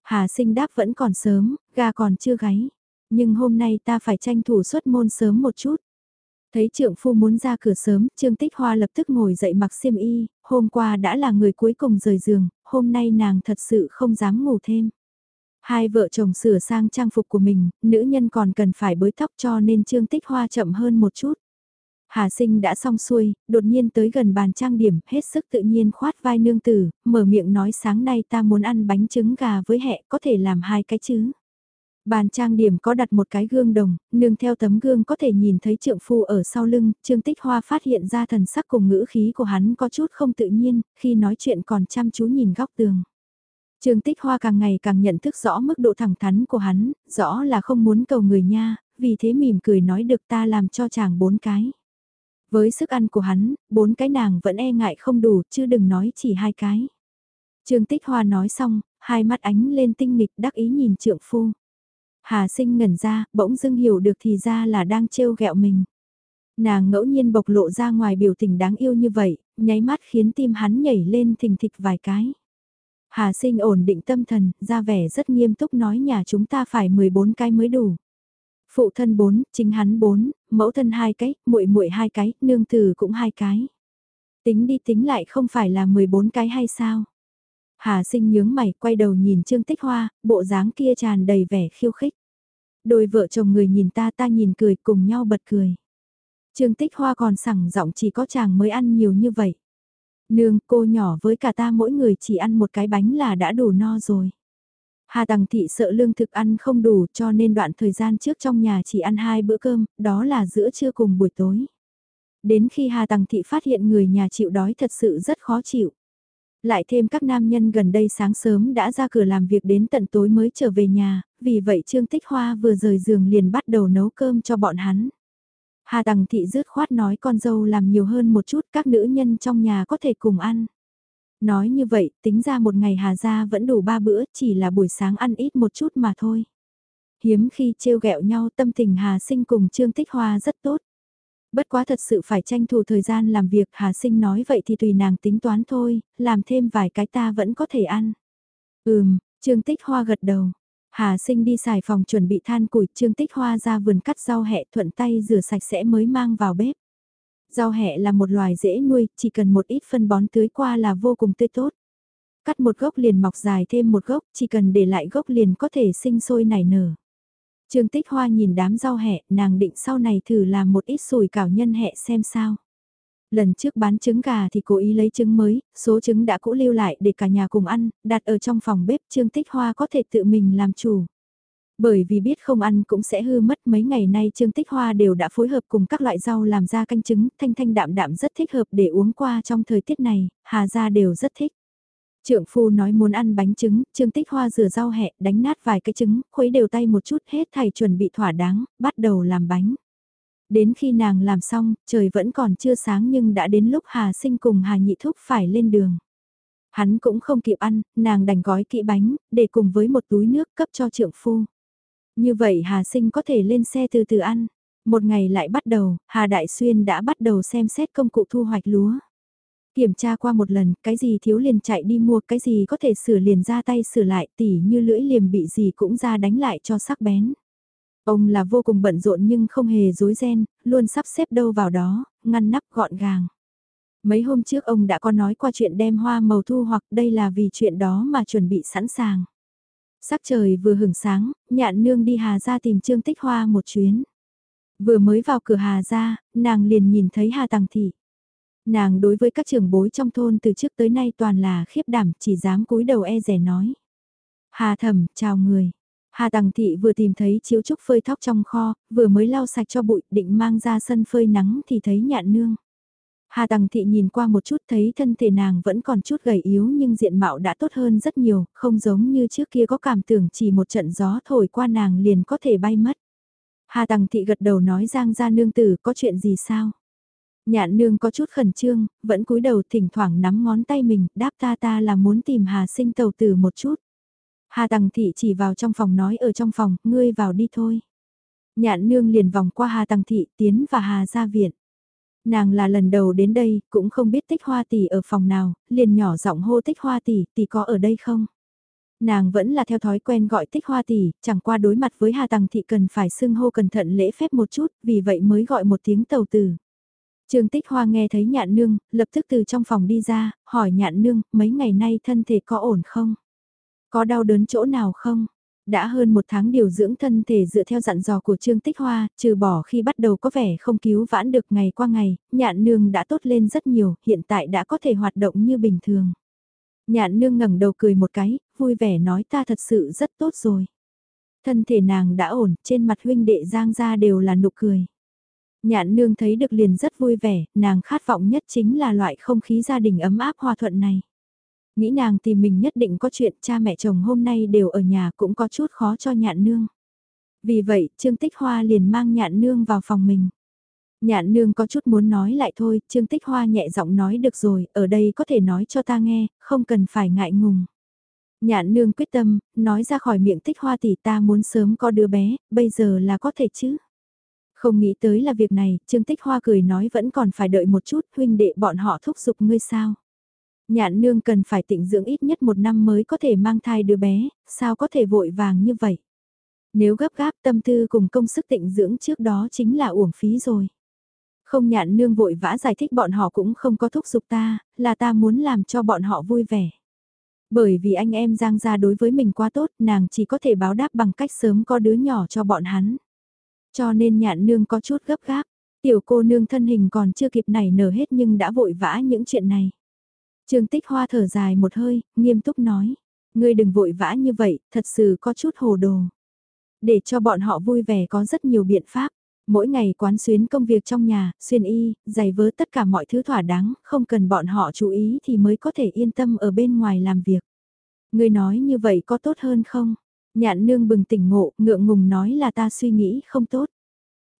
[SPEAKER 1] Hà sinh đáp vẫn còn sớm, gà còn chưa gáy. Nhưng hôm nay ta phải tranh thủ xuất môn sớm một chút. Thấy trượng phu muốn ra cửa sớm, Trương Tích Hoa lập tức ngồi dậy mặc xiêm y, hôm qua đã là người cuối cùng rời giường, hôm nay nàng thật sự không dám ngủ thêm. Hai vợ chồng sửa sang trang phục của mình, nữ nhân còn cần phải bới tóc cho nên Trương Tích Hoa chậm hơn một chút. Hà sinh đã xong xuôi, đột nhiên tới gần bàn trang điểm, hết sức tự nhiên khoát vai nương tử, mở miệng nói sáng nay ta muốn ăn bánh trứng gà với hẹ, có thể làm hai cái chứ. Bàn trang điểm có đặt một cái gương đồng, nương theo tấm gương có thể nhìn thấy trượng phu ở sau lưng, Trương Tích Hoa phát hiện ra thần sắc cùng ngữ khí của hắn có chút không tự nhiên, khi nói chuyện còn chăm chú nhìn góc tường. Trương Tích Hoa càng ngày càng nhận thức rõ mức độ thẳng thắn của hắn, rõ là không muốn cầu người nha, vì thế mỉm cười nói được ta làm cho chàng bốn cái. Với sức ăn của hắn, bốn cái nàng vẫn e ngại không đủ, chứ đừng nói chỉ hai cái. Trương Tích Hoa nói xong, hai mắt ánh lên tinh nghịch đắc ý nhìn trượng phu. Hà sinh ngẩn ra, bỗng dưng hiểu được thì ra là đang trêu ghẹo mình. Nàng ngẫu nhiên bộc lộ ra ngoài biểu tình đáng yêu như vậy, nháy mắt khiến tim hắn nhảy lên thình thịch vài cái. Hà sinh ổn định tâm thần, ra vẻ rất nghiêm túc nói nhà chúng ta phải 14 cái mới đủ. Phụ thân 4, chính hắn 4, mẫu thân hai cái, muội muội hai cái, nương tử cũng hai cái. Tính đi tính lại không phải là 14 cái hay sao? Hà sinh nhướng mày quay đầu nhìn Trương Tích Hoa, bộ dáng kia tràn đầy vẻ khiêu khích. Đôi vợ chồng người nhìn ta ta nhìn cười cùng nhau bật cười. Trương Tích Hoa còn sẳng giọng chỉ có chàng mới ăn nhiều như vậy. Nương cô nhỏ với cả ta mỗi người chỉ ăn một cái bánh là đã đủ no rồi. Hà Tằng Thị sợ lương thực ăn không đủ cho nên đoạn thời gian trước trong nhà chỉ ăn hai bữa cơm, đó là giữa trưa cùng buổi tối. Đến khi Hà Tằng Thị phát hiện người nhà chịu đói thật sự rất khó chịu. Lại thêm các nam nhân gần đây sáng sớm đã ra cửa làm việc đến tận tối mới trở về nhà, vì vậy Trương Tích Hoa vừa rời giường liền bắt đầu nấu cơm cho bọn hắn. Hà Tằng Thị rứt khoát nói con dâu làm nhiều hơn một chút các nữ nhân trong nhà có thể cùng ăn. Nói như vậy, tính ra một ngày Hà Gia vẫn đủ ba bữa, chỉ là buổi sáng ăn ít một chút mà thôi. Hiếm khi trêu ghẹo nhau tâm tình Hà Sinh cùng Trương Tích Hoa rất tốt. Bất quá thật sự phải tranh thủ thời gian làm việc Hà Sinh nói vậy thì tùy nàng tính toán thôi, làm thêm vài cái ta vẫn có thể ăn. Ừm, Trương Tích Hoa gật đầu. Hà Sinh đi xài phòng chuẩn bị than củi, Trương Tích Hoa ra vườn cắt rau hẹ thuận tay rửa sạch sẽ mới mang vào bếp. Rau hẹ là một loài dễ nuôi, chỉ cần một ít phân bón tưới qua là vô cùng tươi tốt. Cắt một gốc liền mọc dài thêm một gốc, chỉ cần để lại gốc liền có thể sinh sôi nảy nở. Trương Tích Hoa nhìn đám rau hẹ, nàng định sau này thử làm một ít sùi cảo nhân hẹ xem sao. Lần trước bán trứng gà thì cố ý lấy trứng mới, số trứng đã cũ lưu lại để cả nhà cùng ăn, đặt ở trong phòng bếp Trương Tích Hoa có thể tự mình làm chủ. Bởi vì biết không ăn cũng sẽ hư mất mấy ngày nay Trương Tích Hoa đều đã phối hợp cùng các loại rau làm ra canh trứng, thanh thanh đạm đạm rất thích hợp để uống qua trong thời tiết này, Hà gia đều rất thích. Trượng phu nói muốn ăn bánh trứng, Trương Tích Hoa rửa rau hẹ, đánh nát vài cái trứng, khuấy đều tay một chút hết thầy chuẩn bị thỏa đáng, bắt đầu làm bánh. Đến khi nàng làm xong, trời vẫn còn chưa sáng nhưng đã đến lúc Hà Sinh cùng Hà Nhị Thúc phải lên đường. Hắn cũng không kịp ăn, nàng đành gói kỹ bánh, để cùng với một túi nước cấp cho trượng phu. Như vậy Hà Sinh có thể lên xe từ từ ăn. Một ngày lại bắt đầu, Hà Đại Xuyên đã bắt đầu xem xét công cụ thu hoạch lúa. Kiểm tra qua một lần, cái gì thiếu liền chạy đi mua, cái gì có thể sửa liền ra tay sửa lại, tỉ như lưỡi liềm bị gì cũng ra đánh lại cho sắc bén. Ông là vô cùng bận rộn nhưng không hề dối ren, luôn sắp xếp đâu vào đó, ngăn nắp gọn gàng. Mấy hôm trước ông đã có nói qua chuyện đem hoa màu thu hoặc đây là vì chuyện đó mà chuẩn bị sẵn sàng. Sắc trời vừa hưởng sáng, nhạn nương đi Hà ra tìm Trương Tích Hoa một chuyến. Vừa mới vào cửa Hà ra, nàng liền nhìn thấy Hà Tằng Thị. Nàng đối với các trưởng bối trong thôn từ trước tới nay toàn là khiếp đảm, chỉ dám cúi đầu e rẻ nói. Hà thẩm, chào người. Hà Tằng Thị vừa tìm thấy chiếu trúc phơi thóc trong kho, vừa mới lau sạch cho bụi định mang ra sân phơi nắng thì thấy nhạn nương. Hà Tằng Thị nhìn qua một chút thấy thân thể nàng vẫn còn chút gầy yếu nhưng diện mạo đã tốt hơn rất nhiều, không giống như trước kia có cảm tưởng chỉ một trận gió thổi qua nàng liền có thể bay mất. Hà Tằng Thị gật đầu nói Giang gia nương tử có chuyện gì sao? Nhạn nương có chút khẩn trương, vẫn cúi đầu thỉnh thoảng nắm ngón tay mình, đáp ta ta là muốn tìm Hà sinh tàu tử một chút. Hà Tằng Thị chỉ vào trong phòng nói ở trong phòng, ngươi vào đi thôi. Nhạn nương liền vòng qua Hà Tằng Thị tiến và Hà ra viện. Nàng là lần đầu đến đây, cũng không biết tích hoa tỷ ở phòng nào, liền nhỏ giọng hô tích hoa tỷ, tỷ có ở đây không? Nàng vẫn là theo thói quen gọi tích hoa tỷ, chẳng qua đối mặt với Hà Tằng Thị cần phải xưng hô cẩn thận lễ phép một chút, vì vậy mới gọi một tiếng tàu tử. Trương Tích Hoa nghe thấy nhạn nương, lập tức từ trong phòng đi ra, hỏi nhạn nương, mấy ngày nay thân thể có ổn không? Có đau đớn chỗ nào không? Đã hơn một tháng điều dưỡng thân thể dựa theo dặn dò của Trương Tích Hoa, trừ bỏ khi bắt đầu có vẻ không cứu vãn được ngày qua ngày, nhạn nương đã tốt lên rất nhiều, hiện tại đã có thể hoạt động như bình thường. Nhạn nương ngẩng đầu cười một cái, vui vẻ nói ta thật sự rất tốt rồi. Thân thể nàng đã ổn, trên mặt huynh đệ giang ra đều là nụ cười. Nhạn nương thấy được liền rất vui vẻ, nàng khát vọng nhất chính là loại không khí gia đình ấm áp hòa thuận này. Nghĩ nàng tìm mình nhất định có chuyện cha mẹ chồng hôm nay đều ở nhà cũng có chút khó cho nhạn nương. Vì vậy, Trương Tích Hoa liền mang nhạn nương vào phòng mình. Nhạn nương có chút muốn nói lại thôi, Trương Tích Hoa nhẹ giọng nói được rồi, ở đây có thể nói cho ta nghe, không cần phải ngại ngùng. Nhạn nương quyết tâm, nói ra khỏi miệng Tích Hoa tỷ ta muốn sớm có đứa bé, bây giờ là có thể chứ. Không nghĩ tới là việc này, Trương Tích Hoa cười nói vẫn còn phải đợi một chút, huynh đệ bọn họ thúc giục ngươi sao. Nhạn nương cần phải tịnh dưỡng ít nhất một năm mới có thể mang thai đứa bé, sao có thể vội vàng như vậy. Nếu gấp gáp tâm tư cùng công sức tịnh dưỡng trước đó chính là uổng phí rồi. Không nhạn nương vội vã giải thích bọn họ cũng không có thúc giục ta, là ta muốn làm cho bọn họ vui vẻ. Bởi vì anh em Giang gia đối với mình quá tốt, nàng chỉ có thể báo đáp bằng cách sớm có đứa nhỏ cho bọn hắn. Cho nên nhạn nương có chút gấp gáp, tiểu cô nương thân hình còn chưa kịp nảy nở hết nhưng đã vội vã những chuyện này. Trương Tích Hoa thở dài một hơi, nghiêm túc nói, ngươi đừng vội vã như vậy, thật sự có chút hồ đồ. Để cho bọn họ vui vẻ có rất nhiều biện pháp. Mỗi ngày quán xuyến công việc trong nhà, xuyên y, giày vớ tất cả mọi thứ thỏa đáng, không cần bọn họ chú ý thì mới có thể yên tâm ở bên ngoài làm việc. Ngươi nói như vậy có tốt hơn không? Nhạn nương bừng tỉnh ngộ, ngượng ngùng nói là ta suy nghĩ không tốt.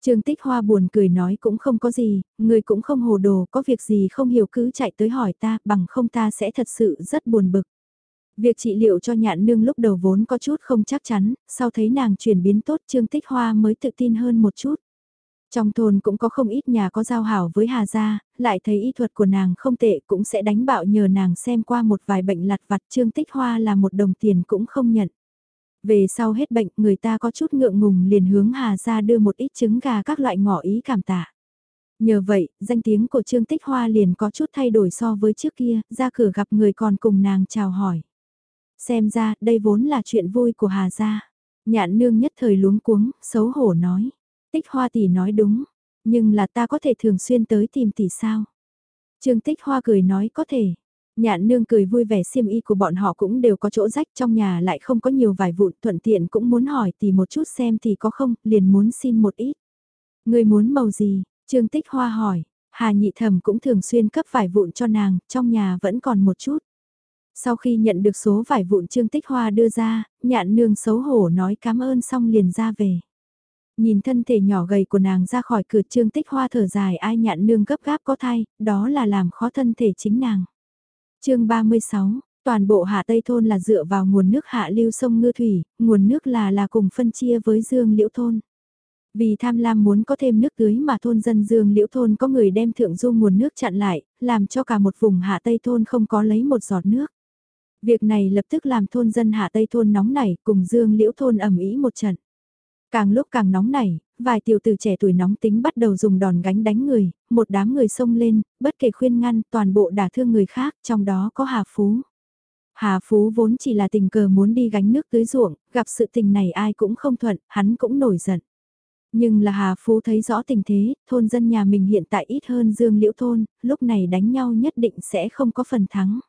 [SPEAKER 1] Trương Tích Hoa buồn cười nói cũng không có gì, người cũng không hồ đồ, có việc gì không hiểu cứ chạy tới hỏi ta, bằng không ta sẽ thật sự rất buồn bực. Việc trị liệu cho nhạn nương lúc đầu vốn có chút không chắc chắn, sau thấy nàng chuyển biến tốt Trương Tích Hoa mới tự tin hơn một chút. Trong thôn cũng có không ít nhà có giao hảo với Hà Gia, lại thấy y thuật của nàng không tệ cũng sẽ đánh bạo nhờ nàng xem qua một vài bệnh lặt vặt Trương Tích Hoa là một đồng tiền cũng không nhận. Về sau hết bệnh, người ta có chút ngượng ngùng liền hướng Hà ra đưa một ít trứng gà các loại ngỏ ý cảm tạ. Nhờ vậy, danh tiếng của Trương Tích Hoa liền có chút thay đổi so với trước kia, ra cửa gặp người còn cùng nàng chào hỏi. Xem ra, đây vốn là chuyện vui của Hà gia. Nhạn nương nhất thời luống cuống, xấu hổ nói. Tích Hoa tỷ nói đúng, nhưng là ta có thể thường xuyên tới tìm tỷ sao? Trương Tích Hoa cười nói có thể. Nhạn nương cười vui vẻ xiêm y của bọn họ cũng đều có chỗ rách trong nhà lại không có nhiều vài vụn thuận tiện cũng muốn hỏi thì một chút xem thì có không, liền muốn xin một ít. Người muốn màu gì? Trương Tích Hoa hỏi, Hà Nhị Thẩm cũng thường xuyên cấp vải vụn cho nàng, trong nhà vẫn còn một chút. Sau khi nhận được số vải vụn Trương Tích Hoa đưa ra, nhạn nương xấu hổ nói cảm ơn xong liền ra về. Nhìn thân thể nhỏ gầy của nàng ra khỏi cửa Trương Tích Hoa thở dài ai nhạn nương gấp gáp có thai, đó là làm khó thân thể chính nàng chương 36, toàn bộ hạ Tây Thôn là dựa vào nguồn nước hạ lưu sông Ngư Thủy, nguồn nước là là cùng phân chia với Dương Liễu Thôn. Vì tham lam muốn có thêm nước tưới mà thôn dân Dương Liễu Thôn có người đem thượng du nguồn nước chặn lại, làm cho cả một vùng hạ Tây Thôn không có lấy một giọt nước. Việc này lập tức làm thôn dân hạ Tây Thôn nóng nảy cùng Dương Liễu Thôn ẩm ý một trận. Càng lúc càng nóng nảy, vài tiểu tử trẻ tuổi nóng tính bắt đầu dùng đòn gánh đánh người, một đám người xông lên, bất kể khuyên ngăn toàn bộ đả thương người khác, trong đó có Hà Phú. Hà Phú vốn chỉ là tình cờ muốn đi gánh nước tưới ruộng, gặp sự tình này ai cũng không thuận, hắn cũng nổi giận. Nhưng là Hà Phú thấy rõ tình thế, thôn dân nhà mình hiện tại ít hơn Dương Liễu Thôn, lúc này đánh nhau nhất định sẽ không có phần thắng.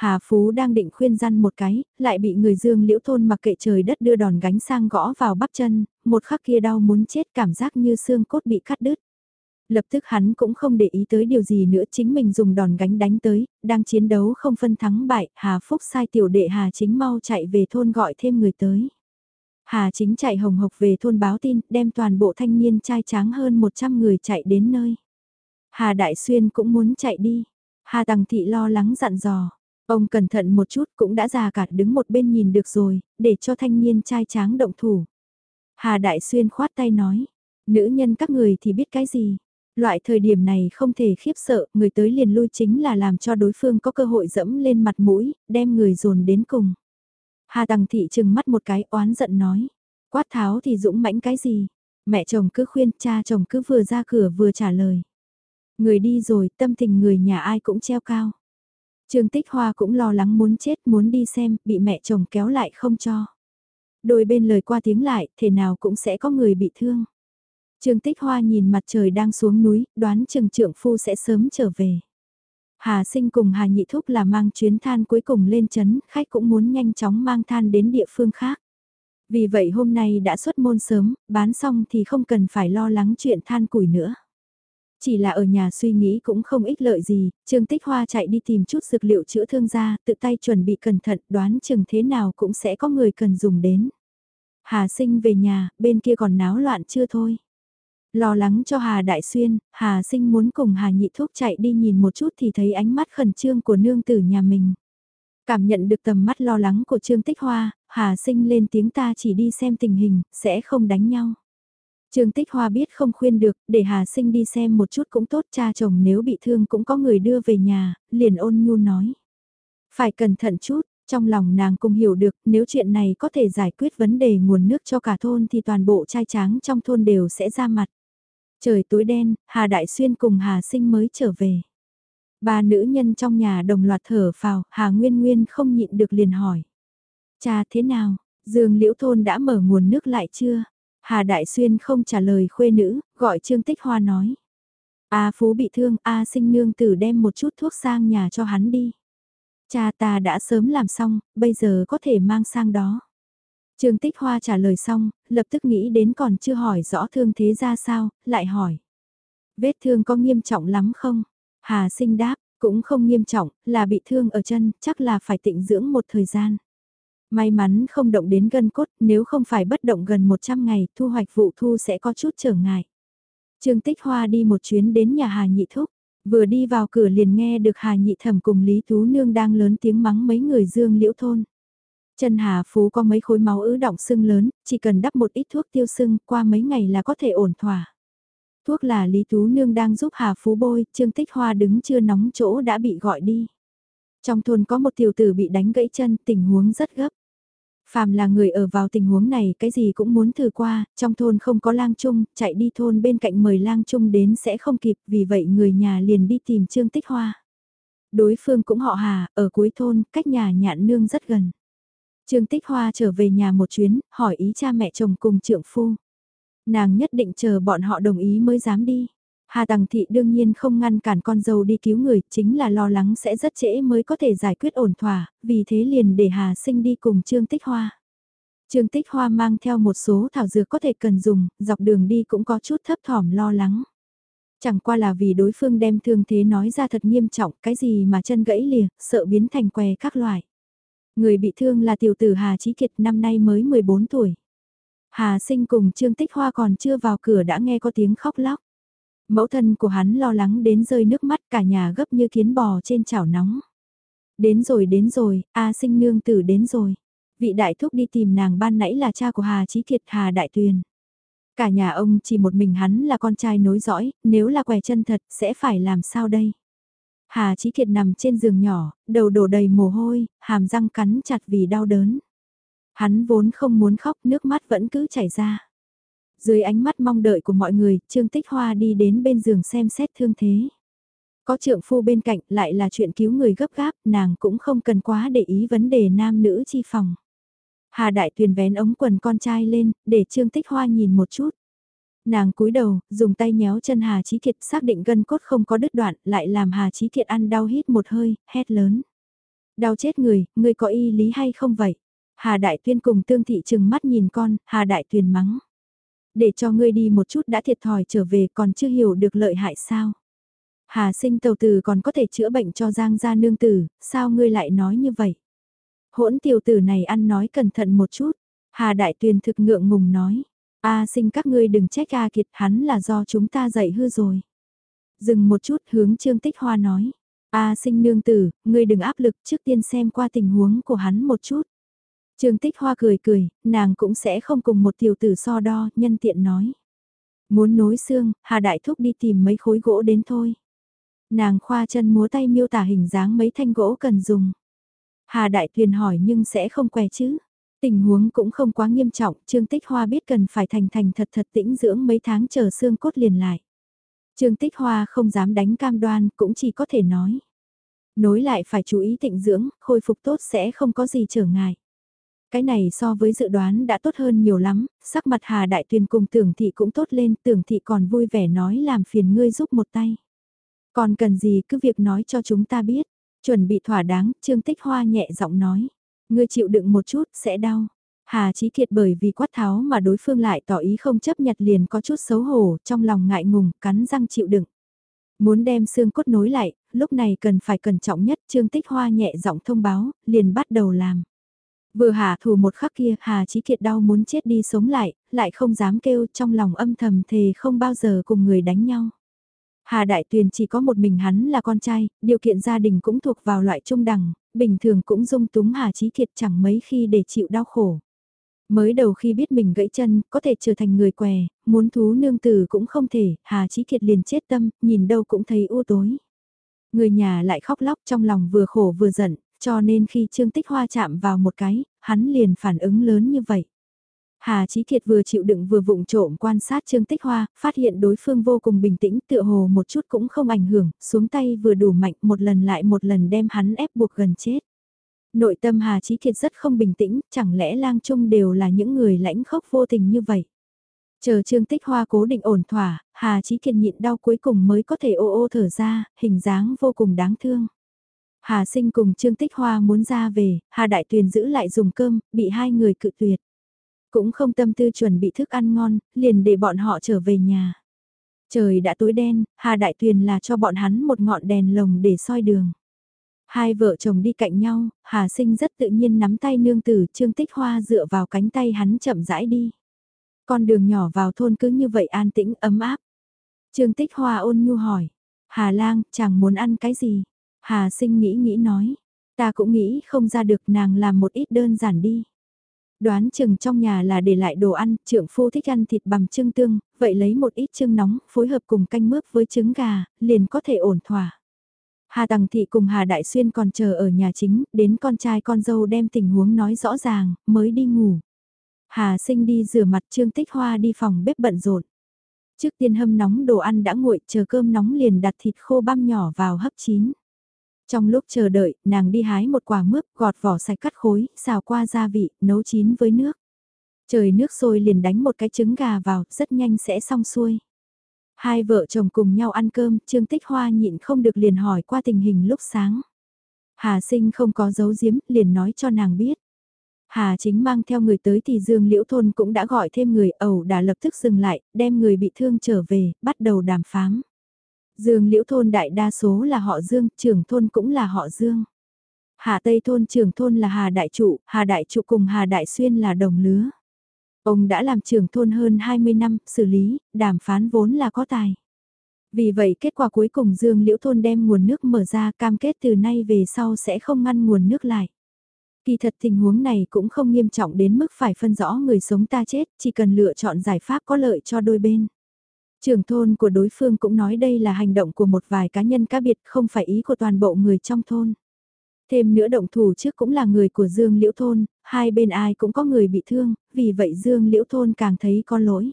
[SPEAKER 1] Hà Phú đang định khuyên răn một cái, lại bị người dương liễu thôn mặc kệ trời đất đưa đòn gánh sang gõ vào bắp chân, một khắc kia đau muốn chết cảm giác như xương cốt bị cắt đứt. Lập tức hắn cũng không để ý tới điều gì nữa chính mình dùng đòn gánh đánh tới, đang chiến đấu không phân thắng bại, Hà Phúc sai tiểu đệ Hà chính mau chạy về thôn gọi thêm người tới. Hà chính chạy hồng hộc về thôn báo tin, đem toàn bộ thanh niên trai tráng hơn 100 người chạy đến nơi. Hà Đại Xuyên cũng muốn chạy đi. Hà Tằng Thị lo lắng dặn dò. Ông cẩn thận một chút cũng đã già cả đứng một bên nhìn được rồi, để cho thanh niên trai tráng động thủ. Hà Đại Xuyên khoát tay nói, nữ nhân các người thì biết cái gì. Loại thời điểm này không thể khiếp sợ, người tới liền lui chính là làm cho đối phương có cơ hội dẫm lên mặt mũi, đem người dồn đến cùng. Hà Tằng Thị trừng mắt một cái oán giận nói, quát tháo thì dũng mãnh cái gì, mẹ chồng cứ khuyên, cha chồng cứ vừa ra cửa vừa trả lời. Người đi rồi, tâm tình người nhà ai cũng treo cao. Trương Tích Hoa cũng lo lắng muốn chết muốn đi xem, bị mẹ chồng kéo lại không cho. Đôi bên lời qua tiếng lại, thể nào cũng sẽ có người bị thương. Trương Tích Hoa nhìn mặt trời đang xuống núi, đoán Trường trượng phu sẽ sớm trở về. Hà sinh cùng Hà nhị thúc là mang chuyến than cuối cùng lên chấn, khách cũng muốn nhanh chóng mang than đến địa phương khác. Vì vậy hôm nay đã xuất môn sớm, bán xong thì không cần phải lo lắng chuyện than củi nữa. Chỉ là ở nhà suy nghĩ cũng không ích lợi gì, Trương Tích Hoa chạy đi tìm chút dược liệu chữa thương ra, tự tay chuẩn bị cẩn thận đoán chừng thế nào cũng sẽ có người cần dùng đến. Hà sinh về nhà, bên kia còn náo loạn chưa thôi. Lo lắng cho Hà Đại Xuyên, Hà sinh muốn cùng Hà Nhị Thúc chạy đi nhìn một chút thì thấy ánh mắt khẩn trương của nương tử nhà mình. Cảm nhận được tầm mắt lo lắng của Trương Tích Hoa, Hà sinh lên tiếng ta chỉ đi xem tình hình, sẽ không đánh nhau. Trương Tích Hoa biết không khuyên được, để Hà Sinh đi xem một chút cũng tốt cha chồng nếu bị thương cũng có người đưa về nhà, liền ôn nhu nói. Phải cẩn thận chút, trong lòng nàng cũng hiểu được nếu chuyện này có thể giải quyết vấn đề nguồn nước cho cả thôn thì toàn bộ trai tráng trong thôn đều sẽ ra mặt. Trời tối đen, Hà Đại Xuyên cùng Hà Sinh mới trở về. Ba nữ nhân trong nhà đồng loạt thở phào, Hà Nguyên Nguyên không nhịn được liền hỏi. Cha thế nào, Dương Liễu Thôn đã mở nguồn nước lại chưa? Hà Đại Xuyên không trả lời khuê nữ, gọi Trương Tích Hoa nói. A Phú bị thương, A sinh nương tử đem một chút thuốc sang nhà cho hắn đi. Cha ta đã sớm làm xong, bây giờ có thể mang sang đó. Trương Tích Hoa trả lời xong, lập tức nghĩ đến còn chưa hỏi rõ thương thế ra sao, lại hỏi. Vết thương có nghiêm trọng lắm không? Hà sinh đáp, cũng không nghiêm trọng, là bị thương ở chân, chắc là phải tịnh dưỡng một thời gian. May mắn không động đến gân cốt, nếu không phải bất động gần 100 ngày, thu hoạch vụ thu sẽ có chút trở ngại. Trương Tích Hoa đi một chuyến đến nhà Hà Nhị Thúc, vừa đi vào cửa liền nghe được Hà Nhị Thẩm cùng Lý Tú Nương đang lớn tiếng mắng mấy người dương liễu thôn. Chân Hà Phú có mấy khối máu ứ động sưng lớn, chỉ cần đắp một ít thuốc tiêu sưng, qua mấy ngày là có thể ổn thỏa. Thuốc là Lý Tú Nương đang giúp Hà Phú bôi, Trương Tích Hoa đứng chưa nóng chỗ đã bị gọi đi. Trong thôn có một tiểu tử bị đánh gãy chân, tình huống rất gấp. Phàm là người ở vào tình huống này cái gì cũng muốn thử qua, trong thôn không có lang trung, chạy đi thôn bên cạnh mời lang trung đến sẽ không kịp, vì vậy người nhà liền đi tìm Trương Tích Hoa. Đối phương cũng họ Hà, ở cuối thôn, cách nhà nhạn nương rất gần. Trương Tích Hoa trở về nhà một chuyến, hỏi ý cha mẹ chồng cùng trượng phu. Nàng nhất định chờ bọn họ đồng ý mới dám đi. Hà Tằng Thị đương nhiên không ngăn cản con dâu đi cứu người, chính là lo lắng sẽ rất trễ mới có thể giải quyết ổn thỏa, vì thế liền để Hà Sinh đi cùng Trương Tích Hoa. Trương Tích Hoa mang theo một số thảo dược có thể cần dùng, dọc đường đi cũng có chút thấp thỏm lo lắng. Chẳng qua là vì đối phương đem thương thế nói ra thật nghiêm trọng, cái gì mà chân gãy lìa, sợ biến thành què các loại. Người bị thương là tiểu tử Hà Chí Kiệt năm nay mới 14 tuổi. Hà sinh cùng Trương Tích Hoa còn chưa vào cửa đã nghe có tiếng khóc lóc. Mẫu thân của hắn lo lắng đến rơi nước mắt cả nhà gấp như kiến bò trên chảo nóng. Đến rồi đến rồi, A sinh nương tử đến rồi. Vị đại thúc đi tìm nàng ban nãy là cha của Hà Chí Kiệt Hà Đại Tuyền. Cả nhà ông chỉ một mình hắn là con trai nối dõi, nếu là què chân thật sẽ phải làm sao đây? Hà Chí Kiệt nằm trên giường nhỏ, đầu đổ đầy mồ hôi, hàm răng cắn chặt vì đau đớn. Hắn vốn không muốn khóc nước mắt vẫn cứ chảy ra. Dưới ánh mắt mong đợi của mọi người, Trương Tích Hoa đi đến bên giường xem xét thương thế. Có trượng phu bên cạnh lại là chuyện cứu người gấp gáp, nàng cũng không cần quá để ý vấn đề nam nữ chi phòng. Hà Đại Tuyền vén ống quần con trai lên, để Trương Tích Hoa nhìn một chút. Nàng cúi đầu, dùng tay nhéo chân Hà Chí Kiệt xác định gân cốt không có đứt đoạn, lại làm Hà Chí Kiệt ăn đau hít một hơi, hét lớn. Đau chết người, người có y lý hay không vậy? Hà Đại Tuyên cùng tương thị chừng mắt nhìn con, Hà Đại Tuyền mắng. Để cho ngươi đi một chút đã thiệt thòi trở về còn chưa hiểu được lợi hại sao? Hà sinh tàu tử còn có thể chữa bệnh cho Giang gia nương tử, sao ngươi lại nói như vậy? Hỗn tiểu tử này ăn nói cẩn thận một chút. Hà Đại Tuyền thực ngượng ngùng nói. A sinh các ngươi đừng trách A Kiệt hắn là do chúng ta dạy hư rồi. Dừng một chút hướng Trương Tích Hoa nói. A sinh nương tử, ngươi đừng áp lực trước tiên xem qua tình huống của hắn một chút. Trương Tích Hoa cười cười, nàng cũng sẽ không cùng một tiểu tử so đo, nhân tiện nói. Muốn nối xương, Hà Đại Thúc đi tìm mấy khối gỗ đến thôi. Nàng khoa chân múa tay miêu tả hình dáng mấy thanh gỗ cần dùng. Hà Đại Tuyền hỏi nhưng sẽ không què chứ. Tình huống cũng không quá nghiêm trọng, Trương Tích Hoa biết cần phải thành thành thật thật tĩnh dưỡng mấy tháng chờ xương cốt liền lại. Trương Tích Hoa không dám đánh cam đoan, cũng chỉ có thể nói. Nối lại phải chú ý tịnh dưỡng, khôi phục tốt sẽ không có gì trở ngại. Cái này so với dự đoán đã tốt hơn nhiều lắm, sắc mặt Hà Đại Tuyền cùng tưởng thị cũng tốt lên, tưởng thị còn vui vẻ nói làm phiền ngươi giúp một tay. Còn cần gì cứ việc nói cho chúng ta biết, chuẩn bị thỏa đáng, Trương Tích Hoa nhẹ giọng nói. Ngươi chịu đựng một chút, sẽ đau. Hà Chí Kiệt bởi vì quát tháo mà đối phương lại tỏ ý không chấp nhặt liền có chút xấu hổ, trong lòng ngại ngùng, cắn răng chịu đựng. Muốn đem xương cốt nối lại, lúc này cần phải cẩn trọng nhất, Trương Tích Hoa nhẹ giọng thông báo, liền bắt đầu làm. Vừa hạ thủ một khắc kia, Hà Chí Kiệt đau muốn chết đi sống lại, lại không dám kêu trong lòng âm thầm thề không bao giờ cùng người đánh nhau. Hà Đại Tuyền chỉ có một mình hắn là con trai, điều kiện gia đình cũng thuộc vào loại trung đẳng, bình thường cũng dung túng Hà Chí Kiệt chẳng mấy khi để chịu đau khổ. Mới đầu khi biết mình gãy chân, có thể trở thành người què, muốn thú nương tử cũng không thể, Hà Chí Kiệt liền chết tâm, nhìn đâu cũng thấy u tối. Người nhà lại khóc lóc trong lòng vừa khổ vừa giận, cho nên khi Trương Tích Hoa chạm vào một cái, hắn liền phản ứng lớn như vậy. Hà Chí Kiệt vừa chịu đựng vừa vụng trộm quan sát Trương Tích Hoa, phát hiện đối phương vô cùng bình tĩnh tựa hồ một chút cũng không ảnh hưởng, xuống tay vừa đủ mạnh một lần lại một lần đem hắn ép buộc gần chết. Nội tâm Hà Chí Kiệt rất không bình tĩnh, chẳng lẽ lang trung đều là những người lãnh khốc vô tình như vậy. Chờ Trương Tích Hoa cố định ổn thỏa, Hà Chí Kiệt nhịn đau cuối cùng mới có thể ô ô thở ra, hình dáng vô cùng đáng thương. Hà Sinh cùng Trương Tích Hoa muốn ra về, Hà Đại Tuyền giữ lại dùng cơm, bị hai người cự tuyệt. Cũng không tâm tư chuẩn bị thức ăn ngon, liền để bọn họ trở về nhà. Trời đã tối đen, Hà Đại Tuyền là cho bọn hắn một ngọn đèn lồng để soi đường. Hai vợ chồng đi cạnh nhau, Hà Sinh rất tự nhiên nắm tay nương tử Trương Tích Hoa dựa vào cánh tay hắn chậm rãi đi. Con đường nhỏ vào thôn cứ như vậy an tĩnh ấm áp. Trương Tích Hoa ôn nhu hỏi. Hà lang, chàng muốn ăn cái gì? Hà sinh nghĩ nghĩ nói. Ta cũng nghĩ không ra được nàng làm một ít đơn giản đi. Đoán chừng trong nhà là để lại đồ ăn, trưởng phu thích ăn thịt bằm trưng tương, vậy lấy một ít trưng nóng, phối hợp cùng canh mướp với trứng gà, liền có thể ổn thỏa. Hà Tằng Thị cùng Hà Đại Xuyên còn chờ ở nhà chính, đến con trai con dâu đem tình huống nói rõ ràng, mới đi ngủ. Hà sinh đi rửa mặt Trương Tích Hoa đi phòng bếp bận rộn. Trước tiên hâm nóng đồ ăn đã nguội, chờ cơm nóng liền đặt thịt khô băm nhỏ vào hấp chín. Trong lúc chờ đợi, nàng đi hái một quả mướp, gọt vỏ sạch cắt khối, xào qua gia vị, nấu chín với nước. Trời nước sôi liền đánh một cái trứng gà vào, rất nhanh sẽ xong xuôi. Hai vợ chồng cùng nhau ăn cơm, Trương Tích Hoa nhịn không được liền hỏi qua tình hình lúc sáng. Hà sinh không có giấu giếm, liền nói cho nàng biết. Hà chính mang theo người tới thì Dương Liễu Thôn cũng đã gọi thêm người ẩu đã lập tức dừng lại, đem người bị thương trở về, bắt đầu đàm phán. Dương Liễu Thôn đại đa số là họ Dương, trưởng thôn cũng là họ Dương. Hà Tây Thôn trưởng thôn là Hà Đại Trụ, Hà Đại Trụ cùng Hà Đại Xuyên là đồng lứa. Ông đã làm trưởng thôn hơn 20 năm, xử lý, đàm phán vốn là có tài. Vì vậy kết quả cuối cùng Dương Liễu Thôn đem nguồn nước mở ra cam kết từ nay về sau sẽ không ngăn nguồn nước lại. Kỳ thật tình huống này cũng không nghiêm trọng đến mức phải phân rõ người sống ta chết, chỉ cần lựa chọn giải pháp có lợi cho đôi bên. Trưởng thôn của đối phương cũng nói đây là hành động của một vài cá nhân cá biệt không phải ý của toàn bộ người trong thôn. Thêm nữa động thủ trước cũng là người của Dương Liễu Thôn, hai bên ai cũng có người bị thương, vì vậy Dương Liễu Thôn càng thấy có lỗi.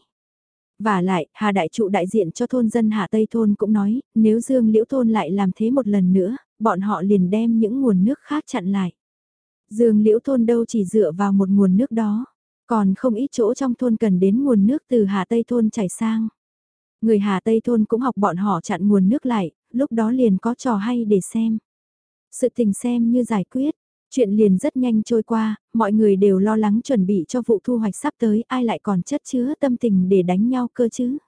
[SPEAKER 1] Và lại, Hà Đại Trụ đại diện cho thôn dân Hạ Tây Thôn cũng nói, nếu Dương Liễu Thôn lại làm thế một lần nữa, bọn họ liền đem những nguồn nước khác chặn lại. Dương Liễu Thôn đâu chỉ dựa vào một nguồn nước đó, còn không ít chỗ trong thôn cần đến nguồn nước từ Hà Tây Thôn chảy sang. Người Hà Tây Thôn cũng học bọn họ chặn nguồn nước lại, lúc đó liền có trò hay để xem. Sự tình xem như giải quyết, chuyện liền rất nhanh trôi qua, mọi người đều lo lắng chuẩn bị cho vụ thu hoạch sắp tới, ai lại còn chất chứa tâm tình để đánh nhau cơ chứ.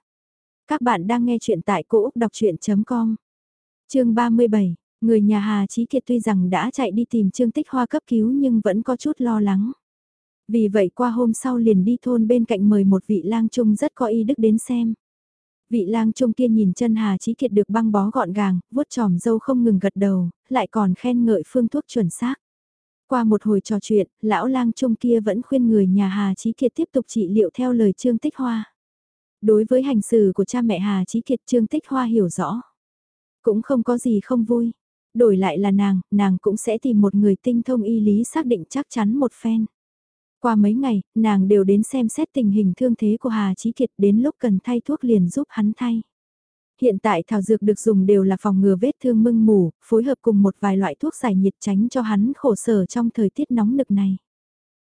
[SPEAKER 1] Các bạn đang nghe chuyện tại cỗ đọc chuyện.com Chương 37 Người nhà Hà Chí Kiệt tuy rằng đã chạy đi tìm Trương Tích Hoa cấp cứu nhưng vẫn có chút lo lắng. Vì vậy qua hôm sau liền đi thôn bên cạnh mời một vị lang trung rất có ý đức đến xem. Vị lang trung kia nhìn chân Hà Chí Kiệt được băng bó gọn gàng, vuốt tròm dâu không ngừng gật đầu, lại còn khen ngợi phương thuốc chuẩn xác. Qua một hồi trò chuyện, lão lang trung kia vẫn khuyên người nhà Hà Chí Kiệt tiếp tục trị liệu theo lời Trương Tích Hoa. Đối với hành xử của cha mẹ Hà Chí Kiệt Trương Tích Hoa hiểu rõ. Cũng không có gì không vui. Đổi lại là nàng, nàng cũng sẽ tìm một người tinh thông y lý xác định chắc chắn một phen. Qua mấy ngày, nàng đều đến xem xét tình hình thương thế của Hà Chí Kiệt đến lúc cần thay thuốc liền giúp hắn thay. Hiện tại thảo dược được dùng đều là phòng ngừa vết thương mưng mủ, phối hợp cùng một vài loại thuốc giải nhiệt tránh cho hắn khổ sở trong thời tiết nóng nực này.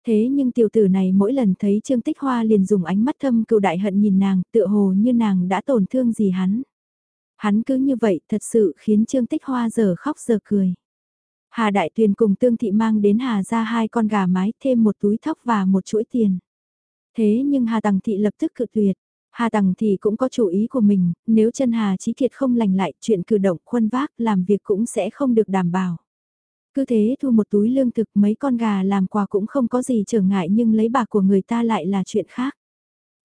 [SPEAKER 1] Thế nhưng tiểu tử này mỗi lần thấy Trương Tích Hoa liền dùng ánh mắt thâm cựu đại hận nhìn nàng, tựa hồ như nàng đã tổn thương gì hắn. Hắn cứ như vậy thật sự khiến Trương Tích Hoa giờ khóc giờ cười. Hà Đại Tuyền cùng Tương Thị mang đến Hà ra hai con gà mái thêm một túi thóc và một chuỗi tiền. Thế nhưng Hà Tằng Thị lập tức cự tuyệt. Hà Tằng Thị cũng có chủ ý của mình, nếu chân Hà Chí Kiệt không lành lại chuyện cử động khuân vác làm việc cũng sẽ không được đảm bảo. Cứ thế thu một túi lương thực mấy con gà làm quà cũng không có gì trở ngại nhưng lấy bạc của người ta lại là chuyện khác.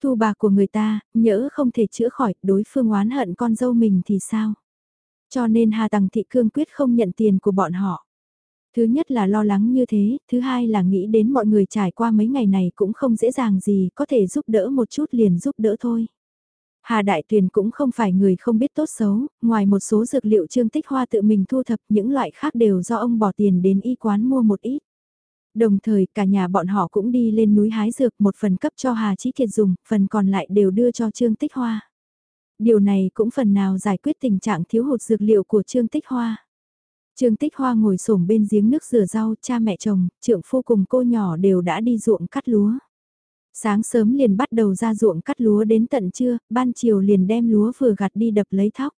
[SPEAKER 1] Thu bạc của người ta, nhỡ không thể chữa khỏi, đối phương oán hận con dâu mình thì sao? Cho nên Hà Tằng Thị cương quyết không nhận tiền của bọn họ. Thứ nhất là lo lắng như thế, thứ hai là nghĩ đến mọi người trải qua mấy ngày này cũng không dễ dàng gì, có thể giúp đỡ một chút liền giúp đỡ thôi. Hà Đại Tuyền cũng không phải người không biết tốt xấu, ngoài một số dược liệu trương tích hoa tự mình thu thập những loại khác đều do ông bỏ tiền đến y quán mua một ít. Đồng thời cả nhà bọn họ cũng đi lên núi hái dược một phần cấp cho Hà Chí Kiệt dùng, phần còn lại đều đưa cho Trương Tích Hoa. Điều này cũng phần nào giải quyết tình trạng thiếu hụt dược liệu của Trương Tích Hoa. Trương Tích Hoa ngồi xổm bên giếng nước rửa rau, cha mẹ chồng, trượng phu cùng cô nhỏ đều đã đi ruộng cắt lúa. Sáng sớm liền bắt đầu ra ruộng cắt lúa đến tận trưa, ban chiều liền đem lúa vừa gặt đi đập lấy thóc.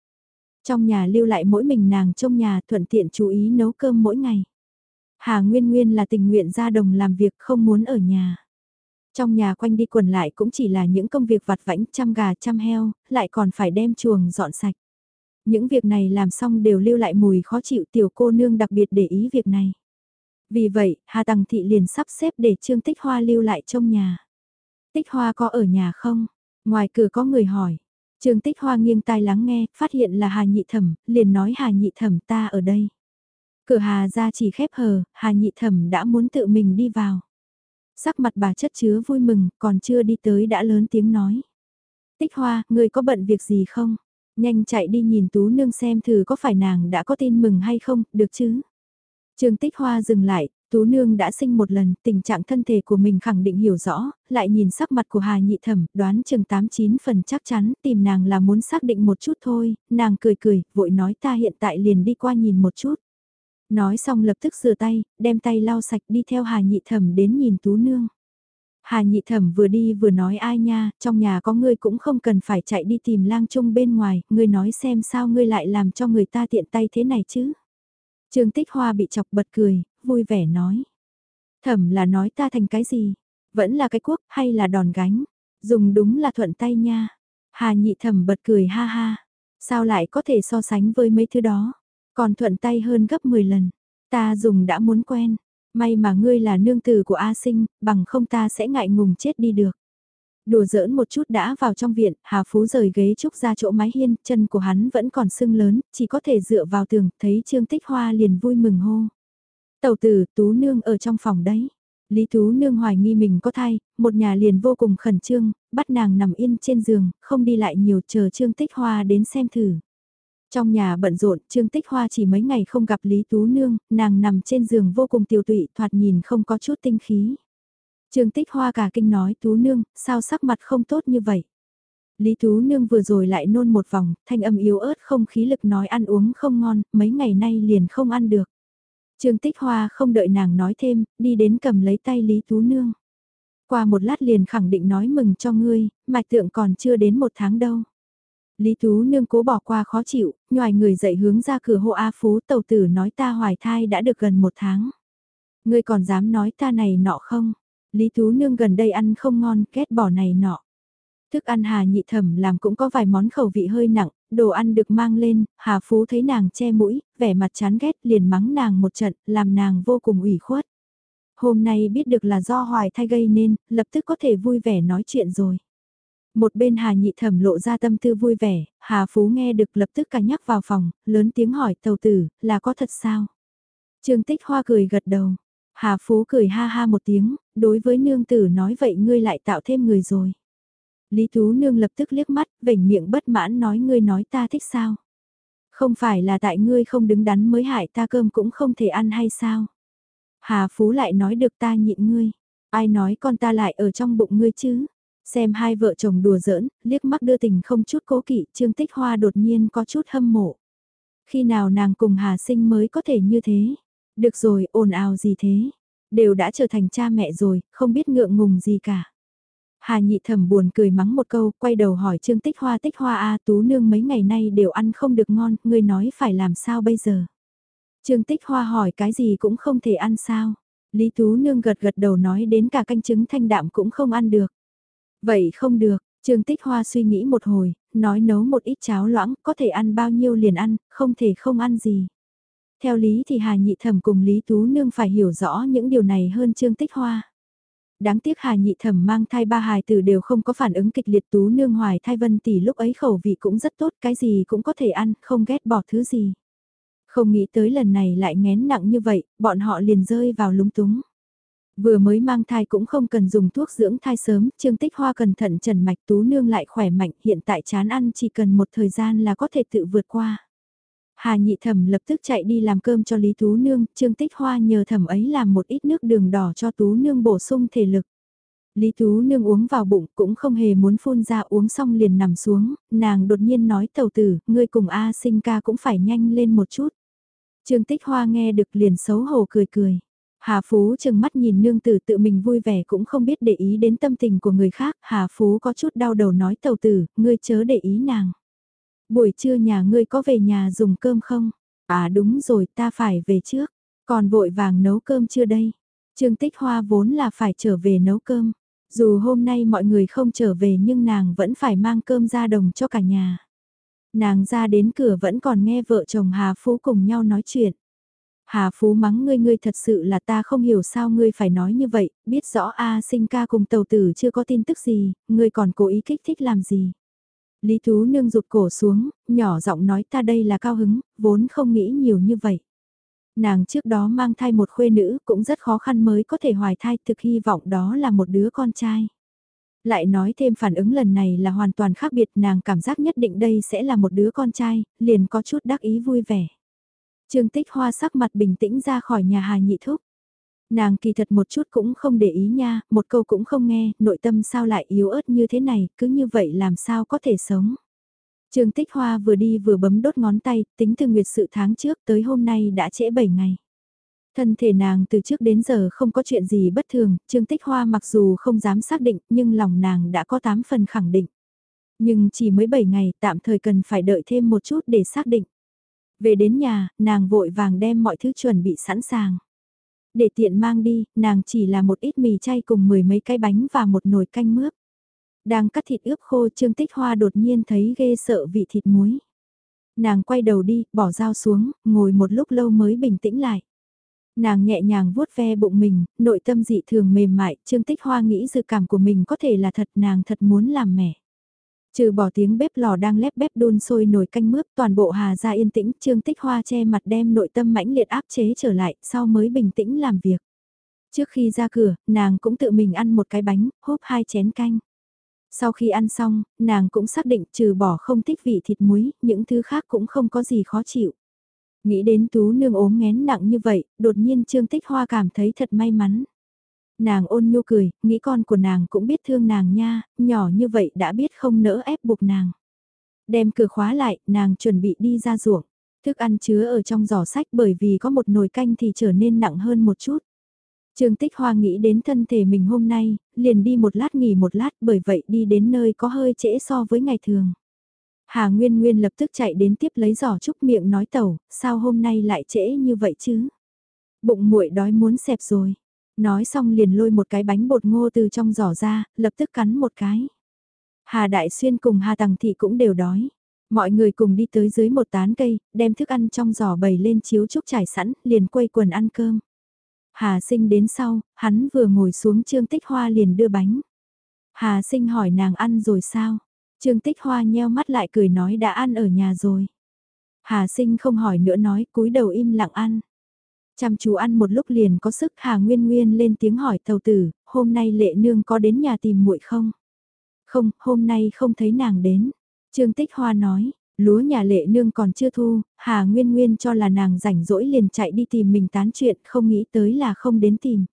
[SPEAKER 1] Trong nhà lưu lại mỗi mình nàng trong nhà thuận tiện chú ý nấu cơm mỗi ngày. Hà Nguyên Nguyên là tình nguyện ra đồng làm việc không muốn ở nhà. Trong nhà quanh đi quần lại cũng chỉ là những công việc vặt vãnh chăm gà chăm heo, lại còn phải đem chuồng dọn sạch. Những việc này làm xong đều lưu lại mùi khó chịu tiểu cô nương đặc biệt để ý việc này. Vì vậy, Hà Tằng Thị liền sắp xếp để Trương Tích Hoa lưu lại trong nhà. Tích Hoa có ở nhà không? Ngoài cửa có người hỏi. Trương Tích Hoa nghiêng tai lắng nghe, phát hiện là Hà Nhị Thẩm, liền nói Hà Nhị Thẩm ta ở đây. Cửa Hà ra chỉ khép hờ, Hà Nhị Thẩm đã muốn tự mình đi vào. Sắc mặt bà chất chứa vui mừng, còn chưa đi tới đã lớn tiếng nói. Tích Hoa, người có bận việc gì không? Nhanh chạy đi nhìn Tú Nương xem thử có phải nàng đã có tin mừng hay không, được chứ? Trương Tích Hoa dừng lại, Tú Nương đã sinh một lần, tình trạng thân thể của mình khẳng định hiểu rõ, lại nhìn sắc mặt của Hà Nhị Thẩm, đoán chừng 89 phần chắc chắn, tìm nàng là muốn xác định một chút thôi, nàng cười cười, vội nói ta hiện tại liền đi qua nhìn một chút. Nói xong lập tức rửa tay, đem tay lau sạch đi theo Hà Nhị Thẩm đến nhìn Tú Nương. Hà nhị thẩm vừa đi vừa nói ai nha, trong nhà có ngươi cũng không cần phải chạy đi tìm lang trung bên ngoài, ngươi nói xem sao ngươi lại làm cho người ta tiện tay thế này chứ. Trương Tích Hoa bị chọc bật cười, vui vẻ nói. Thẩm là nói ta thành cái gì? Vẫn là cái quốc hay là đòn gánh? Dùng đúng là thuận tay nha. Hà nhị thẩm bật cười ha ha. Sao lại có thể so sánh với mấy thứ đó? Còn thuận tay hơn gấp 10 lần. Ta dùng đã muốn quen. May mà ngươi là nương tử của A Sinh, bằng không ta sẽ ngại ngùng chết đi được. Đùa giỡn một chút đã vào trong viện, Hà Phú rời ghế trúc ra chỗ mái hiên, chân của hắn vẫn còn sưng lớn, chỉ có thể dựa vào tường, thấy Trương Tích Hoa liền vui mừng hô. Tàu tử, Tú Nương ở trong phòng đấy. Lý Tú Nương hoài nghi mình có thai, một nhà liền vô cùng khẩn trương, bắt nàng nằm yên trên giường, không đi lại nhiều chờ Trương Tích Hoa đến xem thử. Trong nhà bận rộn, Trương Tích Hoa chỉ mấy ngày không gặp Lý Tú Nương, nàng nằm trên giường vô cùng tiêu tụy, thoạt nhìn không có chút tinh khí. Trương Tích Hoa cả kinh nói Tú Nương, sao sắc mặt không tốt như vậy? Lý Tú Nương vừa rồi lại nôn một vòng, thanh âm yếu ớt không khí lực nói ăn uống không ngon, mấy ngày nay liền không ăn được. Trương Tích Hoa không đợi nàng nói thêm, đi đến cầm lấy tay Lý Tú Nương. Qua một lát liền khẳng định nói mừng cho ngươi, mạch tượng còn chưa đến một tháng đâu. Lý Tú Nương cố bỏ qua khó chịu, nhòi người dậy hướng ra cửa hộ A Phú tàu tử nói ta hoài thai đã được gần một tháng. Ngươi còn dám nói ta này nọ không? Lý Tú Nương gần đây ăn không ngon, kết bỏ này nọ. Thức ăn Hà nhị thẩm làm cũng có vài món khẩu vị hơi nặng, đồ ăn được mang lên, Hà Phú thấy nàng che mũi, vẻ mặt chán ghét liền mắng nàng một trận, làm nàng vô cùng ủy khuất. Hôm nay biết được là do hoài thai gây nên, lập tức có thể vui vẻ nói chuyện rồi. Một bên Hà nhị thẩm lộ ra tâm tư vui vẻ, Hà Phú nghe được lập tức cả nhắc vào phòng, lớn tiếng hỏi tàu tử, là có thật sao? Trương Tích Hoa cười gật đầu. Hà Phú cười ha ha một tiếng, đối với nương tử nói vậy ngươi lại tạo thêm người rồi. Lý Tú Nương lập tức liếc mắt, vểnh miệng bất mãn nói ngươi nói ta thích sao. Không phải là tại ngươi không đứng đắn mới hại ta cơm cũng không thể ăn hay sao. Hà Phú lại nói được ta nhịn ngươi. Ai nói con ta lại ở trong bụng ngươi chứ? Xem hai vợ chồng đùa giỡn, liếc mắt đưa tình không chút cố kỵ, Trương Tích Hoa đột nhiên có chút hâm mộ. Khi nào nàng cùng Hà Sinh mới có thể như thế? Được rồi, ồn ào gì thế? Đều đã trở thành cha mẹ rồi, không biết ngượng ngùng gì cả. Hà nhị thẩm buồn cười mắng một câu, quay đầu hỏi Trương Tích Hoa Tích Hoa A Tú Nương mấy ngày nay đều ăn không được ngon, ngươi nói phải làm sao bây giờ? Trương Tích Hoa hỏi cái gì cũng không thể ăn sao? Lý Tú Nương gật gật đầu nói đến cả canh trứng thanh đạm cũng không ăn được. Vậy không được, Trương Tích Hoa suy nghĩ một hồi, nói nấu một ít cháo loãng, có thể ăn bao nhiêu liền ăn, không thể không ăn gì. Theo lý thì Hà Nhị Thẩm cùng Lý Tú Nương phải hiểu rõ những điều này hơn Trương Tích Hoa. Đáng tiếc Hà Nhị Thẩm mang thai ba hài tử đều không có phản ứng kịch liệt Tú Nương hoài thai Vân tỷ lúc ấy khẩu vị cũng rất tốt, cái gì cũng có thể ăn, không ghét bỏ thứ gì. Không nghĩ tới lần này lại ngén nặng như vậy, bọn họ liền rơi vào lúng túng. Vừa mới mang thai cũng không cần dùng thuốc dưỡng thai sớm, Trương Tích Hoa cẩn thận trần mạch tú nương lại khỏe mạnh, hiện tại chán ăn chỉ cần một thời gian là có thể tự vượt qua. Hà nhị thẩm lập tức chạy đi làm cơm cho Lý Tú Nương, Trương Tích Hoa nhờ thẩm ấy làm một ít nước đường đỏ cho Tú Nương bổ sung thể lực. Lý Tú Nương uống vào bụng cũng không hề muốn phun ra uống xong liền nằm xuống, nàng đột nhiên nói tàu tử, ngươi cùng A sinh ca cũng phải nhanh lên một chút. Trương Tích Hoa nghe được liền xấu hổ cười cười. Hà Phú chừng mắt nhìn nương tử tự mình vui vẻ cũng không biết để ý đến tâm tình của người khác. Hà Phú có chút đau đầu nói tàu tử, ngươi chớ để ý nàng. Buổi trưa nhà ngươi có về nhà dùng cơm không? À đúng rồi ta phải về trước. Còn vội vàng nấu cơm chưa đây? Trương Tích Hoa vốn là phải trở về nấu cơm. Dù hôm nay mọi người không trở về nhưng nàng vẫn phải mang cơm ra đồng cho cả nhà. Nàng ra đến cửa vẫn còn nghe vợ chồng Hà Phú cùng nhau nói chuyện. Hà Phú mắng ngươi ngươi thật sự là ta không hiểu sao ngươi phải nói như vậy, biết rõ A sinh ca cùng tàu tử chưa có tin tức gì, ngươi còn cố ý kích thích làm gì. Lý Tú Nương rụt cổ xuống, nhỏ giọng nói ta đây là cao hứng, vốn không nghĩ nhiều như vậy. Nàng trước đó mang thai một khuê nữ cũng rất khó khăn mới có thể hoài thai thực hy vọng đó là một đứa con trai. Lại nói thêm phản ứng lần này là hoàn toàn khác biệt nàng cảm giác nhất định đây sẽ là một đứa con trai, liền có chút đắc ý vui vẻ. Trương Tích Hoa sắc mặt bình tĩnh ra khỏi nhà Hà Nhị Thúc. Nàng kỳ thật một chút cũng không để ý nha, một câu cũng không nghe, nội tâm sao lại yếu ớt như thế này, cứ như vậy làm sao có thể sống. Trương Tích Hoa vừa đi vừa bấm đốt ngón tay, tính từ nguyệt sự tháng trước tới hôm nay đã trễ 7 ngày. Thân thể nàng từ trước đến giờ không có chuyện gì bất thường, Trương Tích Hoa mặc dù không dám xác định nhưng lòng nàng đã có 8 phần khẳng định. Nhưng chỉ mới 7 ngày tạm thời cần phải đợi thêm một chút để xác định. Về đến nhà, nàng vội vàng đem mọi thứ chuẩn bị sẵn sàng. Để tiện mang đi, nàng chỉ là một ít mì chay cùng mười mấy cái bánh và một nồi canh mướp. Đang cắt thịt ướp khô Trương Tích Hoa đột nhiên thấy ghê sợ vị thịt muối. Nàng quay đầu đi, bỏ dao xuống, ngồi một lúc lâu mới bình tĩnh lại. Nàng nhẹ nhàng vuốt ve bụng mình, nội tâm dị thường mềm mại, Trương Tích Hoa nghĩ dự cảm của mình có thể là thật nàng thật muốn làm mẹ. Trừ bỏ tiếng bếp lò đang lép bếp đun sôi nồi canh mướp toàn bộ hà ra yên tĩnh, Trương Tích Hoa che mặt đem nội tâm mãnh liệt áp chế trở lại, sau mới bình tĩnh làm việc. Trước khi ra cửa, nàng cũng tự mình ăn một cái bánh, húp hai chén canh. Sau khi ăn xong, nàng cũng xác định trừ bỏ không thích vị thịt muối, những thứ khác cũng không có gì khó chịu. Nghĩ đến tú nương ốm ngén nặng như vậy, đột nhiên Trương Tích Hoa cảm thấy thật may mắn. Nàng ôn nhu cười, nghĩ con của nàng cũng biết thương nàng nha, nhỏ như vậy đã biết không nỡ ép buộc nàng. Đem cửa khóa lại, nàng chuẩn bị đi ra ruộng. Thức ăn chứa ở trong giỏ sách bởi vì có một nồi canh thì trở nên nặng hơn một chút. Trương Tích Hoa nghĩ đến thân thể mình hôm nay, liền đi một lát nghỉ một lát bởi vậy đi đến nơi có hơi trễ so với ngày thường. Hà Nguyên Nguyên lập tức chạy đến tiếp lấy giỏ trúc miệng nói tẩu, sao hôm nay lại trễ như vậy chứ? Bụng muội đói muốn xẹp rồi. Nói xong liền lôi một cái bánh bột ngô từ trong giỏ ra, lập tức cắn một cái. Hà Đại Xuyên cùng Hà Tằng Thị cũng đều đói. Mọi người cùng đi tới dưới một tán cây, đem thức ăn trong giỏ bày lên chiếu trúc trải sẵn, liền quây quần ăn cơm. Hà sinh đến sau, hắn vừa ngồi xuống Trương Tích Hoa liền đưa bánh. Hà sinh hỏi nàng ăn rồi sao? Trương Tích Hoa nheo mắt lại cười nói đã ăn ở nhà rồi. Hà sinh không hỏi nữa nói cúi đầu im lặng ăn. Chăm chú ăn một lúc liền có sức Hà Nguyên Nguyên lên tiếng hỏi tàu tử, hôm nay lệ nương có đến nhà tìm muội không? Không, hôm nay không thấy nàng đến. Trương Tích Hoa nói, lúa nhà lệ nương còn chưa thu, Hà Nguyên Nguyên cho là nàng rảnh rỗi liền chạy đi tìm mình tán chuyện, không nghĩ tới là không đến tìm.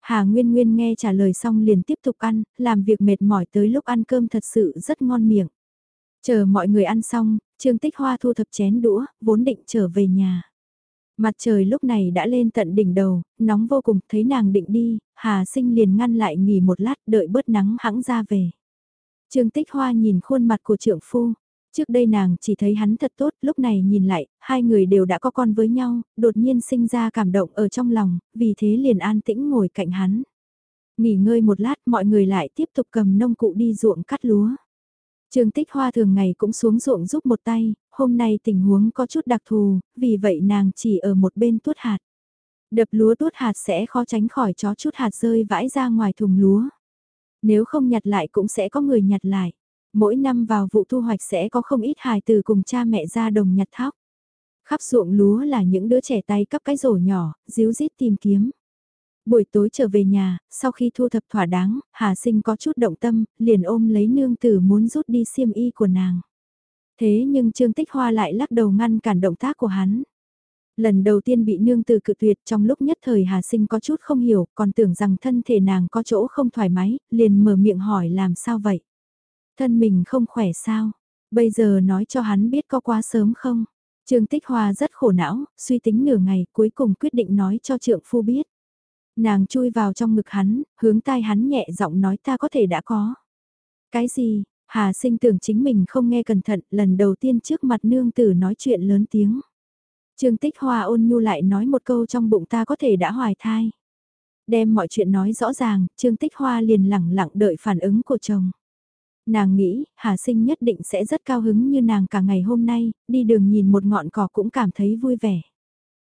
[SPEAKER 1] Hà Nguyên Nguyên nghe trả lời xong liền tiếp tục ăn, làm việc mệt mỏi tới lúc ăn cơm thật sự rất ngon miệng. Chờ mọi người ăn xong, Trương Tích Hoa thu thập chén đũa, vốn định trở về nhà. Mặt trời lúc này đã lên tận đỉnh đầu, nóng vô cùng, thấy nàng định đi, Hà Sinh liền ngăn lại nghỉ một lát đợi bớt nắng hãng ra về. Trương Tích Hoa nhìn khuôn mặt của trượng phu. Trước đây nàng chỉ thấy hắn thật tốt, lúc này nhìn lại, hai người đều đã có con với nhau, đột nhiên sinh ra cảm động ở trong lòng, vì thế liền an tĩnh ngồi cạnh hắn. Nghỉ ngơi một lát mọi người lại tiếp tục cầm nông cụ đi ruộng cắt lúa. Trương Tích Hoa thường ngày cũng xuống ruộng giúp một tay, hôm nay tình huống có chút đặc thù, vì vậy nàng chỉ ở một bên tuốt hạt. Đập lúa tuốt hạt sẽ khó tránh khỏi chó chút hạt rơi vãi ra ngoài thùng lúa. Nếu không nhặt lại cũng sẽ có người nhặt lại. Mỗi năm vào vụ thu hoạch sẽ có không ít hài từ cùng cha mẹ ra đồng nhặt thóc. Khắp ruộng lúa là những đứa trẻ tay cắp cái rổ nhỏ, díu dít tìm kiếm. Buổi tối trở về nhà, sau khi thu thập thỏa đáng, Hà Sinh có chút động tâm, liền ôm lấy nương tử muốn rút đi xiêm y của nàng. Thế nhưng Trương Tích Hoa lại lắc đầu ngăn cản động tác của hắn. Lần đầu tiên bị nương tử cự tuyệt trong lúc nhất thời Hà Sinh có chút không hiểu, còn tưởng rằng thân thể nàng có chỗ không thoải mái, liền mở miệng hỏi làm sao vậy. Thân mình không khỏe sao, bây giờ nói cho hắn biết có quá sớm không. Trương Tích Hoa rất khổ não, suy tính nửa ngày cuối cùng quyết định nói cho trượng phu biết. Nàng chui vào trong ngực hắn, hướng tai hắn nhẹ giọng nói ta có thể đã có. Cái gì, Hà sinh tưởng chính mình không nghe cẩn thận, lần đầu tiên trước mặt nương tử nói chuyện lớn tiếng. Trương Tích Hoa ôn nhu lại nói một câu trong bụng ta có thể đã hoài thai. Đem mọi chuyện nói rõ ràng, Trương Tích Hoa liền lẳng lặng đợi phản ứng của chồng. Nàng nghĩ, Hà Sinh nhất định sẽ rất cao hứng như nàng cả ngày hôm nay, đi đường nhìn một ngọn cỏ cũng cảm thấy vui vẻ.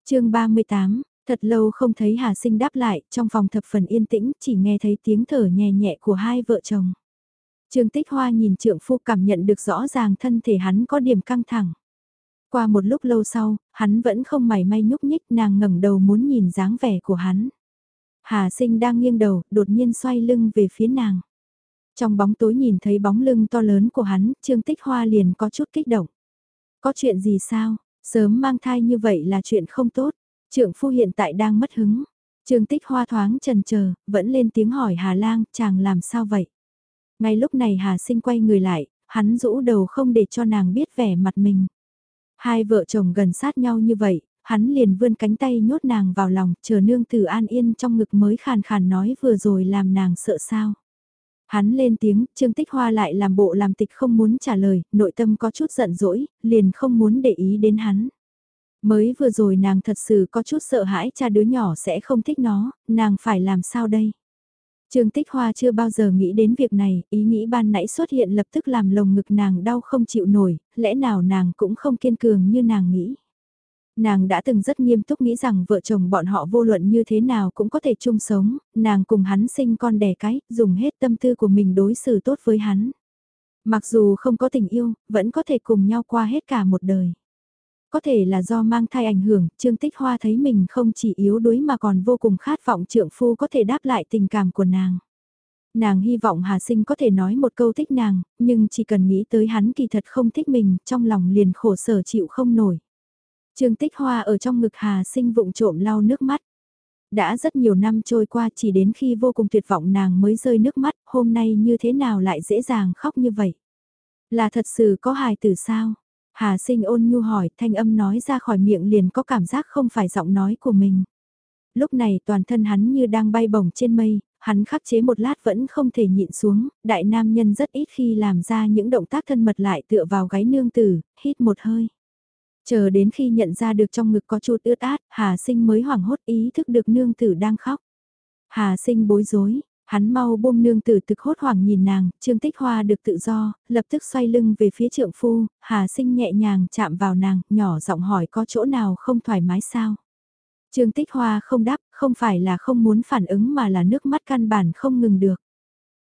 [SPEAKER 1] chương 38, thật lâu không thấy Hà Sinh đáp lại, trong phòng thập phần yên tĩnh, chỉ nghe thấy tiếng thở nhẹ nhẹ của hai vợ chồng. Trương Tích Hoa nhìn trượng phu cảm nhận được rõ ràng thân thể hắn có điểm căng thẳng. Qua một lúc lâu sau, hắn vẫn không mảy may nhúc nhích nàng ngẩng đầu muốn nhìn dáng vẻ của hắn. Hà sinh đang nghiêng đầu, đột nhiên xoay lưng về phía nàng. Trong bóng tối nhìn thấy bóng lưng to lớn của hắn, Trương Tích Hoa liền có chút kích động. Có chuyện gì sao? Sớm mang thai như vậy là chuyện không tốt. Trưởng phu hiện tại đang mất hứng. Trương Tích Hoa thoáng trần chờ, vẫn lên tiếng hỏi Hà Lang, chàng làm sao vậy? Ngay lúc này Hà Sinh quay người lại, hắn rũ đầu không để cho nàng biết vẻ mặt mình. Hai vợ chồng gần sát nhau như vậy, hắn liền vươn cánh tay nhốt nàng vào lòng, chờ nương tử an yên trong ngực mới khàn khàn nói vừa rồi làm nàng sợ sao. Hắn lên tiếng, Trương Tích Hoa lại làm bộ làm tịch không muốn trả lời, nội tâm có chút giận dỗi, liền không muốn để ý đến hắn. Mới vừa rồi nàng thật sự có chút sợ hãi cha đứa nhỏ sẽ không thích nó, nàng phải làm sao đây? Trương Tích Hoa chưa bao giờ nghĩ đến việc này, ý nghĩ ban nãy xuất hiện lập tức làm lồng ngực nàng đau không chịu nổi, lẽ nào nàng cũng không kiên cường như nàng nghĩ. Nàng đã từng rất nghiêm túc nghĩ rằng vợ chồng bọn họ vô luận như thế nào cũng có thể chung sống, nàng cùng hắn sinh con đẻ cái, dùng hết tâm tư của mình đối xử tốt với hắn. Mặc dù không có tình yêu, vẫn có thể cùng nhau qua hết cả một đời. Có thể là do mang thai ảnh hưởng, Trương Tích Hoa thấy mình không chỉ yếu đuối mà còn vô cùng khát vọng trượng phu có thể đáp lại tình cảm của nàng. Nàng hy vọng Hà Sinh có thể nói một câu thích nàng, nhưng chỉ cần nghĩ tới hắn kỳ thật không thích mình, trong lòng liền khổ sở chịu không nổi. Trương Tích Hoa ở trong ngực Hà Sinh vụng trộm lau nước mắt. Đã rất nhiều năm trôi qua chỉ đến khi vô cùng tuyệt vọng nàng mới rơi nước mắt, hôm nay như thế nào lại dễ dàng khóc như vậy. Là thật sự có hài tử sao? Hà sinh ôn nhu hỏi, thanh âm nói ra khỏi miệng liền có cảm giác không phải giọng nói của mình. Lúc này toàn thân hắn như đang bay bổng trên mây, Hắn khắc chế một lát vẫn không thể nhịn xuống, đại nam nhân rất ít khi làm ra những động tác thân mật lại tựa vào gáy nương tử, hít một hơi. Chờ đến khi nhận ra được trong ngực có chút ướt át, Hà Sinh mới hoảng hốt ý thức được nương tử đang khóc. Hà Sinh bối rối, hắn mau buông nương tử thực hốt hoảng nhìn nàng, Trương Tích Hoa được tự do, lập tức xoay lưng về phía trượng phu, Hà Sinh nhẹ nhàng chạm vào nàng, nhỏ giọng hỏi có chỗ nào không thoải mái sao. Trương Tích Hoa không đáp, không phải là không muốn phản ứng mà là nước mắt căn bản không ngừng được.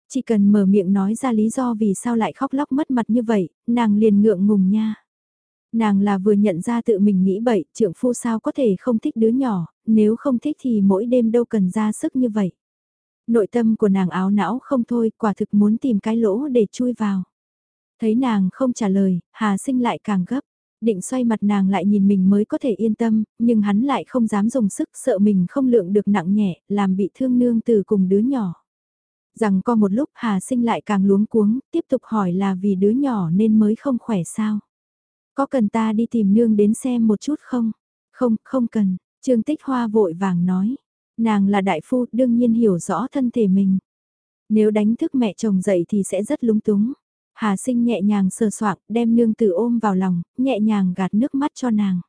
[SPEAKER 1] Chỉ cần mở miệng nói ra lý do vì sao lại khóc lóc mất mặt như vậy, nàng liền ngượng ngùng nha. Nàng là vừa nhận ra tự mình nghĩ bậy, trượng phu sao có thể không thích đứa nhỏ, nếu không thích thì mỗi đêm đâu cần ra sức như vậy. Nội tâm của nàng áo não không thôi, quả thực muốn tìm cái lỗ để chui vào. Thấy nàng không trả lời, Hà sinh lại càng gấp. Định xoay mặt nàng lại nhìn mình mới có thể yên tâm, nhưng hắn lại không dám dùng sức sợ mình không lượng được nặng nhẹ, làm bị thương nương từ cùng đứa nhỏ. Rằng có một lúc Hà sinh lại càng luống cuống, tiếp tục hỏi là vì đứa nhỏ nên mới không khỏe sao. Có cần ta đi tìm nương đến xem một chút không? Không, không cần, Trương Tích Hoa vội vàng nói. Nàng là đại phu đương nhiên hiểu rõ thân thể mình. Nếu đánh thức mẹ chồng dậy thì sẽ rất lúng túng. Hà sinh nhẹ nhàng sờ soạng, đem nương tử ôm vào lòng, nhẹ nhàng gạt nước mắt cho nàng.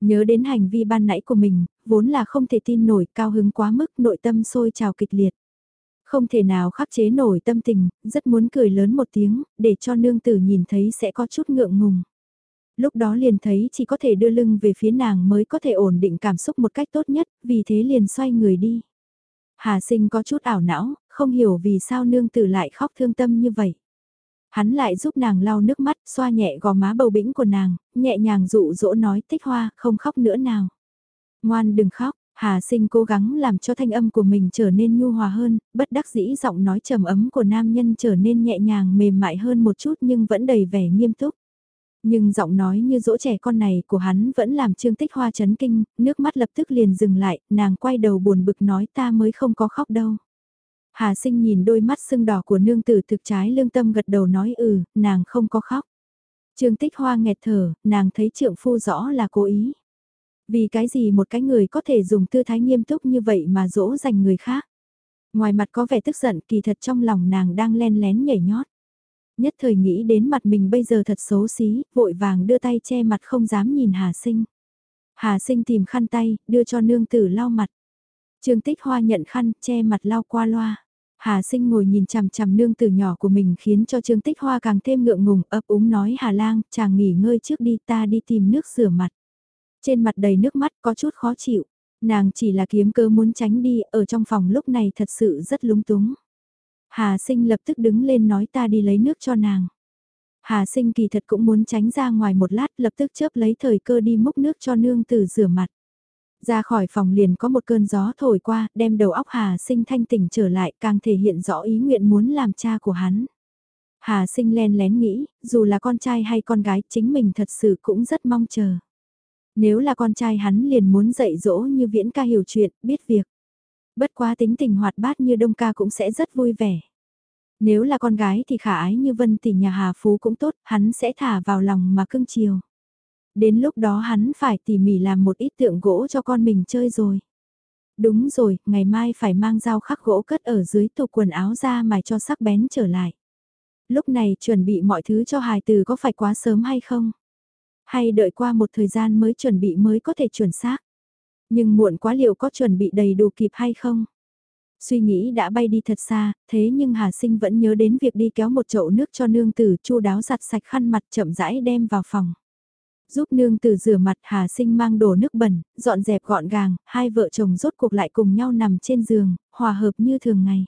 [SPEAKER 1] Nhớ đến hành vi ban nãy của mình, vốn là không thể tin nổi, cao hứng quá mức, nội tâm sôi trào kịch liệt. Không thể nào khắc chế nổi tâm tình, rất muốn cười lớn một tiếng, để cho nương tử nhìn thấy sẽ có chút ngượng ngùng. Lúc đó liền thấy chỉ có thể đưa lưng về phía nàng mới có thể ổn định cảm xúc một cách tốt nhất, vì thế liền xoay người đi. Hà sinh có chút ảo não, không hiểu vì sao nương tử lại khóc thương tâm như vậy. Hắn lại giúp nàng lau nước mắt, xoa nhẹ gò má bầu bĩnh của nàng, nhẹ nhàng dụ dỗ nói tích hoa, không khóc nữa nào. Ngoan đừng khóc, Hà sinh cố gắng làm cho thanh âm của mình trở nên nhu hòa hơn, bất đắc dĩ giọng nói trầm ấm của nam nhân trở nên nhẹ nhàng mềm mại hơn một chút nhưng vẫn đầy vẻ nghiêm túc. Nhưng giọng nói như dỗ trẻ con này của hắn vẫn làm Trương Tích Hoa chấn kinh, nước mắt lập tức liền dừng lại, nàng quay đầu buồn bực nói ta mới không có khóc đâu. Hà sinh nhìn đôi mắt sưng đỏ của nương tử thực trái lương tâm gật đầu nói ừ, nàng không có khóc. Trương Tích Hoa nghẹt thở, nàng thấy trượng phu rõ là cố ý. Vì cái gì một cái người có thể dùng tư thái nghiêm túc như vậy mà dỗ dành người khác. Ngoài mặt có vẻ tức giận kỳ thật trong lòng nàng đang len lén nhảy nhót nhất thời nghĩ đến mặt mình bây giờ thật xấu xí, vội vàng đưa tay che mặt không dám nhìn Hà Sinh. Hà Sinh tìm khăn tay, đưa cho nương tử lau mặt. Trương Tích Hoa nhận khăn, che mặt lau qua loa. Hà Sinh ngồi nhìn chằm chằm nương tử nhỏ của mình khiến cho Trương Tích Hoa càng thêm ngượng ngùng, ấp úng nói Hà Lang, chàng nghỉ ngơi trước đi ta đi tìm nước rửa mặt. Trên mặt đầy nước mắt có chút khó chịu, nàng chỉ là kiếm cơ muốn tránh đi, ở trong phòng lúc này thật sự rất lúng túng. Hà sinh lập tức đứng lên nói ta đi lấy nước cho nàng. Hà sinh kỳ thật cũng muốn tránh ra ngoài một lát lập tức chớp lấy thời cơ đi múc nước cho nương tử rửa mặt. Ra khỏi phòng liền có một cơn gió thổi qua, đem đầu óc Hà sinh thanh tỉnh trở lại càng thể hiện rõ ý nguyện muốn làm cha của hắn. Hà sinh len lén nghĩ, dù là con trai hay con gái chính mình thật sự cũng rất mong chờ. Nếu là con trai hắn liền muốn dạy dỗ như viễn ca hiểu chuyện, biết việc. Bất quá tính tình hoạt bát như đông ca cũng sẽ rất vui vẻ. Nếu là con gái thì khả ái như vân tỷ nhà Hà Phú cũng tốt, hắn sẽ thả vào lòng mà cưng chiều. Đến lúc đó hắn phải tỉ mỉ làm một ít tượng gỗ cho con mình chơi rồi. Đúng rồi, ngày mai phải mang dao khắc gỗ cất ở dưới tủ quần áo ra mài cho sắc bén trở lại. Lúc này chuẩn bị mọi thứ cho hài từ có phải quá sớm hay không? Hay đợi qua một thời gian mới chuẩn bị mới có thể chuẩn xác? Nhưng muộn quá liệu có chuẩn bị đầy đủ kịp hay không? Suy nghĩ đã bay đi thật xa, thế nhưng Hà Sinh vẫn nhớ đến việc đi kéo một chậu nước cho nương tử chu đáo giặt sạch khăn mặt chậm rãi đem vào phòng. Giúp nương tử rửa mặt Hà Sinh mang đồ nước bẩn, dọn dẹp gọn gàng, hai vợ chồng rốt cuộc lại cùng nhau nằm trên giường, hòa hợp như thường ngày.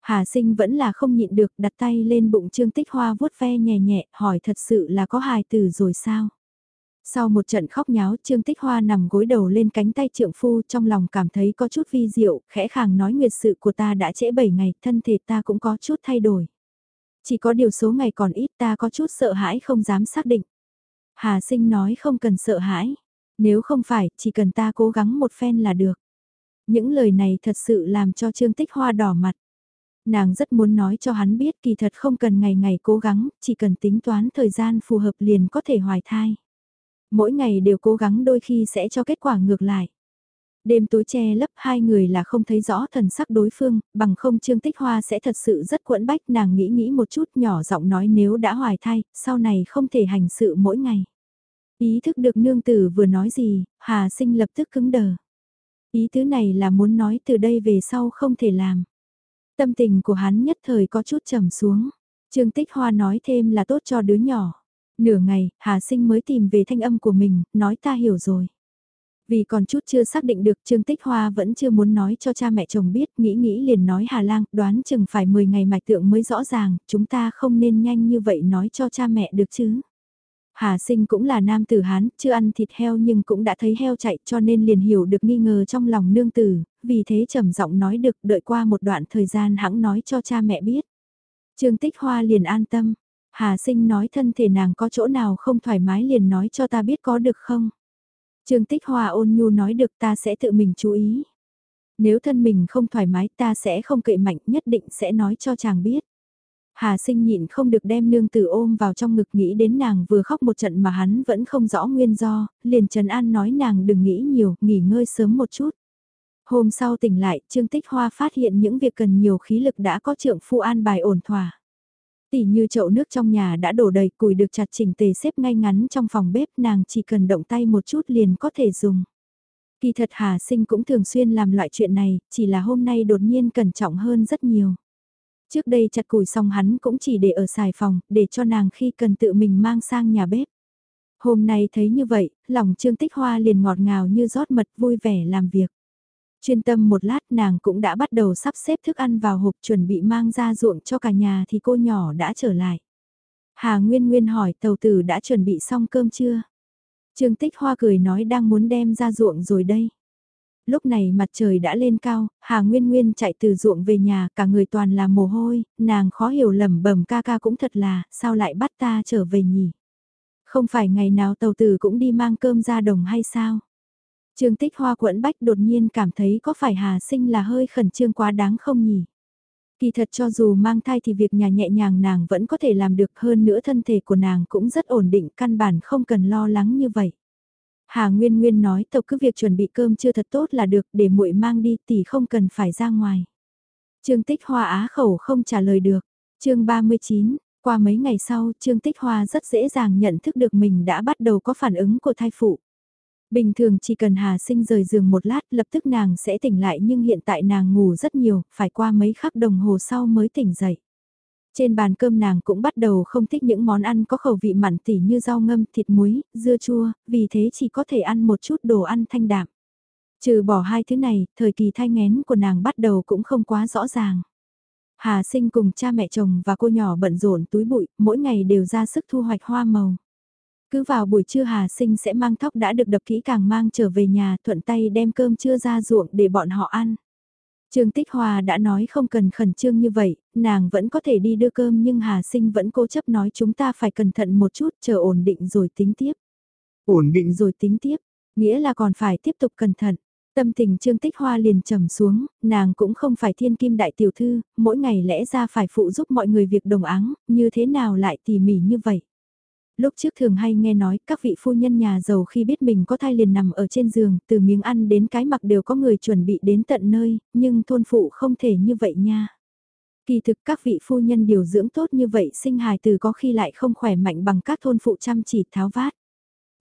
[SPEAKER 1] Hà Sinh vẫn là không nhịn được đặt tay lên bụng Trương Tích Hoa vuốt ve nhẹ nhẹ, hỏi thật sự là có hài tử rồi sao? Sau một trận khóc nháo Trương Tích Hoa nằm gối đầu lên cánh tay trượng phu trong lòng cảm thấy có chút vi diệu, khẽ khàng nói nguyệt sự của ta đã trễ 7 ngày, thân thể ta cũng có chút thay đổi. Chỉ có điều số ngày còn ít ta có chút sợ hãi không dám xác định. Hà sinh nói không cần sợ hãi, nếu không phải chỉ cần ta cố gắng một phen là được. Những lời này thật sự làm cho Trương Tích Hoa đỏ mặt. Nàng rất muốn nói cho hắn biết kỳ thật không cần ngày ngày cố gắng, chỉ cần tính toán thời gian phù hợp liền có thể hoài thai mỗi ngày đều cố gắng đôi khi sẽ cho kết quả ngược lại. Đêm tối che lấp hai người là không thấy rõ thần sắc đối phương, bằng không Trương Tích Hoa sẽ thật sự rất quẫn bách nàng nghĩ nghĩ một chút nhỏ giọng nói nếu đã hoài thai, sau này không thể hành sự mỗi ngày. Ý thức được nương tử vừa nói gì, Hà sinh lập tức cứng đờ. Ý tứ này là muốn nói từ đây về sau không thể làm. Tâm tình của hắn nhất thời có chút trầm xuống. Trương Tích Hoa nói thêm là tốt cho đứa nhỏ. Nửa ngày, Hà Sinh mới tìm về thanh âm của mình, nói ta hiểu rồi. Vì còn chút chưa xác định được Trương Tích Hoa vẫn chưa muốn nói cho cha mẹ chồng biết, nghĩ nghĩ liền nói Hà Lang, đoán chừng phải 10 ngày mạch tượng mới rõ ràng, chúng ta không nên nhanh như vậy nói cho cha mẹ được chứ. Hà sinh cũng là nam tử Hán, chưa ăn thịt heo nhưng cũng đã thấy heo chạy cho nên liền hiểu được nghi ngờ trong lòng nương tử, vì thế trầm giọng nói được đợi qua một đoạn thời gian hãng nói cho cha mẹ biết. Trương Tích Hoa liền an tâm, Hà sinh nói thân thể nàng có chỗ nào không thoải mái liền nói cho ta biết có được không. Trương Tích Hoa ôn nhu nói được ta sẽ tự mình chú ý. Nếu thân mình không thoải mái ta sẽ không kệ mạnh nhất định sẽ nói cho chàng biết. Hà sinh nhịn không được đem nương tử ôm vào trong ngực nghĩ đến nàng vừa khóc một trận mà hắn vẫn không rõ nguyên do, liền Trần An nói nàng đừng nghĩ nhiều, nghỉ ngơi sớm một chút. Hôm sau tỉnh lại, Trương Tích Hoa phát hiện những việc cần nhiều khí lực đã có trượng phu an bài ổn thỏa. Tỉ như chậu nước trong nhà đã đổ đầy củi được chặt chỉnh tề xếp ngay ngắn trong phòng bếp nàng chỉ cần động tay một chút liền có thể dùng. Kỳ thật Hà Sinh cũng thường xuyên làm loại chuyện này, chỉ là hôm nay đột nhiên cẩn trọng hơn rất nhiều. Trước đây chặt củi xong hắn cũng chỉ để ở xài phòng, để cho nàng khi cần tự mình mang sang nhà bếp. Hôm nay thấy như vậy, lòng Trương Tích Hoa liền ngọt ngào như rót mật vui vẻ làm việc. Chuyên tâm một lát nàng cũng đã bắt đầu sắp xếp thức ăn vào hộp chuẩn bị mang ra ruộng cho cả nhà thì cô nhỏ đã trở lại. Hà Nguyên Nguyên hỏi tàu tử đã chuẩn bị xong cơm chưa? Trương Tích Hoa cười nói đang muốn đem ra ruộng rồi đây. Lúc này mặt trời đã lên cao, Hà Nguyên Nguyên chạy từ ruộng về nhà, cả người toàn là mồ hôi, nàng khó hiểu lầm bẩm ca ca cũng thật là, sao lại bắt ta trở về nhỉ? Không phải ngày nào tàu tử cũng đi mang cơm ra đồng hay sao? Trương Tích Hoa quẫn bách đột nhiên cảm thấy có phải Hà Sinh là hơi khẩn trương quá đáng không nhỉ? Kỳ thật cho dù mang thai thì việc nhà nhẹ nhàng nàng vẫn có thể làm được hơn nữa thân thể của nàng cũng rất ổn định căn bản không cần lo lắng như vậy. Hà Nguyên Nguyên nói tộc cứ việc chuẩn bị cơm chưa thật tốt là được để muội mang đi tỷ không cần phải ra ngoài. Trương Tích Hoa á khẩu không trả lời được. chương 39, qua mấy ngày sau Trương Tích Hoa rất dễ dàng nhận thức được mình đã bắt đầu có phản ứng của thai phụ. Bình thường chỉ cần Hà sinh rời giường một lát lập tức nàng sẽ tỉnh lại nhưng hiện tại nàng ngủ rất nhiều, phải qua mấy khắc đồng hồ sau mới tỉnh dậy. Trên bàn cơm nàng cũng bắt đầu không thích những món ăn có khẩu vị mặn tỉ như rau ngâm, thịt muối, dưa chua, vì thế chỉ có thể ăn một chút đồ ăn thanh đạm. Trừ bỏ hai thứ này, thời kỳ thai nghén của nàng bắt đầu cũng không quá rõ ràng. Hà sinh cùng cha mẹ chồng và cô nhỏ bận rộn túi bụi, mỗi ngày đều ra sức thu hoạch hoa màu. Cứ vào buổi trưa Hà sinh sẽ mang thóc đã được đập kỹ càng mang trở về nhà thuận tay đem cơm trưa ra ruộng để bọn họ ăn. Trương Tích Hoa đã nói không cần khẩn trương như vậy, nàng vẫn có thể đi đưa cơm nhưng Hà Sinh vẫn cố chấp nói chúng ta phải cẩn thận một chút chờ ổn định rồi tính tiếp.
[SPEAKER 2] Ổn định
[SPEAKER 1] rồi tính tiếp, nghĩa là còn phải tiếp tục cẩn thận. Tâm tình Trương Tích Hoa liền trầm xuống, nàng cũng không phải thiên kim đại tiểu thư, mỗi ngày lẽ ra phải phụ giúp mọi người việc đồng áng, như thế nào lại tỉ mỉ như vậy. Lúc trước thường hay nghe nói các vị phu nhân nhà giàu khi biết mình có thai liền nằm ở trên giường, từ miếng ăn đến cái mặc đều có người chuẩn bị đến tận nơi, nhưng thôn phụ không thể như vậy nha. Kỳ thực các vị phu nhân điều dưỡng tốt như vậy sinh hài từ có khi lại không khỏe mạnh bằng các thôn phụ chăm chỉ tháo vát.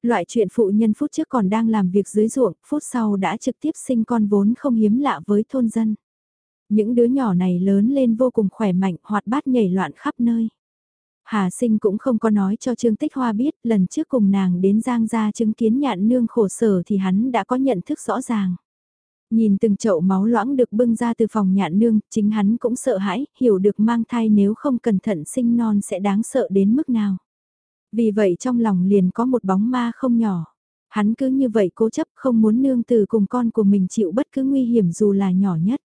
[SPEAKER 1] Loại chuyện phụ nhân phút trước còn đang làm việc dưới ruộng, phút sau đã trực tiếp sinh con vốn không hiếm lạ với thôn dân. Những đứa nhỏ này lớn lên vô cùng khỏe mạnh, hoạt bát nhảy loạn khắp nơi. Hà sinh cũng không có nói cho Trương Tích Hoa biết lần trước cùng nàng đến Giang gia chứng kiến nhạn nương khổ sở thì hắn đã có nhận thức rõ ràng. Nhìn từng chậu máu loãng được bưng ra từ phòng nhạn nương, chính hắn cũng sợ hãi, hiểu được mang thai nếu không cẩn thận sinh non sẽ đáng sợ đến mức nào. Vì vậy trong lòng liền có một bóng ma không nhỏ. Hắn cứ như vậy cố chấp không muốn nương từ cùng con của mình chịu bất cứ nguy hiểm dù là nhỏ nhất.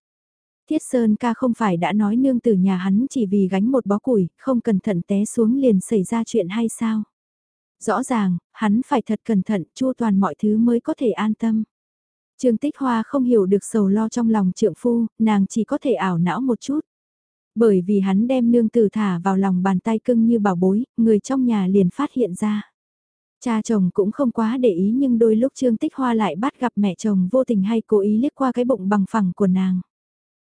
[SPEAKER 1] Thiết Sơn ca không phải đã nói nương tử nhà hắn chỉ vì gánh một bó củi, không cẩn thận té xuống liền xảy ra chuyện hay sao? Rõ ràng, hắn phải thật cẩn thận, chua toàn mọi thứ mới có thể an tâm. Trương Tích Hoa không hiểu được sầu lo trong lòng trượng phu, nàng chỉ có thể ảo não một chút. Bởi vì hắn đem nương tử thả vào lòng bàn tay cưng như bảo bối, người trong nhà liền phát hiện ra. Cha chồng cũng không quá để ý nhưng đôi lúc Trương Tích Hoa lại bắt gặp mẹ chồng vô tình hay cố ý liếc qua cái bụng bằng phẳng của nàng.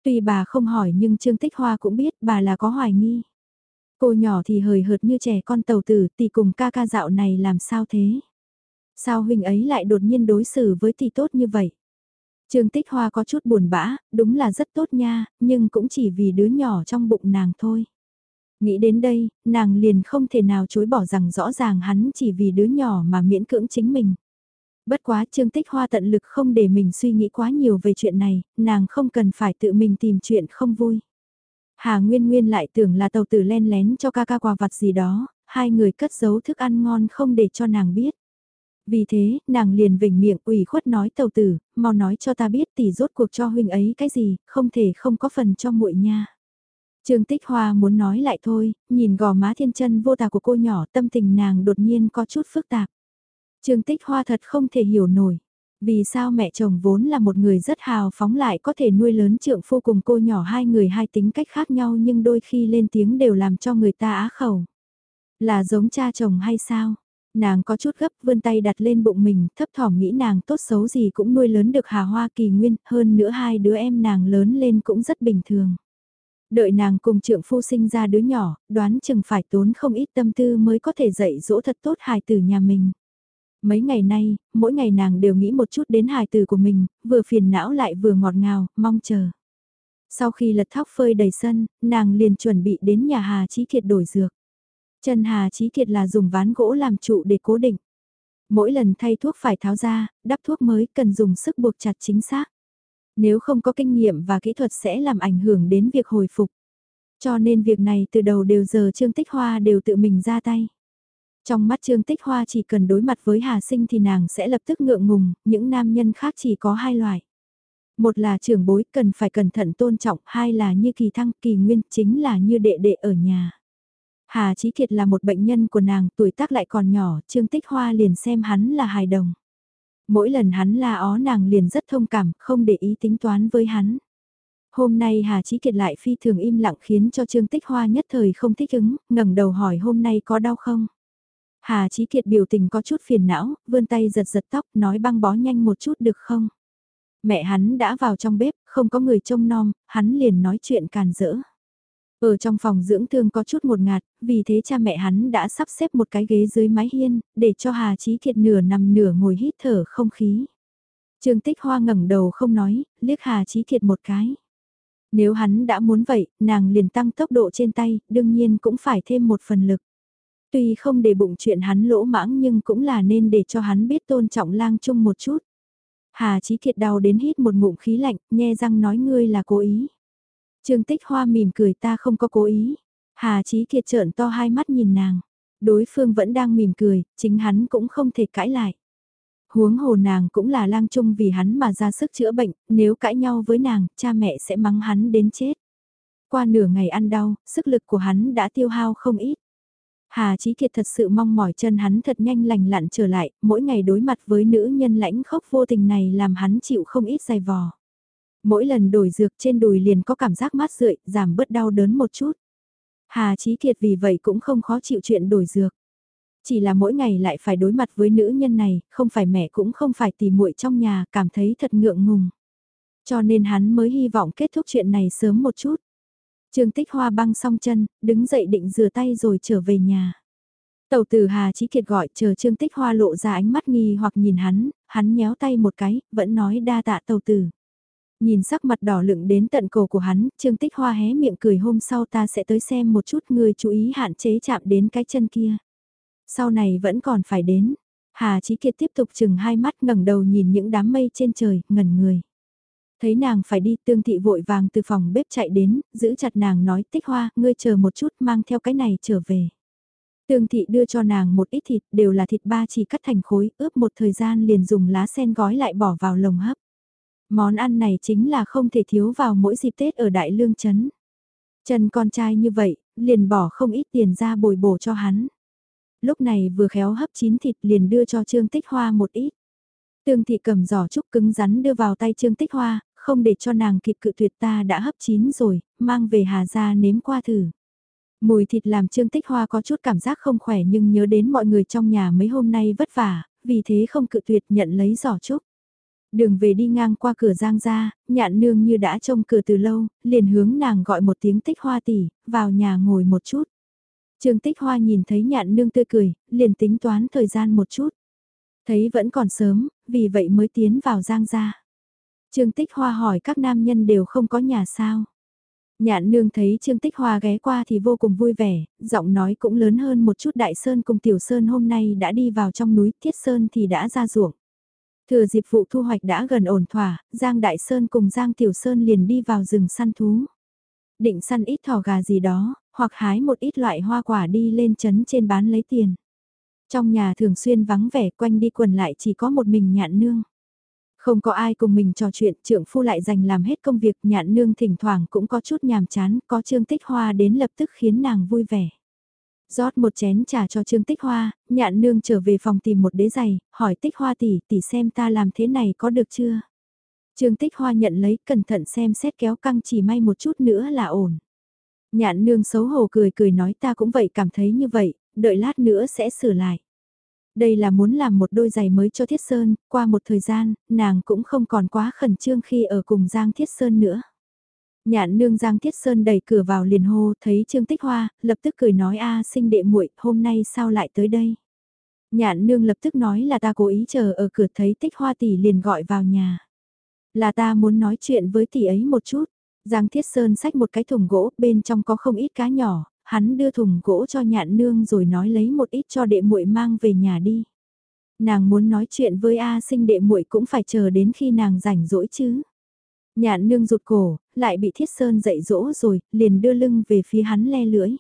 [SPEAKER 1] Tuy bà không hỏi nhưng Trương Tích Hoa cũng biết bà là có hoài nghi. Cô nhỏ thì hời hợt như trẻ con tàu tử tỷ cùng ca ca dạo này làm sao thế? Sao huynh ấy lại đột nhiên đối xử với tỷ tốt như vậy? Trương Tích Hoa có chút buồn bã, đúng là rất tốt nha, nhưng cũng chỉ vì đứa nhỏ trong bụng nàng thôi. Nghĩ đến đây, nàng liền không thể nào chối bỏ rằng rõ ràng hắn chỉ vì đứa nhỏ mà miễn cưỡng chính mình. Bất quá Trương Tích Hoa tận lực không để mình suy nghĩ quá nhiều về chuyện này, nàng không cần phải tự mình tìm chuyện không vui. Hà Nguyên Nguyên lại tưởng là tàu tử len lén cho ca ca quà vặt gì đó, hai người cất giấu thức ăn ngon không để cho nàng biết. Vì thế, nàng liền vỉnh miệng ủy khuất nói tàu tử, mau nói cho ta biết tỷ rốt cuộc cho huynh ấy cái gì, không thể không có phần cho muội nha. Trương Tích Hoa muốn nói lại thôi, nhìn gò má thiên chân vô tà của cô nhỏ tâm tình nàng đột nhiên có chút phức tạp. Trương Tích Hoa thật không thể hiểu nổi. Vì sao mẹ chồng vốn là một người rất hào phóng lại có thể nuôi lớn trượng phu cùng cô nhỏ hai người hai tính cách khác nhau nhưng đôi khi lên tiếng đều làm cho người ta á khẩu. Là giống cha chồng hay sao? Nàng có chút gấp vươn tay đặt lên bụng mình, thấp thỏm nghĩ nàng tốt xấu gì cũng nuôi lớn được Hà Hoa kỳ nguyên, hơn nữa hai đứa em nàng lớn lên cũng rất bình thường. Đợi nàng cùng trượng phu sinh ra đứa nhỏ, đoán chừng phải tốn không ít tâm tư mới có thể dạy dỗ thật tốt hài tử nhà mình. Mấy ngày nay, mỗi ngày nàng đều nghĩ một chút đến hài tử của mình, vừa phiền não lại vừa ngọt ngào, mong chờ. Sau khi lật thóc phơi đầy sân, nàng liền chuẩn bị đến nhà Hà Chí Kiệt đổi dược. Chân Hà Chí Kiệt là dùng ván gỗ làm trụ để cố định. Mỗi lần thay thuốc phải tháo ra, đắp thuốc mới cần dùng sức buộc chặt chính xác. Nếu không có kinh nghiệm và kỹ thuật sẽ làm ảnh hưởng đến việc hồi phục. Cho nên việc này từ đầu đều giờ Trương Tích Hoa đều tự mình ra tay. Trong mắt Trương Tích Hoa chỉ cần đối mặt với Hà Sinh thì nàng sẽ lập tức ngượng ngùng, những nam nhân khác chỉ có hai loại. Một là trưởng bối cần phải cẩn thận tôn trọng, hai là như kỳ thăng kỳ nguyên chính là như đệ đệ ở nhà. Hà Chí Kiệt là một bệnh nhân của nàng, tuổi tác lại còn nhỏ, Trương Tích Hoa liền xem hắn là hài đồng. Mỗi lần hắn la ó nàng liền rất thông cảm, không để ý tính toán với hắn. Hôm nay Hà Chí Kiệt lại phi thường im lặng khiến cho Trương Tích Hoa nhất thời không thích ứng, ngẩng đầu hỏi hôm nay có đau không? Hà Chí Kiệt biểu tình có chút phiền não, vươn tay giật giật tóc, nói băng bó nhanh một chút được không? Mẹ hắn đã vào trong bếp, không có người trông nom, hắn liền nói chuyện càn rỡ. Ở trong phòng dưỡng thương có chút một ngạt, vì thế cha mẹ hắn đã sắp xếp một cái ghế dưới mái hiên, để cho Hà Chí Kiệt nửa nằm nửa ngồi hít thở không khí. Trương Tích Hoa ngẩng đầu không nói, liếc Hà Chí Kiệt một cái. Nếu hắn đã muốn vậy, nàng liền tăng tốc độ trên tay, đương nhiên cũng phải thêm một phần lực. Tuy không để bụng chuyện hắn lỗ mãng nhưng cũng là nên để cho hắn biết tôn trọng lang chung một chút. Hà Chí Kiệt đau đến hít một ngụm khí lạnh, nhe răng nói ngươi là cố ý. Trương Tích Hoa mỉm cười ta không có cố ý. Hà Chí Kiệt trợn to hai mắt nhìn nàng. Đối phương vẫn đang mỉm cười, chính hắn cũng không thể cãi lại. Huống hồ nàng cũng là lang chung vì hắn mà ra sức chữa bệnh, nếu cãi nhau với nàng, cha mẹ sẽ mắng hắn đến chết. Qua nửa ngày ăn đau, sức lực của hắn đã tiêu hao không ít. Hà Chí Kiệt thật sự mong mỏi chân hắn thật nhanh lành lặn trở lại, mỗi ngày đối mặt với nữ nhân lãnh khốc vô tình này làm hắn chịu không ít dài vò. Mỗi lần đổi dược trên đùi liền có cảm giác mát rượi, giảm bớt đau đớn một chút. Hà Chí Kiệt vì vậy cũng không khó chịu chuyện đổi dược. Chỉ là mỗi ngày lại phải đối mặt với nữ nhân này, không phải mẹ cũng không phải tìm muội trong nhà, cảm thấy thật ngượng ngùng. Cho nên hắn mới hy vọng kết thúc chuyện này sớm một chút. Trương Tích Hoa băng xong chân, đứng dậy định rửa tay rồi trở về nhà. Tàu tử Hà Chí Kiệt gọi chờ Trương Tích Hoa lộ ra ánh mắt nghi hoặc nhìn hắn, hắn nhéo tay một cái, vẫn nói đa tạ tàu tử. Nhìn sắc mặt đỏ lựng đến tận cổ của hắn, Trương Tích Hoa hé miệng cười hôm sau ta sẽ tới xem một chút người chú ý hạn chế chạm đến cái chân kia. Sau này vẫn còn phải đến. Hà Chí Kiệt tiếp tục chừng hai mắt ngẩng đầu nhìn những đám mây trên trời, ngẩn người. Thấy nàng phải đi tương thị vội vàng từ phòng bếp chạy đến, giữ chặt nàng nói tích hoa, ngươi chờ một chút mang theo cái này trở về. Tương thị đưa cho nàng một ít thịt, đều là thịt ba chỉ cắt thành khối, ướp một thời gian liền dùng lá sen gói lại bỏ vào lồng hấp. Món ăn này chính là không thể thiếu vào mỗi dịp Tết ở Đại Lương Trấn. Chân con trai như vậy, liền bỏ không ít tiền ra bồi bổ cho hắn. Lúc này vừa khéo hấp chín thịt liền đưa cho Trương Tích Hoa một ít. Tương thị cầm giỏ trúc cứng rắn đưa vào tay Trương Tích Hoa, không để cho nàng kịp cự tuyệt ta đã hấp chín rồi, mang về Hà ra nếm qua thử. Mùi thịt làm Trương Tích Hoa có chút cảm giác không khỏe nhưng nhớ đến mọi người trong nhà mấy hôm nay vất vả, vì thế không cự tuyệt nhận lấy giỏ trúc. Đường về đi ngang qua cửa giang ra, nhạn nương như đã trông cửa từ lâu, liền hướng nàng gọi một tiếng tích hoa tỷ, vào nhà ngồi một chút. Trương tích hoa nhìn thấy nhạn nương tươi cười, liền tính toán thời gian một chút. Thấy vẫn còn sớm, vì vậy mới tiến vào giang ra. Trương tích hoa hỏi các nam nhân đều không có nhà sao. Nhạn nương thấy Trương Tích Hoa ghé qua thì vô cùng vui vẻ, giọng nói cũng lớn hơn một chút Đại Sơn cùng Tiểu Sơn hôm nay đã đi vào trong núi, Thiết Sơn thì đã ra ruộng. Thừa dịp vụ thu hoạch đã gần ổn thỏa, Giang Đại Sơn cùng Giang Tiểu Sơn liền đi vào rừng săn thú. Định săn ít thỏ gà gì đó, hoặc hái một ít loại hoa quả đi lên chấn trên bán lấy tiền. Trong nhà thường xuyên vắng vẻ quanh đi quần lại chỉ có một mình nhạn nương. Không có ai cùng mình trò chuyện, trưởng phu lại dành làm hết công việc, nhạn nương thỉnh thoảng cũng có chút nhàm chán, có trương tích hoa đến lập tức khiến nàng vui vẻ. rót một chén trà cho trương tích hoa, nhạn nương trở về phòng tìm một đế giày, hỏi tích hoa tỷ, tỷ xem ta làm thế này có được chưa? Trương tích hoa nhận lấy, cẩn thận xem xét kéo căng chỉ may một chút nữa là ổn. Nhạn nương xấu hổ cười cười nói ta cũng vậy cảm thấy như vậy, đợi lát nữa sẽ sửa lại. Đây là muốn làm một đôi giày mới cho Thiết Sơn, qua một thời gian, nàng cũng không còn quá khẩn trương khi ở cùng Giang Thiết Sơn nữa. Nhạn nương Giang Thiết Sơn đẩy cửa vào liền hô, thấy Trương Tích Hoa, lập tức cười nói a sinh đệ muội hôm nay sao lại tới đây. Nhạn nương lập tức nói là ta cố ý chờ ở cửa thấy Tích Hoa tỷ liền gọi vào nhà. Là ta muốn nói chuyện với tỷ ấy một chút. Giang Thiết Sơn xách một cái thùng gỗ, bên trong có không ít cá nhỏ, hắn đưa thùng gỗ cho nhạn nương rồi nói lấy một ít cho đệ muội mang về nhà đi. Nàng muốn nói chuyện với A sinh đệ muội cũng phải chờ đến khi nàng rảnh rỗi chứ. Nhạn nương rụt cổ, lại bị thiết sơn dạy dỗ rồi, liền đưa lưng về phía hắn le lưỡi.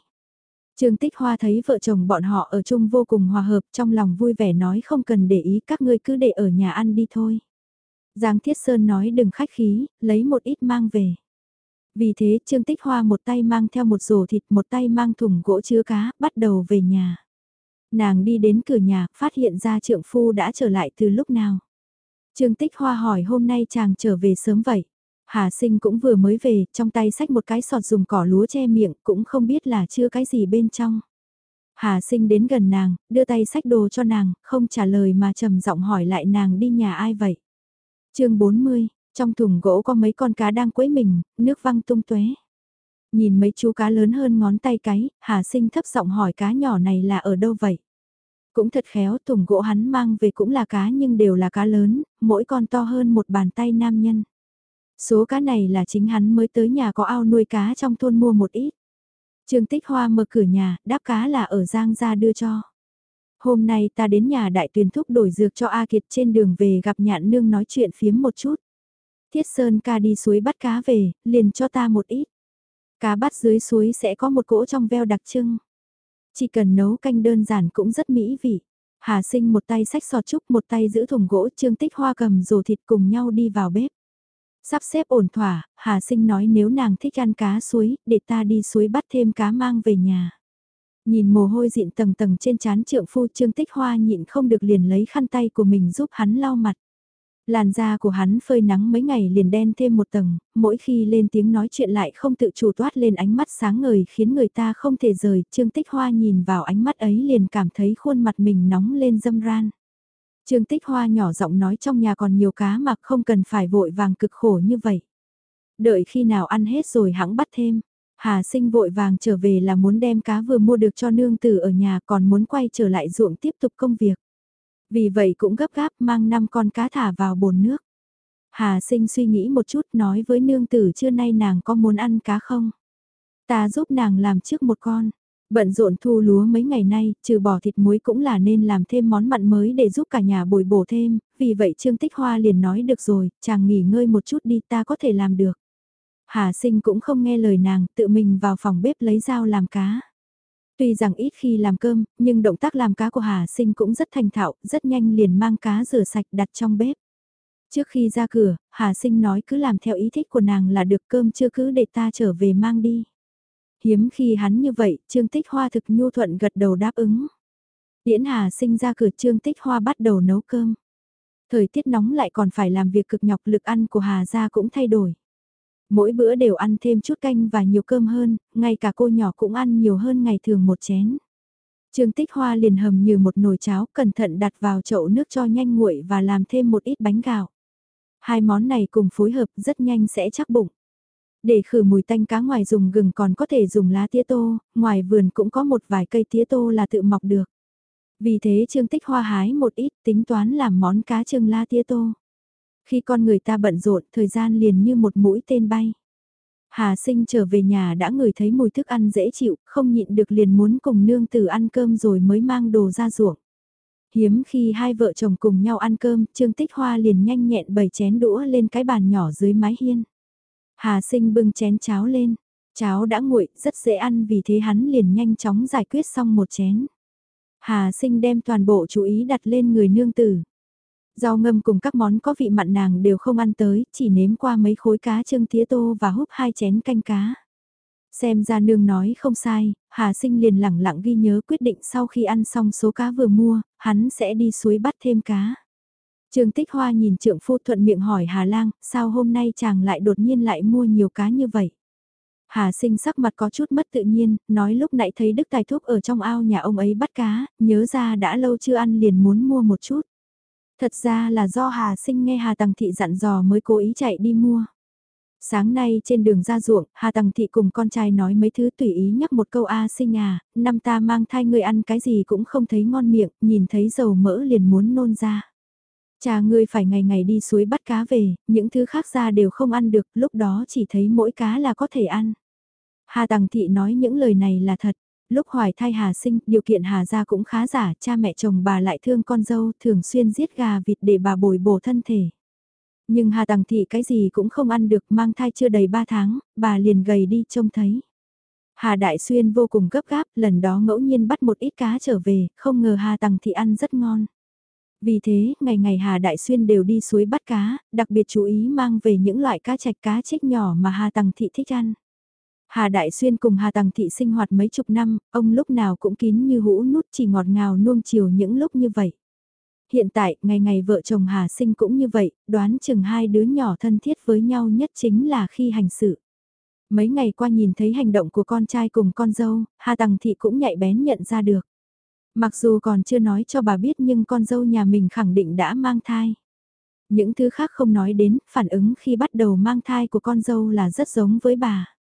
[SPEAKER 1] Trương Tích Hoa thấy vợ chồng bọn họ ở chung vô cùng hòa hợp trong lòng vui vẻ nói không cần để ý các ngươi cứ để ở nhà ăn đi thôi. Giang Thiết Sơn nói đừng khách khí, lấy một ít mang về. Vì thế Trương Tích Hoa một tay mang theo một rổ thịt một tay mang thùng gỗ chứa cá, bắt đầu về nhà. Nàng đi đến cửa nhà, phát hiện ra trượng phu đã trở lại từ lúc nào. Trương Tích Hoa hỏi hôm nay chàng trở về sớm vậy. Hà sinh cũng vừa mới về, trong tay xách một cái sọt dùng cỏ lúa che miệng, cũng không biết là chưa cái gì bên trong. Hà sinh đến gần nàng, đưa tay xách đồ cho nàng, không trả lời mà trầm giọng hỏi lại nàng đi nhà ai vậy. chương 40, trong thùng gỗ có mấy con cá đang quấy mình, nước văng tung tóe. Nhìn mấy chú cá lớn hơn ngón tay cái, Hà Sinh thấp giọng hỏi cá nhỏ này là ở đâu vậy? Cũng thật khéo, thùng gỗ hắn mang về cũng là cá nhưng đều là cá lớn, mỗi con to hơn một bàn tay nam nhân. Số cá này là chính hắn mới tới nhà có ao nuôi cá trong thôn mua một ít. Trương Tích Hoa mở cửa nhà, đáp cá là ở Giang ra đưa cho. Hôm nay ta đến nhà đại tuyển thúc đổi dược cho A Kiệt trên đường về gặp nhạn nương nói chuyện phiếm một chút. Thiết Sơn ca đi suối bắt cá về, liền cho ta một ít. Cá bắt dưới suối sẽ có một cỗ trong veo đặc trưng. Chỉ cần nấu canh đơn giản cũng rất mỹ vị. Hà sinh một tay sách sọt trúc một tay giữ thùng gỗ trương tích hoa cầm rổ thịt cùng nhau đi vào bếp. Sắp xếp ổn thỏa, Hà sinh nói nếu nàng thích ăn cá suối, để ta đi suối bắt thêm cá mang về nhà. Nhìn mồ hôi dịn tầng tầng trên chán trượng phu trương tích hoa nhịn không được liền lấy khăn tay của mình giúp hắn lau mặt. Làn da của hắn phơi nắng mấy ngày liền đen thêm một tầng, mỗi khi lên tiếng nói chuyện lại không tự chủ toát lên ánh mắt sáng ngời khiến người ta không thể rời. Trương Tích Hoa nhìn vào ánh mắt ấy liền cảm thấy khuôn mặt mình nóng lên dâm ran. Trương Tích Hoa nhỏ giọng nói trong nhà còn nhiều cá mà không cần phải vội vàng cực khổ như vậy. Đợi khi nào ăn hết rồi hãng bắt thêm. Hà sinh vội vàng trở về là muốn đem cá vừa mua được cho nương tử ở nhà còn muốn quay trở lại ruộng tiếp tục công việc. Vì vậy cũng gấp gáp mang 5 con cá thả vào bồn nước. Hà sinh suy nghĩ một chút nói với nương tử trưa nay nàng có muốn ăn cá không? Ta giúp nàng làm trước một con. Bận rộn thu lúa mấy ngày nay, trừ bỏ thịt muối cũng là nên làm thêm món mặn mới để giúp cả nhà bồi bổ thêm, vì vậy Trương Tích Hoa liền nói được rồi, chàng nghỉ ngơi một chút đi ta có thể làm được. Hà sinh cũng không nghe lời nàng, tự mình vào phòng bếp lấy dao làm cá. Tuy rằng ít khi làm cơm, nhưng động tác làm cá của Hà Sinh cũng rất thành thạo, rất nhanh liền mang cá rửa sạch đặt trong bếp. Trước khi ra cửa, Hà Sinh nói cứ làm theo ý thích của nàng là được cơm chưa cứ để ta trở về mang đi. Hiếm khi hắn như vậy, Trương Tích Hoa thực nhu thuận gật đầu đáp ứng. Điễn Hà Sinh ra cửa Trương Tích Hoa bắt đầu nấu cơm. Thời tiết nóng lại còn phải làm việc cực nhọc lực ăn của Hà gia cũng thay đổi. Mỗi bữa đều ăn thêm chút canh và nhiều cơm hơn, ngay cả cô nhỏ cũng ăn nhiều hơn ngày thường một chén. Trương Tích Hoa liền hầm như một nồi cháo, cẩn thận đặt vào chậu nước cho nhanh nguội và làm thêm một ít bánh gạo. Hai món này cùng phối hợp rất nhanh sẽ chắc bụng. Để khử mùi tanh cá ngoài dùng gừng còn có thể dùng lá tía tô, ngoài vườn cũng có một vài cây tía tô là tự mọc được. Vì thế Trương Tích Hoa hái một ít tính toán làm món cá trưng la tía tô. Khi con người ta bận rộn, thời gian liền như một mũi tên bay. Hà sinh trở về nhà đã ngửi thấy mùi thức ăn dễ chịu, không nhịn được liền muốn cùng nương tử ăn cơm rồi mới mang đồ ra ruộng. Hiếm khi hai vợ chồng cùng nhau ăn cơm, Trương Tích Hoa liền nhanh nhẹn bày chén đũa lên cái bàn nhỏ dưới mái hiên. Hà sinh bưng chén cháo lên, cháo đã nguội, rất dễ ăn vì thế hắn liền nhanh chóng giải quyết xong một chén. Hà sinh đem toàn bộ chú ý đặt lên người nương tử. Rau ngâm cùng các món có vị mặn nàng đều không ăn tới, chỉ nếm qua mấy khối cá trưng tía tô và húp hai chén canh cá. Xem ra nương nói không sai, Hà Sinh liền lẳng lặng ghi nhớ quyết định sau khi ăn xong số cá vừa mua, hắn sẽ đi suối bắt thêm cá. Trương Tích Hoa nhìn trượng phu thuận miệng hỏi Hà Lang, sao hôm nay chàng lại đột nhiên lại mua nhiều cá như vậy? Hà sinh sắc mặt có chút mất tự nhiên, nói lúc nãy thấy Đức Tài Thúc ở trong ao nhà ông ấy bắt cá, nhớ ra đã lâu chưa ăn liền muốn mua một chút. Thật ra là do Hà sinh nghe Hà Tằng Thị dặn dò mới cố ý chạy đi mua. Sáng nay trên đường ra ruộng, Hà Tằng Thị cùng con trai nói mấy thứ tùy ý nhắc một câu A sinh à, năm ta mang thai người ăn cái gì cũng không thấy ngon miệng, nhìn thấy dầu mỡ liền muốn nôn ra. Cha ngươi phải ngày ngày đi suối bắt cá về, những thứ khác ra đều không ăn được, lúc đó chỉ thấy mỗi cá là có thể ăn. Hà Tằng Thị nói những lời này là thật. Lúc hoài thai Hà sinh, điều kiện Hà gia cũng khá giả, cha mẹ chồng bà lại thương con dâu, thường xuyên giết gà vịt để bà bồi bổ thân thể. Nhưng Hà Tằng Thị cái gì cũng không ăn được, mang thai chưa đầy 3 tháng, bà liền gầy đi trông thấy. Hà Đại Xuyên vô cùng gấp gáp, lần đó ngẫu nhiên bắt một ít cá trở về, không ngờ Hà Tằng Thị ăn rất ngon. Vì thế, ngày ngày Hà Đại Xuyên đều đi suối bắt cá, đặc biệt chú ý mang về những loại cá chạch cá trích nhỏ mà Hà Tằng Thị thích ăn. Hà Đại Xuyên cùng Hà Tằng Thị sinh hoạt mấy chục năm, ông lúc nào cũng kín như hũ nút chỉ ngọt ngào nuông chiều những lúc như vậy. Hiện tại, ngày ngày vợ chồng Hà sinh cũng như vậy, đoán chừng hai đứa nhỏ thân thiết với nhau nhất chính là khi hành sự. Mấy ngày qua nhìn thấy hành động của con trai cùng con dâu, Hà Tằng Thị cũng nhạy bén nhận ra được. Mặc dù còn chưa nói cho bà biết nhưng con dâu nhà mình khẳng định đã mang thai. Những thứ khác không nói đến, phản ứng khi bắt đầu mang thai của con dâu là rất giống với bà.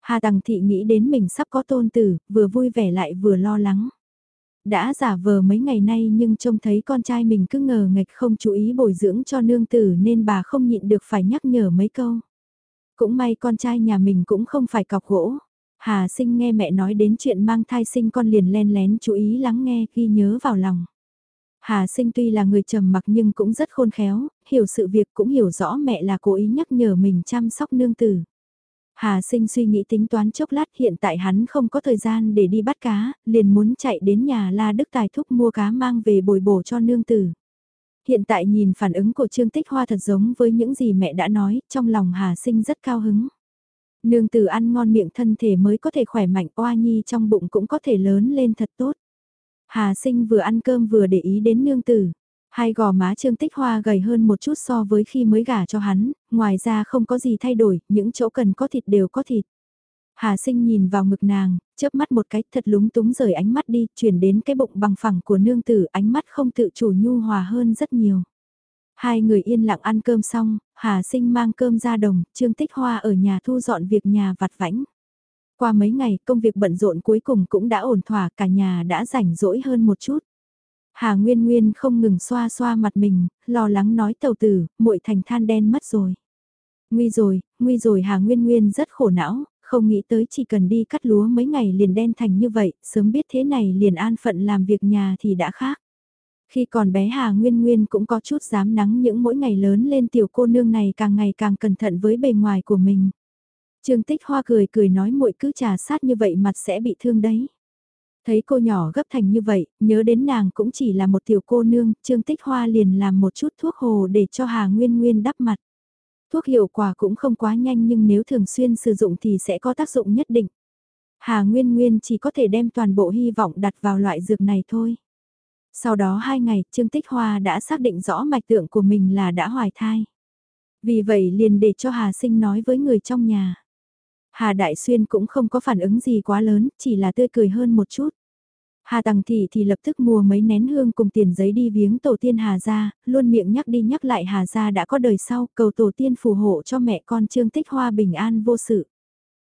[SPEAKER 1] Hà Tằng Thị nghĩ đến mình sắp có tôn tử, vừa vui vẻ lại vừa lo lắng. Đã giả vờ mấy ngày nay nhưng trông thấy con trai mình cứ ngờ ngạch không chú ý bồi dưỡng cho nương tử nên bà không nhịn được phải nhắc nhở mấy câu. Cũng may con trai nhà mình cũng không phải cọc gỗ. Hà sinh nghe mẹ nói đến chuyện mang thai sinh con liền len lén chú ý lắng nghe ghi nhớ vào lòng. Hà sinh tuy là người trầm mặc nhưng cũng rất khôn khéo, hiểu sự việc cũng hiểu rõ mẹ là cố ý nhắc nhở mình chăm sóc nương tử. Hà sinh suy nghĩ tính toán chốc lát hiện tại hắn không có thời gian để đi bắt cá, liền muốn chạy đến nhà La Đức Tài Thúc mua cá mang về bồi bổ cho nương tử. Hiện tại nhìn phản ứng của Trương Tích Hoa thật giống với những gì mẹ đã nói, trong lòng Hà sinh rất cao hứng. Nương tử ăn ngon miệng thân thể mới có thể khỏe mạnh oa nhi trong bụng cũng có thể lớn lên thật tốt. Hà sinh vừa ăn cơm vừa để ý đến nương tử. Hai gò má Trương Tích Hoa gầy hơn một chút so với khi mới gả cho hắn, ngoài ra không có gì thay đổi, những chỗ cần có thịt đều có thịt. Hà sinh nhìn vào ngực nàng, chớp mắt một cái thật lúng túng rời ánh mắt đi, chuyển đến cái bụng bằng phẳng của nương tử, ánh mắt không tự chủ nhu hòa hơn rất nhiều. Hai người yên lặng ăn cơm xong, Hà sinh mang cơm ra đồng, Trương Tích Hoa ở nhà thu dọn việc nhà vặt vãnh. Qua mấy ngày, công việc bận rộn cuối cùng cũng đã ổn thỏa, cả nhà đã rảnh rỗi hơn một chút. Hà Nguyên Nguyên không ngừng xoa xoa mặt mình, lo lắng nói tàu tử, muội thành than đen mất rồi. Nguy rồi, nguy rồi Hà Nguyên Nguyên rất khổ não, không nghĩ tới chỉ cần đi cắt lúa mấy ngày liền đen thành như vậy, sớm biết thế này liền an phận làm việc nhà thì đã khác. Khi còn bé Hà Nguyên Nguyên cũng có chút dám nắng những mỗi ngày lớn lên tiểu cô nương này càng ngày càng cẩn thận với bề ngoài của mình. Trương Tích Hoa cười cười nói muội cứ trà sát như vậy mặt sẽ bị thương đấy. Thấy cô nhỏ gấp thành như vậy, nhớ đến nàng cũng chỉ là một tiểu cô nương, Trương Tích Hoa liền làm một chút thuốc hồ để cho Hà Nguyên Nguyên đắp mặt. Thuốc hiệu quả cũng không quá nhanh nhưng nếu thường xuyên sử dụng thì sẽ có tác dụng nhất định. Hà Nguyên Nguyên chỉ có thể đem toàn bộ hy vọng đặt vào loại dược này thôi. Sau đó hai ngày, Trương Tích Hoa đã xác định rõ mạch tượng của mình là đã hoài thai. Vì vậy liền để cho Hà Sinh nói với người trong nhà. Hà Đại Xuyên cũng không có phản ứng gì quá lớn, chỉ là tươi cười hơn một chút. Hà Tằng Thị thì lập tức mua mấy nén hương cùng tiền giấy đi viếng tổ tiên Hà Gia, luôn miệng nhắc đi nhắc lại Hà Gia đã có đời sau, cầu tổ tiên phù hộ cho mẹ con Trương Tích Hoa bình an vô sự.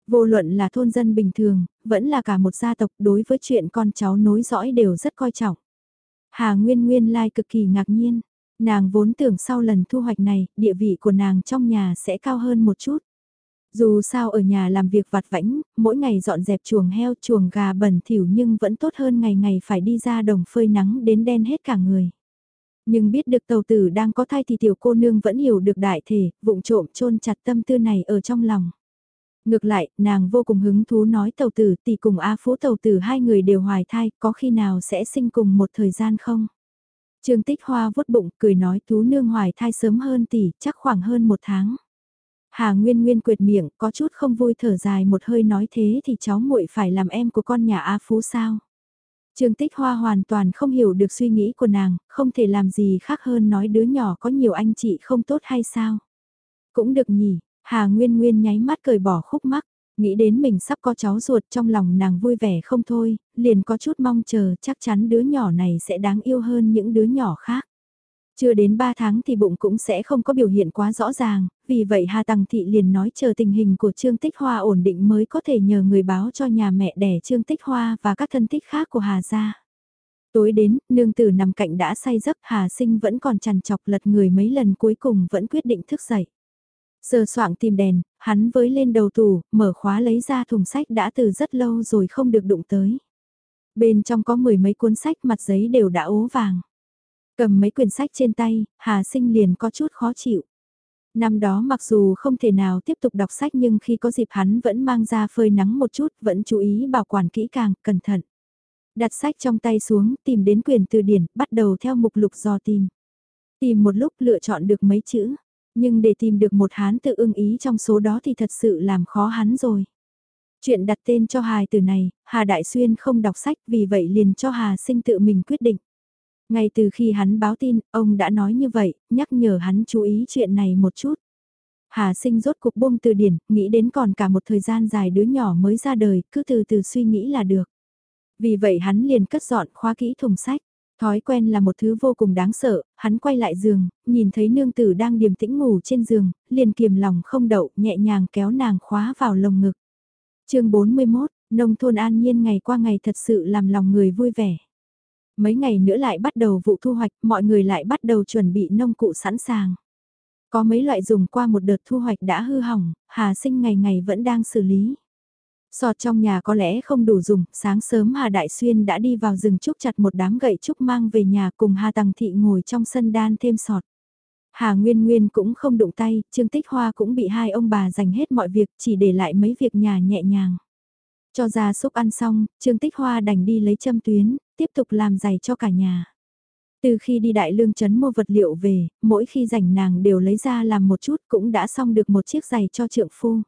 [SPEAKER 1] Vô luận là thôn dân bình thường, vẫn là cả một gia tộc đối với chuyện con cháu nối dõi đều rất coi trọng. Hà Nguyên Nguyên lai cực kỳ ngạc nhiên, nàng vốn tưởng sau lần thu hoạch này, địa vị của nàng trong nhà sẽ cao hơn một chút. Dù sao ở nhà làm việc vặt vãnh, mỗi ngày dọn dẹp chuồng heo chuồng gà bẩn thỉu nhưng vẫn tốt hơn ngày ngày phải đi ra đồng phơi nắng đến đen hết cả người. Nhưng biết được tàu tử đang có thai thì tiểu cô nương vẫn hiểu được đại thể, vụng trộm chôn chặt tâm tư này ở trong lòng. Ngược lại, nàng vô cùng hứng thú nói tàu tử tỷ cùng A Phú tàu tử hai người đều hoài thai, có khi nào sẽ sinh cùng một thời gian không? Trương Tích Hoa vuốt bụng, cười nói thú nương hoài thai sớm hơn tỷ, chắc khoảng hơn một tháng. Hà Nguyên Nguyên quyệt miệng, có chút không vui thở dài một hơi nói thế thì cháu muội phải làm em của con nhà A Phú sao? Trương Tích Hoa hoàn toàn không hiểu được suy nghĩ của nàng, không thể làm gì khác hơn nói đứa nhỏ có nhiều anh chị không tốt hay sao? Cũng được nhỉ, Hà Nguyên Nguyên nháy mắt cười bỏ khúc mắc, nghĩ đến mình sắp có cháu ruột trong lòng nàng vui vẻ không thôi, liền có chút mong chờ chắc chắn đứa nhỏ này sẽ đáng yêu hơn những đứa nhỏ khác. Chưa đến 3 tháng thì bụng cũng sẽ không có biểu hiện quá rõ ràng, vì vậy Hà Tăng Thị liền nói chờ tình hình của Trương Tích Hoa ổn định mới có thể nhờ người báo cho nhà mẹ đẻ Trương Tích Hoa và các thân thích khác của Hà gia. Tối đến, nương tử nằm cạnh đã say giấc Hà Sinh vẫn còn chằn chọc lật người mấy lần cuối cùng vẫn quyết định thức dậy. Sờ soạng tìm đèn, hắn với lên đầu tủ, mở khóa lấy ra thùng sách đã từ rất lâu rồi không được đụng tới. Bên trong có mười mấy cuốn sách mặt giấy đều đã ố vàng. Cầm mấy quyển sách trên tay, Hà Sinh liền có chút khó chịu. Năm đó mặc dù không thể nào tiếp tục đọc sách nhưng khi có dịp hắn vẫn mang ra phơi nắng một chút, vẫn chú ý bảo quản kỹ càng, cẩn thận. Đặt sách trong tay xuống, tìm đến quyển từ điển, bắt đầu theo mục lục do tìm. Tìm một lúc lựa chọn được mấy chữ, nhưng để tìm được một hán tự ưng ý trong số đó thì thật sự làm khó hắn rồi. Chuyện đặt tên cho hài từ này, Hà Đại Xuyên không đọc sách vì vậy liền cho Hà Sinh tự mình quyết định. Ngay từ khi hắn báo tin, ông đã nói như vậy, nhắc nhở hắn chú ý chuyện này một chút. Hà sinh rốt cục buông từ điển, nghĩ đến còn cả một thời gian dài đứa nhỏ mới ra đời, cứ từ từ suy nghĩ là được. Vì vậy hắn liền cất dọn khóa kỹ thùng sách. Thói quen là một thứ vô cùng đáng sợ, hắn quay lại giường, nhìn thấy nương tử đang điềm tĩnh ngủ trên giường, liền kiềm lòng không đậu, nhẹ nhàng kéo nàng khóa vào lồng ngực. chương 41, nông thôn an nhiên ngày qua ngày thật sự làm lòng người vui vẻ mấy ngày nữa lại bắt đầu vụ thu hoạch, mọi người lại bắt đầu chuẩn bị nông cụ sẵn sàng. Có mấy loại dùng qua một đợt thu hoạch đã hư hỏng, Hà Sinh ngày ngày vẫn đang xử lý. Sọt trong nhà có lẽ không đủ dùng, sáng sớm Hà Đại Xuyên đã đi vào rừng trúc chặt một đám gậy trúc mang về nhà cùng Hà Tằng Thị ngồi trong sân đan thêm sọt. Hà Nguyên Nguyên cũng không đụng tay, Trương Tích Hoa cũng bị hai ông bà dành hết mọi việc chỉ để lại mấy việc nhà nhẹ nhàng. Cho ra xúc ăn xong, Trương Tích Hoa đành đi lấy châm tuyến, tiếp tục làm giày cho cả nhà. Từ khi đi đại lương chấn mua vật liệu về, mỗi khi rảnh nàng đều lấy ra làm một chút cũng đã xong được một chiếc giày cho trượng phu.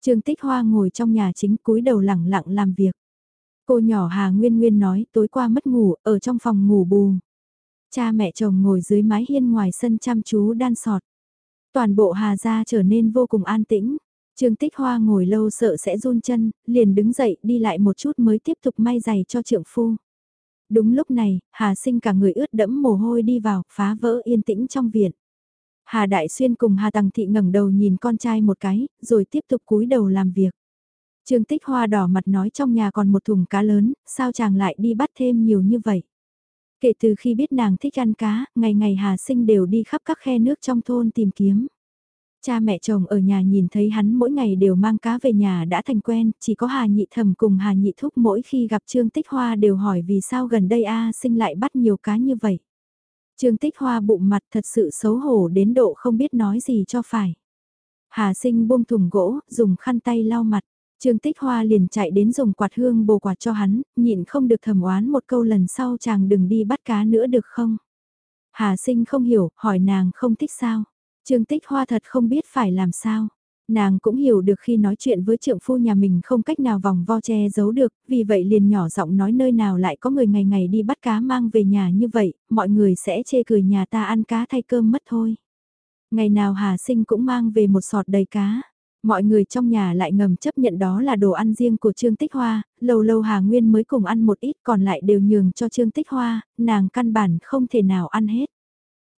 [SPEAKER 1] Trương Tích Hoa ngồi trong nhà chính cúi đầu lẳng lặng làm việc. Cô nhỏ Hà Nguyên Nguyên nói tối qua mất ngủ ở trong phòng ngủ bù. Cha mẹ chồng ngồi dưới mái hiên ngoài sân chăm chú đan sọt. Toàn bộ Hà gia trở nên vô cùng an tĩnh. Trương Tích Hoa ngồi lâu sợ sẽ run chân, liền đứng dậy đi lại một chút mới tiếp tục may giày cho trượng phu. Đúng lúc này, Hà sinh cả người ướt đẫm mồ hôi đi vào, phá vỡ yên tĩnh trong viện. Hà Đại Xuyên cùng Hà Tằng Thị ngẩng đầu nhìn con trai một cái, rồi tiếp tục cúi đầu làm việc. Trương Tích Hoa đỏ mặt nói trong nhà còn một thùng cá lớn, sao chàng lại đi bắt thêm nhiều như vậy. Kể từ khi biết nàng thích ăn cá, ngày ngày Hà Sinh đều đi khắp các khe nước trong thôn tìm kiếm. Cha mẹ chồng ở nhà nhìn thấy hắn mỗi ngày đều mang cá về nhà đã thành quen, chỉ có Hà Nhị Thẩm cùng Hà Nhị Thúc mỗi khi gặp Trương Tích Hoa đều hỏi vì sao gần đây A sinh lại bắt nhiều cá như vậy. Trương Tích Hoa bụng mặt thật sự xấu hổ đến độ không biết nói gì cho phải. Hà sinh buông thùng gỗ, dùng khăn tay lau mặt. Trương Tích Hoa liền chạy đến dùng quạt hương bồ quạt cho hắn, nhịn không được thầm oán một câu lần sau chàng đừng đi bắt cá nữa được không? Hà sinh không hiểu, hỏi nàng không thích sao? Trương Tích Hoa thật không biết phải làm sao. Nàng cũng hiểu được khi nói chuyện với trượng phu nhà mình không cách nào vòng vo che giấu được, vì vậy liền nhỏ giọng nói nơi nào lại có người ngày ngày đi bắt cá mang về nhà như vậy, mọi người sẽ chê cười nhà ta ăn cá thay cơm mất thôi. Ngày nào Hà Sinh cũng mang về một sọt đầy cá. Mọi người trong nhà lại ngầm chấp nhận đó là đồ ăn riêng của Trương Tích Hoa, lâu lâu Hà Nguyên mới cùng ăn một ít còn lại đều nhường cho Trương Tích Hoa, nàng căn bản không thể nào ăn hết.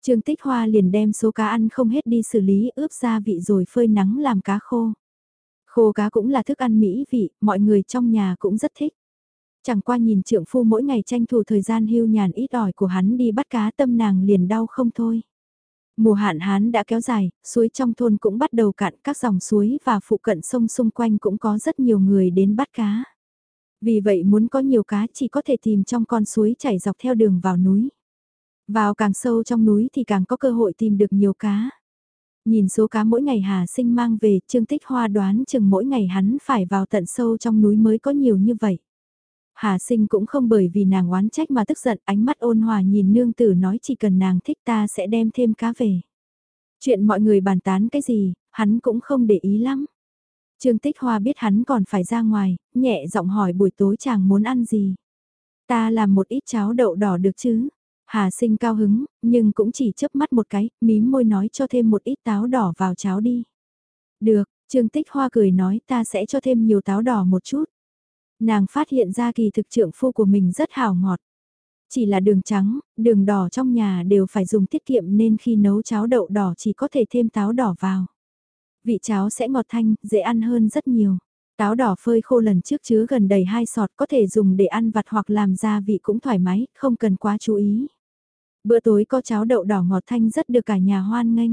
[SPEAKER 1] Trương Tích Hoa liền đem số cá ăn không hết đi xử lý ướp gia vị rồi phơi nắng làm cá khô. Khô cá cũng là thức ăn mỹ vị, mọi người trong nhà cũng rất thích. Chẳng qua nhìn trượng phu mỗi ngày tranh thủ thời gian hưu nhàn ít ỏi của hắn đi bắt cá tâm nàng liền đau không thôi. Mùa hạn hán đã kéo dài, suối trong thôn cũng bắt đầu cạn các dòng suối và phụ cận sông xung quanh cũng có rất nhiều người đến bắt cá. Vì vậy muốn có nhiều cá chỉ có thể tìm trong con suối chảy dọc theo đường vào núi. Vào càng sâu trong núi thì càng có cơ hội tìm được nhiều cá. Nhìn số cá mỗi ngày Hà Sinh mang về, Trương Tích Hoa đoán chừng mỗi ngày hắn phải vào tận sâu trong núi mới có nhiều như vậy. Hà Sinh cũng không bởi vì nàng oán trách mà tức giận, ánh mắt ôn hòa nhìn nương tử nói chỉ cần nàng thích ta sẽ đem thêm cá về. Chuyện mọi người bàn tán cái gì, hắn cũng không để ý lắm. Trương Tích Hoa biết hắn còn phải ra ngoài, nhẹ giọng hỏi buổi tối chàng muốn ăn gì. Ta làm một ít cháo đậu đỏ được chứ? Hà sinh cao hứng, nhưng cũng chỉ chớp mắt một cái, mím môi nói cho thêm một ít táo đỏ vào cháo đi. Được, Trương Tích Hoa cười nói ta sẽ cho thêm nhiều táo đỏ một chút. Nàng phát hiện ra kỳ thực trượng phu của mình rất hào ngọt. Chỉ là đường trắng, đường đỏ trong nhà đều phải dùng tiết kiệm nên khi nấu cháo đậu đỏ chỉ có thể thêm táo đỏ vào. Vị cháo sẽ ngọt thanh, dễ ăn hơn rất nhiều. Táo đỏ phơi khô lần trước chứa gần đầy hai sọt có thể dùng để ăn vặt hoặc làm gia vị cũng thoải mái, không cần quá chú ý. Bữa tối có cháo đậu đỏ ngọt thanh rất được cả nhà hoan nghênh.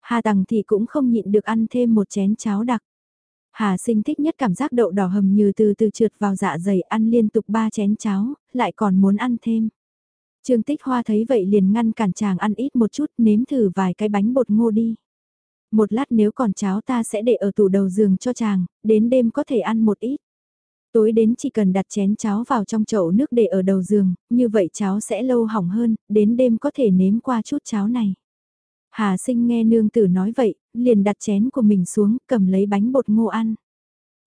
[SPEAKER 1] Hà Tằng thì cũng không nhịn được ăn thêm một chén cháo đặc. Hà sinh thích nhất cảm giác đậu đỏ hầm như từ từ trượt vào dạ dày ăn liên tục ba chén cháo, lại còn muốn ăn thêm. Trương Tích Hoa thấy vậy liền ngăn cản chàng ăn ít một chút nếm thử vài cái bánh bột ngô đi. Một lát nếu còn cháo ta sẽ để ở tủ đầu giường cho chàng, đến đêm có thể ăn một ít. Tối đến chỉ cần đặt chén cháo vào trong chậu nước để ở đầu giường, như vậy cháo sẽ lâu hỏng hơn, đến đêm có thể nếm qua chút cháo này. Hà sinh nghe nương tử nói vậy, liền đặt chén của mình xuống, cầm lấy bánh bột ngô ăn.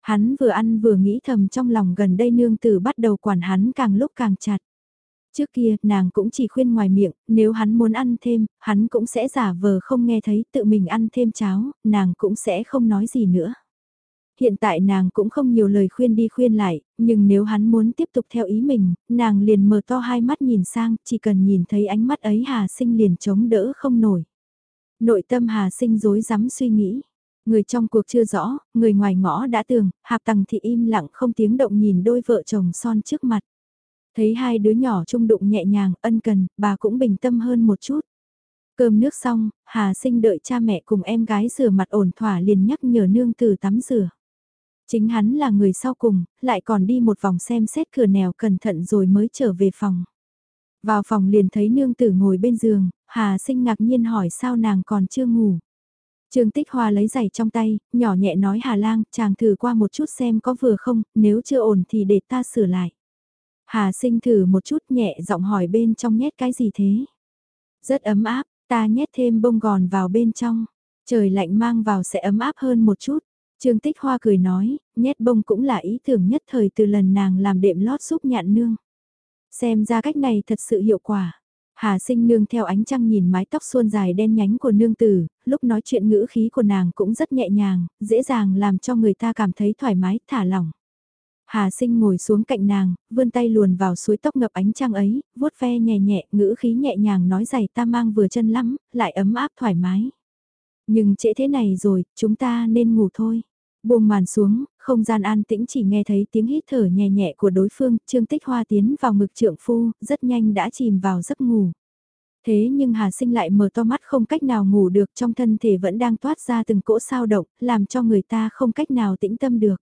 [SPEAKER 1] Hắn vừa ăn vừa nghĩ thầm trong lòng gần đây nương tử bắt đầu quản hắn càng lúc càng chặt. Trước kia, nàng cũng chỉ khuyên ngoài miệng, nếu hắn muốn ăn thêm, hắn cũng sẽ giả vờ không nghe thấy tự mình ăn thêm cháo, nàng cũng sẽ không nói gì nữa. Hiện tại nàng cũng không nhiều lời khuyên đi khuyên lại, nhưng nếu hắn muốn tiếp tục theo ý mình, nàng liền mở to hai mắt nhìn sang, chỉ cần nhìn thấy ánh mắt ấy Hà Sinh liền chống đỡ không nổi. Nội tâm Hà Sinh dối rắm suy nghĩ. Người trong cuộc chưa rõ, người ngoài ngõ đã tường, hạp tầng thì im lặng không tiếng động nhìn đôi vợ chồng son trước mặt. Thấy hai đứa nhỏ trung đụng nhẹ nhàng, ân cần, bà cũng bình tâm hơn một chút. Cơm nước xong, Hà Sinh đợi cha mẹ cùng em gái rửa mặt ổn thỏa liền nhắc nhở nương tử tắm rửa. Chính hắn là người sau cùng, lại còn đi một vòng xem xét cửa nèo cẩn thận rồi mới trở về phòng. Vào phòng liền thấy nương tử ngồi bên giường, Hà sinh ngạc nhiên hỏi sao nàng còn chưa ngủ. Trương Tích Hoa lấy giày trong tay, nhỏ nhẹ nói Hà Lang, chàng thử qua một chút xem có vừa không, nếu chưa ổn thì để ta sửa lại. Hà sinh thử một chút nhẹ giọng hỏi bên trong nhét cái gì thế. Rất ấm áp, ta nhét thêm bông gòn vào bên trong. Trời lạnh mang vào sẽ ấm áp hơn một chút. Trương Tích Hoa cười nói, nhét bông cũng là ý tưởng nhất thời từ lần nàng làm đệm lót giúp nhạn nương. Xem ra cách này thật sự hiệu quả. Hà sinh nương theo ánh trăng nhìn mái tóc suôn dài đen nhánh của nương tử, lúc nói chuyện ngữ khí của nàng cũng rất nhẹ nhàng, dễ dàng làm cho người ta cảm thấy thoải mái, thả lỏng. Hà sinh ngồi xuống cạnh nàng, vươn tay luồn vào suối tóc ngập ánh trăng ấy, vuốt ve nhẹ nhẹ, ngữ khí nhẹ nhàng nói giày ta mang vừa chân lắm, lại ấm áp thoải mái. Nhưng trễ thế này rồi, chúng ta nên ngủ thôi. Buông màn xuống, không gian an tĩnh chỉ nghe thấy tiếng hít thở nhẹ nhẹ của đối phương, Trương Tích Hoa tiến vào ngực trượng phu, rất nhanh đã chìm vào giấc ngủ. Thế nhưng Hà Sinh lại mở to mắt không cách nào ngủ được trong thân thể vẫn đang toát ra từng cỗ sao động, làm cho người ta không cách nào tĩnh tâm được.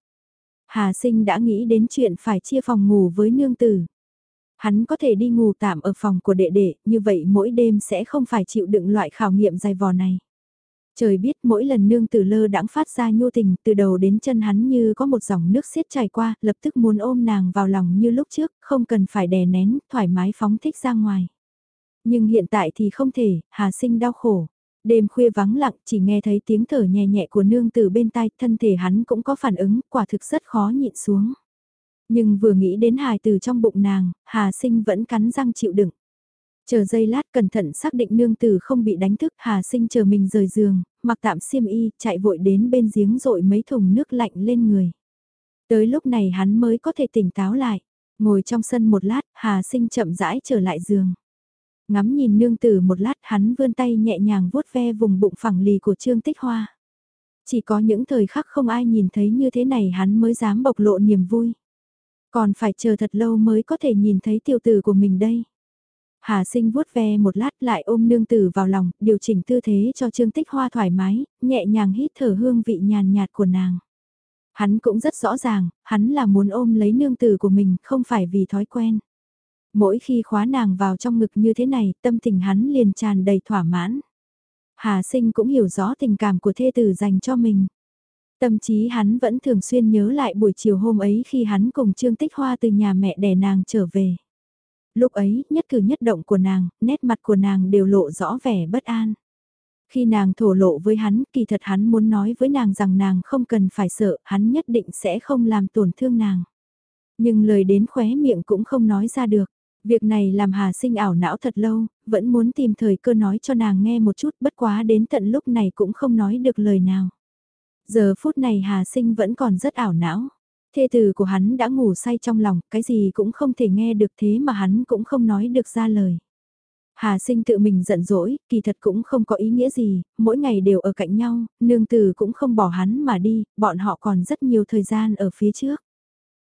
[SPEAKER 1] Hà Sinh đã nghĩ đến chuyện phải chia phòng ngủ với nương tử. Hắn có thể đi ngủ tạm ở phòng của đệ đệ, như vậy mỗi đêm sẽ không phải chịu đựng loại khảo nghiệm dài vò này. Trời biết mỗi lần nương tử lơ đãng phát ra nhu tình từ đầu đến chân hắn như có một dòng nước xiết chảy qua, lập tức muốn ôm nàng vào lòng như lúc trước, không cần phải đè nén, thoải mái phóng thích ra ngoài. Nhưng hiện tại thì không thể, hà sinh đau khổ. Đêm khuya vắng lặng chỉ nghe thấy tiếng thở nhẹ nhẹ của nương tử bên tai, thân thể hắn cũng có phản ứng, quả thực rất khó nhịn xuống. Nhưng vừa nghĩ đến hài từ trong bụng nàng, hà sinh vẫn cắn răng chịu đựng. Chờ giây lát cẩn thận xác định nương tử không bị đánh thức Hà sinh chờ mình rời giường, mặc tạm xiêm y, chạy vội đến bên giếng rội mấy thùng nước lạnh lên người. Tới lúc này hắn mới có thể tỉnh táo lại, ngồi trong sân một lát, Hà sinh chậm rãi trở lại giường. Ngắm nhìn nương tử một lát hắn vươn tay nhẹ nhàng vuốt ve vùng bụng phẳng lì của Trương Tích Hoa. Chỉ có những thời khắc không ai nhìn thấy như thế này hắn mới dám bộc lộ niềm vui. Còn phải chờ thật lâu mới có thể nhìn thấy tiểu tử của mình đây. Hà sinh vuốt ve một lát lại ôm nương tử vào lòng, điều chỉnh tư thế cho Trương Tích Hoa thoải mái, nhẹ nhàng hít thở hương vị nhàn nhạt của nàng. Hắn cũng rất rõ ràng, hắn là muốn ôm lấy nương tử của mình, không phải vì thói quen. Mỗi khi khóa nàng vào trong ngực như thế này, tâm tình hắn liền tràn đầy thỏa mãn. Hà sinh cũng hiểu rõ tình cảm của thê tử dành cho mình. Tâm trí hắn vẫn thường xuyên nhớ lại buổi chiều hôm ấy khi hắn cùng Trương Tích Hoa từ nhà mẹ đẻ nàng trở về. Lúc ấy, nhất cử nhất động của nàng, nét mặt của nàng đều lộ rõ vẻ bất an. Khi nàng thổ lộ với hắn, kỳ thật hắn muốn nói với nàng rằng nàng không cần phải sợ, hắn nhất định sẽ không làm tổn thương nàng. Nhưng lời đến khóe miệng cũng không nói ra được. Việc này làm Hà sinh ảo não thật lâu, vẫn muốn tìm thời cơ nói cho nàng nghe một chút bất quá đến tận lúc này cũng không nói được lời nào. Giờ phút này Hà sinh vẫn còn rất ảo não. Thê tử của hắn đã ngủ say trong lòng, cái gì cũng không thể nghe được thế mà hắn cũng không nói được ra lời. Hà sinh tự mình giận dỗi, kỳ thật cũng không có ý nghĩa gì, mỗi ngày đều ở cạnh nhau, nương tử cũng không bỏ hắn mà đi, bọn họ còn rất nhiều thời gian ở phía trước.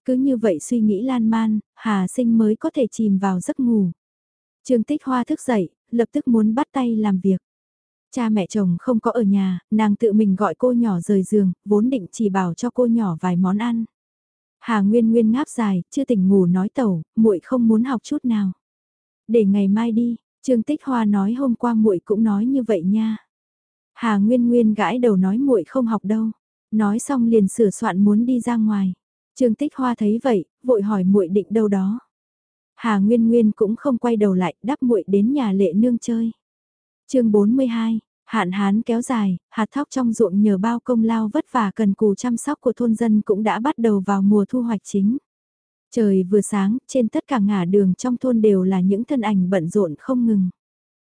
[SPEAKER 1] Cứ như vậy suy nghĩ lan man, Hà sinh mới có thể chìm vào giấc ngủ. Trương Tích Hoa thức dậy, lập tức muốn bắt tay làm việc. Cha mẹ chồng không có ở nhà, nàng tự mình gọi cô nhỏ rời giường, vốn định chỉ bảo cho cô nhỏ vài món ăn. Hà Nguyên Nguyên ngáp dài, chưa tỉnh ngủ nói tẩu, muội không muốn học chút nào. Để ngày mai đi, Trương Tích Hoa nói hôm qua muội cũng nói như vậy nha. Hà Nguyên Nguyên gãi đầu nói muội không học đâu. Nói xong liền sửa soạn muốn đi ra ngoài. Trương Tích Hoa thấy vậy, vội hỏi muội định đâu đó. Hà Nguyên Nguyên cũng không quay đầu lại, đáp muội đến nhà Lệ Nương chơi. Chương 42 Hạn hán kéo dài, hạt thóc trong ruộng nhờ bao công lao vất vả cần cù chăm sóc của thôn dân cũng đã bắt đầu vào mùa thu hoạch chính. Trời vừa sáng, trên tất cả ngả đường trong thôn đều là những thân ảnh bận rộn không ngừng.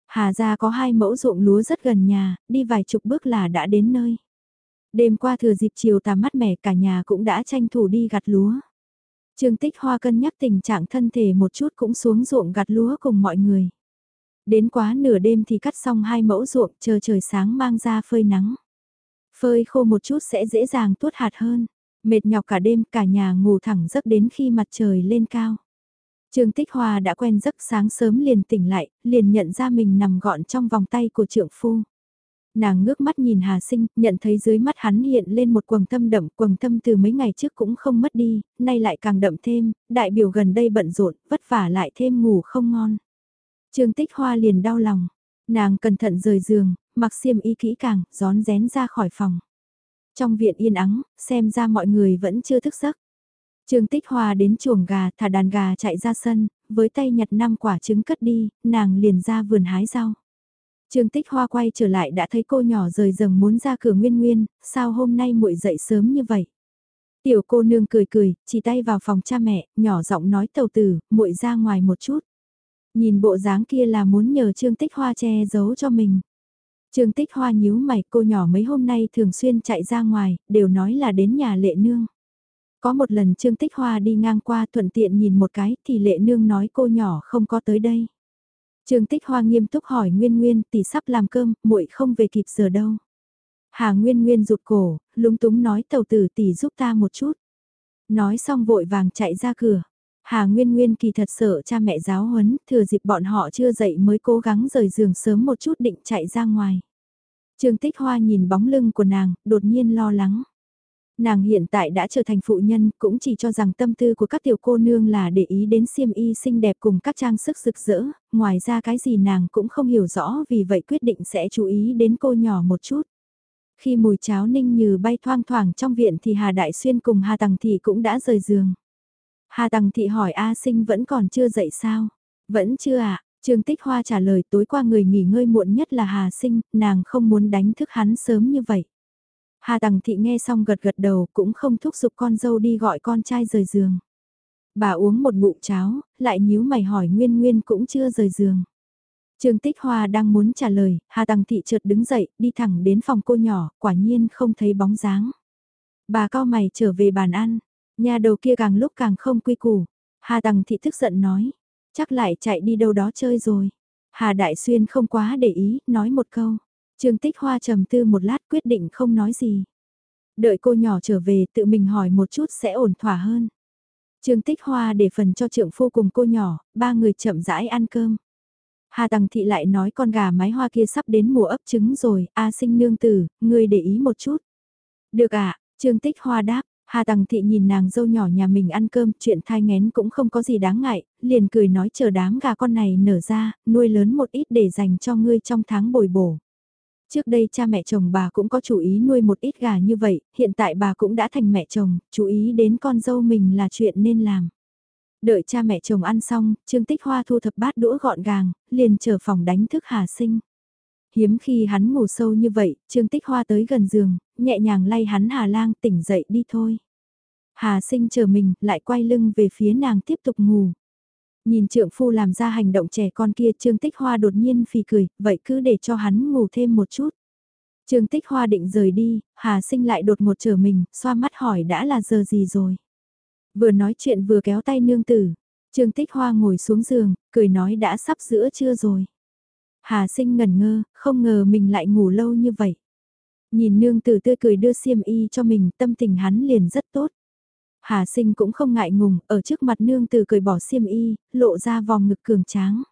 [SPEAKER 1] Hà ra có hai mẫu ruộng lúa rất gần nhà, đi vài chục bước là đã đến nơi. Đêm qua thừa dịp chiều tà mắt mẻ cả nhà cũng đã tranh thủ đi gặt lúa. Trương Tích Hoa cân nhắc tình trạng thân thể một chút cũng xuống ruộng gặt lúa cùng mọi người. Đến quá nửa đêm thì cắt xong hai mẫu ruộng chờ trời sáng mang ra phơi nắng. Phơi khô một chút sẽ dễ dàng tuốt hạt hơn. Mệt nhọc cả đêm cả nhà ngủ thẳng giấc đến khi mặt trời lên cao. Trương Tích Hoa đã quen giấc sáng sớm liền tỉnh lại, liền nhận ra mình nằm gọn trong vòng tay của trượng phu. Nàng ngước mắt nhìn Hà Sinh, nhận thấy dưới mắt hắn hiện lên một quầng thâm đậm, quầng thâm từ mấy ngày trước cũng không mất đi, nay lại càng đậm thêm, đại biểu gần đây bận rộn, vất vả lại thêm ngủ không ngon. Trương Tích Hoa liền đau lòng, nàng cẩn thận rời giường, mặc xiêm y kỹ càng, gión rén ra khỏi phòng. Trong viện yên ắng, xem ra mọi người vẫn chưa thức giấc. Trương Tích Hoa đến chuồng gà, thả đàn gà chạy ra sân, với tay nhặt năm quả trứng cất đi, nàng liền ra vườn hái rau. Trương Tích Hoa quay trở lại đã thấy cô nhỏ rời rừng muốn ra cửa Nguyên Nguyên, sao hôm nay muội dậy sớm như vậy? Tiểu cô nương cười cười, chỉ tay vào phòng cha mẹ, nhỏ giọng nói tàu tử, muội ra ngoài một chút. Nhìn bộ dáng kia là muốn nhờ Trương Tích Hoa che giấu cho mình. Trương Tích Hoa nhíu mày cô nhỏ mấy hôm nay thường xuyên chạy ra ngoài, đều nói là đến nhà lệ nương. Có một lần Trương Tích Hoa đi ngang qua thuận tiện nhìn một cái thì lệ nương nói cô nhỏ không có tới đây. Trương Tích Hoa nghiêm túc hỏi Nguyên Nguyên tỷ sắp làm cơm, muội không về kịp giờ đâu. Hà Nguyên Nguyên rụt cổ, lúng túng nói tàu tử tỷ giúp ta một chút. Nói xong vội vàng chạy ra cửa. Hà Nguyên Nguyên kỳ thật sợ cha mẹ giáo huấn, thừa dịp bọn họ chưa dậy mới cố gắng rời giường sớm một chút định chạy ra ngoài. Trương Tích Hoa nhìn bóng lưng của nàng, đột nhiên lo lắng. Nàng hiện tại đã trở thành phụ nhân, cũng chỉ cho rằng tâm tư của các tiểu cô nương là để ý đến xiêm y xinh đẹp cùng các trang sức rực rỡ, ngoài ra cái gì nàng cũng không hiểu rõ vì vậy quyết định sẽ chú ý đến cô nhỏ một chút. Khi mùi cháo ninh như bay thoang thoảng trong viện thì Hà Đại Xuyên cùng Hà Tằng Thị cũng đã rời giường. Hà Tằng Thị hỏi A Sinh vẫn còn chưa dậy sao? Vẫn chưa ạ, à? Trương Tích Hoa trả lời tối qua người nghỉ ngơi muộn nhất là Hà Sinh, nàng không muốn đánh thức hắn sớm như vậy. Hà Tằng Thị nghe xong gật gật đầu cũng không thúc giục con dâu đi gọi con trai rời giường. Bà uống một ngụm cháo, lại nhíu mày hỏi Nguyên Nguyên cũng chưa rời giường. Trương Tích Hoa đang muốn trả lời, Hà Tằng Thị chợt đứng dậy, đi thẳng đến phòng cô nhỏ, quả nhiên không thấy bóng dáng. Bà cao mày trở về bàn ăn, nhà đầu kia càng lúc càng không quy củ. Hà Tằng Thị tức giận nói, chắc lại chạy đi đâu đó chơi rồi. Hà Đại Xuyên không quá để ý, nói một câu. Trương Tích Hoa trầm tư một lát quyết định không nói gì. Đợi cô nhỏ trở về tự mình hỏi một chút sẽ ổn thỏa hơn. Trương Tích Hoa để phần cho trượng phu cùng cô nhỏ, ba người chậm rãi ăn cơm. Hà Tằng Thị lại nói con gà mái hoa kia sắp đến mùa ấp trứng rồi, A sinh nương tử, ngươi để ý một chút. Được ạ, à, Trương Tích Hoa đáp, Hà Tằng Thị nhìn nàng dâu nhỏ nhà mình ăn cơm, chuyện thai ngén cũng không có gì đáng ngại, liền cười nói chờ đám gà con này nở ra, nuôi lớn một ít để dành cho ngươi trong tháng bồi bổ. Trước đây cha mẹ chồng bà cũng có chủ ý nuôi một ít gà như vậy, hiện tại bà cũng đã thành mẹ chồng, chú ý đến con dâu mình là chuyện nên làm. Đợi cha mẹ chồng ăn xong, Trương Tích Hoa thu thập bát đũa gọn gàng, liền trở phòng đánh thức Hà Sinh. Hiếm khi hắn ngủ sâu như vậy, Trương Tích Hoa tới gần giường, nhẹ nhàng lay hắn Hà Lang tỉnh dậy đi thôi. Hà Sinh chờ mình, lại quay lưng về phía nàng tiếp tục ngủ. Nhìn trượng phu làm ra hành động trẻ con kia Trương Tích Hoa đột nhiên phì cười, vậy cứ để cho hắn ngủ thêm một chút. Trương Tích Hoa định rời đi, Hà Sinh lại đột một chờ mình, xoa mắt hỏi đã là giờ gì rồi. Vừa nói chuyện vừa kéo tay nương tử. Trương Tích Hoa ngồi xuống giường, cười nói đã sắp giữa trưa rồi. Hà sinh ngẩn ngơ, không ngờ mình lại ngủ lâu như vậy. Nhìn nương tử tươi cười đưa xiêm y cho mình, tâm tình hắn liền rất tốt. Hà sinh cũng không ngại ngùng, ở trước mặt nương tử cười bỏ xiêm y, lộ ra vòng ngực cường tráng.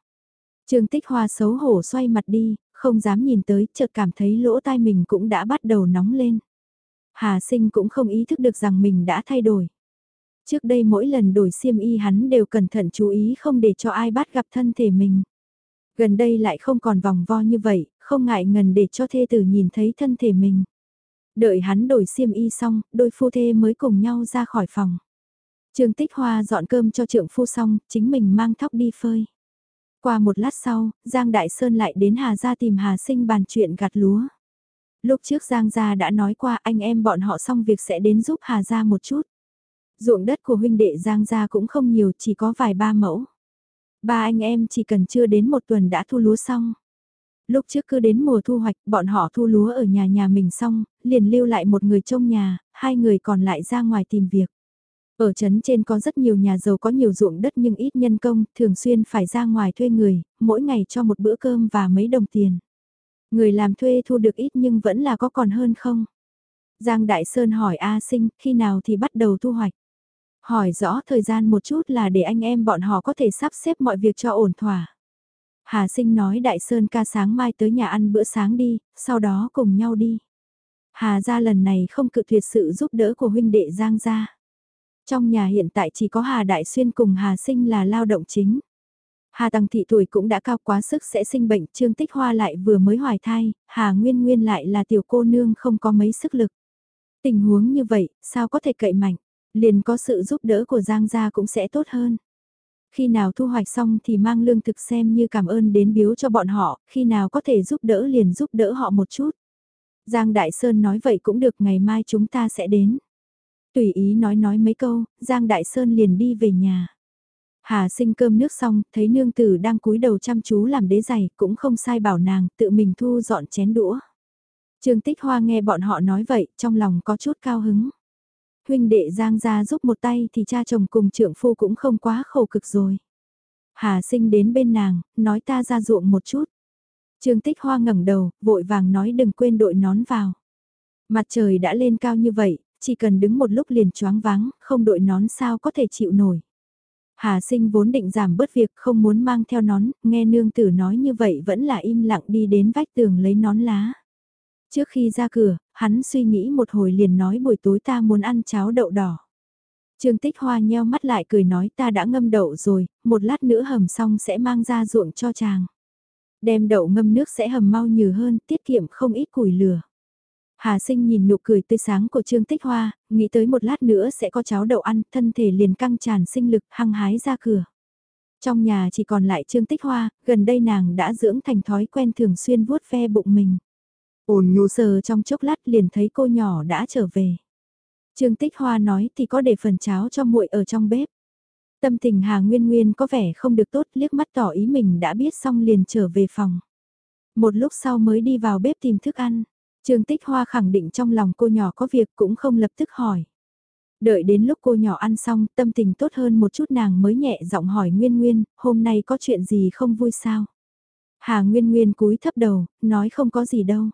[SPEAKER 1] Trương Tích Hoa xấu hổ xoay mặt đi, không dám nhìn tới, chợt cảm thấy lỗ tai mình cũng đã bắt đầu nóng lên. Hà sinh cũng không ý thức được rằng mình đã thay đổi. Trước đây mỗi lần đổi xiêm y hắn đều cẩn thận chú ý không để cho ai bắt gặp thân thể mình. Gần đây lại không còn vòng vo như vậy, không ngại ngần để cho thê tử nhìn thấy thân thể mình. Đợi hắn đổi xiêm y xong, đôi phu thê mới cùng nhau ra khỏi phòng. Trương Tích Hoa dọn cơm cho trượng phu xong, chính mình mang thóc đi phơi. Qua một lát sau, Giang Đại Sơn lại đến Hà Gia tìm Hà Sinh bàn chuyện gặt lúa. Lúc trước Giang Gia đã nói qua anh em bọn họ xong việc sẽ đến giúp Hà Gia một chút. Ruộng đất của huynh đệ Giang gia cũng không nhiều, chỉ có vài ba mẫu. Ba anh em chỉ cần chưa đến một tuần đã thu lúa xong. Lúc trước cứ đến mùa thu hoạch, bọn họ thu lúa ở nhà nhà mình xong, liền lưu lại một người trong nhà, hai người còn lại ra ngoài tìm việc. Ở trấn trên có rất nhiều nhà giàu có nhiều ruộng đất nhưng ít nhân công, thường xuyên phải ra ngoài thuê người, mỗi ngày cho một bữa cơm và mấy đồng tiền. Người làm thuê thu được ít nhưng vẫn là có còn hơn không? Giang Đại Sơn hỏi A Sinh, khi nào thì bắt đầu thu hoạch? Hỏi rõ thời gian một chút là để anh em bọn họ có thể sắp xếp mọi việc cho ổn thỏa. Hà sinh nói Đại Sơn ca sáng mai tới nhà ăn bữa sáng đi, sau đó cùng nhau đi. Hà gia lần này không cự tuyệt sự giúp đỡ của huynh đệ Giang gia. Trong nhà hiện tại chỉ có Hà Đại Xuyên cùng Hà sinh là lao động chính. Hà Tăng Thị tuổi cũng đã cao quá sức sẽ sinh bệnh, Trương Tích Hoa lại vừa mới hoài thai, Hà Nguyên Nguyên lại là tiểu cô nương không có mấy sức lực. Tình huống như vậy, sao có thể cậy mạnh? Liền có sự giúp đỡ của Giang gia cũng sẽ tốt hơn. Khi nào thu hoạch xong thì mang lương thực xem như cảm ơn đến biếu cho bọn họ, khi nào có thể giúp đỡ liền giúp đỡ họ một chút. Giang Đại Sơn nói vậy cũng được ngày mai chúng ta sẽ đến. Tùy ý nói nói mấy câu, Giang Đại Sơn liền đi về nhà. Hà sinh cơm nước xong, thấy nương tử đang cúi đầu chăm chú làm đế giày, cũng không sai bảo nàng, tự mình thu dọn chén đũa. Trương Tích Hoa nghe bọn họ nói vậy, trong lòng có chút cao hứng huynh đệ Giang gia giúp một tay thì cha chồng cùng trưởng phu cũng không quá khổ cực rồi. Hà sinh đến bên nàng, nói ta ra ruộng một chút. Trương Tích Hoa ngẩng đầu, vội vàng nói đừng quên đội nón vào. Mặt trời đã lên cao như vậy, chỉ cần đứng một lúc liền choáng váng, không đội nón sao có thể chịu nổi. Hà sinh vốn định giảm bớt việc không muốn mang theo nón, nghe nương tử nói như vậy vẫn là im lặng đi đến vách tường lấy nón lá. Trước khi ra cửa, hắn suy nghĩ một hồi liền nói buổi tối ta muốn ăn cháo đậu đỏ. Trương Tích Hoa nheo mắt lại cười nói ta đã ngâm đậu rồi, một lát nữa hầm xong sẽ mang ra ruộng cho chàng. Đem đậu ngâm nước sẽ hầm mau nhừ hơn, tiết kiệm không ít củi lửa. Hà sinh nhìn nụ cười tươi sáng của Trương Tích Hoa, nghĩ tới một lát nữa sẽ có cháo đậu ăn, thân thể liền căng tràn sinh lực hăng hái ra cửa. Trong nhà chỉ còn lại Trương Tích Hoa, gần đây nàng đã dưỡng thành thói quen thường xuyên vuốt ve bụng mình. Ôn nhu sờ trong chốc lát liền thấy cô nhỏ đã trở về. Trương Tích Hoa nói thì có để phần cháo cho muội ở trong bếp. Tâm tình Hà Nguyên Nguyên có vẻ không được tốt liếc mắt tỏ ý mình đã biết xong liền trở về phòng. Một lúc sau mới đi vào bếp tìm thức ăn. Trương Tích Hoa khẳng định trong lòng cô nhỏ có việc cũng không lập tức hỏi. Đợi đến lúc cô nhỏ ăn xong, tâm tình tốt hơn một chút nàng mới nhẹ giọng hỏi Nguyên Nguyên, hôm nay có chuyện gì không vui sao? Hà Nguyên Nguyên cúi thấp đầu, nói không có gì đâu.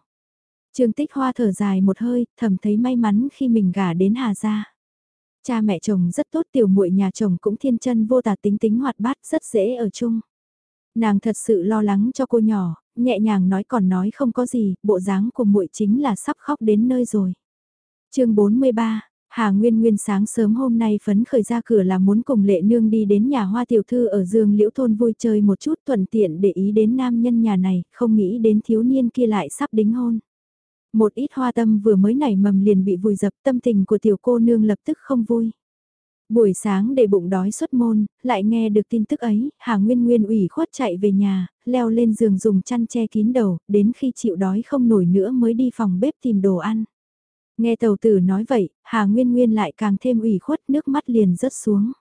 [SPEAKER 1] Trương Tích Hoa thở dài một hơi, thầm thấy may mắn khi mình gả đến Hà gia. Cha mẹ chồng rất tốt, tiểu muội nhà chồng cũng thiên chân vô tà tính tính hoạt bát, rất dễ ở chung. Nàng thật sự lo lắng cho cô nhỏ, nhẹ nhàng nói còn nói không có gì, bộ dáng của muội chính là sắp khóc đến nơi rồi. Chương 43 Hà Nguyên Nguyên sáng sớm hôm nay phấn khởi ra cửa là muốn cùng Lệ Nương đi đến nhà hoa tiểu thư ở Dương Liễu Thôn vui chơi một chút thuận tiện để ý đến nam nhân nhà này, không nghĩ đến thiếu niên kia lại sắp đính hôn. Một ít hoa tâm vừa mới nảy mầm liền bị vùi dập tâm tình của tiểu cô nương lập tức không vui. Buổi sáng để bụng đói xuất môn, lại nghe được tin tức ấy, Hà Nguyên Nguyên ủy khuất chạy về nhà, leo lên giường dùng chăn che kín đầu, đến khi chịu đói không nổi nữa mới đi phòng bếp tìm đồ ăn. Nghe tàu tử nói vậy, Hà Nguyên Nguyên lại càng thêm ủy khuất nước mắt liền rớt xuống.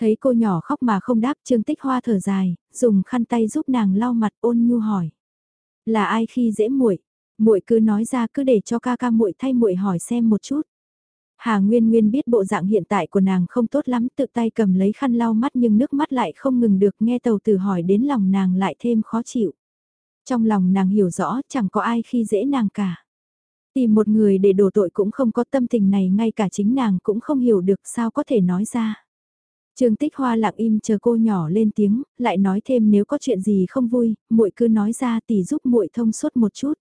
[SPEAKER 1] Thấy cô nhỏ khóc mà không đáp Trương Tích Hoa thở dài, dùng khăn tay giúp nàng lau mặt ôn nhu hỏi. Là ai khi dễ muội muội cứ nói ra cứ để cho ca ca muội thay muội hỏi xem một chút. Hà Nguyên Nguyên biết bộ dạng hiện tại của nàng không tốt lắm, tự tay cầm lấy khăn lau mắt nhưng nước mắt lại không ngừng được nghe tàu tử hỏi đến lòng nàng lại thêm khó chịu. Trong lòng nàng hiểu rõ chẳng có ai khi dễ nàng cả. Tìm một người để đổ tội cũng không có tâm tình này ngay cả chính nàng cũng không hiểu được sao có thể nói ra. Trương Tích Hoa lặng im chờ cô nhỏ lên tiếng, lại nói thêm nếu có chuyện gì không vui, muội cứ nói ra tỷ giúp muội thông suốt một chút.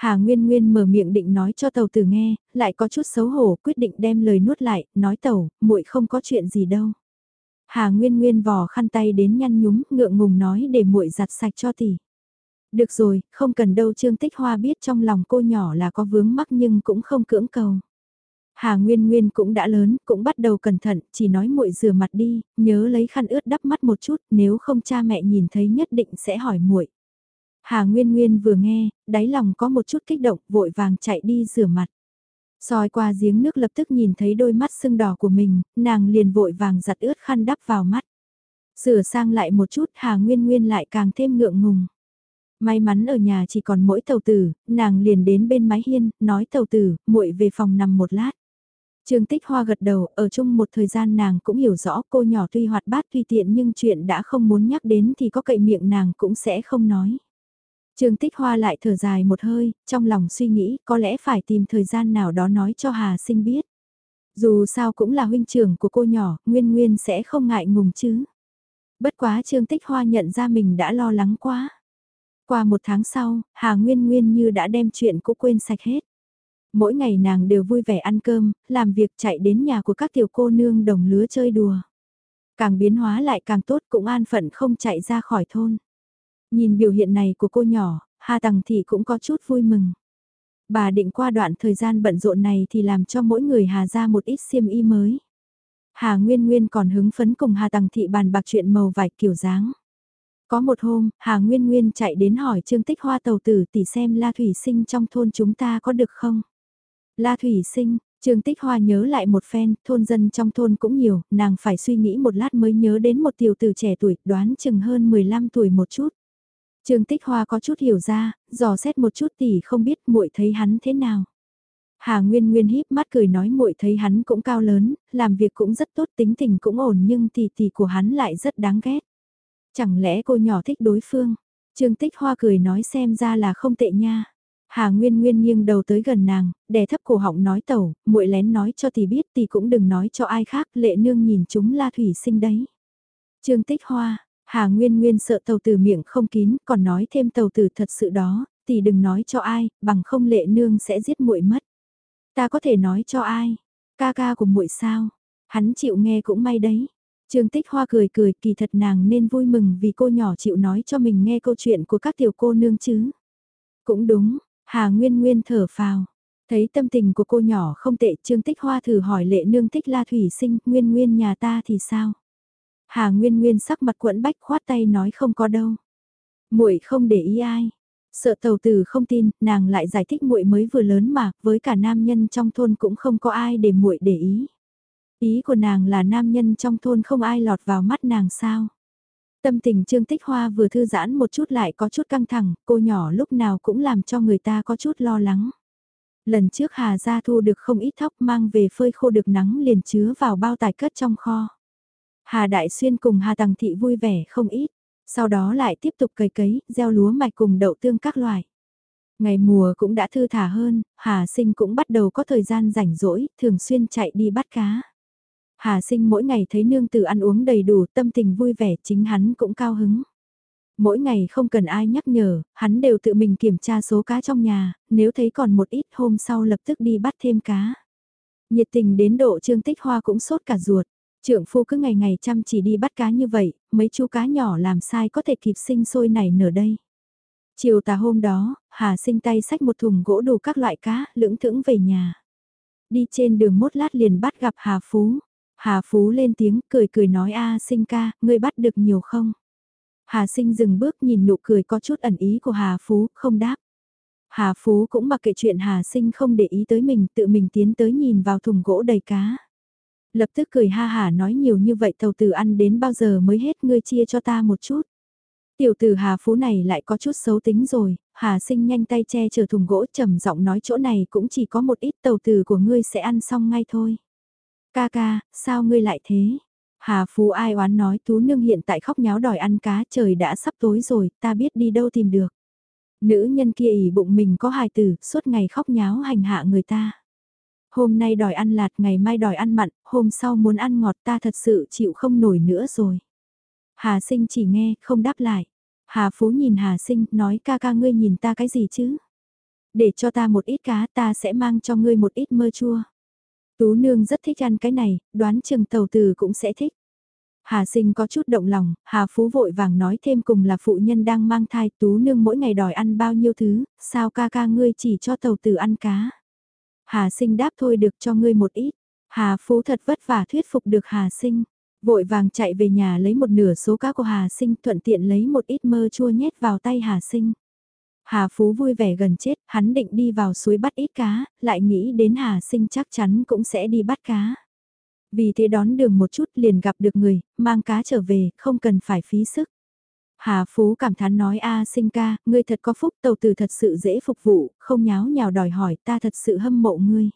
[SPEAKER 1] Hà Nguyên Nguyên mở miệng định nói cho tàu tử nghe, lại có chút xấu hổ quyết định đem lời nuốt lại, nói tàu, muội không có chuyện gì đâu. Hà Nguyên Nguyên vò khăn tay đến nhăn nhúm, ngượng ngùng nói để muội giặt sạch cho tỷ. Được rồi, không cần đâu Trương Tích Hoa biết trong lòng cô nhỏ là có vướng mắc nhưng cũng không cưỡng cầu. Hà Nguyên Nguyên cũng đã lớn, cũng bắt đầu cẩn thận, chỉ nói muội rửa mặt đi, nhớ lấy khăn ướt đắp mắt một chút, nếu không cha mẹ nhìn thấy nhất định sẽ hỏi muội. Hà Nguyên Nguyên vừa nghe, đáy lòng có một chút kích động, vội vàng chạy đi rửa mặt. soi qua giếng nước lập tức nhìn thấy đôi mắt sưng đỏ của mình, nàng liền vội vàng giặt ướt khăn đắp vào mắt. Sửa sang lại một chút Hà Nguyên Nguyên lại càng thêm ngượng ngùng. May mắn ở nhà chỉ còn mỗi tàu tử, nàng liền đến bên mái hiên, nói tàu tử, muội về phòng nằm một lát. Trương Tích Hoa gật đầu, ở chung một thời gian nàng cũng hiểu rõ cô nhỏ tuy hoạt bát tuy tiện nhưng chuyện đã không muốn nhắc đến thì có cậy miệng nàng cũng sẽ không nói. Trương Tích Hoa lại thở dài một hơi, trong lòng suy nghĩ có lẽ phải tìm thời gian nào đó nói cho Hà Sinh biết. Dù sao cũng là huynh trưởng của cô nhỏ, Nguyên Nguyên sẽ không ngại ngùng chứ. Bất quá Trương Tích Hoa nhận ra mình đã lo lắng quá. Qua một tháng sau, Hà Nguyên Nguyên như đã đem chuyện cũ quên sạch hết. Mỗi ngày nàng đều vui vẻ ăn cơm, làm việc chạy đến nhà của các tiểu cô nương đồng lứa chơi đùa. Càng biến hóa lại càng tốt cũng an phận không chạy ra khỏi thôn. Nhìn biểu hiện này của cô nhỏ, Hà Tằng Thị cũng có chút vui mừng. Bà định qua đoạn thời gian bận rộn này thì làm cho mỗi người Hà ra một ít xiêm y mới. Hà Nguyên Nguyên còn hứng phấn cùng Hà Tằng Thị bàn bạc chuyện màu vải kiểu dáng. Có một hôm, Hà Nguyên Nguyên chạy đến hỏi Trương Tích Hoa tàu tử tỷ xem La Thủy Sinh trong thôn chúng ta có được không? La Thủy Sinh, Trương Tích Hoa nhớ lại một phen, thôn dân trong thôn cũng nhiều, nàng phải suy nghĩ một lát mới nhớ đến một tiểu tử trẻ tuổi, đoán chừng hơn 15 tuổi một chút. Trương Tích Hoa có chút hiểu ra, dò xét một chút tỷ không biết muội thấy hắn thế nào. Hà Nguyên Nguyên híp mắt cười nói muội thấy hắn cũng cao lớn, làm việc cũng rất tốt tính tình cũng ổn nhưng tỷ tỷ của hắn lại rất đáng ghét. Chẳng lẽ cô nhỏ thích đối phương? Trương Tích Hoa cười nói xem ra là không tệ nha. Hà Nguyên Nguyên nghiêng đầu tới gần nàng, đè thấp cổ họng nói tẩu, muội lén nói cho tỷ biết tỷ cũng đừng nói cho ai khác, lệ nương nhìn chúng la thủy sinh đấy. Trương Tích Hoa, Hà Nguyên Nguyên sợ tàu tử miệng không kín, còn nói thêm tàu tử thật sự đó, thì đừng nói cho ai, bằng không lệ nương sẽ giết muội mất. Ta có thể nói cho ai? Ca ca của muội sao? Hắn chịu nghe cũng may đấy. Trương Tích Hoa cười cười kỳ thật nàng nên vui mừng vì cô nhỏ chịu nói cho mình nghe câu chuyện của các tiểu cô nương chứ. Cũng đúng, Hà Nguyên Nguyên thở phào. Thấy tâm tình của cô nhỏ không tệ Trương Tích Hoa thử hỏi lệ nương thích la thủy sinh, Nguyên Nguyên nhà ta thì sao? Hà Nguyên Nguyên sắc mặt quẫn bách khoát tay nói không có đâu. muội không để ý ai. Sợ tàu tử không tin, nàng lại giải thích muội mới vừa lớn mà, với cả nam nhân trong thôn cũng không có ai để muội để ý. Ý của nàng là nam nhân trong thôn không ai lọt vào mắt nàng sao. Tâm tình Trương Tích Hoa vừa thư giãn một chút lại có chút căng thẳng, cô nhỏ lúc nào cũng làm cho người ta có chút lo lắng. Lần trước Hà Gia thu được không ít thóc mang về phơi khô được nắng liền chứa vào bao tài cất trong kho. Hà Đại Xuyên cùng Hà Tằng Thị vui vẻ không ít, sau đó lại tiếp tục cày cấy, gieo lúa mạch cùng đậu tương các loại. Ngày mùa cũng đã thư thả hơn, Hà Sinh cũng bắt đầu có thời gian rảnh rỗi, thường xuyên chạy đi bắt cá. Hà Sinh mỗi ngày thấy nương tử ăn uống đầy đủ, tâm tình vui vẻ, chính hắn cũng cao hứng. Mỗi ngày không cần ai nhắc nhở, hắn đều tự mình kiểm tra số cá trong nhà, nếu thấy còn một ít hôm sau lập tức đi bắt thêm cá. Nhiệt tình đến độ Trương Tích Hoa cũng sốt cả ruột. Trưởng phu cứ ngày ngày chăm chỉ đi bắt cá như vậy, mấy chú cá nhỏ làm sai có thể kịp sinh sôi nảy nở đây. Chiều tà hôm đó, Hà sinh tay xách một thùng gỗ đủ các loại cá, lưỡng thững về nhà. Đi trên đường mốt lát liền bắt gặp Hà Phú. Hà Phú lên tiếng cười cười nói a sinh ca, ngươi bắt được nhiều không? Hà sinh dừng bước nhìn nụ cười có chút ẩn ý của Hà Phú, không đáp. Hà Phú cũng mặc kệ chuyện Hà sinh không để ý tới mình, tự mình tiến tới nhìn vào thùng gỗ đầy cá. Lập tức cười ha hà nói nhiều như vậy tàu tử ăn đến bao giờ mới hết ngươi chia cho ta một chút. Tiểu tử Hà Phú này lại có chút xấu tính rồi, Hà sinh nhanh tay che chở thùng gỗ trầm giọng nói chỗ này cũng chỉ có một ít tàu tử của ngươi sẽ ăn xong ngay thôi. Ca ca, sao ngươi lại thế? Hà Phú ai oán nói Tú Nương hiện tại khóc nháo đòi ăn cá trời đã sắp tối rồi, ta biết đi đâu tìm được. Nữ nhân kia ỉ bụng mình có hài tử, suốt ngày khóc nháo hành hạ người ta. Hôm nay đòi ăn lạt, ngày mai đòi ăn mặn, hôm sau muốn ăn ngọt ta thật sự chịu không nổi nữa rồi. Hà sinh chỉ nghe, không đáp lại. Hà Phú nhìn Hà sinh, nói ca ca ngươi nhìn ta cái gì chứ? Để cho ta một ít cá ta sẽ mang cho ngươi một ít mơ chua. Tú nương rất thích ăn cái này, đoán chừng tàu từ cũng sẽ thích. Hà sinh có chút động lòng, Hà Phú vội vàng nói thêm cùng là phụ nhân đang mang thai, tú nương mỗi ngày đòi ăn bao nhiêu thứ, sao ca ca ngươi chỉ cho tàu tử ăn cá. Hà sinh đáp thôi được cho ngươi một ít, Hà Phú thật vất vả thuyết phục được Hà sinh, vội vàng chạy về nhà lấy một nửa số cá của Hà sinh thuận tiện lấy một ít mơ chua nhét vào tay Hà sinh. Hà Phú vui vẻ gần chết, hắn định đi vào suối bắt ít cá, lại nghĩ đến Hà Sinh chắc chắn cũng sẽ đi bắt cá. Vì thế đón đường một chút liền gặp được người, mang cá trở về, không cần phải phí sức. Hà Phú cảm thán nói a sinh ca, ngươi thật có phúc tàu tử thật sự dễ phục vụ, không nháo nhào đòi hỏi ta thật sự hâm mộ ngươi.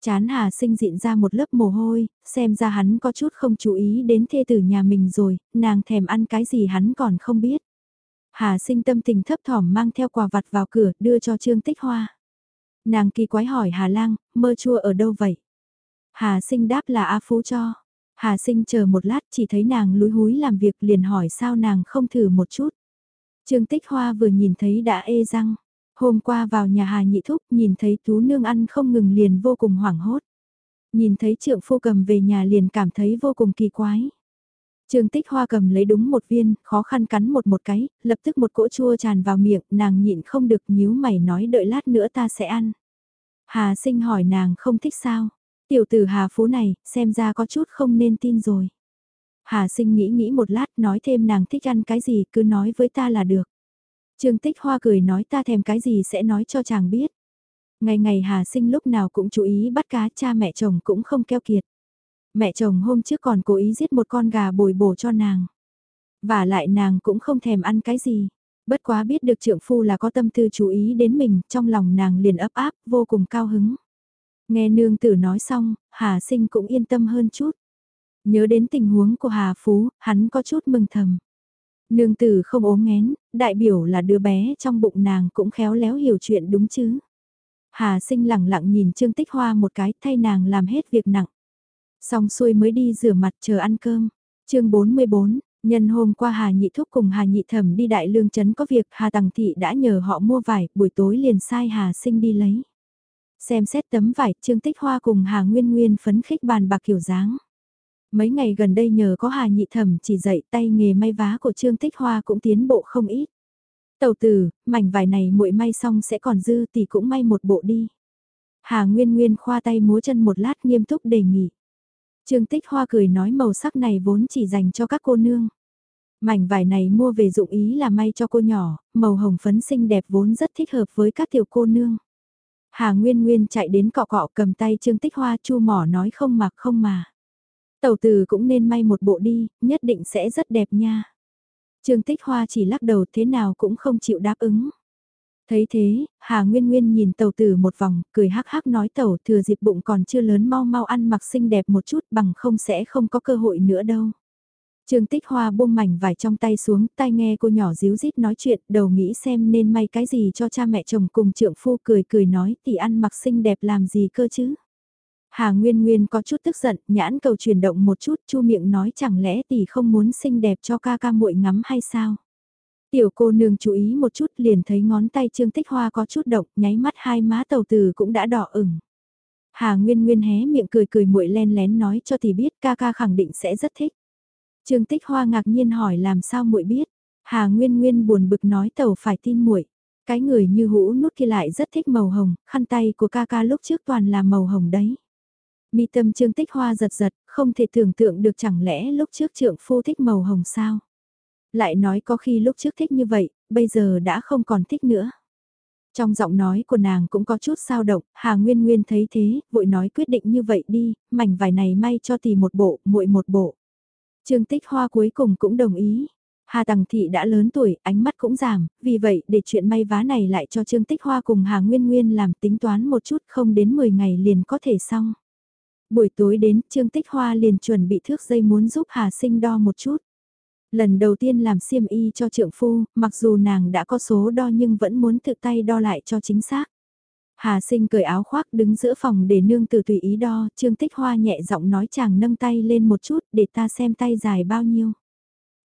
[SPEAKER 1] Chán Hà sinh diện ra một lớp mồ hôi, xem ra hắn có chút không chú ý đến thê tử nhà mình rồi, nàng thèm ăn cái gì hắn còn không biết. Hà sinh tâm tình thấp thỏm mang theo quà vặt vào cửa đưa cho Trương Tích Hoa. Nàng kỳ quái hỏi Hà Lang, mơ chua ở đâu vậy? Hà sinh đáp là A Phú cho. Hà sinh chờ một lát chỉ thấy nàng lúi húi làm việc liền hỏi sao nàng không thử một chút. Trương Tích Hoa vừa nhìn thấy đã ê răng. Hôm qua vào nhà Hà Nhị Thúc nhìn thấy Tú Nương ăn không ngừng liền vô cùng hoảng hốt. Nhìn thấy trượng phu cầm về nhà liền cảm thấy vô cùng kỳ quái. Trương Tích Hoa cầm lấy đúng một viên, khó khăn cắn một một cái, lập tức một cỗ chua tràn vào miệng, nàng nhịn không được nhíu mày nói đợi lát nữa ta sẽ ăn. Hà sinh hỏi nàng không thích sao, tiểu tử Hà Phú này, xem ra có chút không nên tin rồi. Hà sinh nghĩ nghĩ một lát nói thêm nàng thích ăn cái gì cứ nói với ta là được. Trương Tích Hoa cười nói ta thèm cái gì sẽ nói cho chàng biết. Ngày ngày Hà sinh lúc nào cũng chú ý bắt cá cha mẹ chồng cũng không keo kiệt. Mẹ chồng hôm trước còn cố ý giết một con gà bồi bổ cho nàng. Và lại nàng cũng không thèm ăn cái gì. Bất quá biết được trượng phu là có tâm tư chú ý đến mình, trong lòng nàng liền ấp áp, vô cùng cao hứng. Nghe nương tử nói xong, Hà sinh cũng yên tâm hơn chút. Nhớ đến tình huống của Hà Phú, hắn có chút mừng thầm. Nương tử không ốm ngén, đại biểu là đứa bé trong bụng nàng cũng khéo léo hiểu chuyện đúng chứ. Hà sinh lẳng lặng nhìn Trương Tích Hoa một cái thay nàng làm hết việc nặng. Xong xuôi mới đi rửa mặt chờ ăn cơm. chương 44, nhân hôm qua Hà Nhị Thúc cùng Hà Nhị Thẩm đi Đại Lương Trấn có việc Hà Tằng Thị đã nhờ họ mua vải, buổi tối liền sai Hà Sinh đi lấy. Xem xét tấm vải, Trương Tích Hoa cùng Hà Nguyên Nguyên phấn khích bàn bạc kiểu dáng. Mấy ngày gần đây nhờ có Hà Nhị Thẩm chỉ dạy tay nghề may vá của Trương Tích Hoa cũng tiến bộ không ít. Tàu tử, mảnh vải này muội may xong sẽ còn dư thì cũng may một bộ đi. Hà Nguyên Nguyên khoa tay múa chân một lát nghiêm túc đề nghị. Trương Tích Hoa cười nói màu sắc này vốn chỉ dành cho các cô nương. Mảnh vải này mua về dụng ý là may cho cô nhỏ, màu hồng phấn xinh đẹp vốn rất thích hợp với các tiểu cô nương. Hà Nguyên Nguyên chạy đến cọ cọ cầm tay Trương Tích Hoa chu mỏ nói không mặc không mà. Tàu từ cũng nên may một bộ đi, nhất định sẽ rất đẹp nha. Trương Tích Hoa chỉ lắc đầu thế nào cũng không chịu đáp ứng. Thấy thế, Hà Nguyên Nguyên nhìn tàu tử một vòng, cười hắc hắc nói tàu thừa dịp bụng còn chưa lớn mau mau ăn mặc xinh đẹp một chút bằng không sẽ không có cơ hội nữa đâu. Trương Tích Hoa buông mảnh vải trong tay xuống, tai nghe cô nhỏ díu dít nói chuyện, đầu nghĩ xem nên may cái gì cho cha mẹ chồng cùng trượng phu cười cười nói tỷ ăn mặc xinh đẹp làm gì cơ chứ. Hà Nguyên Nguyên có chút tức giận, nhãn cầu chuyển động một chút, chu miệng nói chẳng lẽ tỷ không muốn xinh đẹp cho ca ca muội ngắm hay sao? Tiểu cô nương chú ý một chút liền thấy ngón tay Trương Tích Hoa có chút động, nháy mắt hai má tàu từ cũng đã đỏ ửng. Hà Nguyên Nguyên hé miệng cười cười muội len lén nói cho tỷ biết ca ca khẳng định sẽ rất thích. Trương Tích Hoa ngạc nhiên hỏi làm sao muội biết. Hà Nguyên Nguyên buồn bực nói tàu phải tin muội. Cái người như hũ nút kia lại rất thích màu hồng, khăn tay của ca ca lúc trước toàn là màu hồng đấy. Mi tâm Trương Tích Hoa giật giật, không thể tưởng tượng được chẳng lẽ lúc trước trượng phu thích màu hồng sao. Lại nói có khi lúc trước thích như vậy, bây giờ đã không còn thích nữa. Trong giọng nói của nàng cũng có chút sao động, Hà Nguyên Nguyên thấy thế, vội nói quyết định như vậy đi, mảnh vải này may cho tỷ một bộ, muội một bộ. Trương Tích Hoa cuối cùng cũng đồng ý. Hà Tằng Thị đã lớn tuổi, ánh mắt cũng giảm, vì vậy để chuyện may vá này lại cho Trương Tích Hoa cùng Hà Nguyên Nguyên làm tính toán một chút không đến 10 ngày liền có thể xong. Buổi tối đến, Trương Tích Hoa liền chuẩn bị thước dây muốn giúp Hà Sinh đo một chút. Lần đầu tiên làm xiêm y cho trượng phu, mặc dù nàng đã có số đo nhưng vẫn muốn tự tay đo lại cho chính xác. Hà sinh cởi áo khoác đứng giữa phòng để nương từ tùy ý đo, Trương Tích Hoa nhẹ giọng nói chàng nâng tay lên một chút để ta xem tay dài bao nhiêu.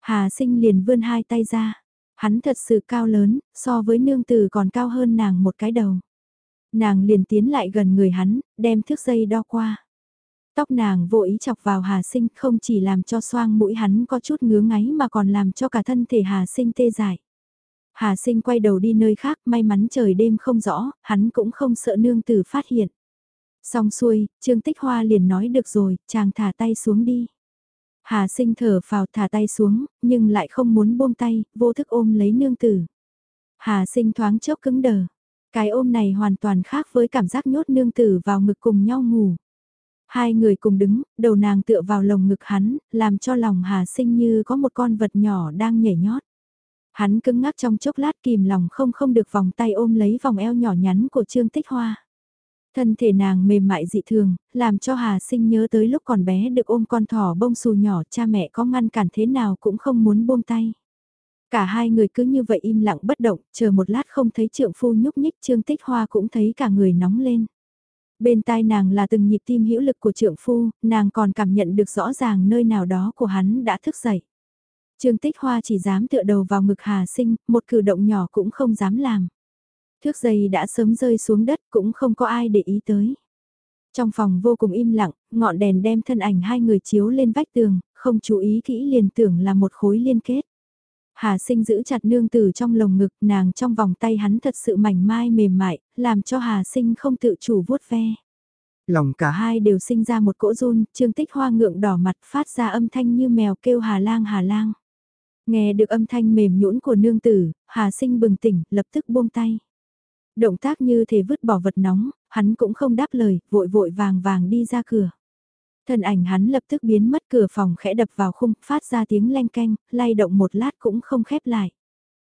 [SPEAKER 1] Hà sinh liền vươn hai tay ra, hắn thật sự cao lớn, so với nương từ còn cao hơn nàng một cái đầu. Nàng liền tiến lại gần người hắn, đem thước dây đo qua. Tóc nàng vô ý chọc vào Hà Sinh không chỉ làm cho xoang mũi hắn có chút ngứa ngáy mà còn làm cho cả thân thể Hà Sinh tê dại. Hà Sinh quay đầu đi nơi khác, may mắn trời đêm không rõ, hắn cũng không sợ nương tử phát hiện. Xong xuôi, Trương Tích Hoa liền nói được rồi, chàng thả tay xuống đi. Hà Sinh thở vào thả tay xuống, nhưng lại không muốn buông tay, vô thức ôm lấy nương tử. Hà Sinh thoáng chốc cứng đờ. Cái ôm này hoàn toàn khác với cảm giác nhốt nương tử vào ngực cùng nhau ngủ. Hai người cùng đứng, đầu nàng tựa vào lồng ngực hắn, làm cho lòng Hà sinh như có một con vật nhỏ đang nhảy nhót. Hắn cứng ngắc trong chốc lát kìm lòng không không được vòng tay ôm lấy vòng eo nhỏ nhắn của Trương Tích Hoa. Thân thể nàng mềm mại dị thường, làm cho Hà sinh nhớ tới lúc còn bé được ôm con thỏ bông xù nhỏ cha mẹ có ngăn cản thế nào cũng không muốn buông tay. Cả hai người cứ như vậy im lặng bất động, chờ một lát không thấy trượng phu nhúc nhích Trương Tích Hoa cũng thấy cả người nóng lên. Bên tai nàng là từng nhịp tim hữu lực của trượng phu, nàng còn cảm nhận được rõ ràng nơi nào đó của hắn đã thức dậy. Trương Tích Hoa chỉ dám tựa đầu vào ngực Hà Sinh, một cử động nhỏ cũng không dám làm. Thước giày đã sớm rơi xuống đất cũng không có ai để ý tới. Trong phòng vô cùng im lặng, ngọn đèn đem thân ảnh hai người chiếu lên vách tường, không chú ý kỹ liền tưởng là một khối liên kết. Hà sinh giữ chặt nương tử trong lồng ngực nàng trong vòng tay hắn thật sự mảnh mai mềm mại, làm cho Hà sinh không tự chủ vuốt ve.
[SPEAKER 2] Lòng cả
[SPEAKER 1] hai đều sinh ra một cỗ run, trương tích hoa ngượng đỏ mặt phát ra âm thanh như mèo kêu hà lang hà lang. Nghe được âm thanh mềm nhũn của nương tử, hà sinh bừng tỉnh, lập tức buông tay. Động tác như thể vứt bỏ vật nóng, hắn cũng không đáp lời, vội vội vàng vàng đi ra cửa. Thân ảnh hắn lập tức biến mất cửa phòng khẽ đập vào khung, phát ra tiếng leng canh, lay động một lát cũng không khép lại.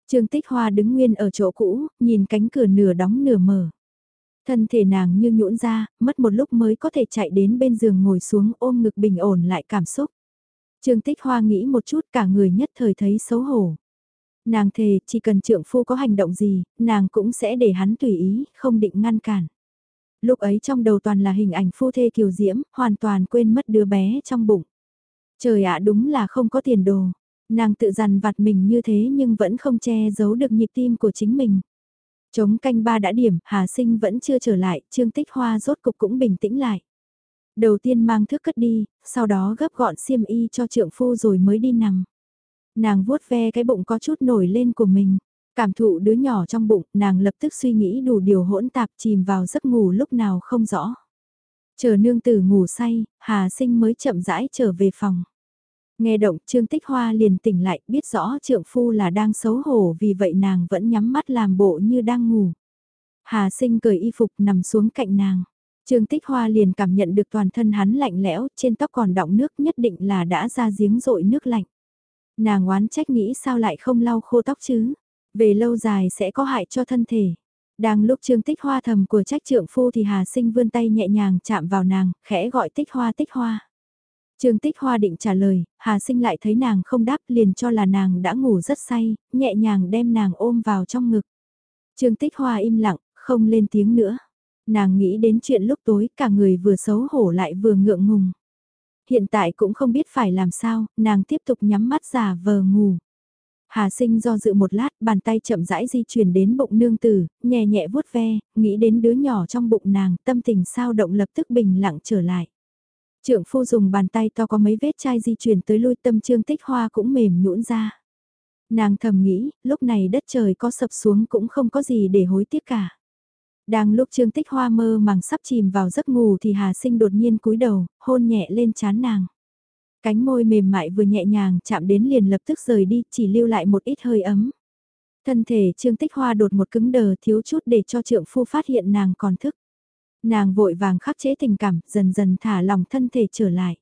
[SPEAKER 1] Trương Tích Hoa đứng nguyên ở chỗ cũ, nhìn cánh cửa nửa đóng nửa mở. Thân thể nàng như nhũn ra, mất một lúc mới có thể chạy đến bên giường ngồi xuống ôm ngực bình ổn lại cảm xúc. Trương Tích Hoa nghĩ một chút cả người nhất thời thấy xấu hổ. Nàng thề chỉ cần trượng phu có hành động gì, nàng cũng sẽ để hắn tùy ý, không định ngăn cản. Lúc ấy trong đầu toàn là hình ảnh phu thê kiều diễm, hoàn toàn quên mất đứa bé trong bụng. Trời ạ đúng là không có tiền đồ. Nàng tự dằn vặt mình như thế nhưng vẫn không che giấu được nhịp tim của chính mình. Chống canh ba đã điểm, Hà Sinh vẫn chưa trở lại, Trương Tích Hoa rốt cục cũng bình tĩnh lại. Đầu tiên mang thước cất đi, sau đó gấp gọn xiêm y cho trượng phu rồi mới đi nằm. Nàng vuốt ve cái bụng có chút nổi lên của mình. Cảm thụ đứa nhỏ trong bụng, nàng lập tức suy nghĩ đủ điều hỗn tạp chìm vào giấc ngủ lúc nào không rõ. Chờ nương tử ngủ say, Hà Sinh mới chậm rãi trở về phòng. Nghe động Trương Tích Hoa liền tỉnh lại biết rõ trượng phu là đang xấu hổ vì vậy nàng vẫn nhắm mắt làm bộ như đang ngủ. Hà Sinh cởi y phục nằm xuống cạnh nàng. Trương Tích Hoa liền cảm nhận được toàn thân hắn lạnh lẽo, trên tóc còn đọng nước nhất định là đã ra giếng rội nước lạnh. Nàng oán trách nghĩ sao lại không lau khô tóc chứ, về lâu dài sẽ có hại cho thân thể. Đang lúc Trương Tích Hoa thầm của trách trượng phu thì Hà Sinh vươn tay nhẹ nhàng chạm vào nàng, khẽ gọi Tích Hoa Tích Hoa. Trương Tích Hoa định trả lời, Hà Sinh lại thấy nàng không đáp liền cho là nàng đã ngủ rất say, nhẹ nhàng đem nàng ôm vào trong ngực. Trương Tích Hoa im lặng, không lên tiếng nữa. Nàng nghĩ đến chuyện lúc tối cả người vừa xấu hổ lại vừa ngượng ngùng. Hiện tại cũng không biết phải làm sao, nàng tiếp tục nhắm mắt giả vờ ngủ. Hà sinh do dự một lát, bàn tay chậm rãi di chuyển đến bụng nương tử, nhẹ nhẹ vuốt ve, nghĩ đến đứa nhỏ trong bụng nàng, tâm tình sao động lập tức bình lặng trở lại. Trượng phu dùng bàn tay to có mấy vết chai di chuyển tới lui tâm trương tích hoa cũng mềm nhũn ra. Nàng thầm nghĩ, lúc này đất trời có sập xuống cũng không có gì để hối tiếc cả. Đang lúc Trương Tích Hoa mơ màng sắp chìm vào giấc ngủ thì Hà Sinh đột nhiên cúi đầu, hôn nhẹ lên chán nàng. Cánh môi mềm mại vừa nhẹ nhàng chạm đến liền lập tức rời đi, chỉ lưu lại một ít hơi ấm. Thân thể Trương Tích Hoa đột một cứng đờ thiếu chút để cho trượng phu phát hiện nàng còn thức. Nàng vội vàng khắc chế tình cảm, dần dần thả lòng thân thể trở lại.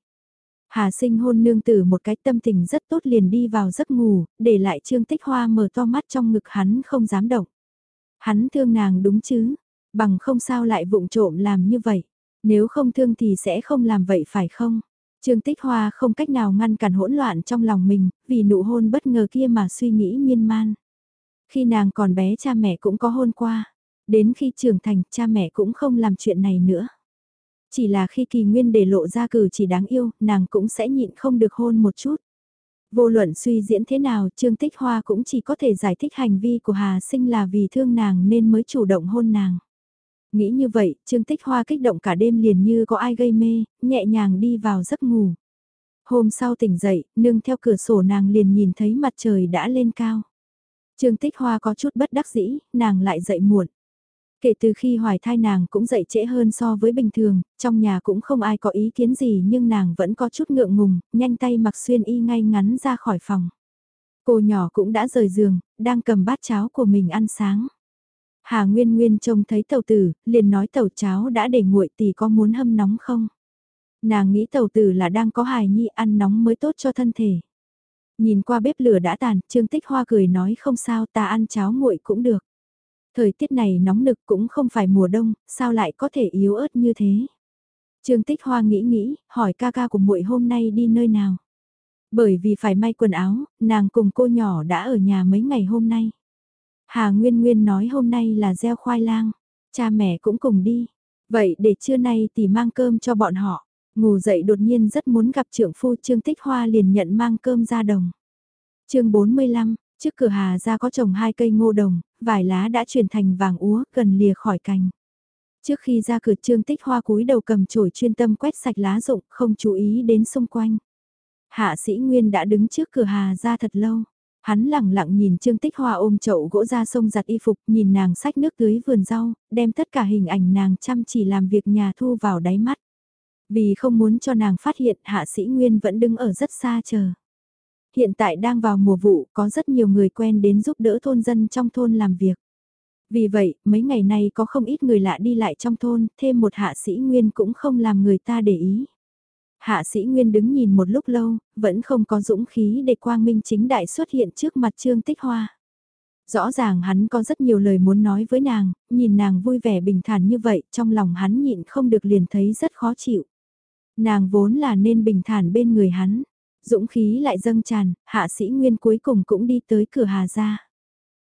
[SPEAKER 1] Hà sinh hôn nương tử một cái tâm tình rất tốt liền đi vào giấc ngủ, để lại Trương Tích Hoa mở to mắt trong ngực hắn không dám động. Hắn thương nàng đúng chứ, bằng không sao lại vụng trộm làm như vậy. Nếu không thương thì sẽ không làm vậy phải không? Trương Tích Hoa không cách nào ngăn cản hỗn loạn trong lòng mình, vì nụ hôn bất ngờ kia mà suy nghĩ miên man. Khi nàng còn bé cha mẹ cũng có hôn qua, đến khi trưởng thành cha mẹ cũng không làm chuyện này nữa. Chỉ là khi kỳ nguyên để lộ ra cử chỉ đáng yêu, nàng cũng sẽ nhịn không được hôn một chút. Vô luận suy diễn thế nào, Trương Tích Hoa cũng chỉ có thể giải thích hành vi của Hà Sinh là vì thương nàng nên mới chủ động hôn nàng. Nghĩ như vậy, Trương Tích Hoa kích động cả đêm liền như có ai gây mê, nhẹ nhàng đi vào giấc ngủ. Hôm sau tỉnh dậy, nương theo cửa sổ nàng liền nhìn thấy mặt trời đã lên cao. Trương Tích Hoa có chút bất đắc dĩ, nàng lại dậy muộn. Kể từ khi hoài thai nàng cũng dậy trễ hơn so với bình thường, trong nhà cũng không ai có ý kiến gì nhưng nàng vẫn có chút ngượng ngùng, nhanh tay mặc xuyên y ngay ngắn ra khỏi phòng. Cô nhỏ cũng đã rời giường, đang cầm bát cháo của mình ăn sáng. Hà Nguyên Nguyên trông thấy tàu tử, liền nói tàu cháo đã để nguội thì có muốn hâm nóng không? Nàng nghĩ tàu tử là đang có hài nhi ăn nóng mới tốt cho thân thể. Nhìn qua bếp lửa đã tàn, Trương Tích Hoa cười nói không sao ta ăn cháo nguội cũng được. Thời tiết này nóng nực cũng không phải mùa đông, sao lại có thể yếu ớt như thế? Trương Tích Hoa nghĩ nghĩ, hỏi ca ca của muội hôm nay đi nơi nào? Bởi vì phải may quần áo, nàng cùng cô nhỏ đã ở nhà mấy ngày hôm nay. Hà Nguyên Nguyên nói hôm nay là gieo khoai lang, cha mẹ cũng cùng đi. Vậy để trưa nay thì mang cơm cho bọn họ. Ngủ dậy đột nhiên rất muốn gặp trưởng phu Trương Tích Hoa liền nhận mang cơm ra đồng. chương 45, trước cửa Hà ra có trồng hai cây ngô đồng, vài lá đã chuyển thành vàng úa gần lìa khỏi cành. Trước khi ra cửa Trương Tích Hoa cúi đầu cầm chổi chuyên tâm quét sạch lá rụng, không chú ý đến xung quanh. Hạ sĩ Nguyên đã đứng trước cửa Hà ra thật lâu. Hắn lẳng lặng nhìn Trương Tích Hoa ôm chậu gỗ ra sông giặt y phục, nhìn nàng sách nước tưới vườn rau, đem tất cả hình ảnh nàng chăm chỉ làm việc nhà thu vào đáy mắt. Vì không muốn cho nàng phát hiện hạ sĩ Nguyên vẫn đứng ở rất xa chờ. Hiện tại đang vào mùa vụ, có rất nhiều người quen đến giúp đỡ thôn dân trong thôn làm việc. Vì vậy, mấy ngày nay có không ít người lạ đi lại trong thôn, thêm một hạ sĩ Nguyên cũng không làm người ta để ý. Hạ sĩ Nguyên đứng nhìn một lúc lâu, vẫn không có dũng khí để quang minh chính đại xuất hiện trước mặt Trương Tích Hoa. Rõ ràng hắn có rất nhiều lời muốn nói với nàng, nhìn nàng vui vẻ bình thản như vậy, trong lòng hắn nhịn không được liền thấy rất khó chịu. Nàng vốn là nên bình thản bên người hắn, dũng khí lại dâng tràn, hạ sĩ Nguyên cuối cùng cũng đi tới cửa Hà ra.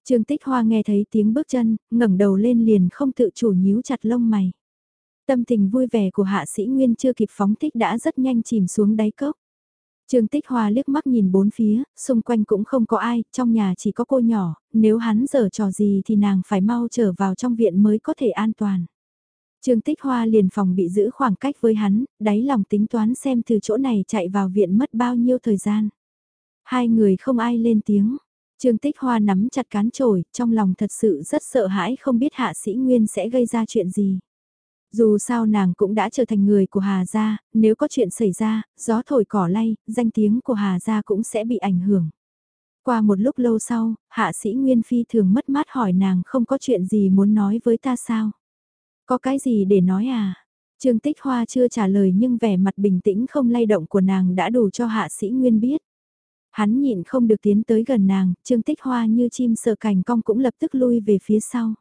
[SPEAKER 1] Trương Tích Hoa nghe thấy tiếng bước chân, ngẩng đầu lên liền không tự chủ nhíu chặt lông mày. Tâm tình vui vẻ của hạ sĩ Nguyên chưa kịp phóng thích đã rất nhanh chìm xuống đáy cốc. Trương Tích Hoa liếc mắt nhìn bốn phía, xung quanh cũng không có ai, trong nhà chỉ có cô nhỏ, nếu hắn giở trò gì thì nàng phải mau trở vào trong viện mới có thể an toàn. Trương Tích Hoa liền phòng bị giữ khoảng cách với hắn, đáy lòng tính toán xem từ chỗ này chạy vào viện mất bao nhiêu thời gian. Hai người không ai lên tiếng. Trương Tích Hoa nắm chặt cán chổi trong lòng thật sự rất sợ hãi không biết hạ sĩ Nguyên sẽ gây ra chuyện gì. Dù sao nàng cũng đã trở thành người của Hà Gia, nếu có chuyện xảy ra, gió thổi cỏ lay, danh tiếng của Hà Gia cũng sẽ bị ảnh hưởng. Qua một lúc lâu sau, hạ sĩ Nguyên Phi thường mất mát hỏi nàng không có chuyện gì muốn nói với ta sao? Có cái gì để nói à? Trương Tích Hoa chưa trả lời nhưng vẻ mặt bình tĩnh không lay động của nàng đã đủ cho hạ sĩ Nguyên biết. Hắn nhịn không được tiến tới gần nàng, Trương Tích Hoa như chim sợ cành cong cũng lập tức lui về phía sau.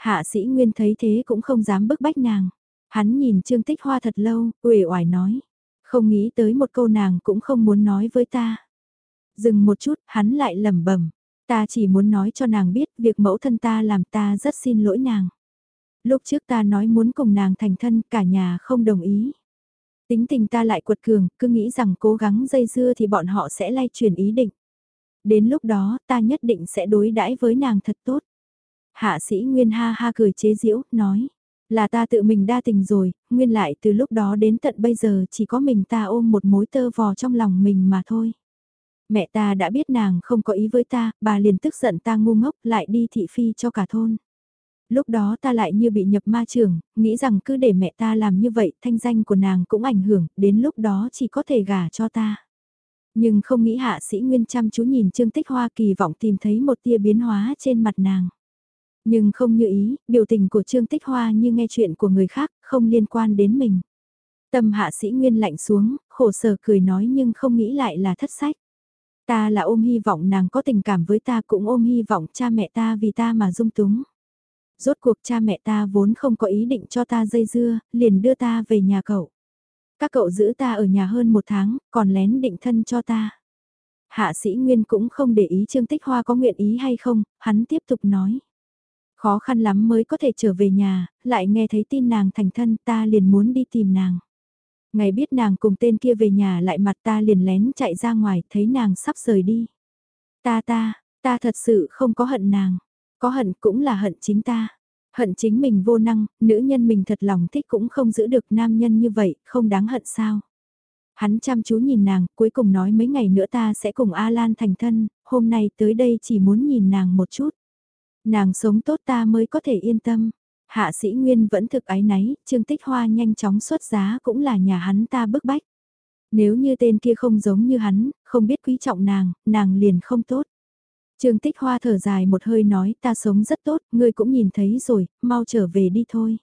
[SPEAKER 1] Hạ sĩ Nguyên thấy thế cũng không dám bức bách nàng. Hắn nhìn Trương Tích Hoa thật lâu, uể oải nói. Không nghĩ tới một câu nàng cũng không muốn nói với ta. Dừng một chút, hắn lại lẩm bẩm. Ta chỉ muốn nói cho nàng biết việc mẫu thân ta làm ta rất xin lỗi nàng. Lúc trước ta nói muốn cùng nàng thành thân cả nhà không đồng ý. Tính tình ta lại quật cường, cứ nghĩ rằng cố gắng dây dưa thì bọn họ sẽ lay chuyển ý định. Đến lúc đó ta nhất định sẽ đối đãi với nàng thật tốt. Hạ sĩ Nguyên ha ha cười chế giễu, nói. Là ta tự mình đa tình rồi, nguyên lại từ lúc đó đến tận bây giờ chỉ có mình ta ôm một mối tơ vò trong lòng mình mà thôi. Mẹ ta đã biết nàng không có ý với ta, bà liền tức giận ta ngu ngốc lại đi thị phi cho cả thôn. Lúc đó ta lại như bị nhập ma trường, nghĩ rằng cứ để mẹ ta làm như vậy thanh danh của nàng cũng ảnh hưởng, đến lúc đó chỉ có thể gả cho ta. Nhưng không nghĩ hạ sĩ Nguyên chăm chú nhìn Trương Tích Hoa kỳ vọng tìm thấy một tia biến hóa trên mặt nàng. Nhưng không như ý, biểu tình của Trương Tích Hoa như nghe chuyện của người khác, không liên quan đến mình. Tâm hạ sĩ Nguyên lạnh xuống, khổ sở cười nói nhưng không nghĩ lại là thất sách. Ta là ôm hy vọng nàng có tình cảm với ta cũng ôm hy vọng cha mẹ ta vì ta mà dung túng. Rốt cuộc cha mẹ ta vốn không có ý định cho ta dây dưa, liền đưa ta về nhà cậu. Các cậu giữ ta ở nhà hơn một tháng, còn lén định thân cho ta. Hạ sĩ Nguyên cũng không để ý Trương Tích Hoa có nguyện ý hay không, hắn tiếp tục nói. Khó khăn lắm mới có thể trở về nhà, lại nghe thấy tin nàng thành thân ta liền muốn đi tìm nàng. Ngày biết nàng cùng tên kia về nhà lại mặt ta liền lén chạy ra ngoài thấy nàng sắp rời đi. Ta ta, ta thật sự không có hận nàng, có hận cũng là hận chính ta. Hận chính mình vô năng, nữ nhân mình thật lòng thích cũng không giữ được nam nhân như vậy, không đáng hận sao. Hắn chăm chú nhìn nàng, cuối cùng nói mấy ngày nữa ta sẽ cùng A Lan thành thân, hôm nay tới đây chỉ muốn nhìn nàng một chút. Nàng sống tốt ta mới có thể yên tâm. Hạ sĩ Nguyên vẫn thực ái náy, Trương Tích Hoa nhanh chóng xuất giá cũng là nhà hắn ta bức bách. Nếu như tên kia không giống như hắn, không biết quý trọng nàng, nàng liền không tốt. Trương Tích Hoa thở dài một hơi nói ta sống rất tốt, ngươi cũng nhìn thấy rồi, mau trở về đi thôi.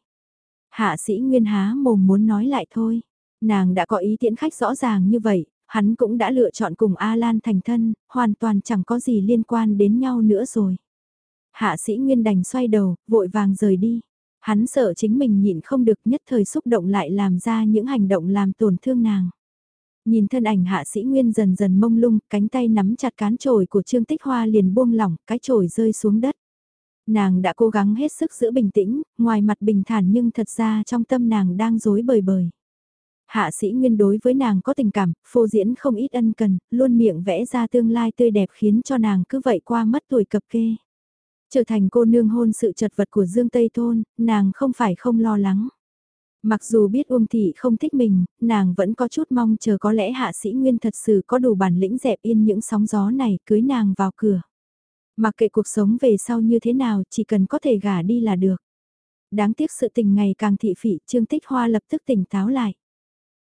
[SPEAKER 1] Hạ sĩ Nguyên há mồm muốn nói lại thôi. Nàng đã có ý tiễn khách rõ ràng như vậy, hắn cũng đã lựa chọn cùng A Lan thành thân, hoàn toàn chẳng có gì liên quan đến nhau nữa rồi. Hạ sĩ Nguyên đành xoay đầu, vội vàng rời đi. Hắn sợ chính mình nhịn không được nhất thời xúc động lại làm ra những hành động làm tổn thương nàng. Nhìn thân ảnh hạ sĩ Nguyên dần dần mông lung, cánh tay nắm chặt cán chổi của Trương Tích Hoa liền buông lỏng, cái chổi rơi xuống đất. Nàng đã cố gắng hết sức giữ bình tĩnh, ngoài mặt bình thản nhưng thật ra trong tâm nàng đang dối bời bời. Hạ sĩ Nguyên đối với nàng có tình cảm, phô diễn không ít ân cần, luôn miệng vẽ ra tương lai tươi đẹp khiến cho nàng cứ vậy qua mất tuổi cập kê. Trở thành cô nương hôn sự chật vật của Dương Tây Thôn, nàng không phải không lo lắng. Mặc dù biết Uông Thị không thích mình, nàng vẫn có chút mong chờ có lẽ hạ sĩ Nguyên thật sự có đủ bản lĩnh dẹp yên những sóng gió này cưới nàng vào cửa. Mặc kệ cuộc sống về sau như thế nào chỉ cần có thể gả đi là được. Đáng tiếc sự tình ngày càng thị phỉ Trương Tích Hoa lập tức tỉnh táo lại.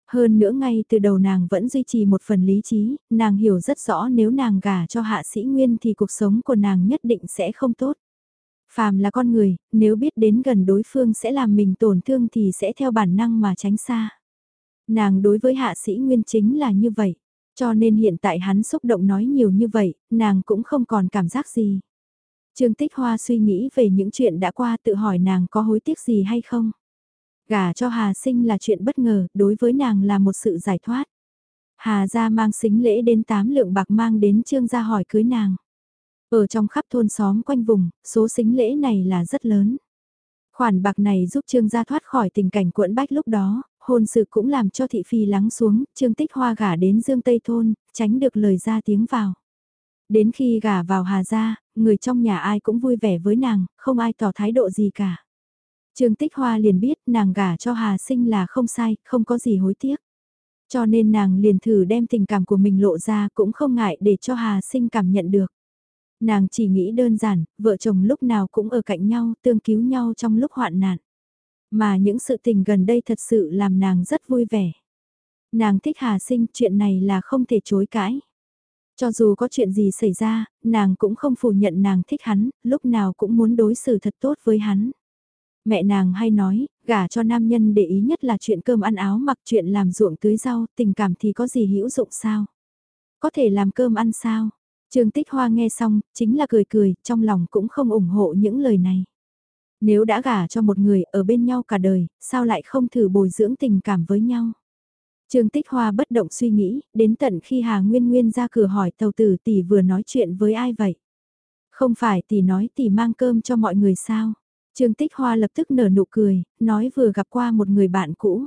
[SPEAKER 1] Hơn nữa ngay từ đầu nàng vẫn duy trì một phần lý trí, nàng hiểu rất rõ nếu nàng gả cho hạ sĩ nguyên thì cuộc sống của nàng nhất định sẽ không tốt. Phàm là con người, nếu biết đến gần đối phương sẽ làm mình tổn thương thì sẽ theo bản năng mà tránh xa. Nàng đối với hạ sĩ nguyên chính là như vậy, cho nên hiện tại hắn xúc động nói nhiều như vậy, nàng cũng không còn cảm giác gì. Trương Tích Hoa suy nghĩ về những chuyện đã qua tự hỏi nàng có hối tiếc gì hay không. Gả cho Hà Sinh là chuyện bất ngờ, đối với nàng là một sự giải thoát. Hà gia mang xính lễ đến 8 lượng bạc mang đến trương gia hỏi cưới nàng. Ở trong khắp thôn xóm quanh vùng, số xính lễ này là rất lớn. Khoản bạc này giúp trương gia thoát khỏi tình cảnh cuộn bách lúc đó, hôn sự cũng làm cho thị phi lắng xuống, trương tích hoa gả đến dương tây thôn, tránh được lời ra tiếng vào. Đến khi gả vào Hà gia, người trong nhà ai cũng vui vẻ với nàng, không ai tỏ thái độ gì cả. Trương Tích Hoa liền biết nàng gả cho Hà Sinh là không sai, không có gì hối tiếc. Cho nên nàng liền thử đem tình cảm của mình lộ ra cũng không ngại để cho Hà Sinh cảm nhận được. Nàng chỉ nghĩ đơn giản, vợ chồng lúc nào cũng ở cạnh nhau, tương cứu nhau trong lúc hoạn nạn. Mà những sự tình gần đây thật sự làm nàng rất vui vẻ. Nàng thích Hà Sinh, chuyện này là không thể chối cãi. Cho dù có chuyện gì xảy ra, nàng cũng không phủ nhận nàng thích hắn, lúc nào cũng muốn đối xử thật tốt với hắn. Mẹ nàng hay nói, gả cho nam nhân để ý nhất là chuyện cơm ăn áo mặc chuyện làm ruộng tưới rau, tình cảm thì có gì hữu dụng sao? Có thể làm cơm ăn sao? Trương Tích Hoa nghe xong, chính là cười cười, trong lòng cũng không ủng hộ những lời này. Nếu đã gả cho một người ở bên nhau cả đời, sao lại không thử bồi dưỡng tình cảm với nhau? Trương Tích Hoa bất động suy nghĩ, đến tận khi Hà Nguyên Nguyên ra cửa hỏi tàu tử tỷ vừa nói chuyện với ai vậy? Không phải tỷ nói tỷ mang cơm cho mọi người sao? Trương Tích Hoa lập tức nở nụ cười, nói vừa gặp qua một người bạn cũ.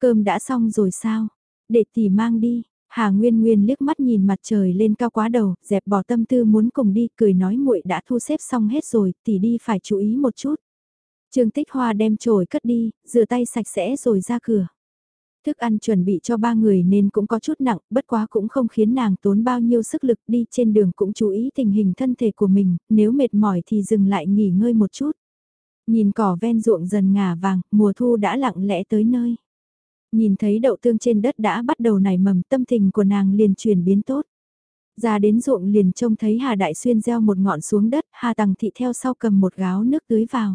[SPEAKER 1] Cơm đã xong rồi sao? Để tỷ mang đi. Hà Nguyên Nguyên liếc mắt nhìn mặt trời lên cao quá đầu, dẹp bỏ tâm tư muốn cùng đi, cười nói muội đã thu xếp xong hết rồi, tỷ đi phải chú ý một chút. Trương Tích Hoa đem chổi cất đi, rửa tay sạch sẽ rồi ra cửa. Thức ăn chuẩn bị cho ba người nên cũng có chút nặng, bất quá cũng không khiến nàng tốn bao nhiêu sức lực đi trên đường cũng chú ý tình hình thân thể của mình, nếu mệt mỏi thì dừng lại nghỉ ngơi một chút. Nhìn cỏ ven ruộng dần ngả vàng, mùa thu đã lặng lẽ tới nơi. Nhìn thấy đậu tương trên đất đã bắt đầu nảy mầm tâm tình của nàng liền chuyển biến tốt. Ra đến ruộng liền trông thấy Hà Đại Xuyên gieo một ngọn xuống đất, Hà Tằng Thị theo sau cầm một gáo nước tưới vào.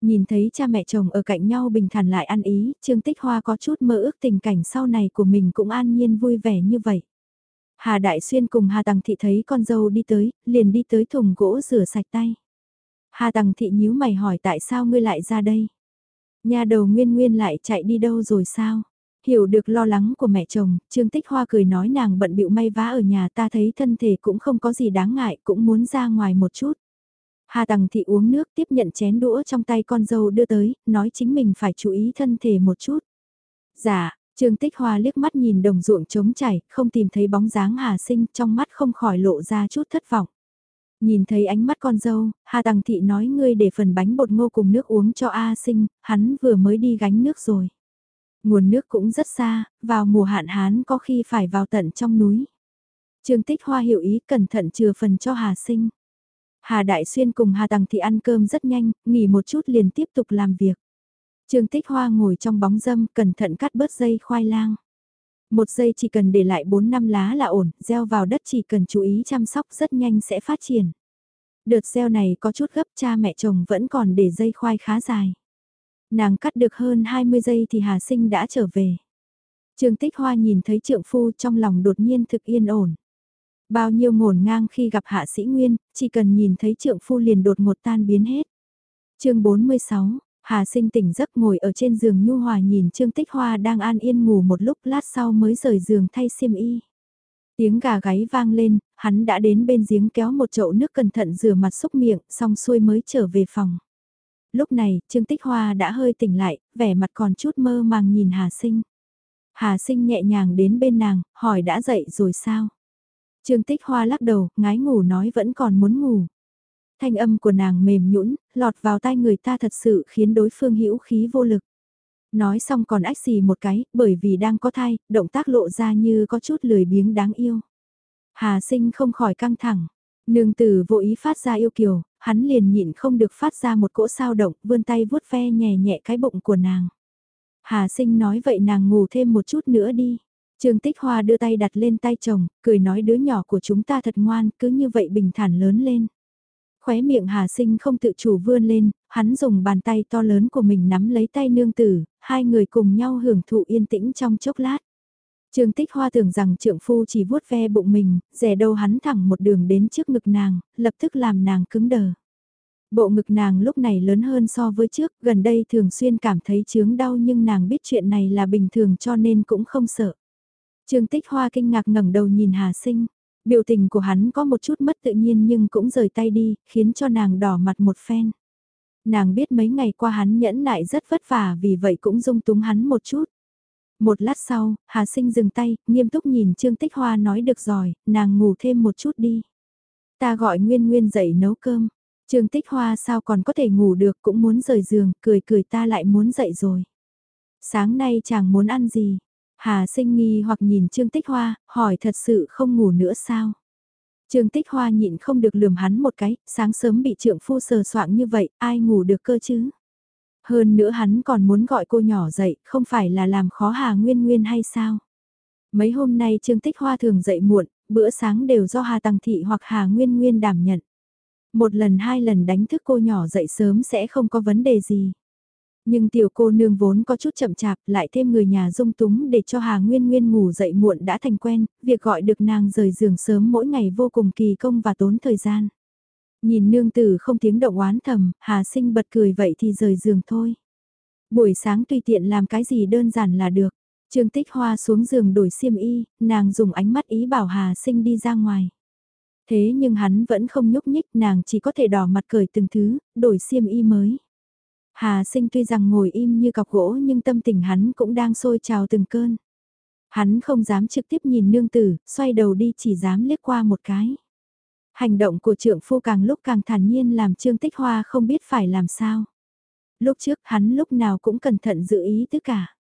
[SPEAKER 1] Nhìn thấy cha mẹ chồng ở cạnh nhau bình thản lại ăn ý, Trương Tích Hoa có chút mơ ước tình cảnh sau này của mình cũng an nhiên vui vẻ như vậy. Hà Đại Xuyên cùng Hà Tằng Thị thấy con dâu đi tới, liền đi tới thùng gỗ rửa sạch tay. Hà Tằng Thị nhíu mày hỏi tại sao ngươi lại ra đây? Nhà đầu Nguyên Nguyên lại chạy đi đâu rồi sao? Hiểu được lo lắng của mẹ chồng, Trương Tích Hoa cười nói nàng bận bịu may vá ở nhà ta thấy thân thể cũng không có gì đáng ngại cũng muốn ra ngoài một chút. Hà Tằng Thị uống nước tiếp nhận chén đũa trong tay con dâu đưa tới, nói chính mình phải chú ý thân thể một chút. Dạ, Trương Tích Hoa liếc mắt nhìn đồng ruộng trống chảy, không tìm thấy bóng dáng Hà Sinh trong mắt không khỏi lộ ra chút thất vọng. Nhìn thấy ánh mắt con dâu, Hà Tằng Thị nói ngươi để phần bánh bột ngô cùng nước uống cho A Sinh, hắn vừa mới đi gánh nước rồi. Nguồn nước cũng rất xa, vào mùa hạn hán có khi phải vào tận trong núi. Trương Tích Hoa hiểu ý cẩn thận chừa phần cho Hà Sinh. Hà Đại Xuyên cùng Hà Tằng Thị ăn cơm rất nhanh, nghỉ một chút liền tiếp tục làm việc. Trương Tích Hoa ngồi trong bóng dâm cẩn thận cắt bớt dây khoai lang. Một giây chỉ cần để lại 4 năm lá là ổn, gieo vào đất chỉ cần chú ý chăm sóc rất nhanh sẽ phát triển. Đợt gieo này có chút gấp cha mẹ chồng vẫn còn để dây khoai khá dài. Nàng cắt được hơn 20 giây thì Hà Sinh đã trở về. Trương Tích Hoa nhìn thấy trượng phu trong lòng đột nhiên thực yên ổn. Bao nhiêu ngổn ngang khi gặp hạ sĩ Nguyên, chỉ cần nhìn thấy trượng phu liền đột ngột tan biến hết. chương 46, Hà sinh tỉnh giấc ngồi ở trên giường nhu hòa nhìn Trương Tích Hoa đang an yên ngủ một lúc lát sau mới rời giường thay xiêm y. Tiếng gà gáy vang lên, hắn đã đến bên giếng kéo một chậu nước cẩn thận rửa mặt xúc miệng, xong xuôi mới trở về phòng. Lúc này, Trương Tích Hoa đã hơi tỉnh lại, vẻ mặt còn chút mơ màng nhìn Hà sinh. Hà sinh nhẹ nhàng đến bên nàng, hỏi đã dậy rồi sao? Trương Tích Hoa lắc đầu, ngái ngủ nói vẫn còn muốn ngủ. Thanh âm của nàng mềm nhũn, lọt vào tai người ta thật sự khiến đối phương hữu khí vô lực. Nói xong còn ách xì một cái, bởi vì đang có thai, động tác lộ ra như có chút lười biếng đáng yêu. Hà sinh không khỏi căng thẳng. Nương tử vô ý phát ra yêu kiều, hắn liền nhịn không được phát ra một cỗ sao động, vươn tay vuốt ve nhẹ nhẹ cái bụng của nàng. Hà sinh nói vậy nàng ngủ thêm một chút nữa đi. Trương Tích Hoa đưa tay đặt lên tay chồng, cười nói đứa nhỏ của chúng ta thật ngoan, cứ như vậy bình thản lớn lên. Khóe miệng Hà Sinh không tự chủ vươn lên, hắn dùng bàn tay to lớn của mình nắm lấy tay nương tử, hai người cùng nhau hưởng thụ yên tĩnh trong chốc lát. Trương Tích Hoa tưởng rằng trượng phu chỉ vuốt ve bụng mình, rẻ đâu hắn thẳng một đường đến trước ngực nàng, lập tức làm nàng cứng đờ. Bộ ngực nàng lúc này lớn hơn so với trước, gần đây thường xuyên cảm thấy chướng đau nhưng nàng biết chuyện này là bình thường cho nên cũng không sợ. Trương Tích Hoa kinh ngạc ngẩng đầu nhìn Hà Sinh. Biểu tình của hắn có một chút mất tự nhiên nhưng cũng rời tay đi, khiến cho nàng đỏ mặt một phen. Nàng biết mấy ngày qua hắn nhẫn nại rất vất vả vì vậy cũng dung túng hắn một chút. Một lát sau, Hà Sinh dừng tay, nghiêm túc nhìn Trương Tích Hoa nói được rồi, nàng ngủ thêm một chút đi. Ta gọi Nguyên Nguyên dậy nấu cơm. Trương Tích Hoa sao còn có thể ngủ được cũng muốn rời giường, cười cười ta lại muốn dậy rồi. Sáng nay chàng muốn ăn gì? Hà sinh nghi hoặc nhìn Trương Tích Hoa, hỏi thật sự không ngủ nữa sao? Trương Tích Hoa nhịn không được lườm hắn một cái, sáng sớm bị trượng phu sờ soạng như vậy, ai ngủ được cơ chứ? Hơn nữa hắn còn muốn gọi cô nhỏ dậy, không phải là làm khó Hà Nguyên Nguyên hay sao? Mấy hôm nay Trương Tích Hoa thường dậy muộn, bữa sáng đều do Hà Tăng Thị hoặc Hà Nguyên Nguyên đảm nhận. Một lần hai lần đánh thức cô nhỏ dậy sớm sẽ không có vấn đề gì. Nhưng tiểu cô nương vốn có chút chậm chạp, lại thêm người nhà dung túng để cho Hà Nguyên Nguyên ngủ dậy muộn đã thành quen, việc gọi được nàng rời giường sớm mỗi ngày vô cùng kỳ công và tốn thời gian. Nhìn nương tử không tiếng động oán thầm, Hà sinh bật cười vậy thì rời giường thôi. Buổi sáng tùy tiện làm cái gì đơn giản là được. Trương Tích Hoa xuống giường đổi xiêm y, nàng dùng ánh mắt ý bảo Hà sinh đi ra ngoài. Thế nhưng hắn vẫn không nhúc nhích, nàng chỉ có thể đỏ mặt cười từng thứ, đổi xiêm y mới. Hà sinh tuy rằng ngồi im như cọc gỗ nhưng tâm tình hắn cũng đang sôi trào từng cơn. Hắn không dám trực tiếp nhìn nương tử, xoay đầu đi chỉ dám liếc qua một cái. Hành động của trượng phu càng lúc càng thản nhiên làm Trương Tích Hoa không biết phải làm sao. Lúc trước hắn lúc nào cũng cẩn thận giữ ý tất cả.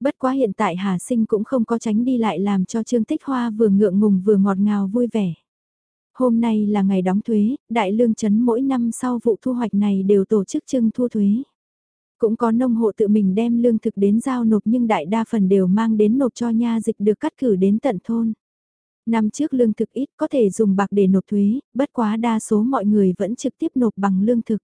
[SPEAKER 1] Bất quá hiện tại Hà Sinh cũng không có tránh đi lại làm cho Trương Tích Hoa vừa ngượng ngùng vừa ngọt ngào vui vẻ. Hôm nay là ngày đóng thuế, đại lương chấn mỗi năm sau vụ thu hoạch này đều tổ chức trưng thu thuế. Cũng có nông hộ tự mình đem lương thực đến giao nộp nhưng đại đa phần đều mang đến nộp cho nha dịch được cắt cử đến tận thôn. Năm trước lương thực ít có thể dùng bạc để nộp thuế, bất quá đa số mọi người vẫn trực tiếp nộp bằng lương thực.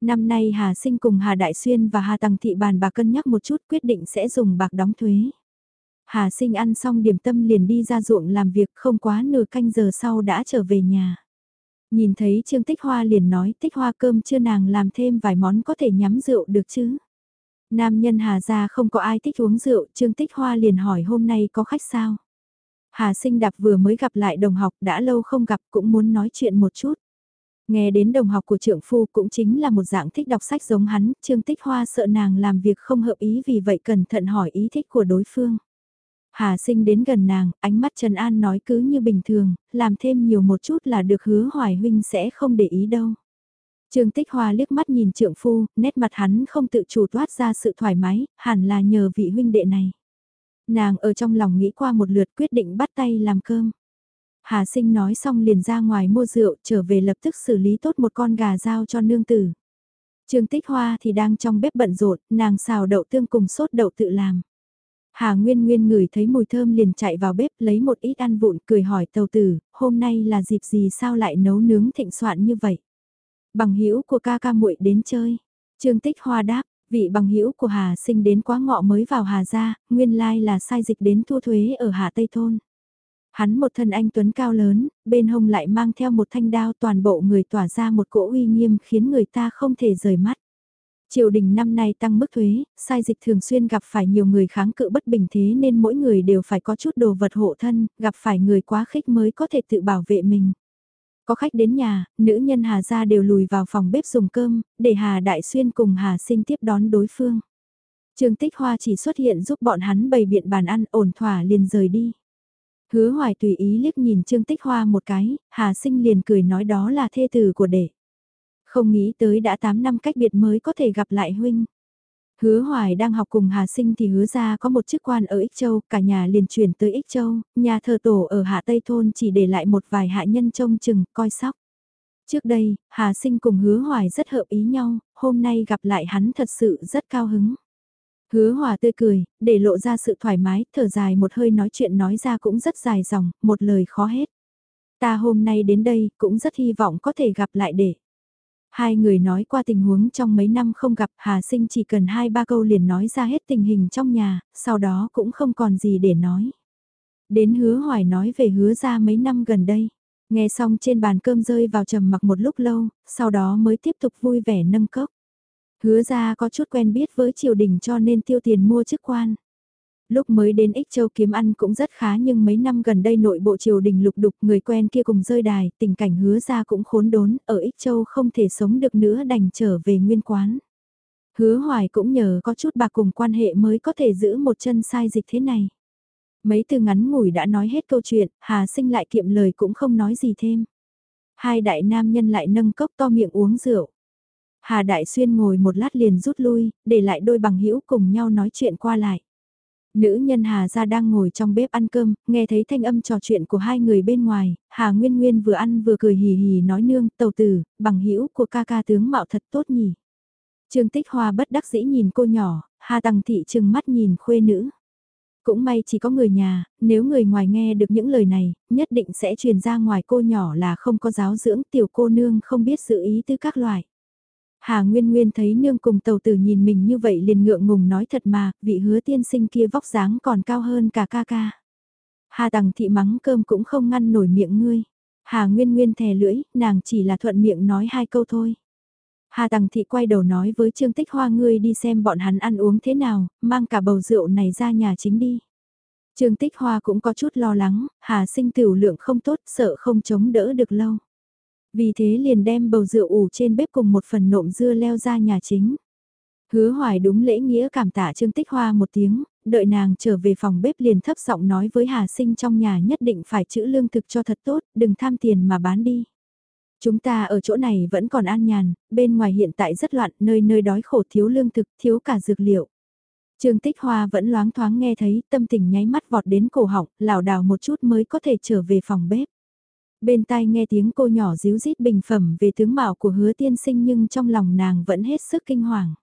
[SPEAKER 1] Năm nay Hà Sinh cùng Hà Đại Xuyên và Hà Tăng Thị bàn bạc cân nhắc một chút quyết định sẽ dùng bạc đóng thuế. Hà Sinh ăn xong điểm tâm liền đi ra ruộng làm việc không quá nửa canh giờ sau đã trở về nhà. Nhìn thấy Trương Tích Hoa liền nói Tích Hoa cơm chưa nàng làm thêm vài món có thể nhắm rượu được chứ. Nam nhân Hà gia không có ai thích uống rượu, Trương Tích Hoa liền hỏi hôm nay có khách sao. Hà sinh đạp vừa mới gặp lại đồng học đã lâu không gặp cũng muốn nói chuyện một chút. Nghe đến đồng học của trượng phu cũng chính là một dạng thích đọc sách giống hắn, Trương Tích Hoa sợ nàng làm việc không hợp ý vì vậy cẩn thận hỏi ý thích của đối phương. Hà sinh đến gần nàng, ánh mắt Trần An nói cứ như bình thường, làm thêm nhiều một chút là được hứa hoài huynh sẽ không để ý đâu. Trương Tích Hoa liếc mắt nhìn trượng phu, nét mặt hắn không tự chủ toát ra sự thoải mái, hẳn là nhờ vị huynh đệ này. Nàng ở trong lòng nghĩ qua một lượt quyết định bắt tay làm cơm. Hà sinh nói xong liền ra ngoài mua rượu trở về lập tức xử lý tốt một con gà giao cho nương tử. Trương Tích Hoa thì đang trong bếp bận rộn, nàng xào đậu tương cùng sốt đậu tự làm. Hà Nguyên Nguyên ngửi thấy mùi thơm liền chạy vào bếp lấy một ít ăn vụn cười hỏi tàu tử, hôm nay là dịp gì sao lại nấu nướng thịnh soạn như vậy? Bằng hữu của ca ca muội đến chơi. Trương Tích Hoa đáp, vị bằng hữu của Hà sinh đến quá ngọ mới vào Hà gia, nguyên lai là sai dịch đến thu thuế ở Hà Tây Thôn. Hắn một thân anh tuấn cao lớn, bên hông lại mang theo một thanh đao toàn bộ người tỏa ra một cỗ uy nghiêm khiến người ta không thể rời mắt. Triều đình năm nay tăng mức thuế, sai dịch thường xuyên gặp phải nhiều người kháng cự bất bình thế nên mỗi người đều phải có chút đồ vật hộ thân, gặp phải người quá khích mới có thể tự bảo vệ mình. Có khách đến nhà, nữ nhân Hà gia đều lùi vào phòng bếp dùng cơm, để Hà Đại Xuyên cùng Hà Sinh tiếp đón đối phương. Trương Tích Hoa chỉ xuất hiện giúp bọn hắn bày biện bàn ăn ổn thỏa liền rời đi. Hứa hoài tùy ý liếc nhìn Trương Tích Hoa một cái, Hà Sinh liền cười nói đó là thê tử của đệ. Không nghĩ tới đã 8 năm cách biệt mới có thể gặp lại huynh. Hứa Hoài đang học cùng Hà Sinh thì hứa ra có một chức quan ở Ích Châu, cả nhà liền chuyển tới Ích Châu, nhà thờ tổ ở Hạ Tây Thôn chỉ để lại một vài hạ nhân trông chừng, coi sóc. Trước đây, Hà Sinh cùng hứa Hoài rất hợp ý nhau, hôm nay gặp lại hắn thật sự rất cao hứng. Hứa hòa tươi cười, để lộ ra sự thoải mái, thở dài một hơi nói chuyện nói ra cũng rất dài dòng, một lời khó hết. Ta hôm nay đến đây cũng rất hy vọng có thể gặp lại để. Hai người nói qua tình huống trong mấy năm không gặp Hà Sinh chỉ cần hai ba câu liền nói ra hết tình hình trong nhà, sau đó cũng không còn gì để nói. Đến hứa hoài nói về hứa ra mấy năm gần đây. Nghe xong trên bàn cơm rơi vào trầm mặc một lúc lâu, sau đó mới tiếp tục vui vẻ nâng cốc. Hứa ra có chút quen biết với triều đình cho nên tiêu tiền mua chức quan. Lúc mới đến Ích Châu kiếm ăn cũng rất khá nhưng mấy năm gần đây nội bộ triều đình lục đục người quen kia cùng rơi đài, tình cảnh hứa ra cũng khốn đốn, ở Ích Châu không thể sống được nữa đành trở về nguyên quán. Hứa hoài cũng nhờ có chút bạc cùng quan hệ mới có thể giữ một chân sai dịch thế này. Mấy từ ngắn ngủi đã nói hết câu chuyện, Hà sinh lại kiệm lời cũng không nói gì thêm. Hai đại nam nhân lại nâng cốc to miệng uống rượu. Hà Đại Xuyên ngồi một lát liền rút lui, để lại đôi bằng hữu cùng nhau nói chuyện qua lại. Nữ nhân Hà gia đang ngồi trong bếp ăn cơm, nghe thấy thanh âm trò chuyện của hai người bên ngoài, Hà Nguyên Nguyên vừa ăn vừa cười hì hì nói nương, tàu tử, bằng hữu của ca ca tướng mạo thật tốt nhỉ. Trương Tích Hoa bất đắc dĩ nhìn cô nhỏ, Hà Tăng Thị trừng mắt nhìn khuê nữ. Cũng may chỉ có người nhà, nếu người ngoài nghe được những lời này, nhất định sẽ truyền ra ngoài cô nhỏ là không có giáo dưỡng tiểu cô nương không biết sự ý tư các loại. Hà Nguyên Nguyên thấy nương cùng tàu tử nhìn mình như vậy liền ngượng ngùng nói thật mà, vị hứa tiên sinh kia vóc dáng còn cao hơn cả ca ca. Hà Tằng thị mắng cơm cũng không ngăn nổi miệng ngươi. Hà Nguyên Nguyên thè lưỡi, nàng chỉ là thuận miệng nói hai câu thôi. Hà Tằng thị quay đầu nói với Trương Tích Hoa ngươi đi xem bọn hắn ăn uống thế nào, mang cả bầu rượu này ra nhà chính đi. Trương Tích Hoa cũng có chút lo lắng, Hà sinh tiểu lượng không tốt, sợ không chống đỡ được lâu. Vì thế liền đem bầu rượu ủ trên bếp cùng một phần nộm dưa leo ra nhà chính. Hứa hoài đúng lễ nghĩa cảm tạ Trương Tích Hoa một tiếng, đợi nàng trở về phòng bếp liền thấp giọng nói với Hà Sinh trong nhà nhất định phải chữ lương thực cho thật tốt, đừng tham tiền mà bán đi. Chúng ta ở chỗ này vẫn còn an nhàn, bên ngoài hiện tại rất loạn, nơi nơi đói khổ thiếu lương thực, thiếu cả dược liệu. Trương Tích Hoa vẫn loáng thoáng nghe thấy, tâm tình nháy mắt vọt đến cổ họng, lảo đảo một chút mới có thể trở về phòng bếp. Bên tai nghe tiếng cô nhỏ díu rít bình phẩm về tướng mạo của hứa tiên sinh nhưng trong lòng nàng vẫn hết sức kinh hoàng.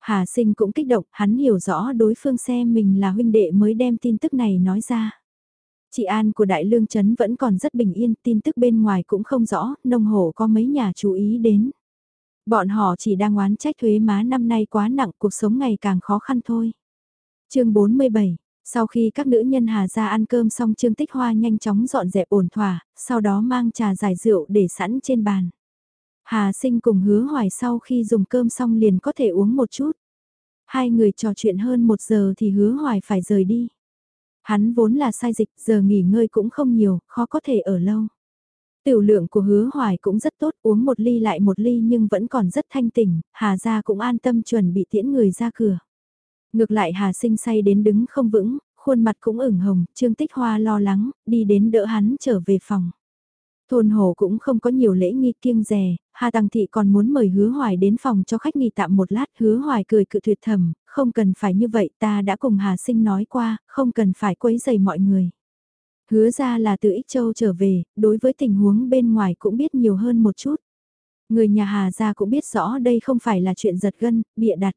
[SPEAKER 1] Hà sinh cũng kích động, hắn hiểu rõ đối phương xem mình là huynh đệ mới đem tin tức này nói ra. Chị An của Đại Lương Trấn vẫn còn rất bình yên, tin tức bên ngoài cũng không rõ, nông hộ có mấy nhà chú ý đến. Bọn họ chỉ đang oán trách thuế má năm nay quá nặng, cuộc sống ngày càng khó khăn thôi. chương 47 sau khi các nữ nhân Hà ra ăn cơm xong Trương Tích Hoa nhanh chóng dọn dẹp ổn thỏa, sau đó mang trà giải rượu để sẵn trên bàn. Hà sinh cùng hứa hoài sau khi dùng cơm xong liền có thể uống một chút. Hai người trò chuyện hơn một giờ thì hứa hoài phải rời đi. Hắn vốn là sai dịch, giờ nghỉ ngơi cũng không nhiều, khó có thể ở lâu. Tiểu lượng của hứa hoài cũng rất tốt, uống một ly lại một ly nhưng vẫn còn rất thanh tỉnh, Hà gia cũng an tâm chuẩn bị tiễn người ra cửa. Ngược lại Hà sinh say đến đứng không vững, khuôn mặt cũng ửng hồng, Trương Tích Hoa lo lắng, đi đến đỡ hắn trở về phòng. Thôn hồ cũng không có nhiều lễ nghi kiêng rè, Hà Tăng Thị còn muốn mời hứa hoài đến phòng cho khách nghỉ tạm một lát, hứa hoài cười cự tuyệt thầm, không cần phải như vậy ta đã cùng Hà Sinh nói qua, không cần phải quấy dày mọi người. Hứa ra là từ Ích Châu trở về, đối với tình huống bên ngoài cũng biết nhiều hơn một chút. Người nhà Hà ra cũng biết rõ đây không phải là chuyện giật gân, bịa đặt.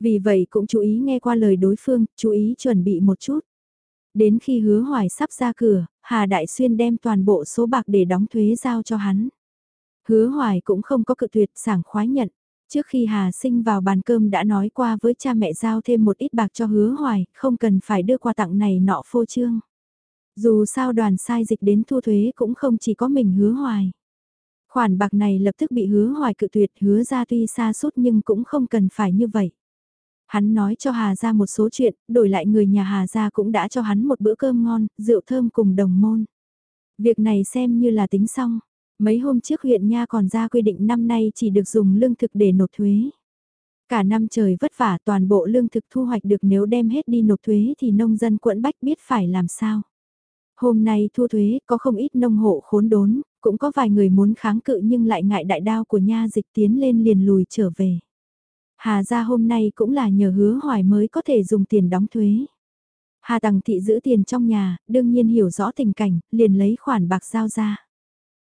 [SPEAKER 1] Vì vậy cũng chú ý nghe qua lời đối phương, chú ý chuẩn bị một chút. Đến khi hứa hoài sắp ra cửa, Hà Đại Xuyên đem toàn bộ số bạc để đóng thuế giao cho hắn. Hứa hoài cũng không có cự tuyệt sảng khoái nhận. Trước khi Hà sinh vào bàn cơm đã nói qua với cha mẹ giao thêm một ít bạc cho hứa hoài, không cần phải đưa quà tặng này nọ phô trương. Dù sao đoàn sai dịch đến thu thuế cũng không chỉ có mình hứa hoài. Khoản bạc này lập tức bị hứa hoài cự tuyệt hứa ra tuy xa suốt nhưng cũng không cần phải như vậy. Hắn nói cho Hà ra một số chuyện, đổi lại người nhà Hà ra cũng đã cho hắn một bữa cơm ngon, rượu thơm cùng đồng môn. Việc này xem như là tính xong. Mấy hôm trước huyện Nha còn ra quy định năm nay chỉ được dùng lương thực để nộp thuế. Cả năm trời vất vả toàn bộ lương thực thu hoạch được nếu đem hết đi nộp thuế thì nông dân quận bách biết phải làm sao. Hôm nay thu thuế có không ít nông hộ khốn đốn, cũng có vài người muốn kháng cự nhưng lại ngại đại đao của nha dịch tiến lên liền lùi trở về. Hà gia hôm nay cũng là nhờ hứa hoài mới có thể dùng tiền đóng thuế. Hà Tằng Thị giữ tiền trong nhà, đương nhiên hiểu rõ tình cảnh, liền lấy khoản bạc giao ra.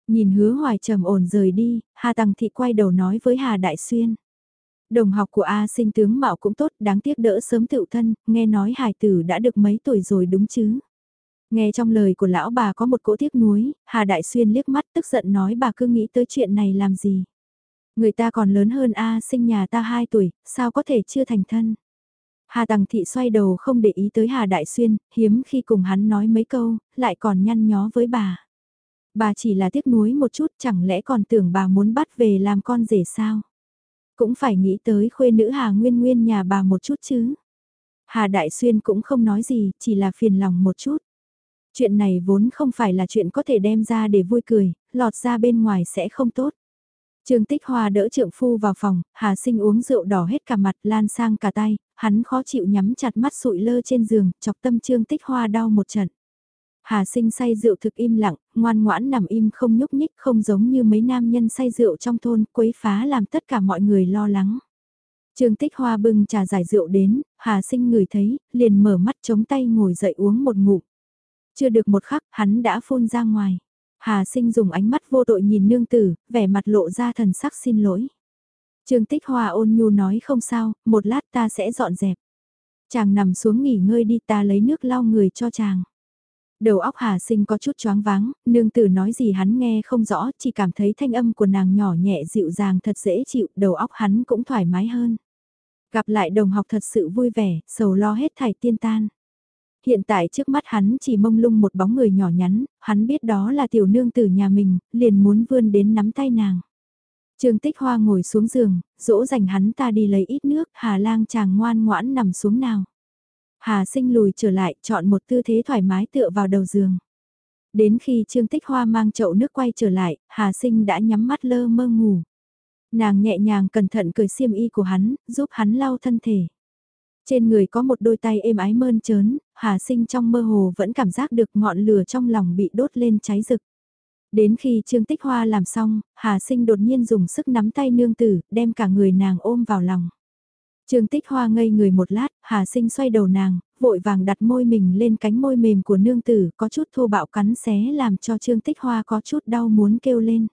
[SPEAKER 1] Nhìn hứa hoài trầm ổn rời đi, Hà Tằng Thị quay đầu nói với Hà Đại Xuyên. Đồng học của A sinh tướng mạo cũng tốt, đáng tiếc đỡ sớm tự thân, nghe nói hài tử đã được mấy tuổi rồi đúng chứ. Nghe trong lời của lão bà có một cỗ tiếc nuối, Hà Đại Xuyên liếc mắt tức giận nói bà cứ nghĩ tới chuyện này làm gì. Người ta còn lớn hơn A sinh nhà ta 2 tuổi, sao có thể chưa thành thân. Hà Tằng Thị xoay đầu không để ý tới Hà Đại Xuyên, hiếm khi cùng hắn nói mấy câu, lại còn nhăn nhó với bà. Bà chỉ là tiếc nuối một chút chẳng lẽ còn tưởng bà muốn bắt về làm con rể sao? Cũng phải nghĩ tới khuê nữ Hà Nguyên Nguyên nhà bà một chút chứ. Hà Đại Xuyên cũng không nói gì, chỉ là phiền lòng một chút. Chuyện này vốn không phải là chuyện có thể đem ra để vui cười, lọt ra bên ngoài sẽ không tốt. Trương Tích Hoa đỡ trượng phu vào phòng, Hà Sinh uống rượu đỏ hết cả mặt lan sang cả tay, hắn khó chịu nhắm chặt mắt sụi lơ trên giường, chọc tâm Trương Tích Hoa đau một trận. Hà Sinh say rượu thực im lặng, ngoan ngoãn nằm im không nhúc nhích không giống như mấy nam nhân say rượu trong thôn quấy phá làm tất cả mọi người lo lắng. Trương Tích Hoa bưng trà giải rượu đến, Hà Sinh ngửi thấy, liền mở mắt chống tay ngồi dậy uống một ngụm. Chưa được một khắc, hắn đã phun ra ngoài. Hà sinh dùng ánh mắt vô tội nhìn nương tử, vẻ mặt lộ ra thần sắc xin lỗi. Trương Tích Hoa ôn nhu nói không sao, một lát ta sẽ dọn dẹp. Chàng nằm xuống nghỉ ngơi đi ta lấy nước lau người cho chàng. Đầu óc Hà Sinh có chút choáng váng, nương tử nói gì hắn nghe không rõ, chỉ cảm thấy thanh âm của nàng nhỏ nhẹ dịu dàng thật dễ chịu, đầu óc hắn cũng thoải mái hơn. Gặp lại đồng học thật sự vui vẻ, sầu lo hết thảy tiên tan. Hiện tại trước mắt hắn chỉ mông lung một bóng người nhỏ nhắn, hắn biết đó là tiểu nương tử nhà mình, liền muốn vươn đến nắm tay nàng. Trương Tích Hoa ngồi xuống giường, dỗ dành hắn ta đi lấy ít nước, Hà Lang chàng ngoan ngoãn nằm xuống nào. Hà sinh lùi trở lại, chọn một tư thế thoải mái tựa vào đầu giường. Đến khi Trương Tích Hoa mang chậu nước quay trở lại, Hà sinh đã nhắm mắt lơ mơ ngủ. Nàng nhẹ nhàng cẩn thận cười xiêm y của hắn, giúp hắn lau thân thể. Trên người có một đôi tay êm ái mơn trớn, Hà sinh trong mơ hồ vẫn cảm giác được ngọn lửa trong lòng bị đốt lên cháy rực. Đến khi Trương Tích Hoa làm xong, Hà sinh đột nhiên dùng sức nắm tay nương tử, đem cả người nàng ôm vào lòng. Trương Tích Hoa ngây người một lát, Hà Sinh xoay đầu nàng, vội vàng đặt môi mình lên cánh môi mềm của nương tử, có chút thô bạo cắn xé làm cho Trương Tích Hoa có chút đau muốn kêu lên.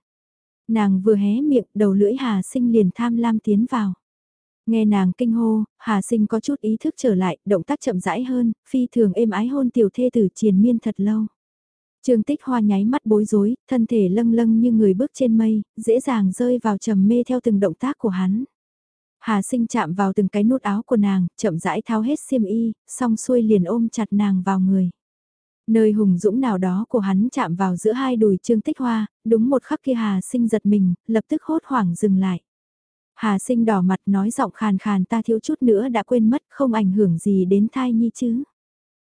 [SPEAKER 1] Nàng vừa hé miệng, đầu lưỡi Hà Sinh liền tham lam tiến vào. Nghe nàng kinh hô, Hà Sinh có chút ý thức trở lại, động tác chậm rãi hơn, phi thường êm ái hôn tiểu thê tử triền miên thật lâu. Trương Tích Hoa nháy mắt bối rối, thân thể lâng lâng như người bước trên mây, dễ dàng rơi vào trầm mê theo từng động tác của hắn. Hà sinh chạm vào từng cái nút áo của nàng, chậm rãi tháo hết xiêm y, xong xuôi liền ôm chặt nàng vào người. Nơi hùng dũng nào đó của hắn chạm vào giữa hai đùi trương tích hoa, đúng một khắc kia Hà sinh giật mình, lập tức hốt hoảng dừng lại. Hà sinh đỏ mặt nói giọng khàn khàn ta thiếu chút nữa đã quên mất không ảnh hưởng gì đến thai nhi chứ.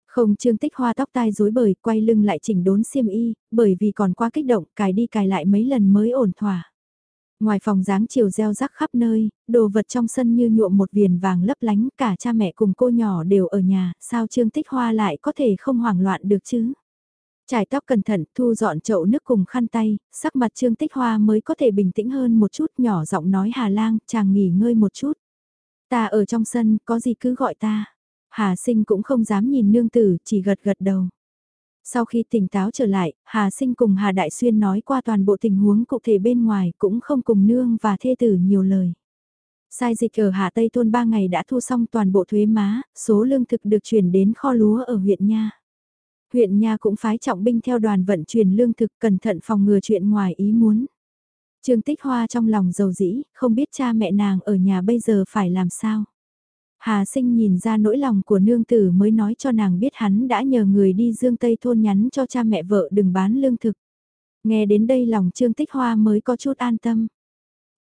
[SPEAKER 1] Không trương tích hoa tóc tai rối bời quay lưng lại chỉnh đốn xiêm y, bởi vì còn qua kích động cài đi cài lại mấy lần mới ổn thỏa. Ngoài phòng dáng chiều gieo rắc khắp nơi, đồ vật trong sân như nhuộm một viền vàng lấp lánh, cả cha mẹ cùng cô nhỏ đều ở nhà, sao Trương Tích Hoa lại có thể không hoảng loạn được chứ? Trải tóc cẩn thận, thu dọn chậu nước cùng khăn tay, sắc mặt Trương Tích Hoa mới có thể bình tĩnh hơn một chút, nhỏ giọng nói Hà Lang, chàng nghỉ ngơi một chút. Ta ở trong sân, có gì cứ gọi ta. Hà Sinh cũng không dám nhìn nương tử, chỉ gật gật đầu. Sau khi tỉnh táo trở lại, Hà Sinh cùng Hà Đại Xuyên nói qua toàn bộ tình huống cụ thể bên ngoài cũng không cùng nương và thê tử nhiều lời. Sai dịch ở Hà Tây Thôn 3 ngày đã thu xong toàn bộ thuế má, số lương thực được chuyển đến kho lúa ở huyện Nha. Huyện Nha cũng phái trọng binh theo đoàn vận chuyển lương thực cẩn thận phòng ngừa chuyện ngoài ý muốn. Trương Tích Hoa trong lòng giàu dĩ, không biết cha mẹ nàng ở nhà bây giờ phải làm sao. Hà sinh nhìn ra nỗi lòng của nương tử mới nói cho nàng biết hắn đã nhờ người đi dương tây thôn nhắn cho cha mẹ vợ đừng bán lương thực. Nghe đến đây lòng Trương Tích Hoa mới có chút an tâm.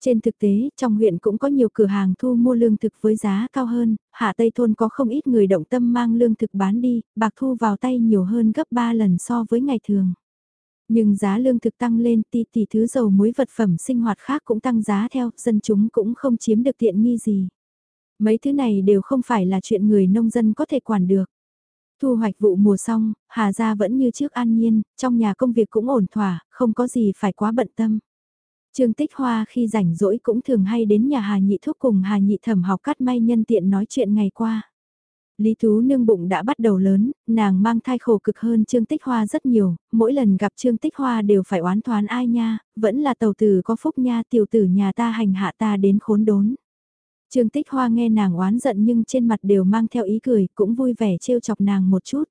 [SPEAKER 1] Trên thực tế, trong huyện cũng có nhiều cửa hàng thu mua lương thực với giá cao hơn, hạ Tây Thôn có không ít người động tâm mang lương thực bán đi, bạc thu vào tay nhiều hơn gấp 3 lần so với ngày thường. Nhưng giá lương thực tăng lên thì tỷ thứ dầu muối vật phẩm sinh hoạt khác cũng tăng giá theo, dân chúng cũng không chiếm được tiện nghi gì. Mấy thứ này đều không phải là chuyện người nông dân có thể quản được. Thu hoạch vụ mùa xong, Hà Gia vẫn như trước an nhiên, trong nhà công việc cũng ổn thỏa, không có gì phải quá bận tâm. Trương Tích Hoa khi rảnh rỗi cũng thường hay đến nhà Hà Nhị Thúc cùng Hà Nhị Thẩm học cắt may nhân tiện nói chuyện ngày qua. Lý Tú nương bụng đã bắt đầu lớn, nàng mang thai khổ cực hơn Trương Tích Hoa rất nhiều, mỗi lần gặp Trương Tích Hoa đều phải oán thoán ai nha, vẫn là tàu tử có phúc nha tiểu tử nhà ta hành hạ ta đến khốn đốn. Trương Tích Hoa nghe nàng oán giận nhưng trên mặt đều mang theo ý cười, cũng vui vẻ trêu chọc nàng một chút.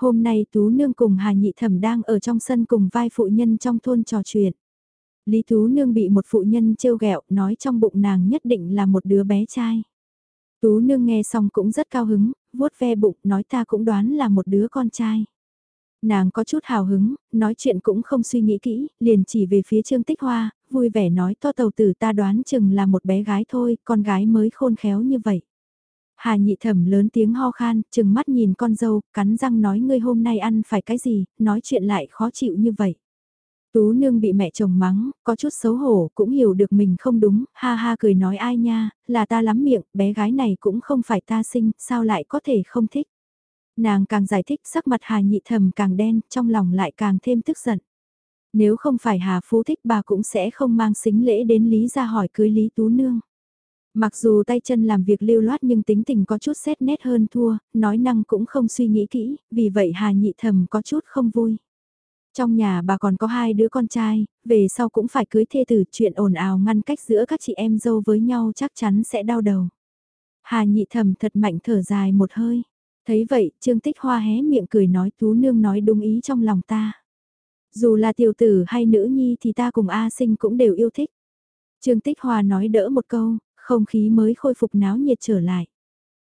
[SPEAKER 1] Hôm nay Tú Nương cùng Hà Nhị Thẩm đang ở trong sân cùng vai phụ nhân trong thôn trò chuyện. Lý Tú Nương bị một phụ nhân trêu ghẹo nói trong bụng nàng nhất định là một đứa bé trai. Tú Nương nghe xong cũng rất cao hứng, vuốt ve bụng nói ta cũng đoán là một đứa con trai. Nàng có chút hào hứng, nói chuyện cũng không suy nghĩ kỹ, liền chỉ về phía Trương Tích Hoa, vui vẻ nói to tàu tử ta đoán chừng là một bé gái thôi, con gái mới khôn khéo như vậy. Hà nhị thẩm lớn tiếng ho khan, chừng mắt nhìn con dâu, cắn răng nói ngươi hôm nay ăn phải cái gì, nói chuyện lại khó chịu như vậy. Tú nương bị mẹ chồng mắng, có chút xấu hổ, cũng hiểu được mình không đúng, ha ha cười nói ai nha, là ta lắm miệng, bé gái này cũng không phải ta sinh, sao lại có thể không thích. Nàng càng giải thích sắc mặt Hà nhị thầm càng đen, trong lòng lại càng thêm tức giận. Nếu không phải Hà Phú thích bà cũng sẽ không mang xính lễ đến Lý ra hỏi cưới Lý Tú Nương. Mặc dù tay chân làm việc lưu loát nhưng tính tình có chút xét nét hơn thua, nói năng cũng không suy nghĩ kỹ, vì vậy Hà nhị thầm có chút không vui. Trong nhà bà còn có hai đứa con trai, về sau cũng phải cưới thê tử chuyện ồn ào ngăn cách giữa các chị em dâu với nhau chắc chắn sẽ đau đầu. Hà nhị thầm thật mạnh thở dài một hơi. Thấy vậy, Trương Tích Hoa hé miệng cười nói Tú Nương nói đúng ý trong lòng ta. Dù là tiểu tử hay nữ nhi thì ta cùng A sinh cũng đều yêu thích. Trương Tích Hoa nói đỡ một câu, không khí mới khôi phục náo nhiệt trở lại.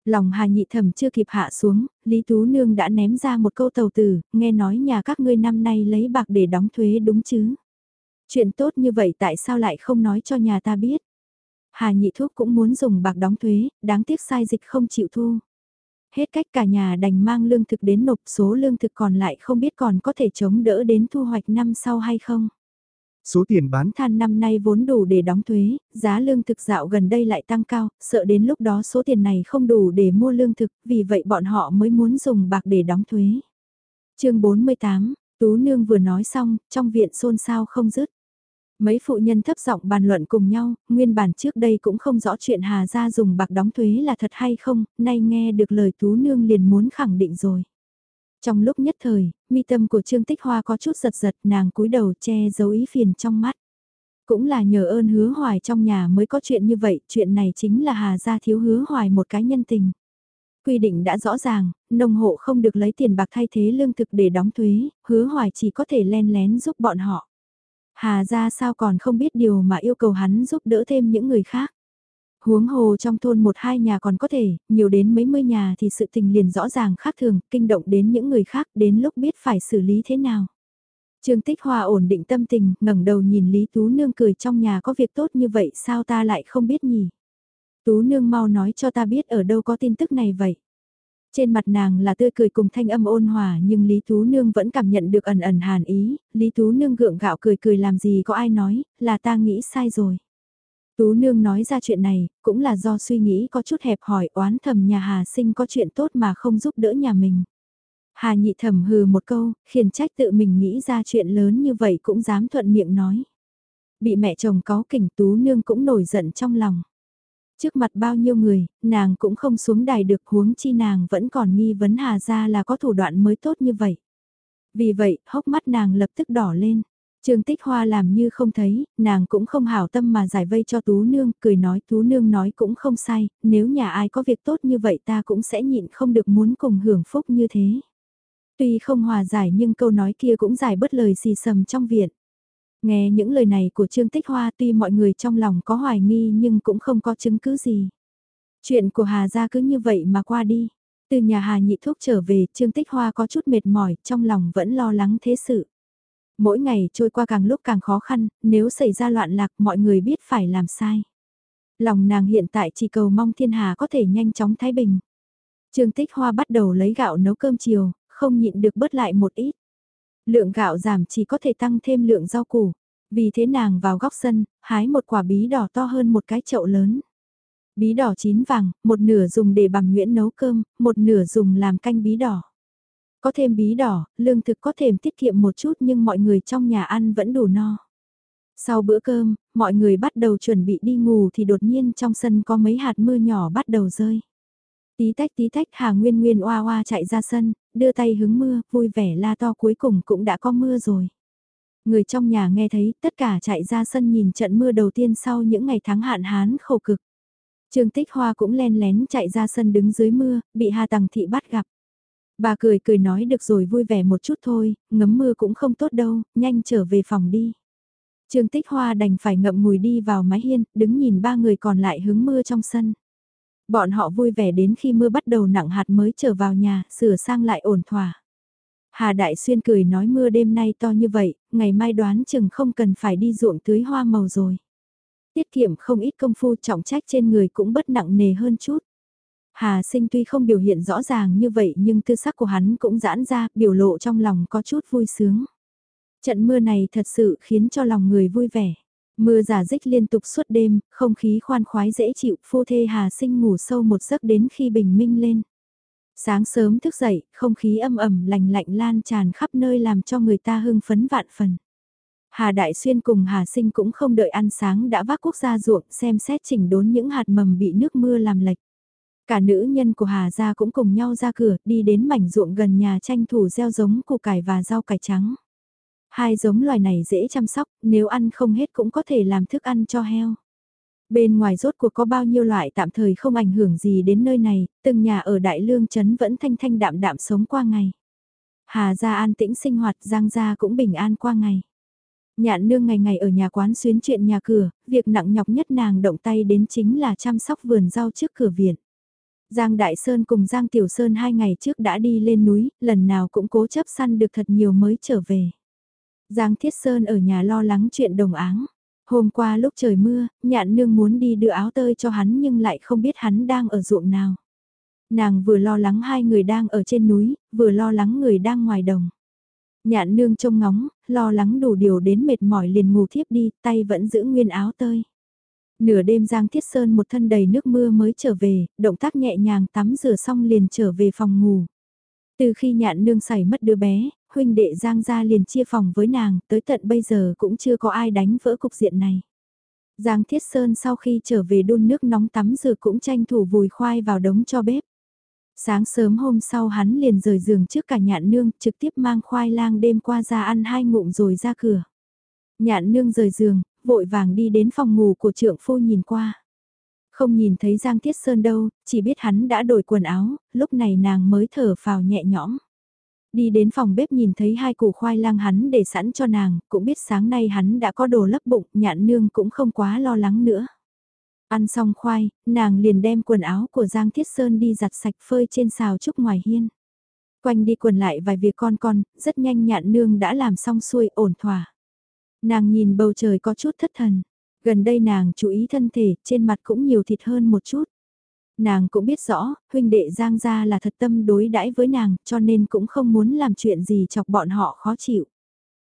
[SPEAKER 1] Lòng Hà Nhị Thẩm chưa kịp hạ xuống, Lý Tú Nương đã ném ra một câu tàu từ. nghe nói nhà các ngươi năm nay lấy bạc để đóng thuế đúng chứ. Chuyện tốt như vậy tại sao lại không nói cho nhà ta biết. Hà Nhị Thuốc cũng muốn dùng bạc đóng thuế, đáng tiếc sai dịch không chịu thu. Hết cách cả nhà đành mang lương thực đến nộp số lương thực còn lại không biết còn có thể chống đỡ đến thu hoạch năm sau hay không.
[SPEAKER 2] Số tiền bán
[SPEAKER 1] than năm nay vốn đủ để đóng thuế, giá lương thực dạo gần đây lại tăng cao, sợ đến lúc đó số tiền này không đủ để mua lương thực, vì vậy bọn họ mới muốn dùng bạc để đóng thuế. chương 48, Tú Nương vừa nói xong, trong viện xôn xao không dứt. Mấy phụ nhân thấp giọng bàn luận cùng nhau, nguyên bản trước đây cũng không rõ chuyện Hà Gia dùng bạc đóng thuế là thật hay không, nay nghe được lời Tú Nương liền muốn khẳng định rồi. Trong lúc nhất thời, mi tâm của Trương Tích Hoa có chút giật giật nàng cúi đầu che giấu ý phiền trong mắt. Cũng là nhờ ơn hứa hoài trong nhà mới có chuyện như vậy, chuyện này chính là Hà Gia thiếu hứa hoài một cái nhân tình. Quy định đã rõ ràng, nông hộ không được lấy tiền bạc thay thế lương thực để đóng thuế, hứa hoài chỉ có thể len lén giúp bọn họ. Hà Gia sao còn không biết điều mà yêu cầu hắn giúp đỡ thêm những người khác. Huống hồ trong thôn một hai nhà còn có thể, nhiều đến mấy mươi nhà thì sự tình liền rõ ràng khác thường, kinh động đến những người khác đến lúc biết phải xử lý thế nào. Trương Tích hòa ổn định tâm tình, ngẩng đầu nhìn Lý Tú Nương cười trong nhà có việc tốt như vậy sao ta lại không biết nhỉ? Tú Nương mau nói cho ta biết ở đâu có tin tức này vậy. Trên mặt nàng là tươi cười cùng thanh âm ôn hòa nhưng Lý Tú Nương vẫn cảm nhận được ẩn ẩn hàn ý, Lý Tú Nương gượng gạo cười cười làm gì có ai nói, là ta nghĩ sai rồi. Tú Nương nói ra chuyện này, cũng là do suy nghĩ có chút hẹp hỏi oán thầm nhà Hà sinh có chuyện tốt mà không giúp đỡ nhà mình. Hà nhị thầm hừ một câu, khiển trách tự mình nghĩ ra chuyện lớn như vậy cũng dám thuận miệng nói. Bị mẹ chồng có kỉnh Tú Nương cũng nổi giận trong lòng. Trước mặt bao nhiêu người, nàng cũng không xuống đài được huống chi nàng vẫn còn nghi vấn Hà ra là có thủ đoạn mới tốt như vậy. Vì vậy, hốc mắt nàng lập tức đỏ lên. Trương Tích Hoa làm như không thấy, nàng cũng không hảo tâm mà giải vây cho Tú Nương, cười nói Tú Nương nói cũng không sai, nếu nhà ai có việc tốt như vậy ta cũng sẽ nhịn không được muốn cùng hưởng phúc như thế. Tuy không hòa giải nhưng câu nói kia cũng giải bất lời xì sầm trong viện. Nghe những lời này của Trương Tích Hoa tuy mọi người trong lòng có hoài nghi nhưng cũng không có chứng cứ gì. Chuyện của Hà gia cứ như vậy mà qua đi. Từ nhà Hà nhị thuốc trở về, Trương Tích Hoa có chút mệt mỏi, trong lòng vẫn lo lắng thế sự. Mỗi ngày trôi qua càng lúc càng khó khăn, nếu xảy ra loạn lạc mọi người biết phải làm sai. Lòng nàng hiện tại chỉ cầu mong thiên hà có thể nhanh chóng thái bình. Trương Tích Hoa bắt đầu lấy gạo nấu cơm chiều, không nhịn được bớt lại một ít. Lượng gạo giảm chỉ có thể tăng thêm lượng rau củ. Vì thế nàng vào góc sân, hái một quả bí đỏ to hơn một cái chậu lớn. Bí đỏ chín vàng, một nửa dùng để bằng nguyễn nấu cơm, một nửa dùng làm canh bí đỏ. Có thêm bí đỏ, lương thực có thêm tiết kiệm một chút nhưng mọi người trong nhà ăn vẫn đủ no. Sau bữa cơm, mọi người bắt đầu chuẩn bị đi ngủ thì đột nhiên trong sân có mấy hạt mưa nhỏ bắt đầu rơi. Tí tách tí tách Hà Nguyên Nguyên oa oa chạy ra sân, đưa tay hứng mưa, vui vẻ la to cuối cùng cũng đã có mưa rồi. Người trong nhà nghe thấy tất cả chạy ra sân nhìn trận mưa đầu tiên sau những ngày tháng hạn hán khổ cực. Trương Tích Hoa cũng len lén chạy ra sân đứng dưới mưa, bị Hà Tằng Thị bắt gặp. Bà cười cười nói được rồi vui vẻ một chút thôi, ngấm mưa cũng không tốt đâu, nhanh trở về phòng đi. Trương Tích Hoa đành phải ngậm ngùi đi vào mái hiên, đứng nhìn ba người còn lại hứng mưa trong sân. Bọn họ vui vẻ đến khi mưa bắt đầu nặng hạt mới trở vào nhà, sửa sang lại ổn thỏa. Hà Đại Xuyên cười nói mưa đêm nay to như vậy, ngày mai đoán chừng không cần phải đi ruộng tưới hoa màu rồi. Tiết kiệm không ít công phu trọng trách trên người cũng bất nặng nề hơn chút. Hà sinh tuy không biểu hiện rõ ràng như vậy nhưng tư sắc của hắn cũng giãn ra, biểu lộ trong lòng có chút vui sướng. Trận mưa này thật sự khiến cho lòng người vui vẻ. Mưa giả dích liên tục suốt đêm, không khí khoan khoái dễ chịu, phu thê Hà sinh ngủ sâu một giấc đến khi bình minh lên. Sáng sớm thức dậy, không khí âm ẩm lạnh lạnh lan tràn khắp nơi làm cho người ta hưng phấn vạn phần. Hà Đại Xuyên cùng Hà Sinh cũng không đợi ăn sáng đã vác quốc gia ruộng xem xét chỉnh đốn những hạt mầm bị nước mưa làm lệch. Cả nữ nhân của Hà Gia cũng cùng nhau ra cửa đi đến mảnh ruộng gần nhà tranh thủ gieo giống củ cải và rau cải trắng. Hai giống loài này dễ chăm sóc, nếu ăn không hết cũng có thể làm thức ăn cho heo. Bên ngoài rốt cuộc có bao nhiêu loại tạm thời không ảnh hưởng gì đến nơi này, từng nhà ở Đại Lương Trấn vẫn thanh thanh đạm đạm sống qua ngày. Hà gia an tĩnh sinh hoạt, Giang gia cũng bình an qua ngày. Nhạn nương ngày ngày ở nhà quán xuyến chuyện nhà cửa, việc nặng nhọc nhất nàng động tay đến chính là chăm sóc vườn rau trước cửa viện. Giang Đại Sơn cùng Giang Tiểu Sơn hai ngày trước đã đi lên núi, lần nào cũng cố chấp săn được thật nhiều mới trở về. Giang Thiết Sơn ở nhà lo lắng chuyện đồng áng. Hôm qua lúc trời mưa, nhạn nương muốn đi đưa áo tơi cho hắn nhưng lại không biết hắn đang ở ruộng nào. Nàng vừa lo lắng hai người đang ở trên núi, vừa lo lắng người đang ngoài đồng. Nhạn nương trông ngóng, lo lắng đủ điều đến mệt mỏi liền ngủ thiếp đi, tay vẫn giữ nguyên áo tơi. Nửa đêm Giang Thiết Sơn một thân đầy nước mưa mới trở về, động tác nhẹ nhàng tắm rửa xong liền trở về phòng ngủ. Từ khi nhạn nương xảy mất đứa bé, huynh đệ Giang gia liền chia phòng với nàng, tới tận bây giờ cũng chưa có ai đánh vỡ cục diện này. Giang Thiết Sơn sau khi trở về đun nước nóng tắm rửa cũng tranh thủ vùi khoai vào đống cho bếp. Sáng sớm hôm sau hắn liền rời giường trước cả nhạn nương, trực tiếp mang khoai lang đêm qua ra ăn hai ngụm rồi ra cửa. Nhạn nương rời giường, vội vàng đi đến phòng ngủ của trượng phu nhìn qua. Không nhìn thấy Giang Thiết Sơn đâu, chỉ biết hắn đã đổi quần áo, lúc này nàng mới thở phào nhẹ nhõm. Đi đến phòng bếp nhìn thấy hai củ khoai lang hắn để sẵn cho nàng, cũng biết sáng nay hắn đã có đồ lấp bụng, nhạn nương cũng không quá lo lắng nữa. Ăn xong khoai, nàng liền đem quần áo của Giang Thiết Sơn đi giặt sạch phơi trên xào trúc ngoài hiên. Quanh đi quần lại vài việc con con, rất nhanh nhạn nương đã làm xong xuôi ổn thỏa. Nàng nhìn bầu trời có chút thất thần. Gần đây nàng chú ý thân thể, trên mặt cũng nhiều thịt hơn một chút. Nàng cũng biết rõ, huynh đệ Giang gia là thật tâm đối đãi với nàng, cho nên cũng không muốn làm chuyện gì chọc bọn họ khó chịu.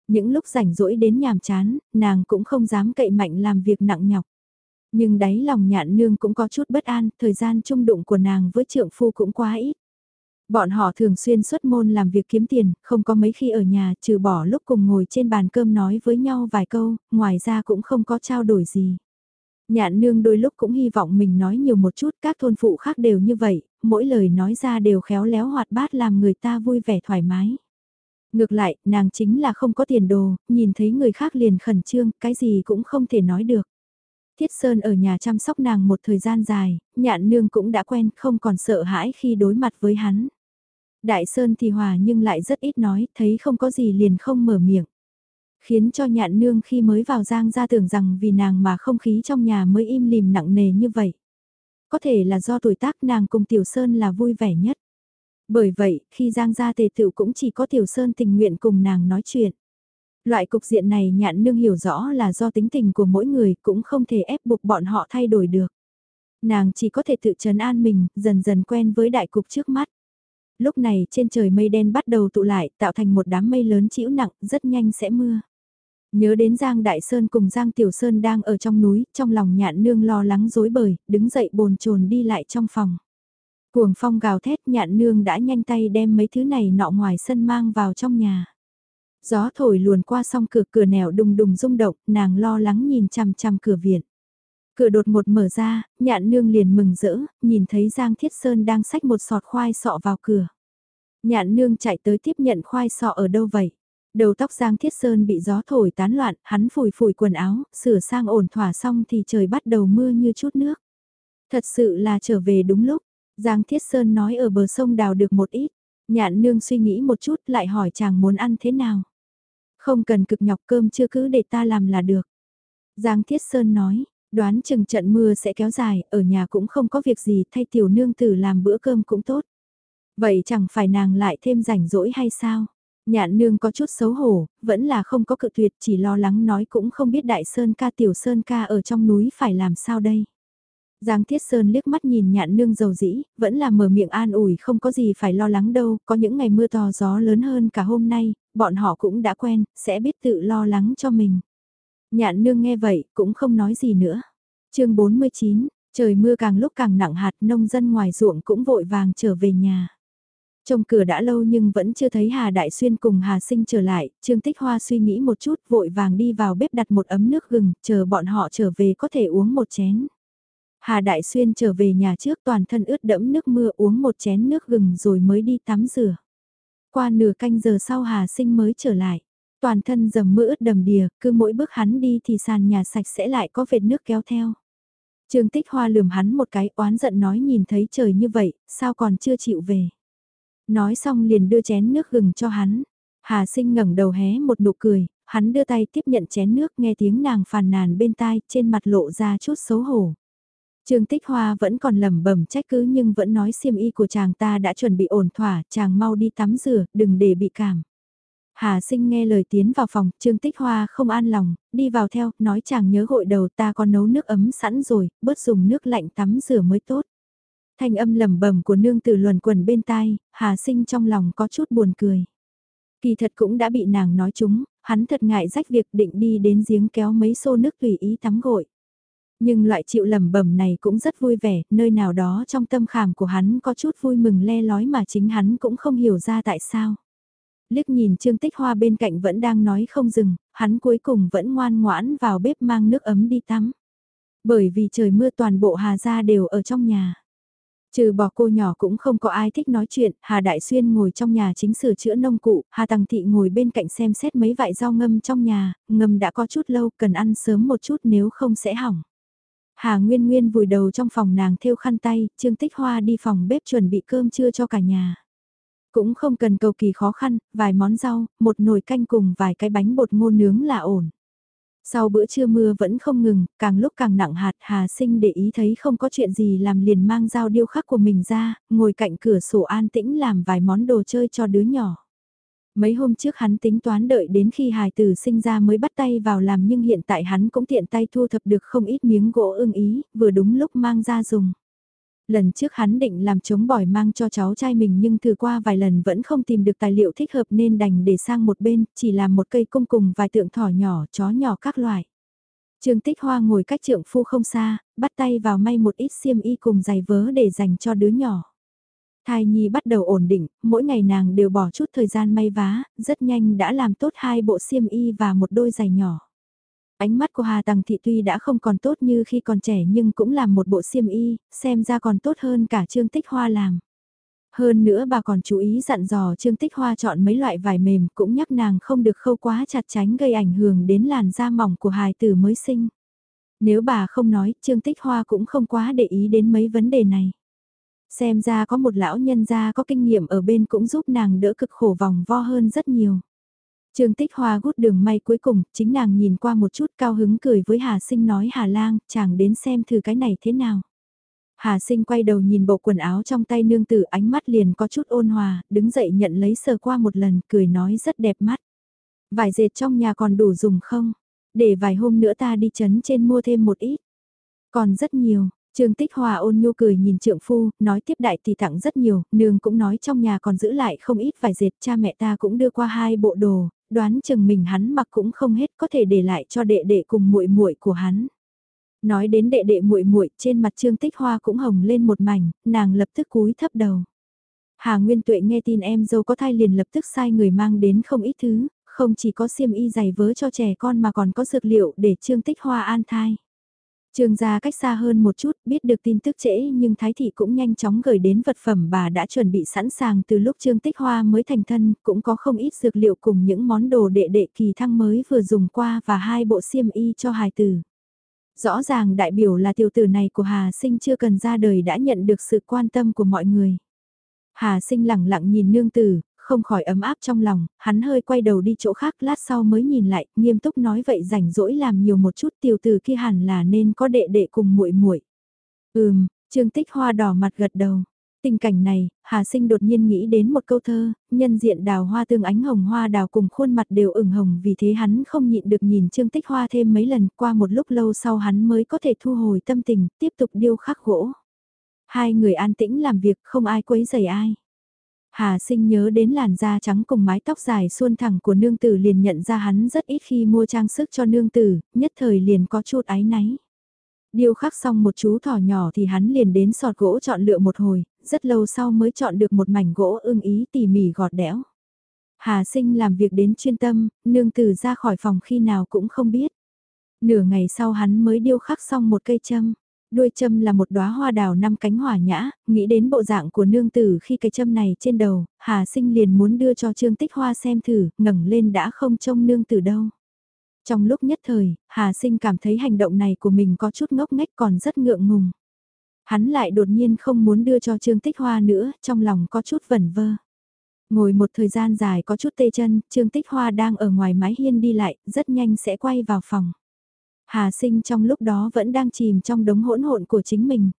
[SPEAKER 1] Những lúc rảnh rỗi đến nhàm chán, nàng cũng không dám cậy mạnh làm việc nặng nhọc. Nhưng đáy lòng nhạn nương cũng có chút bất an, thời gian chung đụng của nàng với trượng phu cũng quá ít. Bọn họ thường xuyên xuất môn làm việc kiếm tiền, không có mấy khi ở nhà trừ bỏ lúc cùng ngồi trên bàn cơm nói với nhau vài câu, ngoài ra cũng không có trao đổi gì. Nhạn nương đôi lúc cũng hy vọng mình nói nhiều một chút, các thôn phụ khác đều như vậy, mỗi lời nói ra đều khéo léo hoạt bát làm người ta vui vẻ thoải mái. Ngược lại, nàng chính là không có tiền đồ, nhìn thấy người khác liền khẩn trương, cái gì cũng không thể nói được. Thiết Sơn ở nhà chăm sóc nàng một thời gian dài, nhạn nương cũng đã quen không còn sợ hãi khi đối mặt với hắn. Đại Sơn thì hòa nhưng lại rất ít nói, thấy không có gì liền không mở miệng. Khiến cho nhạn nương khi mới vào giang ra tưởng rằng vì nàng mà không khí trong nhà mới im lìm nặng nề như vậy. Có thể là do tuổi tác nàng cùng Tiểu Sơn là vui vẻ nhất. Bởi vậy, khi giang gia tề tựu cũng chỉ có Tiểu Sơn tình nguyện cùng nàng nói chuyện. Loại cục diện này nhạn nương hiểu rõ là do tính tình của mỗi người cũng không thể ép buộc bọn họ thay đổi được. Nàng chỉ có thể tự trấn an mình, dần dần quen với đại cục trước mắt. Lúc này trên trời mây đen bắt đầu tụ lại, tạo thành một đám mây lớn chĩu nặng, rất nhanh sẽ mưa. Nhớ đến Giang Đại Sơn cùng Giang Tiểu Sơn đang ở trong núi, trong lòng nhạn nương lo lắng dối bời, đứng dậy bồn chồn đi lại trong phòng. Cuồng phong gào thét nhạn nương đã nhanh tay đem mấy thứ này nọ ngoài sân mang vào trong nhà. Gió thổi luồn qua song cửa cửa nẻo đùng đùng rung động, nàng lo lắng nhìn chằm chằm cửa viện. Cửa đột một mở ra, nhạn nương liền mừng rỡ, nhìn thấy Giang Thiết Sơn đang xách một sọt khoai sọ vào cửa. Nhạn nương chạy tới tiếp nhận khoai sọ ở đâu vậy? Đầu tóc Giang Thiết Sơn bị gió thổi tán loạn, hắn phủi phủi quần áo, sửa sang ổn thỏa xong thì trời bắt đầu mưa như chút nước. Thật sự là trở về đúng lúc, Giang Thiết Sơn nói ở bờ sông đào được một ít, nhạn nương suy nghĩ một chút lại hỏi chàng muốn ăn thế nào. Không cần cực nhọc cơm chưa cứ để ta làm là được. Giang Thiết Sơn nói, đoán chừng trận mưa sẽ kéo dài, ở nhà cũng không có việc gì thay tiểu nương tử làm bữa cơm cũng tốt. Vậy chẳng phải nàng lại thêm rảnh rỗi hay sao? Nhạn nương có chút xấu hổ, vẫn là không có cự tuyệt chỉ lo lắng nói cũng không biết đại sơn ca tiểu sơn ca ở trong núi phải làm sao đây. Giang Thiết Sơn liếc mắt nhìn nhạn nương dầu dĩ, vẫn là mở miệng an ủi không có gì phải lo lắng đâu, có những ngày mưa to gió lớn hơn cả hôm nay, bọn họ cũng đã quen, sẽ biết tự lo lắng cho mình. Nhạn nương nghe vậy, cũng không nói gì nữa. chương 49, trời mưa càng lúc càng nặng hạt, nông dân ngoài ruộng cũng vội vàng trở về nhà. Trong cửa đã lâu nhưng vẫn chưa thấy Hà Đại Xuyên cùng Hà Sinh trở lại, Trương Tích Hoa suy nghĩ một chút vội vàng đi vào bếp đặt một ấm nước gừng, chờ bọn họ trở về có thể uống một chén. Hà Đại Xuyên trở về nhà trước toàn thân ướt đẫm nước mưa uống một chén nước gừng rồi mới đi tắm rửa. Qua nửa canh giờ sau Hà Sinh mới trở lại. Toàn thân dầm mỡ ướt đầm đìa, cứ mỗi bước hắn đi thì sàn nhà sạch sẽ lại có vệt nước kéo theo. Trương Tích Hoa lườm hắn một cái oán giận nói nhìn thấy trời như vậy, sao còn chưa chịu về. Nói xong liền đưa chén nước gừng cho hắn. Hà sinh ngẩng đầu hé một nụ cười, hắn đưa tay tiếp nhận chén nước nghe tiếng nàng phàn nàn bên tai, trên mặt lộ ra chút xấu hổ. Trương Tích Hoa vẫn còn lẩm bẩm trách cứ nhưng vẫn nói xiêm y của chàng ta đã chuẩn bị ổn thỏa, chàng mau đi tắm rửa, đừng để bị cảm. Hà sinh nghe lời tiến vào phòng, Trương Tích Hoa không an lòng, đi vào theo, nói chàng nhớ gội đầu ta có nấu nước ấm sẵn rồi, bớt dùng nước lạnh tắm rửa mới tốt. Thanh âm lẩm bẩm của nương tử luồn quần bên tai, Hà sinh trong lòng có chút buồn cười. Kỳ thật cũng đã bị nàng nói chúng, hắn thật ngại rách việc định đi đến giếng kéo mấy xô nước tùy ý tắm gội. Nhưng loại chịu lầm bẩm này cũng rất vui vẻ, nơi nào đó trong tâm khảm của hắn có chút vui mừng le lói mà chính hắn cũng không hiểu ra tại sao. Liếc nhìn Trương Tích Hoa bên cạnh vẫn đang nói không dừng, hắn cuối cùng vẫn ngoan ngoãn vào bếp mang nước ấm đi tắm. Bởi vì trời mưa toàn bộ Hà Gia đều ở trong nhà. Trừ bỏ cô nhỏ cũng không có ai thích nói chuyện, Hà Đại Xuyên ngồi trong nhà chính sửa chữa nông cụ, Hà Tăng Thị ngồi bên cạnh xem xét mấy vại rau ngâm trong nhà, ngâm đã có chút lâu, cần ăn sớm một chút nếu không sẽ hỏng. Hà Nguyên Nguyên vùi đầu trong phòng nàng thêu khăn tay, Trương Tích Hoa đi phòng bếp chuẩn bị cơm trưa cho cả nhà. Cũng không cần cầu kỳ khó khăn, vài món rau, một nồi canh cùng vài cái bánh bột ngô nướng là ổn. Sau bữa trưa mưa vẫn không ngừng, càng lúc càng nặng hạt Hà Sinh để ý thấy không có chuyện gì làm liền mang dao điêu khắc của mình ra, ngồi cạnh cửa sổ an tĩnh làm vài món đồ chơi cho đứa nhỏ. Mấy hôm trước hắn tính toán đợi đến khi hài tử sinh ra mới bắt tay vào làm nhưng hiện tại hắn cũng tiện tay thu thập được không ít miếng gỗ ưng ý, vừa đúng lúc mang ra dùng. Lần trước hắn định làm chống bỏi mang cho cháu trai mình nhưng thử qua vài lần vẫn không tìm được tài liệu thích hợp nên đành để sang một bên, chỉ làm một cây cung cùng vài tượng thỏ nhỏ, chó nhỏ các loại. Trương Tích Hoa ngồi cách trượng phu không xa, bắt tay vào may một ít xiêm y cùng giày vớ để dành cho đứa nhỏ. Thai nhi bắt đầu ổn định, mỗi ngày nàng đều bỏ chút thời gian may vá, rất nhanh đã làm tốt hai bộ xiêm y và một đôi giày nhỏ. Ánh mắt của Hà Tằng Thị tuy đã không còn tốt như khi còn trẻ nhưng cũng làm một bộ xiêm y, xem ra còn tốt hơn cả Trương Tích Hoa làm. Hơn nữa bà còn chú ý dặn dò Trương Tích Hoa chọn mấy loại vải mềm cũng nhắc nàng không được khâu quá chặt tránh gây ảnh hưởng đến làn da mỏng của hài tử mới sinh. Nếu bà không nói, Trương Tích Hoa cũng không quá để ý đến mấy vấn đề này. Xem ra có một lão nhân gia có kinh nghiệm ở bên cũng giúp nàng đỡ cực khổ vòng vo hơn rất nhiều. Trương Tích Hoa gút đường may cuối cùng, chính nàng nhìn qua một chút cao hứng cười với Hà Sinh nói Hà Lang, chàng đến xem thử cái này thế nào. Hà Sinh quay đầu nhìn bộ quần áo trong tay nương tử ánh mắt liền có chút ôn hòa, đứng dậy nhận lấy sờ qua một lần, cười nói rất đẹp mắt. Vải dệt trong nhà còn đủ dùng không? Để vài hôm nữa ta đi chấn trên mua thêm một ít. Còn rất nhiều, Trương Tích Hòa ôn nhu cười nhìn trượng phu, nói tiếp đại tỷ tặng rất nhiều, nương cũng nói trong nhà còn giữ lại không ít vài dệt, cha mẹ ta cũng đưa qua hai bộ đồ, đoán chừng mình hắn mặc cũng không hết có thể để lại cho đệ đệ cùng muội muội của hắn. Nói đến đệ đệ muội muội, trên mặt Trương Tích Hoa cũng hồng lên một mảnh, nàng lập tức cúi thấp đầu. Hà Nguyên Tuệ nghe tin em dâu có thai liền lập tức sai người mang đến không ít thứ, không chỉ có xiêm y giày vớ cho trẻ con mà còn có dược liệu để Trương Tích Hoa an thai. Trương gia cách xa hơn một chút, biết được tin tức trễ nhưng Thái Thị cũng nhanh chóng gửi đến vật phẩm bà đã chuẩn bị sẵn sàng từ lúc Trương Tích Hoa mới thành thân, cũng có không ít dược liệu cùng những món đồ đệ đệ kỳ thăng mới vừa dùng qua và hai bộ xiêm y cho hài tử. Rõ ràng đại biểu là tiểu tử này của Hà Sinh chưa cần ra đời đã nhận được sự quan tâm của mọi người. Hà Sinh lặng lặng nhìn nương tử, không khỏi ấm áp trong lòng, hắn hơi quay đầu đi chỗ khác lát sau mới nhìn lại, nghiêm túc nói vậy rảnh rỗi làm nhiều một chút tiểu từ kia hẳn là nên có đệ đệ cùng muội muội. Ừm, Trương Tích Hoa đỏ mặt gật đầu. Tình cảnh này, Hà Sinh đột nhiên nghĩ đến một câu thơ, nhân diện đào hoa tương ánh hồng hoa đào cùng khuôn mặt đều ửng hồng vì thế hắn không nhịn được nhìn Trương Tích Hoa thêm mấy lần qua một lúc lâu sau hắn mới có thể thu hồi tâm tình, tiếp tục điêu khắc gỗ. Hai người an tĩnh làm việc không ai quấy rầy ai. Hà sinh nhớ đến làn da trắng cùng mái tóc dài suôn thẳng của nương tử liền nhận ra hắn rất ít khi mua trang sức cho nương tử, nhất thời liền có chút áy náy. Điêu khắc xong một chú thỏ nhỏ thì hắn liền đến sọt gỗ chọn lựa một hồi, rất lâu sau mới chọn được một mảnh gỗ ưng ý tỉ mỉ gọt đẽo. Hà sinh làm việc đến chuyên tâm, nương tử ra khỏi phòng khi nào cũng không biết. Nửa ngày sau hắn mới điêu khắc xong một cây châm. Đuôi châm là một đóa hoa đào năm cánh hỏa nhã, nghĩ đến bộ dạng của nương tử khi cái châm này trên đầu, Hà Sinh liền muốn đưa cho Trương Tích Hoa xem thử, ngẩng lên đã không trông nương tử đâu. Trong lúc nhất thời, Hà Sinh cảm thấy hành động này của mình có chút ngốc nghếch còn rất ngượng ngùng. Hắn lại đột nhiên không muốn đưa cho Trương Tích Hoa nữa, trong lòng có chút vẩn vơ. Ngồi một thời gian dài có chút tê chân, Trương Tích Hoa đang ở ngoài mái hiên đi lại, rất nhanh sẽ quay vào phòng. Hà sinh trong lúc đó vẫn đang chìm trong đống hỗn hộn của chính mình.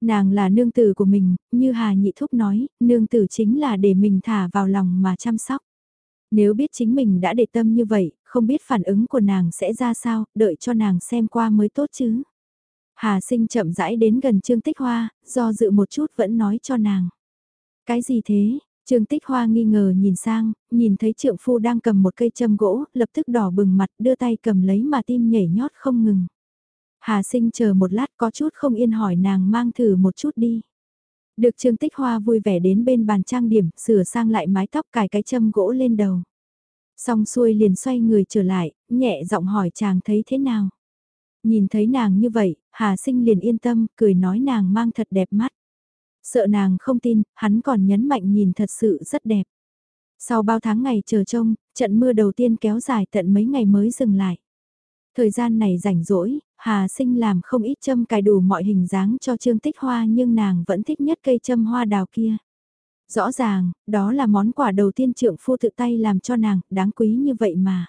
[SPEAKER 1] Nàng là nương tử của mình, như Hà Nhị Thúc nói, nương tử chính là để mình thả vào lòng mà chăm sóc. Nếu biết chính mình đã để tâm như vậy, không biết phản ứng của nàng sẽ ra sao, đợi cho nàng xem qua mới tốt chứ. Hà sinh chậm rãi đến gần Trương Tích Hoa, do dự một chút vẫn nói cho nàng. Cái gì thế? Trương Tích Hoa nghi ngờ nhìn sang, nhìn thấy trượng phu đang cầm một cây châm gỗ, lập tức đỏ bừng mặt đưa tay cầm lấy mà tim nhảy nhót không ngừng. Hà sinh chờ một lát có chút không yên hỏi nàng mang thử một chút đi. Được Trương Tích Hoa vui vẻ đến bên bàn trang điểm, sửa sang lại mái tóc cài cái châm gỗ lên đầu. Xong xuôi liền xoay người trở lại, nhẹ giọng hỏi chàng thấy thế nào. Nhìn thấy nàng như vậy, Hà sinh liền yên tâm, cười nói nàng mang thật đẹp mắt. Sợ nàng không tin, hắn còn nhấn mạnh nhìn thật sự rất đẹp. Sau bao tháng ngày chờ trông, trận mưa đầu tiên kéo dài tận mấy ngày mới dừng lại. Thời gian này rảnh rỗi, Hà Sinh làm không ít châm cài đủ mọi hình dáng cho Trương Tích Hoa nhưng nàng vẫn thích nhất cây châm hoa đào kia. Rõ ràng, đó là món quà đầu tiên trượng phu tự tay làm cho nàng, đáng quý như vậy mà.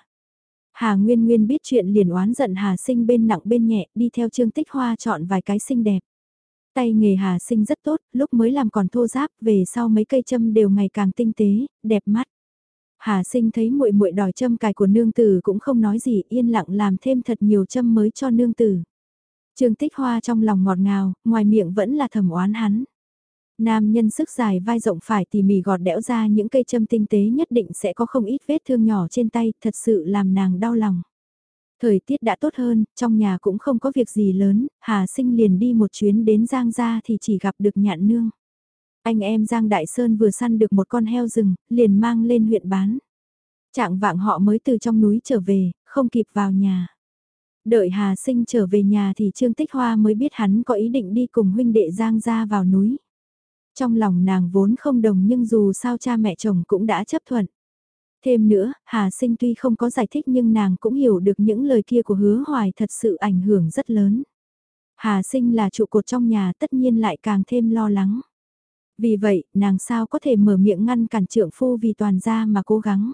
[SPEAKER 1] Hà Nguyên Nguyên biết chuyện liền oán giận Hà Sinh bên nặng bên nhẹ, đi theo Trương Tích Hoa chọn vài cái xinh đẹp. Tay nghề Hà Sinh rất tốt, lúc mới làm còn thô giáp, về sau mấy cây châm đều ngày càng tinh tế, đẹp mắt. Hà Sinh thấy muội muội đòi châm cài của nương tử cũng không nói gì, yên lặng làm thêm thật nhiều châm mới cho nương tử. Trương Tích Hoa trong lòng ngọt ngào, ngoài miệng vẫn là thầm oán hắn. Nam nhân sức dài vai rộng phải tỉ mỉ gọt đẽo ra những cây châm tinh tế nhất định sẽ có không ít vết thương nhỏ trên tay, thật sự làm nàng đau lòng. Thời tiết đã tốt hơn, trong nhà cũng không có việc gì lớn, Hà Sinh liền đi một chuyến đến Giang Gia thì chỉ gặp được nhạn nương. Anh em Giang Đại Sơn vừa săn được một con heo rừng, liền mang lên huyện bán. Trạng vạng họ mới từ trong núi trở về, không kịp vào nhà. Đợi Hà Sinh trở về nhà thì Trương Tích Hoa mới biết hắn có ý định đi cùng huynh đệ Giang Gia vào núi. Trong lòng nàng vốn không đồng nhưng dù sao cha mẹ chồng cũng đã chấp thuận. Thêm nữa, Hà Sinh tuy không có giải thích nhưng nàng cũng hiểu được những lời kia của hứa hoài thật sự ảnh hưởng rất lớn. Hà Sinh là trụ cột trong nhà tất nhiên lại càng thêm lo lắng. Vì vậy, nàng sao có thể mở miệng ngăn cản trượng phu vì toàn gia mà cố gắng.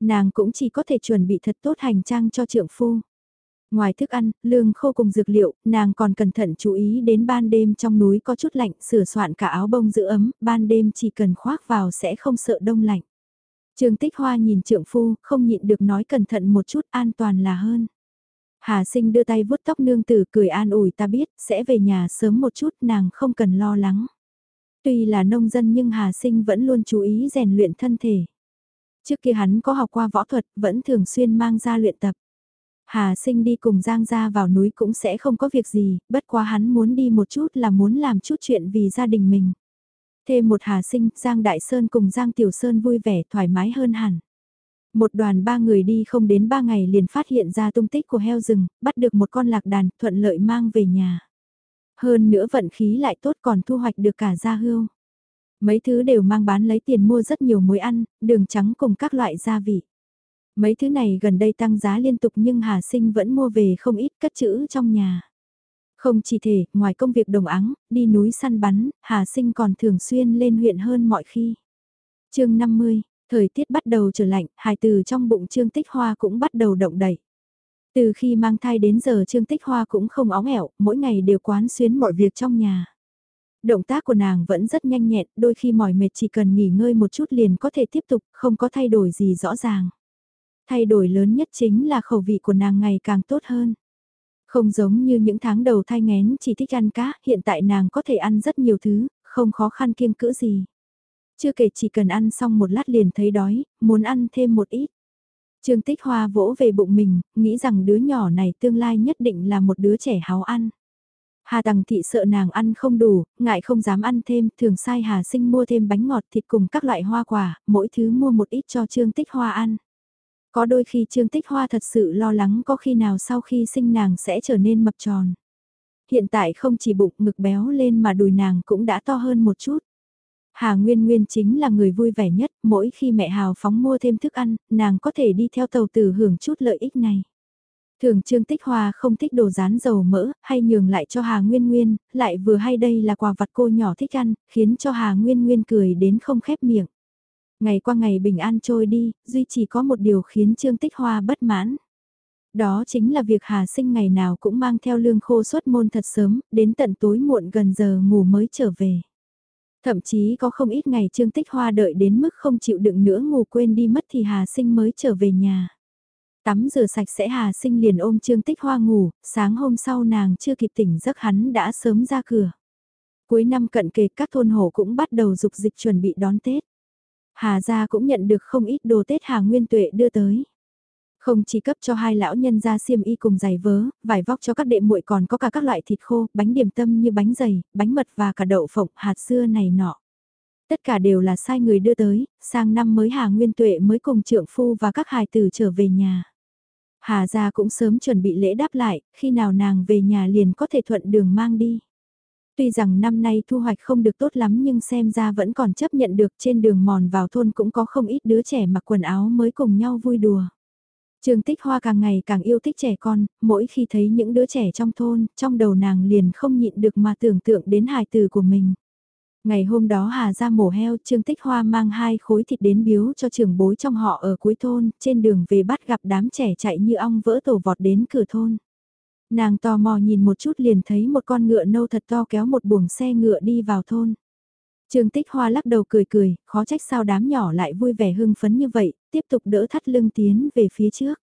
[SPEAKER 1] Nàng cũng chỉ có thể chuẩn bị thật tốt hành trang cho trượng phu. Ngoài thức ăn, lương khô cùng dược liệu, nàng còn cẩn thận chú ý đến ban đêm trong núi có chút lạnh, sửa soạn cả áo bông giữ ấm, ban đêm chỉ cần khoác vào sẽ không sợ đông lạnh. Trương Tích Hoa nhìn trượng phu, không nhịn được nói cẩn thận một chút an toàn là hơn. Hà sinh đưa tay vuốt tóc nương tử cười an ủi ta biết, sẽ về nhà sớm một chút nàng không cần lo lắng. Tuy là nông dân nhưng Hà sinh vẫn luôn chú ý rèn luyện thân thể. Trước kia hắn có học qua võ thuật, vẫn thường xuyên mang ra luyện tập. Hà sinh đi cùng Giang gia vào núi cũng sẽ không có việc gì, bất quá hắn muốn đi một chút là muốn làm chút chuyện vì gia đình mình. Thêm một Hà Sinh, Giang Đại Sơn cùng Giang Tiểu Sơn vui vẻ thoải mái hơn hẳn. Một đoàn ba người đi không đến ba ngày liền phát hiện ra tung tích của heo rừng, bắt được một con lạc đàn, thuận lợi mang về nhà. Hơn nữa vận khí lại tốt còn thu hoạch được cả gia hưu. Mấy thứ đều mang bán lấy tiền mua rất nhiều muối ăn, đường trắng cùng các loại gia vị. Mấy thứ này gần đây tăng giá liên tục nhưng Hà Sinh vẫn mua về không ít cất chữ trong nhà. Không chỉ thể, ngoài công việc đồng áng, đi núi săn bắn, Hà Sinh còn thường xuyên lên huyện hơn mọi khi. chương 50, thời tiết bắt đầu trở lạnh, hài từ trong bụng Trương Tích Hoa cũng bắt đầu động đẩy. Từ khi mang thai đến giờ Trương Tích Hoa cũng không óng ẻo, mỗi ngày đều quán xuyến mọi việc trong nhà. Động tác của nàng vẫn rất nhanh nhẹn, đôi khi mỏi mệt chỉ cần nghỉ ngơi một chút liền có thể tiếp tục, không có thay đổi gì rõ ràng. Thay đổi lớn nhất chính là khẩu vị của nàng ngày càng tốt hơn. Không giống như những tháng đầu thai ngén chỉ thích ăn cá, hiện tại nàng có thể ăn rất nhiều thứ, không khó khăn kiêng cữ gì. Chưa kể chỉ cần ăn xong một lát liền thấy đói, muốn ăn thêm một ít. Trương Tích Hoa vỗ về bụng mình, nghĩ rằng đứa nhỏ này tương lai nhất định là một đứa trẻ háo ăn. Hà Tằng Thị sợ nàng ăn không đủ, ngại không dám ăn thêm, thường sai Hà Sinh mua thêm bánh ngọt thịt cùng các loại hoa quả, mỗi thứ mua một ít cho Trương Tích Hoa ăn. Có đôi khi Trương Tích Hoa thật sự lo lắng có khi nào sau khi sinh nàng sẽ trở nên mập tròn. Hiện tại không chỉ bụng ngực béo lên mà đùi nàng cũng đã to hơn một chút. Hà Nguyên Nguyên chính là người vui vẻ nhất, mỗi khi mẹ Hào phóng mua thêm thức ăn, nàng có thể đi theo tàu tử hưởng chút lợi ích này. Thường Trương Tích Hoa không thích đồ rán dầu mỡ, hay nhường lại cho Hà Nguyên Nguyên, lại vừa hay đây là quà vặt cô nhỏ thích ăn, khiến cho Hà Nguyên Nguyên cười đến không khép miệng. Ngày qua ngày bình an trôi đi, duy chỉ có một điều khiến Trương Tích Hoa bất mãn. Đó chính là việc Hà Sinh ngày nào cũng mang theo lương khô xuất môn thật sớm, đến tận tối muộn gần giờ ngủ mới trở về. Thậm chí có không ít ngày Trương Tích Hoa đợi đến mức không chịu đựng nữa ngủ quên đi mất thì Hà Sinh mới trở về nhà. Tắm rửa sạch sẽ Hà Sinh liền ôm Trương Tích Hoa ngủ, sáng hôm sau nàng chưa kịp tỉnh giấc hắn đã sớm ra cửa. Cuối năm cận kề các thôn hồ cũng bắt đầu dục dịch chuẩn bị đón Tết. Hà gia cũng nhận được không ít đồ Tết Hà Nguyên Tuệ đưa tới. Không chỉ cấp cho hai lão nhân ra xiêm y cùng giày vớ, vải vóc cho các đệ muội còn có cả các loại thịt khô, bánh điểm tâm như bánh dày, bánh mật và cả đậu phộng, hạt dưa này nọ. Tất cả đều là sai người đưa tới, sang năm mới Hà Nguyên Tuệ mới cùng trượng phu và các hài tử trở về nhà. Hà gia cũng sớm chuẩn bị lễ đáp lại, khi nào nàng về nhà liền có thể thuận đường mang đi. Tuy rằng năm nay thu hoạch không được tốt lắm nhưng xem ra vẫn còn chấp nhận được trên đường mòn vào thôn cũng có không ít đứa trẻ mặc quần áo mới cùng nhau vui đùa. trường Tích Hoa càng ngày càng yêu thích trẻ con, mỗi khi thấy những đứa trẻ trong thôn, trong đầu nàng liền không nhịn được mà tưởng tượng đến hài từ của mình. Ngày hôm đó Hà ra mổ heo, Trương Tích Hoa mang hai khối thịt đến biếu cho trường bối trong họ ở cuối thôn, trên đường về bắt gặp đám trẻ chạy như ong vỡ tổ vọt đến cửa thôn. Nàng tò mò nhìn một chút liền thấy một con ngựa nâu thật to kéo một buồng xe ngựa đi vào thôn. Trương Tích Hoa lắc đầu cười cười, khó trách sao đám nhỏ lại vui vẻ hưng phấn như vậy, tiếp tục đỡ thắt lưng tiến về phía trước.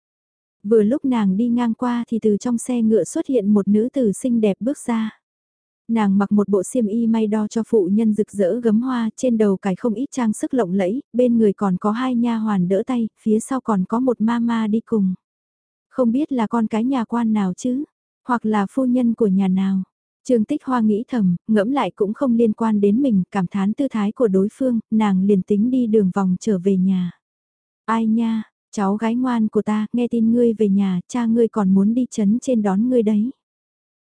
[SPEAKER 1] Vừa lúc nàng đi ngang qua thì từ trong xe ngựa xuất hiện một nữ tử xinh đẹp bước ra. Nàng mặc một bộ xiêm y may đo cho phụ nhân rực rỡ gấm hoa, trên đầu cài không ít trang sức lộng lẫy, bên người còn có hai nha hoàn đỡ tay, phía sau còn có một mama đi cùng. Không biết là con cái nhà quan nào chứ, hoặc là phu nhân của nhà nào. Trương Tích Hoa nghĩ thầm, ngẫm lại cũng không liên quan đến mình, cảm thán tư thái của đối phương, nàng liền tính đi đường vòng trở về nhà. Ai nha, cháu gái ngoan của ta, nghe tin ngươi về nhà, cha ngươi còn muốn đi chấn trên đón ngươi đấy.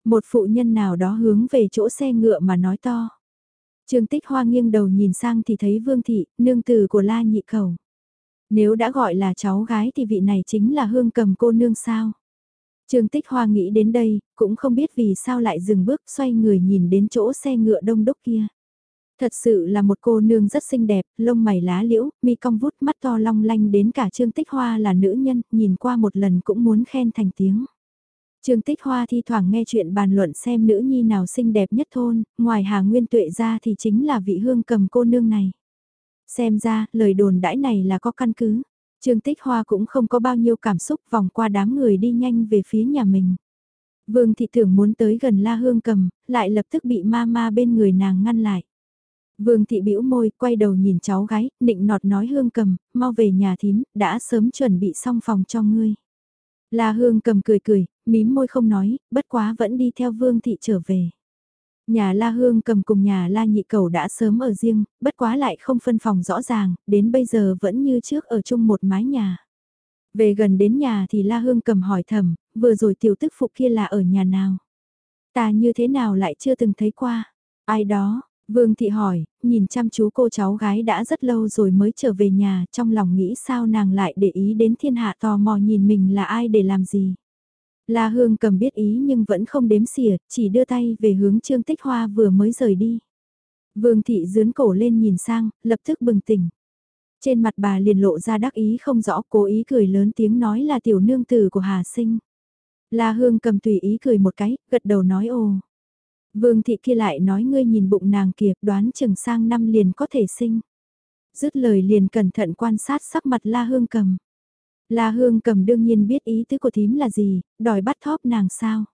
[SPEAKER 1] Một phụ nhân nào đó hướng về chỗ xe ngựa mà nói to. Trương Tích Hoa nghiêng đầu nhìn sang thì thấy Vương Thị, nương tử của La Nhị khẩu. Nếu đã gọi là cháu gái thì vị này chính là hương cầm cô nương sao. Trương Tích Hoa nghĩ đến đây, cũng không biết vì sao lại dừng bước xoay người nhìn đến chỗ xe ngựa đông đúc kia. Thật sự là một cô nương rất xinh đẹp, lông mày lá liễu, mi cong vút mắt to long lanh đến cả Trương Tích Hoa là nữ nhân, nhìn qua một lần cũng muốn khen thành tiếng. Trương Tích Hoa thi thoảng nghe chuyện bàn luận xem nữ nhi nào xinh đẹp nhất thôn, ngoài Hà Nguyên Tuệ ra thì chính là vị hương cầm cô nương này. Xem ra, lời đồn đãi này là có căn cứ. Trương Tích Hoa cũng không có bao nhiêu cảm xúc vòng qua đám người đi nhanh về phía nhà mình. Vương thị tưởng muốn tới gần La Hương cầm, lại lập tức bị ma ma bên người nàng ngăn lại. Vương thị bĩu môi, quay đầu nhìn cháu gái, định nọt nói Hương cầm, mau về nhà thím, đã sớm chuẩn bị xong phòng cho ngươi. La Hương cầm cười cười, mím môi không nói, bất quá vẫn đi theo Vương thị trở về. Nhà La Hương cầm cùng nhà La Nhị Cầu đã sớm ở riêng, bất quá lại không phân phòng rõ ràng, đến bây giờ vẫn như trước ở chung một mái nhà. Về gần đến nhà thì La Hương cầm hỏi thầm, vừa rồi tiểu tức phụ kia là ở nhà nào? Ta như thế nào lại chưa từng thấy qua? Ai đó? Vương Thị hỏi, nhìn chăm chú cô cháu gái đã rất lâu rồi mới trở về nhà, trong lòng nghĩ sao nàng lại để ý đến thiên hạ tò mò nhìn mình là ai để làm gì? La Hương cầm biết ý nhưng vẫn không đếm xỉa, chỉ đưa tay về hướng Trương Tích Hoa vừa mới rời đi. Vương thị dướn cổ lên nhìn sang, lập tức bừng tỉnh. Trên mặt bà liền lộ ra đắc ý không rõ cố ý cười lớn tiếng nói là tiểu nương tử của Hà Sinh. La Hương cầm tùy ý cười một cái, gật đầu nói ồ. Vương thị kia lại nói ngươi nhìn bụng nàng kìa, đoán chừng sang năm liền có thể sinh. Dứt lời liền cẩn thận quan sát sắc mặt La Hương cầm. La Hương cầm đương nhiên biết ý tứ của thím là gì, đòi bắt thóp nàng sao.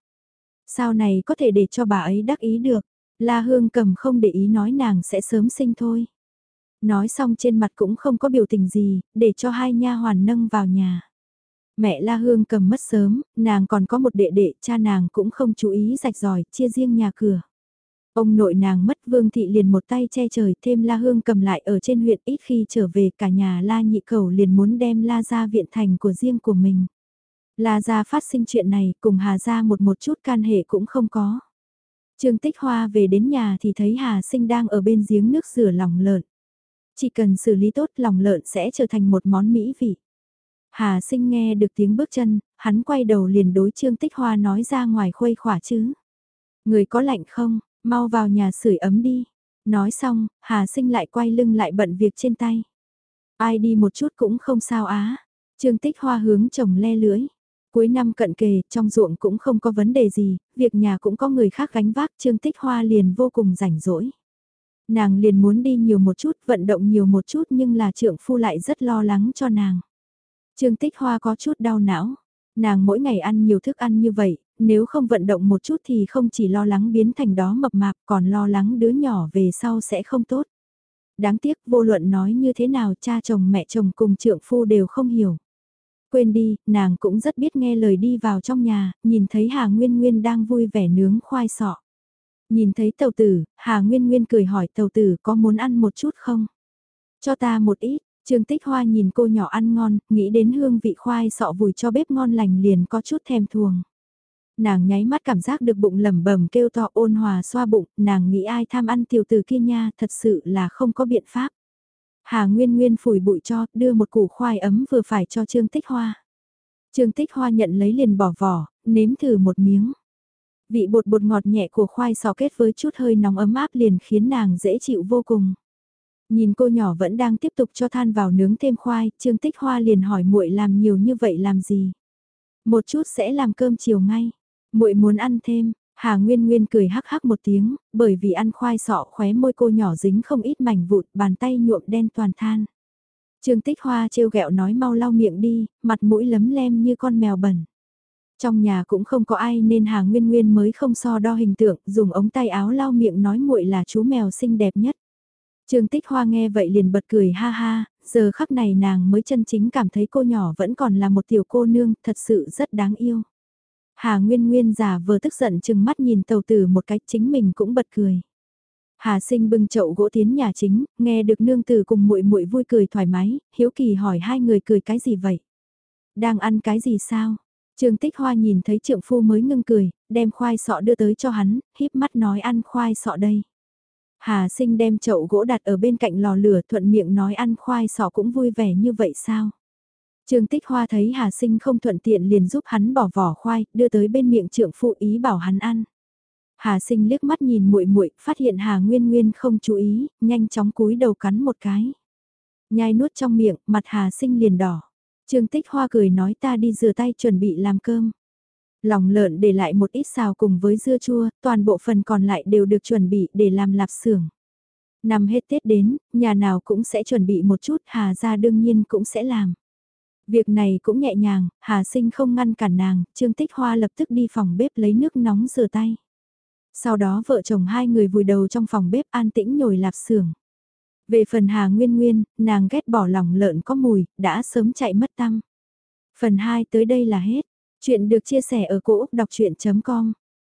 [SPEAKER 1] Sao này có thể để cho bà ấy đắc ý được, La Hương cầm không để ý nói nàng sẽ sớm sinh thôi. Nói xong trên mặt cũng không có biểu tình gì, để cho hai nha hoàn nâng vào nhà. Mẹ La Hương cầm mất sớm, nàng còn có một đệ đệ, cha nàng cũng không chú ý rạch ròi, chia riêng nhà cửa. Ông nội nàng mất vương thị liền một tay che trời thêm la hương cầm lại ở trên huyện ít khi trở về cả nhà la nhị cầu liền muốn đem la ra viện thành của riêng của mình. La gia phát sinh chuyện này cùng Hà gia một một chút can hệ cũng không có. Trương Tích Hoa về đến nhà thì thấy Hà sinh đang ở bên giếng nước rửa lòng lợn. Chỉ cần xử lý tốt lòng lợn sẽ trở thành một món mỹ vị. Hà sinh nghe được tiếng bước chân, hắn quay đầu liền đối Trương Tích Hoa nói ra ngoài khuây khỏa chứ. Người có lạnh không, mau vào nhà sưởi ấm đi. Nói xong, Hà Sinh lại quay lưng lại bận việc trên tay. Ai đi một chút cũng không sao á. Trương Tích Hoa hướng chồng le lưỡi. Cuối năm cận kề, trong ruộng cũng không có vấn đề gì, việc nhà cũng có người khác gánh vác, Trương Tích Hoa liền vô cùng rảnh rỗi. Nàng liền muốn đi nhiều một chút, vận động nhiều một chút nhưng là trượng phu lại rất lo lắng cho nàng. Trương Tích Hoa có chút đau não. Nàng mỗi ngày ăn nhiều thức ăn như vậy, nếu không vận động một chút thì không chỉ lo lắng biến thành đó mập mạp còn lo lắng đứa nhỏ về sau sẽ không tốt. Đáng tiếc vô luận nói như thế nào cha chồng mẹ chồng cùng trượng phu đều không hiểu. Quên đi, nàng cũng rất biết nghe lời đi vào trong nhà, nhìn thấy Hà Nguyên Nguyên đang vui vẻ nướng khoai sọ. Nhìn thấy tàu tử, Hà Nguyên Nguyên cười hỏi tàu tử có muốn ăn một chút không? Cho ta một ít, Trương Tích Hoa nhìn cô nhỏ ăn ngon, nghĩ đến hương vị khoai sọ vùi cho bếp ngon lành liền có chút thèm thuồng. Nàng nháy mắt cảm giác được bụng lẩm bẩm kêu to ôn hòa xoa bụng, nàng nghĩ ai tham ăn tiểu tử kia nha, thật sự là không có biện pháp. Hà Nguyên Nguyên phủi bụi cho, đưa một củ khoai ấm vừa phải cho Trương Tích Hoa. Trương Tích Hoa nhận lấy liền bỏ vỏ, nếm thử một miếng. Vị bột bột ngọt nhẹ của khoai sò kết với chút hơi nóng ấm áp liền khiến nàng dễ chịu vô cùng. Nhìn cô nhỏ vẫn đang tiếp tục cho than vào nướng thêm khoai, Trương Tích Hoa liền hỏi muội làm nhiều như vậy làm gì? Một chút sẽ làm cơm chiều ngay. Muội muốn ăn thêm, Hà Nguyên Nguyên cười hắc hắc một tiếng, bởi vì ăn khoai sọ khóe môi cô nhỏ dính không ít mảnh vụn, bàn tay nhuộm đen toàn than. Trương Tích Hoa trêu ghẹo nói mau lau miệng đi, mặt mũi lấm lem như con mèo bẩn. Trong nhà cũng không có ai nên Hà Nguyên Nguyên mới không so đo hình tượng, dùng ống tay áo lau miệng nói muội là chú mèo xinh đẹp nhất. Trương Tích Hoa nghe vậy liền bật cười ha ha, giờ khắc này nàng mới chân chính cảm thấy cô nhỏ vẫn còn là một tiểu cô nương, thật sự rất đáng yêu. Hà Nguyên Nguyên giả vừa tức giận chừng mắt nhìn tàu tử một cách chính mình cũng bật cười. Hà Sinh bưng chậu gỗ tiến nhà chính, nghe được nương tử cùng muội muội vui cười thoải mái, hiếu kỳ hỏi hai người cười cái gì vậy? Đang ăn cái gì sao? Trương Tích Hoa nhìn thấy trượng phu mới ngưng cười, đem khoai sọ đưa tới cho hắn, híp mắt nói ăn khoai sọ đây. Hà Sinh đem chậu gỗ đặt ở bên cạnh lò lửa thuận miệng nói ăn khoai sọ cũng vui vẻ như vậy sao? Trương Tích Hoa thấy Hà Sinh không thuận tiện liền giúp hắn bỏ vỏ khoai, đưa tới bên miệng trượng phụ ý bảo hắn ăn. Hà Sinh liếc mắt nhìn muội muội, phát hiện Hà Nguyên Nguyên không chú ý, nhanh chóng cúi đầu cắn một cái. Nhai nuốt trong miệng, mặt Hà Sinh liền đỏ. Trương Tích Hoa cười nói ta đi rửa tay chuẩn bị làm cơm. Lòng lợn để lại một ít xào cùng với dưa chua, toàn bộ phần còn lại đều được chuẩn bị để làm lạp xưởng. Năm hết Tết đến, nhà nào cũng sẽ chuẩn bị một chút, Hà ra đương nhiên cũng sẽ làm. Việc này cũng nhẹ nhàng, Hà Sinh không ngăn cản nàng, Trương Tích Hoa lập tức đi phòng bếp lấy nước nóng rửa tay. Sau đó vợ chồng hai người vùi đầu trong phòng bếp an tĩnh nhồi lạp xưởng. Về phần Hà Nguyên Nguyên, nàng ghét bỏ lòng lợn có mùi, đã sớm chạy mất tâm. Phần 2 tới đây là hết. Chuyện được chia sẻ ở cỗ đọc chuyện.com